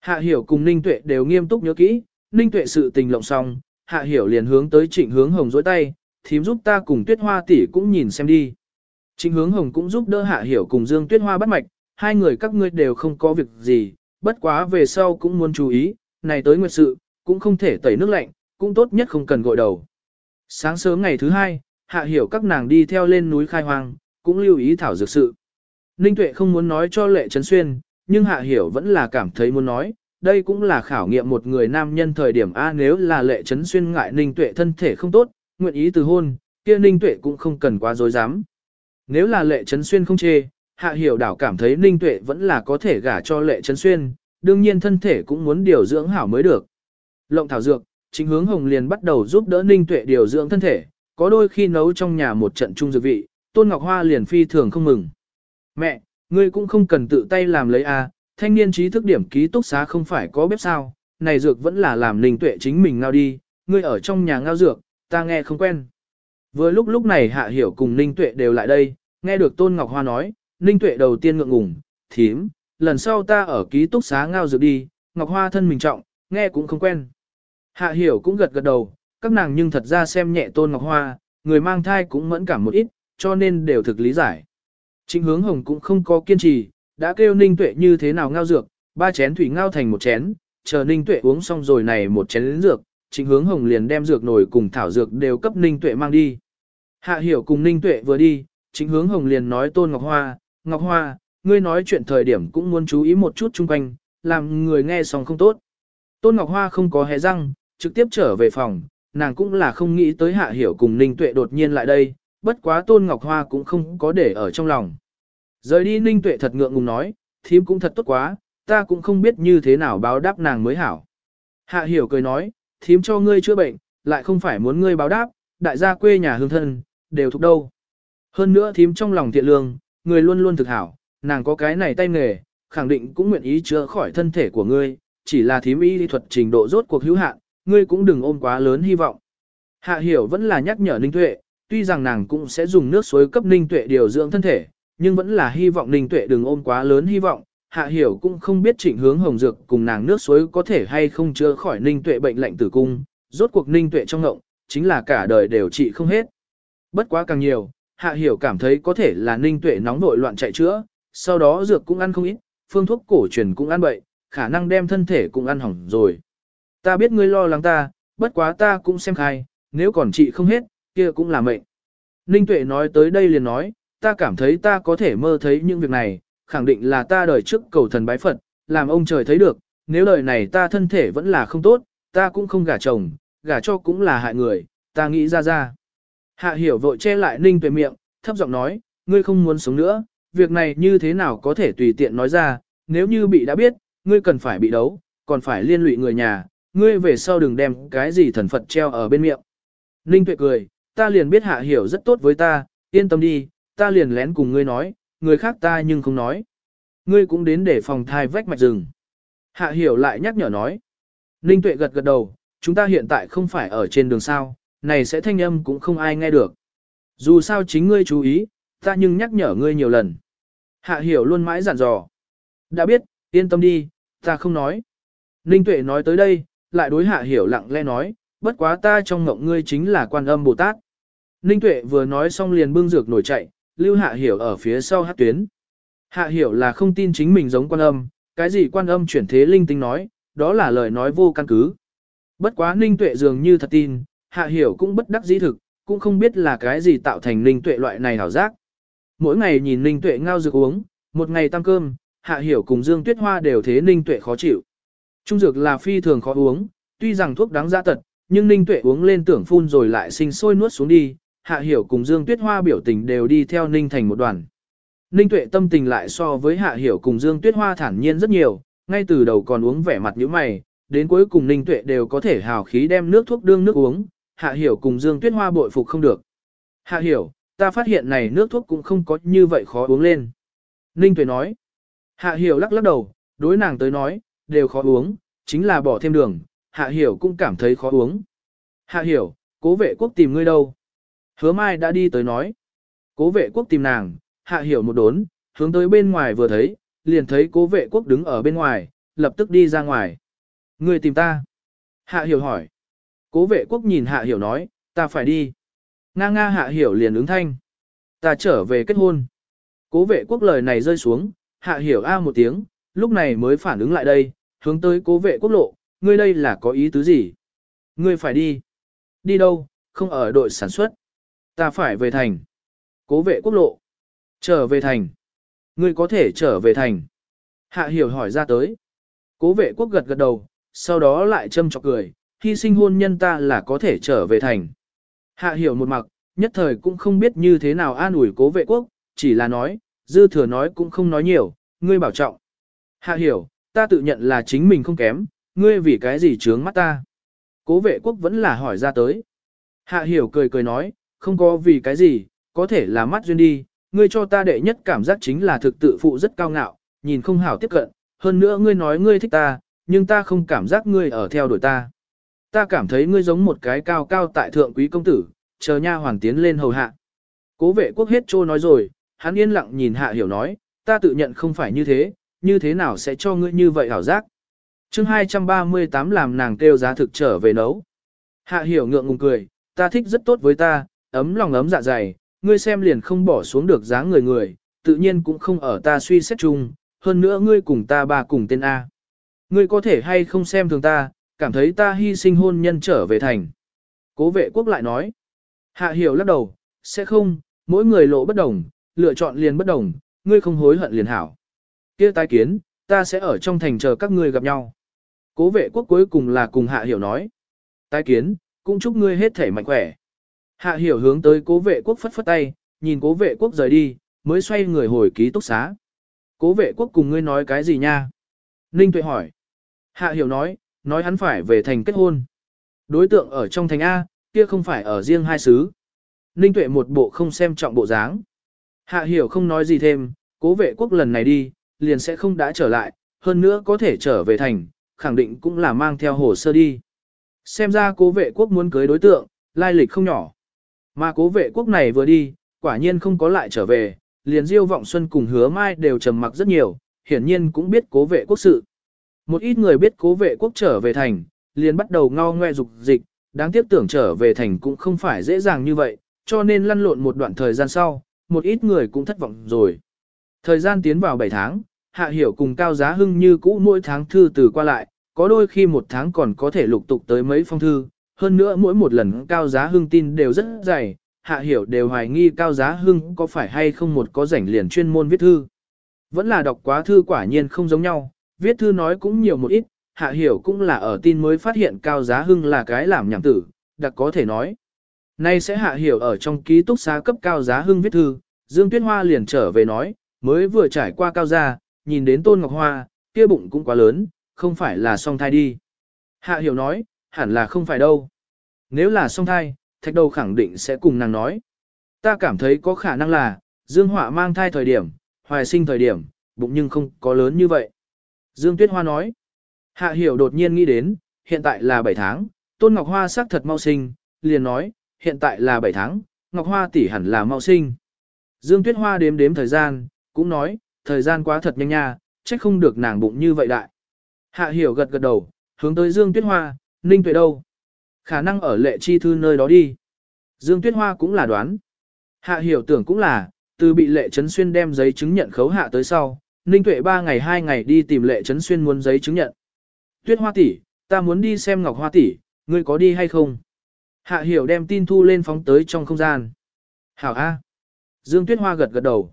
Hạ hiểu cùng Ninh Tuệ đều nghiêm túc nhớ kỹ, Ninh Tuệ sự tình lộng xong, Hạ hiểu liền hướng tới trịnh hướng hồng dối tay, thím giúp ta cùng tuyết hoa tỷ cũng nhìn xem đi. Trịnh hướng hồng cũng giúp đỡ Hạ hiểu cùng Dương tuyết hoa bắt mạch, hai người các ngươi đều không có việc gì, bất quá về sau cũng muốn chú ý, này tới nguyệt sự, cũng không thể tẩy nước lạnh, cũng tốt nhất không cần gội đầu. Sáng sớm ngày thứ hai, Hạ hiểu các nàng đi theo lên núi khai hoang, cũng lưu ý thảo dược sự. Ninh Tuệ không muốn nói cho Lệ Trấn Xuyên, nhưng Hạ Hiểu vẫn là cảm thấy muốn nói, đây cũng là khảo nghiệm một người nam nhân thời điểm A nếu là Lệ Trấn Xuyên ngại Ninh Tuệ thân thể không tốt, nguyện ý từ hôn, kia Ninh Tuệ cũng không cần quá dối dám. Nếu là Lệ Trấn Xuyên không chê, Hạ Hiểu đảo cảm thấy Ninh Tuệ vẫn là có thể gả cho Lệ Trấn Xuyên, đương nhiên thân thể cũng muốn điều dưỡng hảo mới được. Lộng thảo dược, chính hướng Hồng liền bắt đầu giúp đỡ Ninh Tuệ điều dưỡng thân thể, có đôi khi nấu trong nhà một trận chung dược vị, Tôn Ngọc Hoa liền phi thường không mừng. Mẹ, ngươi cũng không cần tự tay làm lấy a, à, thanh niên trí thức điểm ký túc xá không phải có bếp sao, này dược vẫn là làm Ninh Tuệ chính mình ngao đi, ngươi ở trong nhà ngao dược, ta nghe không quen. Vừa lúc lúc này Hạ Hiểu cùng Ninh Tuệ đều lại đây, nghe được Tôn Ngọc Hoa nói, Ninh Tuệ đầu tiên ngượng ngùng, thím, lần sau ta ở ký túc xá ngao dược đi, Ngọc Hoa thân mình trọng, nghe cũng không quen. Hạ Hiểu cũng gật gật đầu, các nàng nhưng thật ra xem nhẹ Tôn Ngọc Hoa, người mang thai cũng mẫn cảm một ít, cho nên đều thực lý giải. Trịnh hướng hồng cũng không có kiên trì, đã kêu ninh tuệ như thế nào ngao dược, ba chén thủy ngao thành một chén, chờ ninh tuệ uống xong rồi này một chén lĩnh dược, trịnh hướng hồng liền đem dược nổi cùng thảo dược đều cấp ninh tuệ mang đi. Hạ hiểu cùng ninh tuệ vừa đi, trịnh hướng hồng liền nói tôn Ngọc Hoa, Ngọc Hoa, ngươi nói chuyện thời điểm cũng muốn chú ý một chút chung quanh, làm người nghe xong không tốt. Tôn Ngọc Hoa không có hé răng, trực tiếp trở về phòng, nàng cũng là không nghĩ tới hạ hiểu cùng ninh tuệ đột nhiên lại đây, bất quá Tôn Ngọc Hoa cũng không có để ở trong lòng. Rời đi Ninh Tuệ thật ngượng ngùng nói, thím cũng thật tốt quá, ta cũng không biết như thế nào báo đáp nàng mới hảo. Hạ hiểu cười nói, thím cho ngươi chữa bệnh, lại không phải muốn ngươi báo đáp, đại gia quê nhà hương thân, đều thuộc đâu. Hơn nữa thím trong lòng thiện lương, người luôn luôn thực hảo, nàng có cái này tay nghề, khẳng định cũng nguyện ý chữa khỏi thân thể của ngươi, chỉ là thím y thuật trình độ rốt cuộc hữu hạn, ngươi cũng đừng ôm quá lớn hy vọng. Hạ hiểu vẫn là nhắc nhở Ninh Tuệ, tuy rằng nàng cũng sẽ dùng nước suối cấp Ninh Tuệ điều dưỡng thân thể, nhưng vẫn là hy vọng Ninh Tuệ đừng ôm quá lớn hy vọng. Hạ Hiểu cũng không biết trịnh hướng hồng dược cùng nàng nước suối có thể hay không chữa khỏi Ninh Tuệ bệnh lạnh tử cung, rốt cuộc Ninh Tuệ trong ngộng, chính là cả đời đều trị không hết. Bất quá càng nhiều, Hạ Hiểu cảm thấy có thể là Ninh Tuệ nóng nội loạn chạy chữa, sau đó dược cũng ăn không ít, phương thuốc cổ truyền cũng ăn bậy, khả năng đem thân thể cũng ăn hỏng rồi. Ta biết ngươi lo lắng ta, bất quá ta cũng xem khai, nếu còn trị không hết, kia cũng là mệnh. Ninh Tuệ nói tới đây liền nói, ta cảm thấy ta có thể mơ thấy những việc này, khẳng định là ta đời trước cầu thần bái Phật, làm ông trời thấy được, nếu đời này ta thân thể vẫn là không tốt, ta cũng không gả chồng, gả cho cũng là hại người, ta nghĩ ra ra. Hạ hiểu vội che lại Ninh Tuệ miệng, thấp giọng nói, ngươi không muốn sống nữa, việc này như thế nào có thể tùy tiện nói ra, nếu như bị đã biết, ngươi cần phải bị đấu, còn phải liên lụy người nhà, ngươi về sau đừng đem cái gì thần Phật treo ở bên miệng. Ninh Tuệ cười, ta liền biết hạ hiểu rất tốt với ta, yên tâm đi, ta liền lén cùng ngươi nói, người khác ta nhưng không nói. Ngươi cũng đến để phòng thai vách mạch rừng. Hạ hiểu lại nhắc nhở nói. Ninh tuệ gật gật đầu, chúng ta hiện tại không phải ở trên đường sao, này sẽ thanh âm cũng không ai nghe được. Dù sao chính ngươi chú ý, ta nhưng nhắc nhở ngươi nhiều lần. Hạ hiểu luôn mãi dặn dò. Đã biết, yên tâm đi, ta không nói. Ninh tuệ nói tới đây, lại đối hạ hiểu lặng lẽ nói, bất quá ta trong ngộng ngươi chính là quan âm Bồ Tát. Ninh tuệ vừa nói xong liền bưng dược nổi chạy, lưu hạ hiểu ở phía sau hát tuyến. Hạ hiểu là không tin chính mình giống quan âm, cái gì quan âm chuyển thế linh tinh nói, đó là lời nói vô căn cứ. Bất quá ninh tuệ dường như thật tin, hạ hiểu cũng bất đắc dĩ thực, cũng không biết là cái gì tạo thành ninh tuệ loại này hảo giác. Mỗi ngày nhìn ninh tuệ ngao dược uống, một ngày tăng cơm, hạ hiểu cùng dương tuyết hoa đều thế ninh tuệ khó chịu. Trung dược là phi thường khó uống, tuy rằng thuốc đáng giá tật, nhưng ninh tuệ uống lên tưởng phun rồi lại sinh sôi nuốt xuống đi, hạ hiểu cùng dương tuyết hoa biểu tình đều đi theo ninh thành một đoàn. Ninh tuệ tâm tình lại so với hạ hiểu cùng dương tuyết hoa thản nhiên rất nhiều, ngay từ đầu còn uống vẻ mặt như mày, đến cuối cùng ninh tuệ đều có thể hào khí đem nước thuốc đương nước uống, hạ hiểu cùng dương tuyết hoa bội phục không được. Hạ hiểu, ta phát hiện này nước thuốc cũng không có như vậy khó uống lên. Ninh tuệ nói, hạ hiểu lắc lắc đầu, đối nàng tới nói, đều khó uống, chính là bỏ thêm đường, hạ hiểu cũng cảm thấy khó uống. Hạ hiểu, cố vệ quốc tìm ngươi đâu? Hứa mai đã đi tới nói. Cố vệ quốc tìm nàng, hạ hiểu một đốn, hướng tới bên ngoài vừa thấy, liền thấy cố vệ quốc đứng ở bên ngoài, lập tức đi ra ngoài. Ngươi tìm ta. Hạ hiểu hỏi. Cố vệ quốc nhìn hạ hiểu nói, ta phải đi. Nga nga hạ hiểu liền ứng thanh. Ta trở về kết hôn. Cố vệ quốc lời này rơi xuống, hạ hiểu a một tiếng, lúc này mới phản ứng lại đây, hướng tới cố vệ quốc lộ, ngươi đây là có ý tứ gì? Ngươi phải đi. Đi đâu, không ở đội sản xuất. Ta phải về thành. Cố vệ quốc lộ. Trở về thành. Ngươi có thể trở về thành. Hạ hiểu hỏi ra tới. Cố vệ quốc gật gật đầu, sau đó lại châm chọc cười, hy sinh hôn nhân ta là có thể trở về thành. Hạ hiểu một mặc, nhất thời cũng không biết như thế nào an ủi cố vệ quốc, chỉ là nói, dư thừa nói cũng không nói nhiều, ngươi bảo trọng. Hạ hiểu, ta tự nhận là chính mình không kém, ngươi vì cái gì trướng mắt ta. Cố vệ quốc vẫn là hỏi ra tới. Hạ hiểu cười cười nói, không có vì cái gì, có thể là mắt duyên đi, ngươi cho ta đệ nhất cảm giác chính là thực tự phụ rất cao ngạo, nhìn không hảo tiếp cận, hơn nữa ngươi nói ngươi thích ta, nhưng ta không cảm giác ngươi ở theo đuổi ta. Ta cảm thấy ngươi giống một cái cao cao tại thượng quý công tử, chờ nha hoàng tiến lên hầu hạ. Cố vệ quốc hết trô nói rồi, hắn yên lặng nhìn hạ hiểu nói, ta tự nhận không phải như thế, như thế nào sẽ cho ngươi như vậy hảo giác. chương 238 làm nàng kêu giá thực trở về nấu. Hạ hiểu ngượng ngùng cười, ta thích rất tốt với ta, ấm lòng ấm dạ dày, ngươi xem liền không bỏ xuống được dáng người người, tự nhiên cũng không ở ta suy xét chung, hơn nữa ngươi cùng ta ba cùng tên A. Ngươi có thể hay không xem thường ta, cảm thấy ta hy sinh hôn nhân trở về thành. Cố vệ quốc lại nói. Hạ hiểu lắc đầu, sẽ không, mỗi người lộ bất đồng, lựa chọn liền bất đồng, ngươi không hối hận liền hảo kia tái kiến, ta sẽ ở trong thành chờ các ngươi gặp nhau. Cố vệ quốc cuối cùng là cùng hạ hiểu nói. Tái kiến, cũng chúc ngươi hết thể mạnh khỏe. Hạ hiểu hướng tới cố vệ quốc phất phất tay, nhìn cố vệ quốc rời đi, mới xoay người hồi ký túc xá. Cố vệ quốc cùng ngươi nói cái gì nha? Ninh tuệ hỏi. Hạ hiểu nói, nói hắn phải về thành kết hôn. Đối tượng ở trong thành A, kia không phải ở riêng hai xứ. Ninh tuệ một bộ không xem trọng bộ dáng. Hạ hiểu không nói gì thêm, cố vệ quốc lần này đi, liền sẽ không đã trở lại, hơn nữa có thể trở về thành, khẳng định cũng là mang theo hồ sơ đi. Xem ra cố vệ quốc muốn cưới đối tượng, lai lịch không nhỏ. Mà cố vệ quốc này vừa đi, quả nhiên không có lại trở về, liền Diêu Vọng Xuân cùng Hứa Mai đều trầm mặc rất nhiều, hiển nhiên cũng biết cố vệ quốc sự. Một ít người biết cố vệ quốc trở về thành, liền bắt đầu ngao ngoe dục dịch, đáng tiếc tưởng trở về thành cũng không phải dễ dàng như vậy, cho nên lăn lộn một đoạn thời gian sau, một ít người cũng thất vọng rồi. Thời gian tiến vào 7 tháng, Hạ Hiểu cùng Cao Giá Hưng như cũ mỗi tháng thư từ qua lại, có đôi khi một tháng còn có thể lục tục tới mấy phong thư, hơn nữa mỗi một lần Cao Giá Hưng tin đều rất dày, Hạ Hiểu đều hoài nghi Cao Giá Hưng có phải hay không một có rảnh liền chuyên môn viết thư. Vẫn là đọc quá thư quả nhiên không giống nhau, viết thư nói cũng nhiều một ít, Hạ Hiểu cũng là ở tin mới phát hiện Cao Giá Hưng là cái làm nhảm tử, đặc có thể nói. Nay sẽ Hạ Hiểu ở trong ký túc xá cấp Cao Giá Hưng viết thư, Dương Tuyết Hoa liền trở về nói, mới vừa trải qua Cao Gia, nhìn đến Tôn Ngọc Hoa, kia bụng cũng quá lớn, không phải là song thai đi. Hạ Hiểu nói, hẳn là không phải đâu. Nếu là song thai, thạch đầu khẳng định sẽ cùng nàng nói. Ta cảm thấy có khả năng là, Dương Họa mang thai thời điểm, hoài sinh thời điểm, bụng nhưng không có lớn như vậy. Dương Tuyết Hoa nói, Hạ Hiểu đột nhiên nghĩ đến, hiện tại là 7 tháng, Tôn Ngọc Hoa xác thật mau sinh, liền nói, hiện tại là 7 tháng, Ngọc Hoa tỷ hẳn là mau sinh. Dương Tuyết Hoa đếm đếm thời gian, cũng nói, thời gian quá thật nhanh nha, trách không được nàng bụng như vậy đại. Hạ Hiểu gật gật đầu, hướng tới Dương Tuyết Hoa, Ninh Tuệ đâu? Khả năng ở lệ chi thư nơi đó đi. Dương Tuyết Hoa cũng là đoán. Hạ Hiểu tưởng cũng là, từ bị lệ trấn xuyên đem giấy chứng nhận khấu hạ tới sau, Ninh Tuệ ba ngày hai ngày đi tìm lệ trấn xuyên muốn giấy chứng nhận. Tuyết Hoa tỷ, ta muốn đi xem Ngọc Hoa tỷ, ngươi có đi hay không? Hạ Hiểu đem tin thu lên phóng tới trong không gian. Hảo A. Dương Tuyết Hoa gật gật đầu.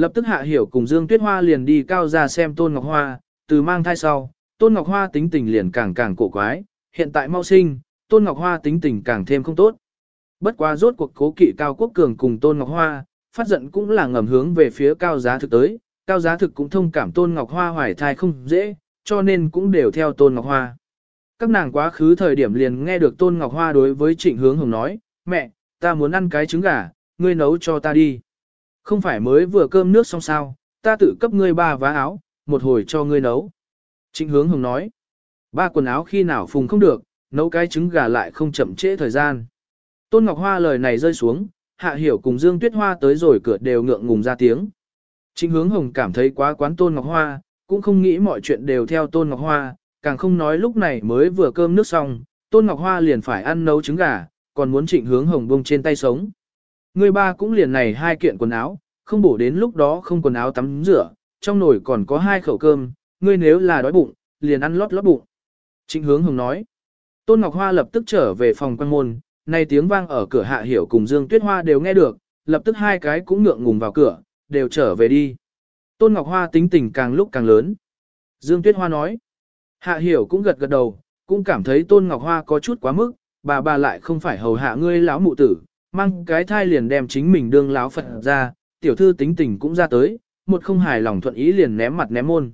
Lập tức Hạ Hiểu cùng Dương Tuyết Hoa liền đi cao ra xem Tôn Ngọc Hoa, từ mang thai sau, Tôn Ngọc Hoa tính tình liền càng càng cổ quái, hiện tại mau sinh, Tôn Ngọc Hoa tính tình càng thêm không tốt. Bất quá rốt cuộc cố kỵ Cao Quốc Cường cùng Tôn Ngọc Hoa, phát giận cũng là ngầm hướng về phía Cao Giá Thực tới, Cao Giá Thực cũng thông cảm Tôn Ngọc Hoa hoài thai không dễ, cho nên cũng đều theo Tôn Ngọc Hoa. Các nàng quá khứ thời điểm liền nghe được Tôn Ngọc Hoa đối với Trịnh Hướng Hồng nói, mẹ, ta muốn ăn cái trứng gà, ngươi nấu cho ta đi. Không phải mới vừa cơm nước xong sao, ta tự cấp ngươi ba vá áo, một hồi cho ngươi nấu. Trịnh Hướng Hồng nói, ba quần áo khi nào phùng không được, nấu cái trứng gà lại không chậm trễ thời gian. Tôn Ngọc Hoa lời này rơi xuống, Hạ Hiểu cùng Dương Tuyết Hoa tới rồi cửa đều ngượng ngùng ra tiếng. Trịnh Hướng Hồng cảm thấy quá quán Tôn Ngọc Hoa, cũng không nghĩ mọi chuyện đều theo Tôn Ngọc Hoa, càng không nói lúc này mới vừa cơm nước xong, Tôn Ngọc Hoa liền phải ăn nấu trứng gà, còn muốn trịnh hướng hồng bông trên tay sống. Người ba cũng liền này hai kiện quần áo, không bổ đến lúc đó không quần áo tắm rửa, trong nồi còn có hai khẩu cơm, ngươi nếu là đói bụng, liền ăn lót lót bụng. Trịnh hướng hồng nói. Tôn Ngọc Hoa lập tức trở về phòng quan môn, nay tiếng vang ở cửa hạ hiểu cùng Dương Tuyết Hoa đều nghe được, lập tức hai cái cũng ngượng ngùng vào cửa, đều trở về đi. Tôn Ngọc Hoa tính tình càng lúc càng lớn. Dương Tuyết Hoa nói. Hạ hiểu cũng gật gật đầu, cũng cảm thấy Tôn Ngọc Hoa có chút quá mức, bà bà lại không phải hầu hạ ngươi lão mụ tử, mang cái thai liền đem chính mình đương lão Phật ra, tiểu thư tính tình cũng ra tới, một không hài lòng thuận ý liền ném mặt ném môn.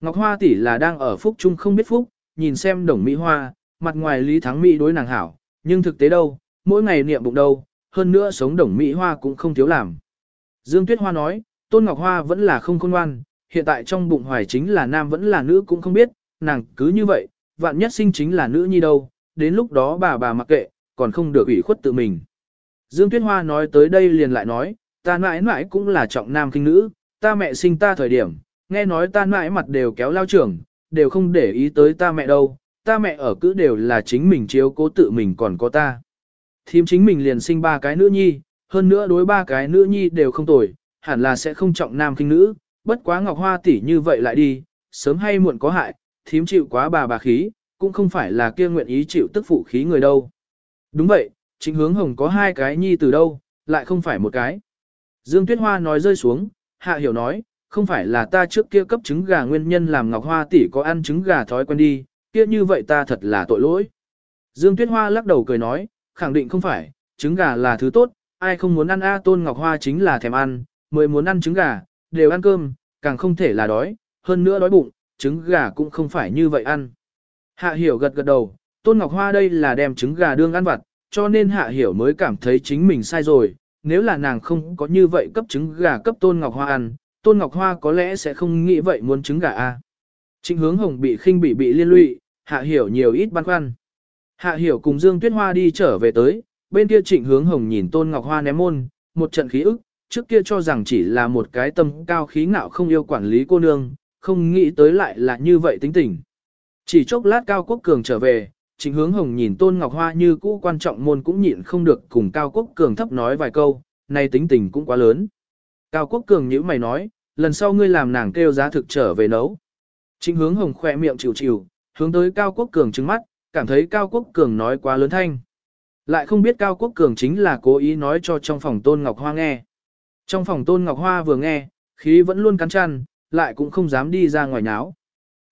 Ngọc Hoa tỷ là đang ở phúc trung không biết phúc, nhìn xem đồng Mỹ Hoa, mặt ngoài Lý Thắng Mỹ đối nàng hảo, nhưng thực tế đâu, mỗi ngày niệm bụng đâu, hơn nữa sống đồng Mỹ Hoa cũng không thiếu làm. Dương Tuyết Hoa nói, Tôn Ngọc Hoa vẫn là không khôn ngoan, hiện tại trong bụng hoài chính là nam vẫn là nữ cũng không biết, nàng cứ như vậy, vạn nhất sinh chính là nữ nhi đâu, đến lúc đó bà bà mặc kệ, còn không được ủy khuất tự mình. Dương Tuyết Hoa nói tới đây liền lại nói, ta mãi mãi cũng là trọng nam kinh nữ, ta mẹ sinh ta thời điểm, nghe nói ta mãi mặt đều kéo lao trưởng, đều không để ý tới ta mẹ đâu, ta mẹ ở cứ đều là chính mình chiếu cố tự mình còn có ta. Thím chính mình liền sinh ba cái nữ nhi, hơn nữa đối ba cái nữ nhi đều không tồi, hẳn là sẽ không trọng nam kinh nữ, bất quá Ngọc Hoa tỷ như vậy lại đi, sớm hay muộn có hại, thím chịu quá bà bà khí, cũng không phải là kia nguyện ý chịu tức phụ khí người đâu. Đúng vậy, chính hướng hồng có hai cái nhi từ đâu, lại không phải một cái. Dương Tuyết Hoa nói rơi xuống, Hạ Hiểu nói, không phải là ta trước kia cấp trứng gà nguyên nhân làm Ngọc Hoa tỷ có ăn trứng gà thói quen đi, kia như vậy ta thật là tội lỗi. Dương Tuyết Hoa lắc đầu cười nói, khẳng định không phải, trứng gà là thứ tốt, ai không muốn ăn A Tôn Ngọc Hoa chính là thèm ăn, mới muốn ăn trứng gà, đều ăn cơm, càng không thể là đói, hơn nữa đói bụng, trứng gà cũng không phải như vậy ăn. Hạ hiểu gật gật đầu, Tôn Ngọc Hoa đây là đem trứng gà đương ăn vặt, cho nên Hạ hiểu mới cảm thấy chính mình sai rồi, nếu là nàng không có như vậy cấp trứng gà cấp Tôn Ngọc Hoa ăn, Tôn Ngọc Hoa có lẽ sẽ không nghĩ vậy muốn trứng gà a. Trịnh hướng hồng bị khinh bị bị liên lụy, Hạ hiểu nhiều ít băn khoăn. Hạ hiểu cùng Dương Tuyết Hoa đi trở về tới, bên kia trịnh hướng hồng nhìn Tôn Ngọc Hoa ném môn, một trận khí ức, trước kia cho rằng chỉ là một cái tâm cao khí ngạo không yêu quản lý cô nương, không nghĩ tới lại là như vậy tính tình. Chỉ chốc lát Cao Quốc Cường trở về, Trịnh Hướng Hồng nhìn Tôn Ngọc Hoa như cũ quan trọng môn cũng nhịn không được cùng Cao Quốc Cường thấp nói vài câu, nay tính tình cũng quá lớn. Cao Quốc Cường nhíu mày nói, lần sau ngươi làm nàng kêu giá thực trở về nấu. Trịnh Hướng Hồng khỏe miệng chịu chịu, hướng tới Cao Quốc Cường trừng mắt, cảm thấy Cao Quốc Cường nói quá lớn thanh. Lại không biết Cao Quốc Cường chính là cố ý nói cho trong phòng Tôn Ngọc Hoa nghe. Trong phòng Tôn Ngọc Hoa vừa nghe, khí vẫn luôn cắn chăn, lại cũng không dám đi ra ngoài náo.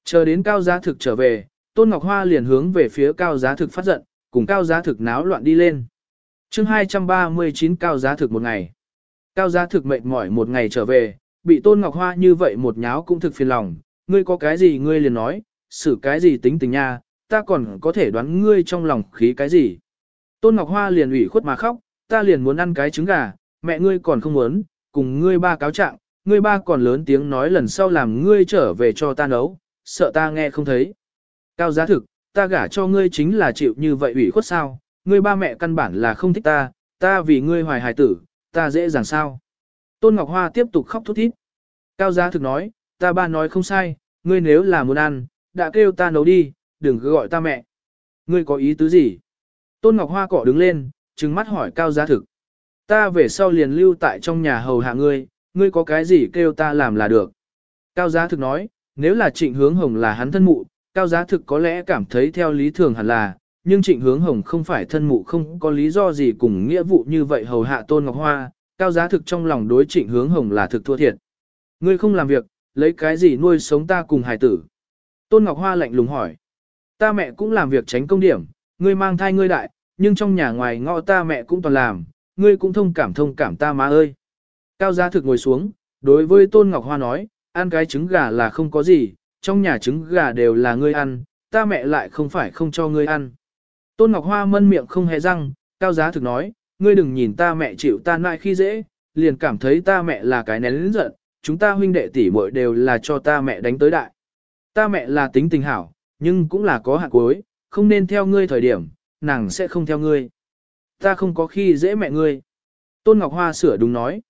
Chờ đến cao giá thực trở về, Tôn Ngọc Hoa liền hướng về phía cao giá thực phát giận, cùng cao giá thực náo loạn đi lên. chương 239 cao giá thực một ngày. Cao giá thực mệt mỏi một ngày trở về, bị Tôn Ngọc Hoa như vậy một nháo cũng thực phiền lòng, ngươi có cái gì ngươi liền nói, xử cái gì tính tình nha, ta còn có thể đoán ngươi trong lòng khí cái gì. Tôn Ngọc Hoa liền ủy khuất mà khóc, ta liền muốn ăn cái trứng gà, mẹ ngươi còn không muốn, cùng ngươi ba cáo trạng, ngươi ba còn lớn tiếng nói lần sau làm ngươi trở về cho ta nấu, sợ ta nghe không thấy. Cao giá thực, ta gả cho ngươi chính là chịu như vậy ủy khuất sao, ngươi ba mẹ căn bản là không thích ta, ta vì ngươi hoài hài tử, ta dễ dàng sao. Tôn Ngọc Hoa tiếp tục khóc thút thít. Cao giá thực nói, ta ba nói không sai, ngươi nếu là muốn ăn, đã kêu ta nấu đi, đừng cứ gọi ta mẹ. Ngươi có ý tứ gì? Tôn Ngọc Hoa cỏ đứng lên, trừng mắt hỏi cao giá thực. Ta về sau liền lưu tại trong nhà hầu hạ ngươi, ngươi có cái gì kêu ta làm là được. Cao giá thực nói, nếu là trịnh hướng hồng là hắn thân mụ, cao giá thực có lẽ cảm thấy theo lý thường hẳn là, nhưng trịnh hướng hồng không phải thân mụ không có lý do gì cùng nghĩa vụ như vậy hầu hạ tôn ngọc hoa, cao giá thực trong lòng đối trịnh hướng hồng là thực thua thiệt. Ngươi không làm việc, lấy cái gì nuôi sống ta cùng hài tử. Tôn Ngọc Hoa lạnh lùng hỏi. Ta mẹ cũng làm việc tránh công điểm, ngươi mang thai ngươi đại, nhưng trong nhà ngoài ngõ ta mẹ cũng toàn làm, ngươi cũng thông cảm thông cảm ta má ơi. Cao giá thực ngồi xuống, đối với Tôn Ngọc Hoa nói, ăn cái trứng gà là không có gì, trong nhà trứng gà đều là ngươi ăn, ta mẹ lại không phải không cho ngươi ăn. Tôn Ngọc Hoa mân miệng không hề răng, cao giá thực nói, ngươi đừng nhìn ta mẹ chịu ta nại khi dễ, liền cảm thấy ta mẹ là cái nén lĩnh giận, chúng ta huynh đệ tỷ muội đều là cho ta mẹ đánh tới đại. Ta mẹ là tính tình hảo, nhưng cũng là có hạn cuối, không nên theo ngươi thời điểm, nàng sẽ không theo ngươi. Ta không có khi dễ mẹ ngươi. Tôn Ngọc Hoa sửa đúng nói.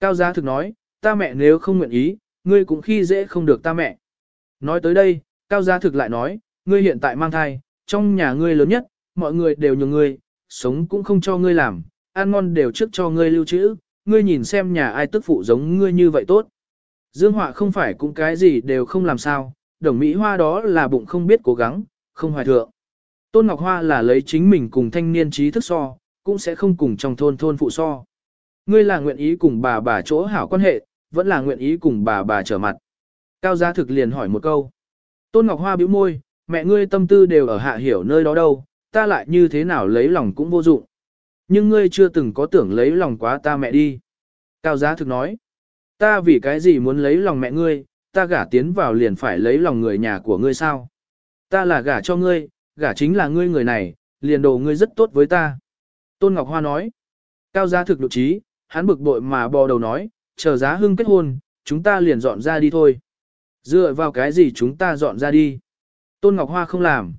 Cao giá thực nói, ta mẹ nếu không nguyện ý, ngươi cũng khi dễ không được ta mẹ. Nói tới đây, Cao gia thực lại nói, ngươi hiện tại mang thai, trong nhà ngươi lớn nhất, mọi người đều nhường ngươi, sống cũng không cho ngươi làm, ăn ngon đều trước cho ngươi lưu trữ, ngươi nhìn xem nhà ai tức phụ giống ngươi như vậy tốt. Dương Họa không phải cũng cái gì đều không làm sao, đồng Mỹ Hoa đó là bụng không biết cố gắng, không hoài thượng. Tôn Ngọc Hoa là lấy chính mình cùng thanh niên trí thức so, cũng sẽ không cùng trong thôn thôn phụ so. Ngươi là nguyện ý cùng bà bà chỗ hảo quan hệ, vẫn là nguyện ý cùng bà bà trở mặt. Cao Gia Thực liền hỏi một câu. Tôn Ngọc Hoa bĩu môi, mẹ ngươi tâm tư đều ở hạ hiểu nơi đó đâu, ta lại như thế nào lấy lòng cũng vô dụng. Nhưng ngươi chưa từng có tưởng lấy lòng quá ta mẹ đi. Cao Giá Thực nói. Ta vì cái gì muốn lấy lòng mẹ ngươi, ta gả tiến vào liền phải lấy lòng người nhà của ngươi sao? Ta là gả cho ngươi, gả chính là ngươi người này, liền đồ ngươi rất tốt với ta. Tôn Ngọc Hoa nói. Cao giá thực độ trí, hắn bực bội mà bò đầu nói, chờ giá hưng kết hôn, chúng ta liền dọn ra đi thôi. Dựa vào cái gì chúng ta dọn ra đi? Tôn Ngọc Hoa không làm.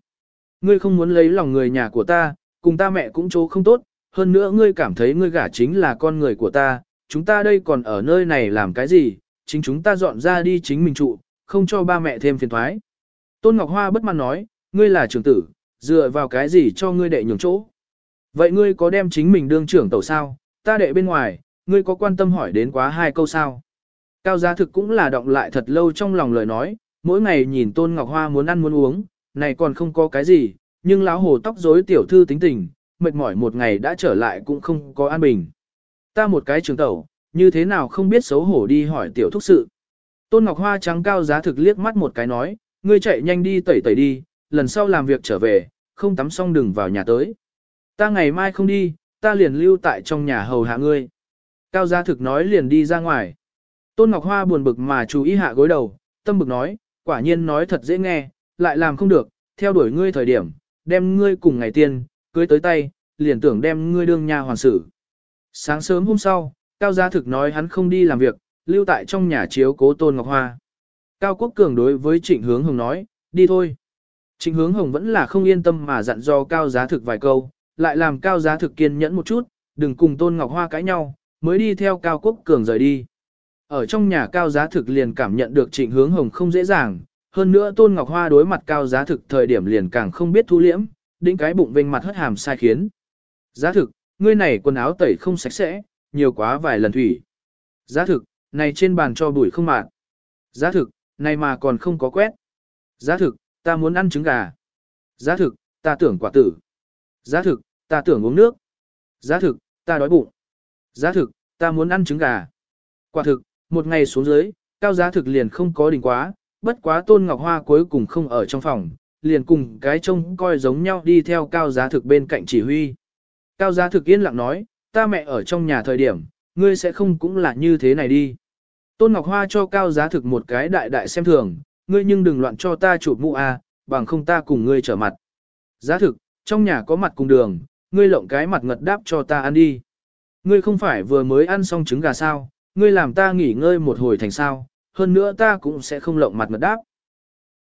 Ngươi không muốn lấy lòng người nhà của ta, cùng ta mẹ cũng chỗ không tốt, hơn nữa ngươi cảm thấy ngươi gả chính là con người của ta, chúng ta đây còn ở nơi này làm cái gì, chính chúng ta dọn ra đi chính mình trụ, không cho ba mẹ thêm phiền thoái. Tôn Ngọc Hoa bất mãn nói, ngươi là trưởng tử, dựa vào cái gì cho ngươi đệ nhường chỗ. Vậy ngươi có đem chính mình đương trưởng tẩu sao, ta đệ bên ngoài, ngươi có quan tâm hỏi đến quá hai câu sao. Cao giá thực cũng là động lại thật lâu trong lòng lời nói, mỗi ngày nhìn Tôn Ngọc Hoa muốn ăn muốn uống, này còn không có cái gì, nhưng lão hồ tóc rối tiểu thư tính tình, mệt mỏi một ngày đã trở lại cũng không có an bình. Ta một cái trường tẩu, như thế nào không biết xấu hổ đi hỏi tiểu thúc sự. Tôn Ngọc Hoa trắng cao giá thực liếc mắt một cái nói, ngươi chạy nhanh đi tẩy tẩy đi, lần sau làm việc trở về, không tắm xong đừng vào nhà tới. Ta ngày mai không đi, ta liền lưu tại trong nhà hầu hạ ngươi. Cao giá thực nói liền đi ra ngoài. Tôn Ngọc Hoa buồn bực mà chú ý hạ gối đầu, tâm bực nói, quả nhiên nói thật dễ nghe, lại làm không được, theo đuổi ngươi thời điểm, đem ngươi cùng ngày tiên, cưới tới tay, liền tưởng đem ngươi đương nhà hoàn sự. Sáng sớm hôm sau, Cao Gia Thực nói hắn không đi làm việc, lưu tại trong nhà chiếu cố Tôn Ngọc Hoa. Cao Quốc Cường đối với Trịnh Hướng Hồng nói, đi thôi. Trịnh Hướng Hồng vẫn là không yên tâm mà dặn do Cao Giá Thực vài câu, lại làm Cao Giá Thực kiên nhẫn một chút, đừng cùng Tôn Ngọc Hoa cãi nhau, mới đi theo Cao Quốc Cường rời đi. Ở trong nhà Cao Giá Thực liền cảm nhận được Trịnh Hướng Hồng không dễ dàng, hơn nữa Tôn Ngọc Hoa đối mặt Cao Giá Thực thời điểm liền càng không biết thu liễm, đĩnh cái bụng vênh mặt hất hàm sai khiến. Giá Thực, ngươi này quần áo tẩy không sạch sẽ, nhiều quá vài lần thủy. Giá thực, này trên bàn cho bụi không mạt. Giá thực, này mà còn không có quét. Giá thực, ta muốn ăn trứng gà. Giá thực, ta tưởng quả tử. Giá thực, ta tưởng uống nước. Giá thực, ta đói bụng. Giá thực, ta muốn ăn trứng gà. Quả thực, một ngày xuống dưới, cao giá thực liền không có đỉnh quá, bất quá tôn ngọc hoa cuối cùng không ở trong phòng, liền cùng cái trông coi giống nhau đi theo cao giá thực bên cạnh chỉ huy. Cao giá thực yên lặng nói, ta mẹ ở trong nhà thời điểm, ngươi sẽ không cũng là như thế này đi. Tôn Ngọc Hoa cho cao giá thực một cái đại đại xem thường, ngươi nhưng đừng loạn cho ta chụp mũ a, bằng không ta cùng ngươi trở mặt. Giá thực, trong nhà có mặt cùng đường, ngươi lộng cái mặt ngật đáp cho ta ăn đi. Ngươi không phải vừa mới ăn xong trứng gà sao, ngươi làm ta nghỉ ngơi một hồi thành sao, hơn nữa ta cũng sẽ không lộng mặt mật đáp.